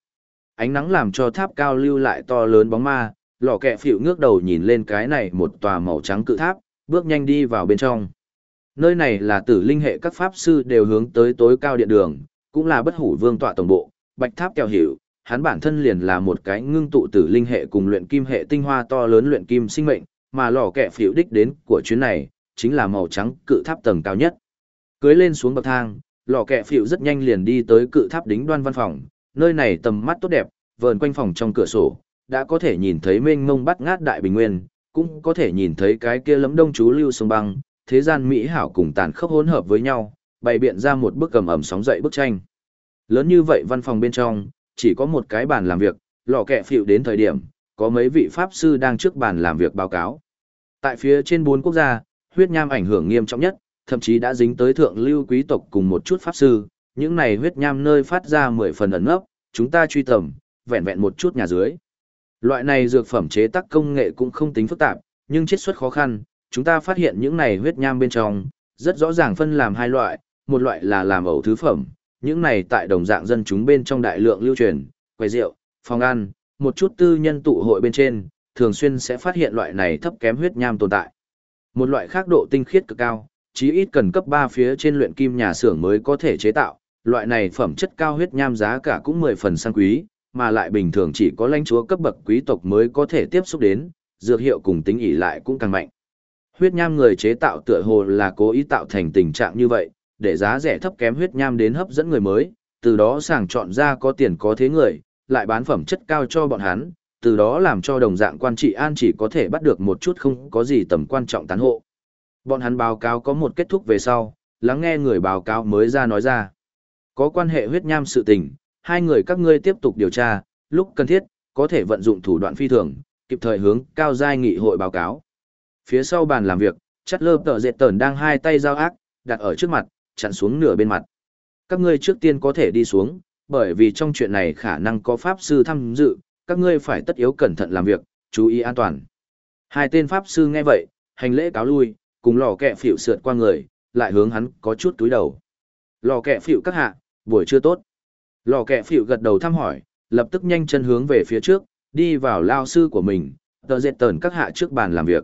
S1: Ánh nắng làm cho tháp cao lưu lại to lớn bóng ma, lò kẹ phịu ngước đầu nhìn lên cái này một tòa màu trắng cự tháp, bước nhanh đi vào bên trong. Nơi này là tử linh hệ các pháp sư đều hướng tới tối cao điện đường, cũng là bất hủ vương tọa tổng bộ, bạch tháp kèo hiểu, hắn bản thân liền là một cái ngưng tụ tử linh hệ cùng luyện kim hệ tinh hoa to lớn luyện kim sinh mệnh, mà lò kẹ phịu đích đến của chuyến này, chính là màu trắng cự tháp tầng cao nhất. Cưới lên xuống bậc thang, lò kẹ phịu rất nhanh liền đi tới cự tháp đính đoan văn phòng, nơi này tầm mắt tốt đẹp, vờn quanh phòng trong cửa sổ, đã có thể nhìn thấy mênh mông bắt ngát đại bình nguyên, cũng có thể nhìn thấy cái kia lấm đông chú lưu sông băng, thế gian mỹ hảo cùng tàn khốc hỗn hợp với nhau, bày biện ra một bức cầm ẩm sóng dậy bức tranh. Lớn như vậy văn phòng bên trong, chỉ có một cái bàn làm việc, lò kẹ phịu đến thời điểm, có mấy vị pháp sư đang trước bàn làm việc báo cáo. Tại phía trên bốn quốc gia, huyết nham ảnh hưởng nghiêm trọng nhất, thậm chí đã dính tới thượng lưu quý tộc cùng một chút pháp sư, những này huyết nham nơi phát ra mười phần ẩn ngốc, chúng ta truy tầm, vẹn vẹn một chút nhà dưới. Loại này dược phẩm chế tác công nghệ cũng không tính phức tạp, nhưng chiết xuất khó khăn, chúng ta phát hiện những này huyết nham bên trong, rất rõ ràng phân làm hai loại, một loại là làm ẩu thứ phẩm, những này tại đồng dạng dân chúng bên trong đại lượng lưu truyền, quầy rượu, phòng ăn, một chút tư nhân tụ hội bên trên, thường xuyên sẽ phát hiện loại này thấp kém huyết nham tồn tại. Một loại khác độ tinh khiết cực cao, chí ít cần cấp 3 phía trên luyện kim nhà xưởng mới có thể chế tạo, loại này phẩm chất cao huyết nham giá cả cũng 10 phần sang quý, mà lại bình thường chỉ có lãnh chúa cấp bậc quý tộc mới có thể tiếp xúc đến, dược hiệu cùng tính ỷ lại cũng càng mạnh. Huyết nham người chế tạo tựa hồ là cố ý tạo thành tình trạng như vậy, để giá rẻ thấp kém huyết nham đến hấp dẫn người mới, từ đó sàng chọn ra có tiền có thế người, lại bán phẩm chất cao cho bọn hắn, từ đó làm cho đồng dạng quan trị an chỉ có thể bắt được một chút không có gì tầm quan trọng tán hộ. Bọn hắn báo cáo có một kết thúc về sau, lắng nghe người báo cáo mới ra nói ra. Có quan hệ huyết nham sự tình, hai người các ngươi tiếp tục điều tra, lúc cần thiết, có thể vận dụng thủ đoạn phi thường, kịp thời hướng cao giai nghị hội báo cáo. Phía sau bàn làm việc, chắt lơ tờ dệt tờn đang hai tay giao ác, đặt ở trước mặt, chặn xuống nửa bên mặt. Các ngươi trước tiên có thể đi xuống, bởi vì trong chuyện này khả năng có pháp sư tham dự, các ngươi phải tất yếu cẩn thận làm việc, chú ý an toàn. Hai tên pháp sư nghe vậy, hành lễ cáo lui, cùng lò kẹ phỉu sượt qua người, lại hướng hắn có chút túi đầu. Lò kẹ phỉu các hạ, buổi trưa tốt. Lò kẹ phịu gật đầu thăm hỏi, lập tức nhanh chân hướng về phía trước, đi vào lao sư của mình, tờ dệt tờn các hạ trước bàn làm việc.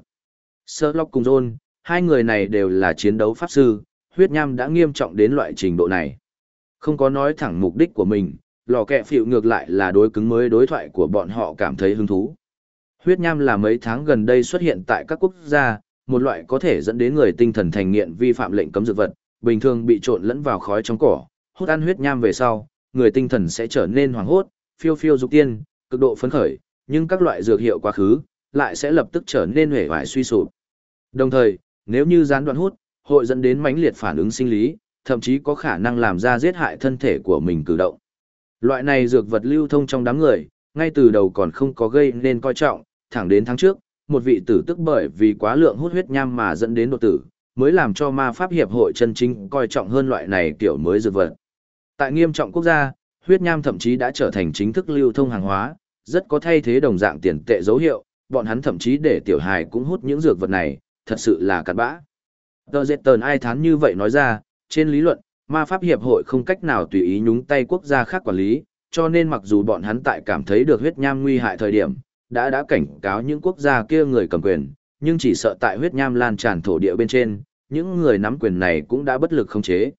S1: Sơ lọc cùng John, hai người này đều là chiến đấu pháp sư, huyết nham đã nghiêm trọng đến loại trình độ này. Không có nói thẳng mục đích của mình, lò kẹ phịu ngược lại là đối cứng mới đối thoại của bọn họ cảm thấy hứng thú. Huyết nham là mấy tháng gần đây xuất hiện tại các quốc gia, một loại có thể dẫn đến người tinh thần thành nghiện vi phạm lệnh cấm dược vật, bình thường bị trộn lẫn vào khói trong cỏ, hút ăn huyết nham về sau, người tinh thần sẽ trở nên hoảng hốt, phiêu phiêu dục tiên, cực độ phấn khởi, nhưng các loại dược hiệu quá khứ, lại sẽ lập tức trở nên hề hoại suy sụp. Đồng thời, nếu như gián đoạn hút, hội dẫn đến mãnh liệt phản ứng sinh lý, thậm chí có khả năng làm ra giết hại thân thể của mình cử động. Loại này dược vật lưu thông trong đám người, ngay từ đầu còn không có gây nên coi trọng, thẳng đến tháng trước, một vị tử tức bởi vì quá lượng hút huyết nham mà dẫn đến đột tử, mới làm cho ma pháp hiệp hội chân chính coi trọng hơn loại này kiểu mới dược vật. Tại nghiêm trọng quốc gia, huyết nham thậm chí đã trở thành chính thức lưu thông hàng hóa, rất có thay thế đồng dạng tiền tệ dấu hiệu, bọn hắn thậm chí để tiểu hài cũng hút những dược vật này, thật sự là cặn bã. Tờ dệt tờn ai thán như vậy nói ra, trên lý luận, ma pháp hiệp hội không cách nào tùy ý nhúng tay quốc gia khác quản lý, cho nên mặc dù bọn hắn tại cảm thấy được huyết nham nguy hại thời điểm, đã đã cảnh cáo những quốc gia kia người cầm quyền, nhưng chỉ sợ tại huyết nham lan tràn thổ địa bên trên, những người nắm quyền này cũng đã bất lực không chế.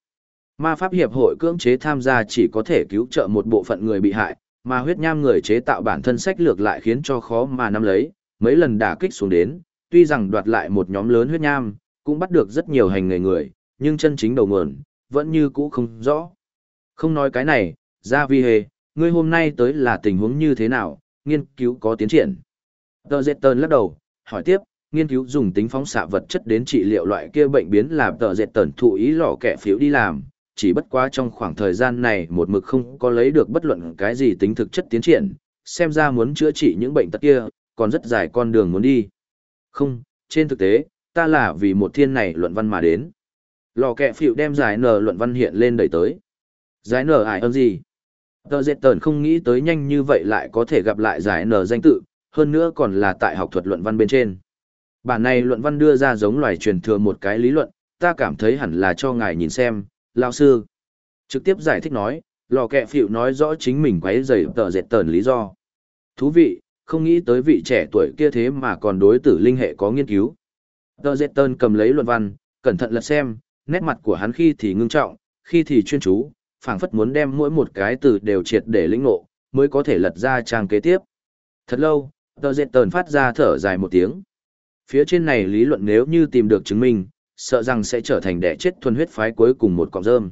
S1: Ma pháp hiệp hội cưỡng chế tham gia chỉ có thể cứu trợ một bộ phận người bị hại, mà huyết nham người chế tạo bản thân sách lược lại khiến cho khó mà nắm lấy, mấy lần đả kích xuống đến, tuy rằng đoạt lại một nhóm lớn huyết nham, cũng bắt được rất nhiều hành nghề người, nhưng chân chính đầu nguồn, vẫn như cũ không rõ. Không nói cái này, ra vi hề, ngươi hôm nay tới là tình huống như thế nào, nghiên cứu có tiến triển. Tờ Dệt Tờn lắc đầu, hỏi tiếp, nghiên cứu dùng tính phóng xạ vật chất đến trị liệu loại kia bệnh biến là tờ Dệt Tờn thụ ý lỏ kẻ phiếu đi làm, chỉ bất quá trong khoảng thời gian này một mực không có lấy được bất luận cái gì tính thực chất tiến triển, xem ra muốn chữa trị những bệnh tật kia, còn rất dài con đường muốn đi. Không, trên thực tế, ta là vì một thiên này luận văn mà đến. Lò kẹ phiệu đem giải nở luận văn hiện lên đẩy tới. Giải nở ải ơn gì? Tờ dệt tờn không nghĩ tới nhanh như vậy lại có thể gặp lại giải nở danh tự, hơn nữa còn là tại học thuật luận văn bên trên. Bản này luận văn đưa ra giống loài truyền thừa một cái lý luận, ta cảm thấy hẳn là cho ngài nhìn xem, lao sư. Trực tiếp giải thích nói, lò kẹ phịu nói rõ chính mình quấy giày tờ dệt tờn lý do. Thú vị, không nghĩ tới vị trẻ tuổi kia thế mà còn đối tử linh hệ có nghiên cứu. Tờ dệt tờn cầm lấy luận văn, cẩn thận lật xem, nét mặt của hắn khi thì ngưng trọng, khi thì chuyên chú, phảng phất muốn đem mỗi một cái từ đều triệt để lĩnh ngộ, mới có thể lật ra trang kế tiếp. Thật lâu, tờ dệt tờn phát ra thở dài một tiếng. Phía trên này lý luận nếu như tìm được chứng minh, sợ rằng sẽ trở thành đẻ chết thuần huyết phái cuối cùng một cọng rơm.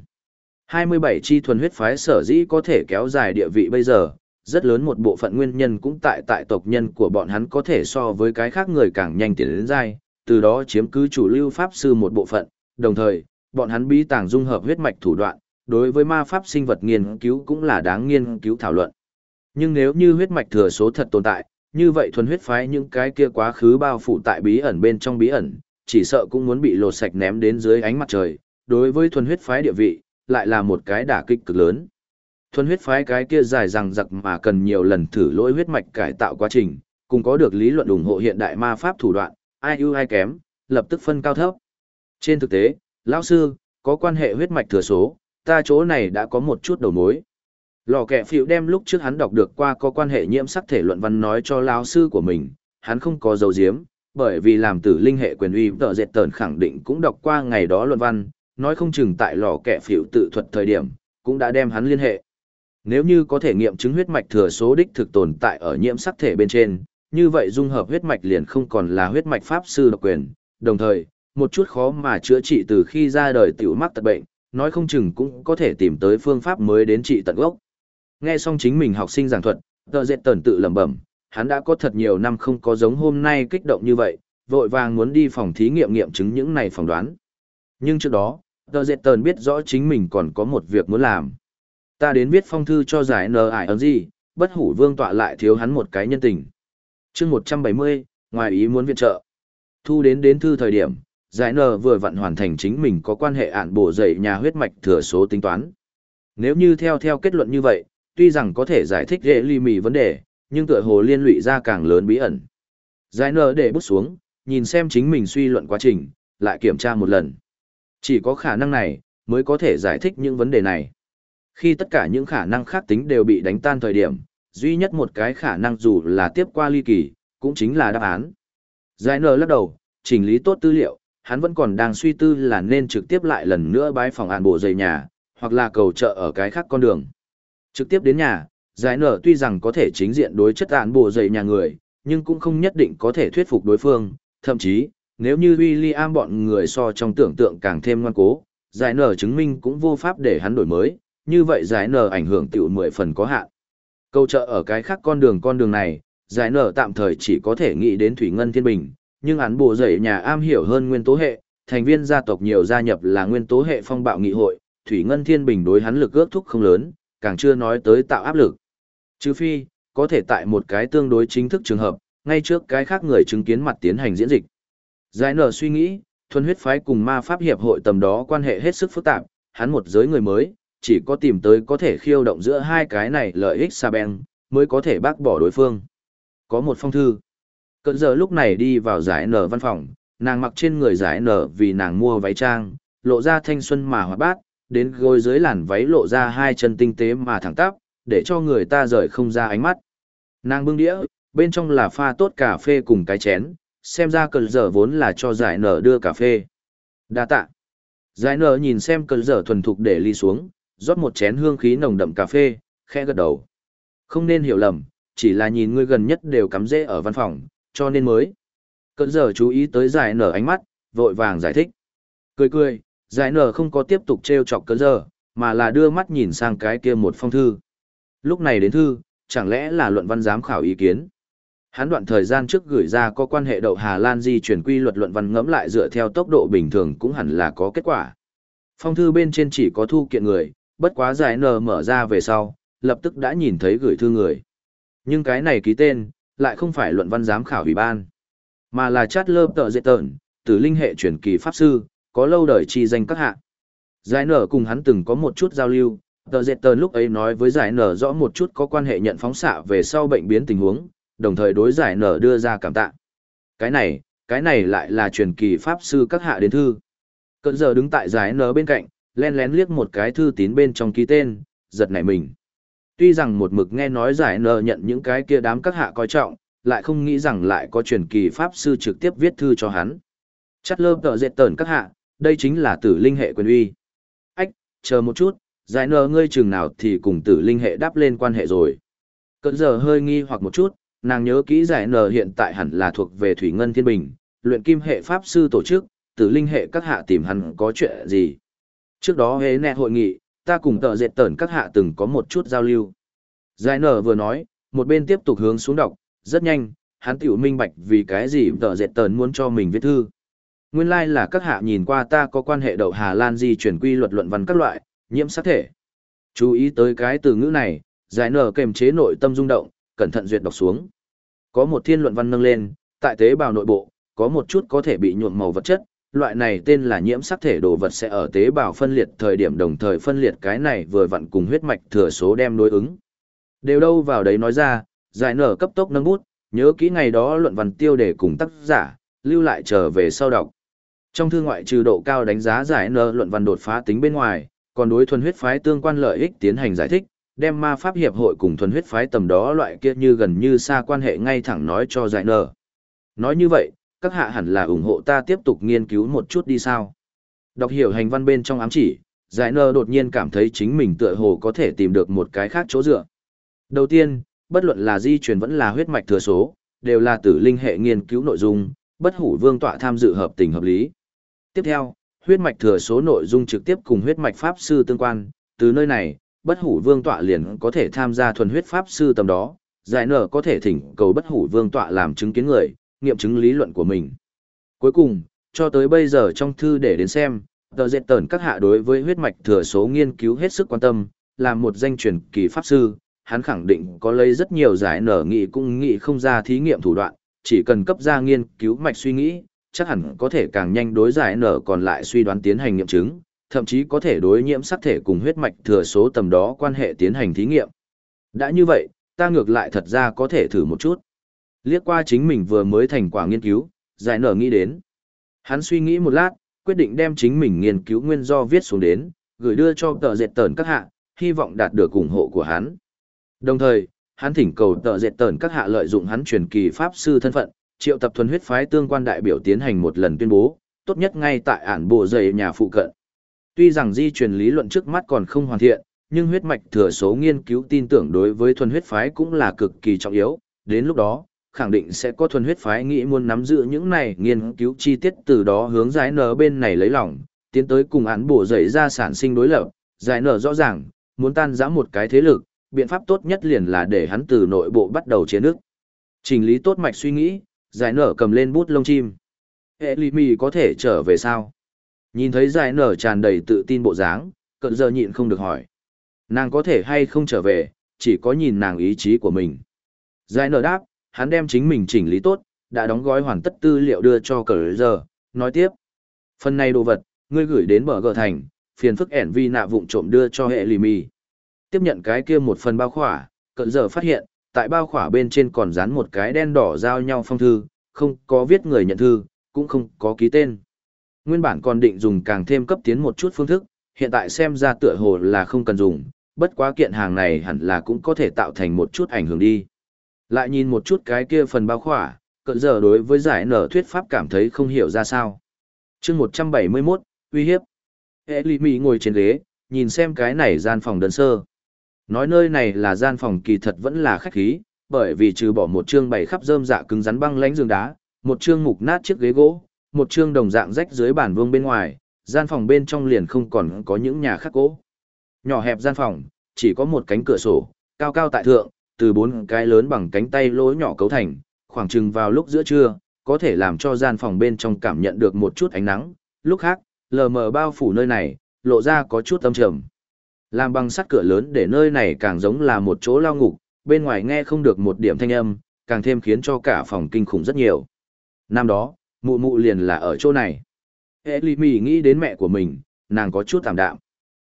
S1: 27 chi thuần huyết phái sở dĩ có thể kéo dài địa vị bây giờ, rất lớn một bộ phận nguyên nhân cũng tại tại tộc nhân của bọn hắn có thể so với cái khác người càng nhanh tiến đến dai, từ đó chiếm cứ chủ lưu pháp sư một bộ phận, đồng thời, bọn hắn bí tàng dung hợp huyết mạch thủ đoạn, đối với ma pháp sinh vật nghiên cứu cũng là đáng nghiên cứu thảo luận. Nhưng nếu như huyết mạch thừa số thật tồn tại, như vậy thuần huyết phái những cái kia quá khứ bao phủ tại bí ẩn bên trong bí ẩn, chỉ sợ cũng muốn bị lột sạch ném đến dưới ánh mặt trời, đối với thuần huyết phái địa vị, lại là một cái đả kích cực lớn. Thuần huyết phái cái kia dài rằng giặc mà cần nhiều lần thử lỗi huyết mạch cải tạo quá trình, cùng có được lý luận ủng hộ hiện đại ma pháp thủ đoạn, ai ưu ai kém, lập tức phân cao thấp. Trên thực tế, lão sư, có quan hệ huyết mạch thừa số, ta chỗ này đã có một chút đầu mối. Lò kẹ phiệu đem lúc trước hắn đọc được qua có quan hệ nhiễm sắc thể luận văn nói cho lão sư của mình, hắn không có dấu diếm, bởi vì làm tử linh hệ quyền uy tờ dệt tờn khẳng định cũng đọc qua ngày đó luận văn, nói không chừng tại lò kẻ phiệu tự thuật thời điểm, cũng đã đem hắn liên hệ. Nếu như có thể nghiệm chứng huyết mạch thừa số đích thực tồn tại ở nhiễm sắc thể bên trên, như vậy dung hợp huyết mạch liền không còn là huyết mạch pháp sư độc quyền, đồng thời, một chút khó mà chữa trị từ khi ra đời tiểu mắc tật bệnh, nói không chừng cũng có thể tìm tới phương pháp mới đến trị tận gốc. Nghe xong chính mình học sinh giảng thuật, tờ dệt tần tự lẩm bẩm, hắn đã có thật nhiều năm không có giống hôm nay kích động như vậy, vội vàng muốn đi phòng thí nghiệm nghiệm chứng những này phỏng đoán. Nhưng trước đó, tờ dệt tần biết rõ chính mình còn có một việc muốn làm. Ta đến viết phong thư cho giải nờ ải ấn gì, bất hủ vương tọa lại thiếu hắn một cái nhân tình. chương 170, ngoài ý muốn viện trợ. Thu đến đến thư thời điểm, giải nờ vừa vặn hoàn thành chính mình có quan hệ ản bổ dậy nhà huyết mạch thừa số tính toán. Nếu như theo theo kết luận như vậy, tuy rằng có thể giải thích dễ ly mì vấn đề, nhưng tựa hồ liên lụy ra càng lớn bí ẩn. Giải Nở để bút xuống, nhìn xem chính mình suy luận quá trình, lại kiểm tra một lần. Chỉ có khả năng này, mới có thể giải thích những vấn đề này. Khi tất cả những khả năng khác tính đều bị đánh tan thời điểm, duy nhất một cái khả năng dù là tiếp qua ly kỳ, cũng chính là đáp án. Giải Nở lắc đầu, chỉnh lý tốt tư liệu, hắn vẫn còn đang suy tư là nên trực tiếp lại lần nữa bái phòng ạn bộ dày nhà, hoặc là cầu trợ ở cái khác con đường. Trực tiếp đến nhà, giải nở tuy rằng có thể chính diện đối chất Án bộ dày nhà người, nhưng cũng không nhất định có thể thuyết phục đối phương, thậm chí, nếu như William bọn người so trong tưởng tượng càng thêm ngoan cố, giải nở chứng minh cũng vô pháp để hắn đổi mới, như vậy giải nở ảnh hưởng tiểu mười phần có hạn. Câu trợ ở cái khác con đường con đường này, giải nở tạm thời chỉ có thể nghĩ đến Thủy Ngân Thiên Bình, nhưng án bộ dậy nhà am hiểu hơn nguyên tố hệ, thành viên gia tộc nhiều gia nhập là nguyên tố hệ phong bạo nghị hội, Thủy Ngân Thiên Bình đối hắn lực ước thúc không lớn, càng chưa nói tới tạo áp lực. Trừ phi, có thể tại một cái tương đối chính thức trường hợp, ngay trước cái khác người chứng kiến mặt tiến hành diễn dịch. Giải nở suy nghĩ, thuần huyết phái cùng ma pháp hiệp hội tầm đó quan hệ hết sức phức tạp, hắn một giới người mới, chỉ có tìm tới có thể khiêu động giữa hai cái này lợi ích xa beng, mới có thể bác bỏ đối phương. Có một phong thư. Cận giờ lúc này đi vào giải nở văn phòng, nàng mặc trên người giải nở vì nàng mua váy trang, lộ ra thanh xuân mà hoạt bát, đến gối dưới làn váy lộ ra hai chân tinh tế mà thẳng tắp, để cho người ta rời không ra ánh mắt. Nàng bưng đĩa, bên trong là pha tốt cà phê cùng cái chén, xem ra cờ dở vốn là cho giải nở đưa cà phê. Đa tạ. Giải nở nhìn xem cờ dở thuần thục để ly xuống, rót một chén hương khí nồng đậm cà phê, khẽ gật đầu. Không nên hiểu lầm, chỉ là nhìn ngươi gần nhất đều cắm rễ ở văn phòng, cho nên mới. Cận giờ chú ý tới giải nở ánh mắt, vội vàng giải thích. Cười cười, giải nở không có tiếp tục trêu chọc cớ giờ, mà là đưa mắt nhìn sang cái kia một phong thư. Lúc này đến thư, chẳng lẽ là luận văn giám khảo ý kiến. Hắn đoạn thời gian trước gửi ra có quan hệ đậu Hà Lan di chuyển quy luật luận văn ngẫm lại dựa theo tốc độ bình thường cũng hẳn là có kết quả. Phong thư bên trên chỉ có thu kiện người, bất quá giải nở mở ra về sau, lập tức đã nhìn thấy gửi thư người. Nhưng cái này ký tên, lại không phải luận văn giám khảo ủy ban, mà là chát lơ tợ dễ tợn, từ linh hệ truyền kỳ pháp sư, có lâu đời chi danh các hạ. Giải nở cùng hắn từng có một chút giao lưu, tờ dệt tợn lúc ấy nói với giải nở rõ một chút có quan hệ nhận phóng xạ về sau bệnh biến tình huống, đồng thời đối giải nở đưa ra cảm tạ. Cái này, cái này lại là truyền kỳ pháp sư các hạ đến thư. Cận giờ đứng tại giải nở bên cạnh, len lén liếc một cái thư tín bên trong ký tên, giật nảy mình tuy rằng một mực nghe nói giải nở nhận những cái kia đám các hạ coi trọng, lại không nghĩ rằng lại có truyền kỳ pháp sư trực tiếp viết thư cho hắn. Chắc lơ tờ dệt tờn các hạ, đây chính là tử linh hệ quyền uy. Ách, chờ một chút, giải nờ ngươi chừng nào thì cùng tử linh hệ đáp lên quan hệ rồi. Cận giờ hơi nghi hoặc một chút, nàng nhớ kỹ giải nờ hiện tại hẳn là thuộc về Thủy Ngân Thiên Bình, luyện kim hệ pháp sư tổ chức, tử linh hệ các hạ tìm hắn có chuyện gì. Trước đó hế nẹ hội nghị, ta cùng tờ dệt tẩn các hạ từng có một chút giao lưu. Giải nở vừa nói, một bên tiếp tục hướng xuống đọc, rất nhanh, hắn tiểu minh bạch vì cái gì tờ dệt tẩn muốn cho mình viết thư. Nguyên lai like là các hạ nhìn qua ta có quan hệ đậu Hà Lan di chuyển quy luật luận văn các loại, nhiễm sát thể. Chú ý tới cái từ ngữ này, giải nở kềm chế nội tâm rung động, cẩn thận duyệt đọc xuống. Có một thiên luận văn nâng lên, tại tế bào nội bộ, có một chút có thể bị nhuộm màu vật chất, loại này tên là nhiễm sắc thể đồ vật sẽ ở tế bào phân liệt thời điểm đồng thời phân liệt cái này vừa vặn cùng huyết mạch thừa số đem đối ứng. Đều đâu vào đấy nói ra, giải nở cấp tốc nâng bút, nhớ kỹ ngày đó luận văn tiêu đề cùng tác giả, lưu lại trở về sau đọc. Trong thư ngoại trừ độ cao đánh giá giải nơ luận văn đột phá tính bên ngoài, còn đối thuần huyết phái tương quan lợi ích tiến hành giải thích, đem ma pháp hiệp hội cùng thuần huyết phái tầm đó loại kia như gần như xa quan hệ ngay thẳng nói cho giải nơ. Nói như vậy, các hạ hẳn là ủng hộ ta tiếp tục nghiên cứu một chút đi sao. Đọc hiểu hành văn bên trong ám chỉ, giải nơ đột nhiên cảm thấy chính mình tựa hồ có thể tìm được một cái khác chỗ dựa. Đầu tiên, bất luận là di truyền vẫn là huyết mạch thừa số, đều là tử linh hệ nghiên cứu nội dung, bất hủ vương tọa tham dự hợp tình hợp lý. Tiếp theo, huyết mạch thừa số nội dung trực tiếp cùng huyết mạch pháp sư tương quan, từ nơi này, bất hủ vương tọa liền có thể tham gia thuần huyết pháp sư tầm đó, giải nở có thể thỉnh cầu bất hủ vương tọa làm chứng kiến người, nghiệm chứng lý luận của mình. Cuối cùng, cho tới bây giờ trong thư để đến xem, tờ dệt tờn các hạ đối với huyết mạch thừa số nghiên cứu hết sức quan tâm, là một danh truyền kỳ pháp sư, hắn khẳng định có lấy rất nhiều giải nở nghị cũng nghị không ra thí nghiệm thủ đoạn, chỉ cần cấp ra nghiên cứu mạch suy nghĩ, chắc hẳn có thể càng nhanh đối giải nở còn lại suy đoán tiến hành nghiệm chứng, thậm chí có thể đối nhiễm sắc thể cùng huyết mạch thừa số tầm đó quan hệ tiến hành thí nghiệm. Đã như vậy, ta ngược lại thật ra có thể thử một chút. Liếc qua chính mình vừa mới thành quả nghiên cứu, giải nở nghĩ đến. Hắn suy nghĩ một lát, quyết định đem chính mình nghiên cứu nguyên do viết xuống đến, gửi đưa cho tờ dệt tờn các hạ, hy vọng đạt được ủng hộ của hắn. Đồng thời, hắn thỉnh cầu tờ dệt tờn các hạ lợi dụng hắn truyền kỳ pháp sư thân phận, triệu tập thuần huyết phái tương quan đại biểu tiến hành một lần tuyên bố, tốt nhất ngay tại ản bộ dày nhà phụ cận. Tuy rằng di truyền lý luận trước mắt còn không hoàn thiện, nhưng huyết mạch thừa số nghiên cứu tin tưởng đối với thuần huyết phái cũng là cực kỳ trọng yếu, đến lúc đó, khẳng định sẽ có thuần huyết phái nghĩ muốn nắm giữ những này nghiên cứu chi tiết từ đó hướng giải nở bên này lấy lòng, tiến tới cùng án bổ dậy ra sản sinh đối lập, giải nở rõ ràng, muốn tan giã một cái thế lực, biện pháp tốt nhất liền là để hắn từ nội bộ bắt đầu chiến nước. Trình lý tốt mạch suy nghĩ, giải nở cầm lên bút lông chim. Hệ lì mì có thể trở về sao? Nhìn thấy giải nở tràn đầy tự tin bộ dáng, cận giờ nhịn không được hỏi. Nàng có thể hay không trở về, chỉ có nhìn nàng ý chí của mình. Giải nở đáp, hắn đem chính mình chỉnh lý tốt, đã đóng gói hoàn tất tư liệu đưa cho cờ giờ, nói tiếp. Phần này đồ vật, ngươi gửi đến bờ gờ thành, phiền phức ẻn vi nạ vụng trộm đưa cho hệ lì mì. Tiếp nhận cái kia một phần bao khỏa, cận giờ phát hiện, tại bao khỏa bên trên còn dán một cái đen đỏ giao nhau phong thư, không có viết người nhận thư, cũng không có ký tên. Nguyên bản còn định dùng càng thêm cấp tiến một chút phương thức, hiện tại xem ra tựa hồ là không cần dùng, bất quá kiện hàng này hẳn là cũng có thể tạo thành một chút ảnh hưởng đi. Lại nhìn một chút cái kia phần bao khỏa, cận giờ đối với giải nở thuyết pháp cảm thấy không hiểu ra sao. chương 171, uy hiếp. Hệ lì mì ngồi trên ghế, nhìn xem cái này gian phòng đơn sơ. Nói nơi này là gian phòng kỳ thật vẫn là khách khí, bởi vì trừ bỏ một chương bày khắp rơm dạ cứng rắn băng lánh giường đá, một chương mục nát chiếc ghế gỗ, một chương đồng dạng rách dưới bản vương bên ngoài, gian phòng bên trong liền không còn có những nhà khác gỗ. Nhỏ hẹp gian phòng, chỉ có một cánh cửa sổ, cao cao tại thượng, từ bốn cái lớn bằng cánh tay lỗ nhỏ cấu thành, khoảng chừng vào lúc giữa trưa, có thể làm cho gian phòng bên trong cảm nhận được một chút ánh nắng, lúc khác, lờ mờ bao phủ nơi này, lộ ra có chút âm trầm. Làm bằng sắt cửa lớn để nơi này càng giống là một chỗ lao ngục, bên ngoài nghe không được một điểm thanh âm, càng thêm khiến cho cả phòng kinh khủng rất nhiều. Năm đó, mụ mụ liền là ở chỗ này. Hệ lì mì nghĩ đến mẹ của mình, nàng có chút tạm đạm.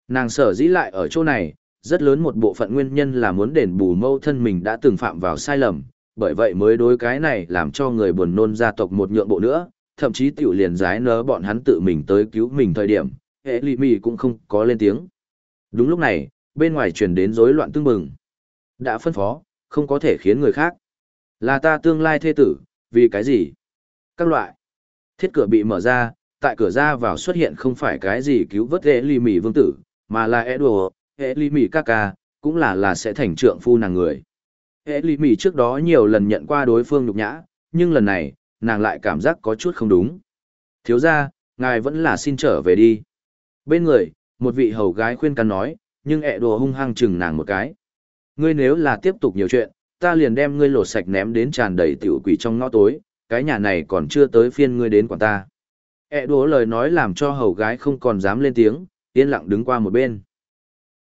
S1: Nàng sở dĩ lại ở chỗ này, rất lớn một bộ phận nguyên nhân là muốn đền bù mâu thân mình đã từng phạm vào sai lầm, bởi vậy mới đối cái này làm cho người buồn nôn gia tộc một nhượng bộ nữa, thậm chí tiểu liền giái nớ bọn hắn tự mình tới cứu mình thời điểm, hệ lì mì cũng không có lên tiếng. Đúng lúc này, bên ngoài truyền đến rối loạn tương mừng. Đã phân phó, không có thể khiến người khác. Là ta tương lai thê tử, vì cái gì? Các loại. Thiết cửa bị mở ra, tại cửa ra vào xuất hiện không phải cái gì cứu vớt hệ lì mỉ vương tử, mà là Edward, hệ ly mỉ ca ca, cũng là là sẽ thành trượng phu nàng người. Hệ lì mỉ trước đó nhiều lần nhận qua đối phương nhục nhã, nhưng lần này, nàng lại cảm giác có chút không đúng. Thiếu ra, ngài vẫn là xin trở về đi. Bên người, một vị hầu gái khuyên can nói, nhưng ẹ đùa hung hăng chừng nàng một cái. Ngươi nếu là tiếp tục nhiều chuyện, ta liền đem ngươi lột sạch ném đến tràn đầy tiểu quỷ trong ngõ tối, cái nhà này còn chưa tới phiên ngươi đến quản ta. ẹ đùa lời nói làm cho hầu gái không còn dám lên tiếng, yên lặng đứng qua một bên.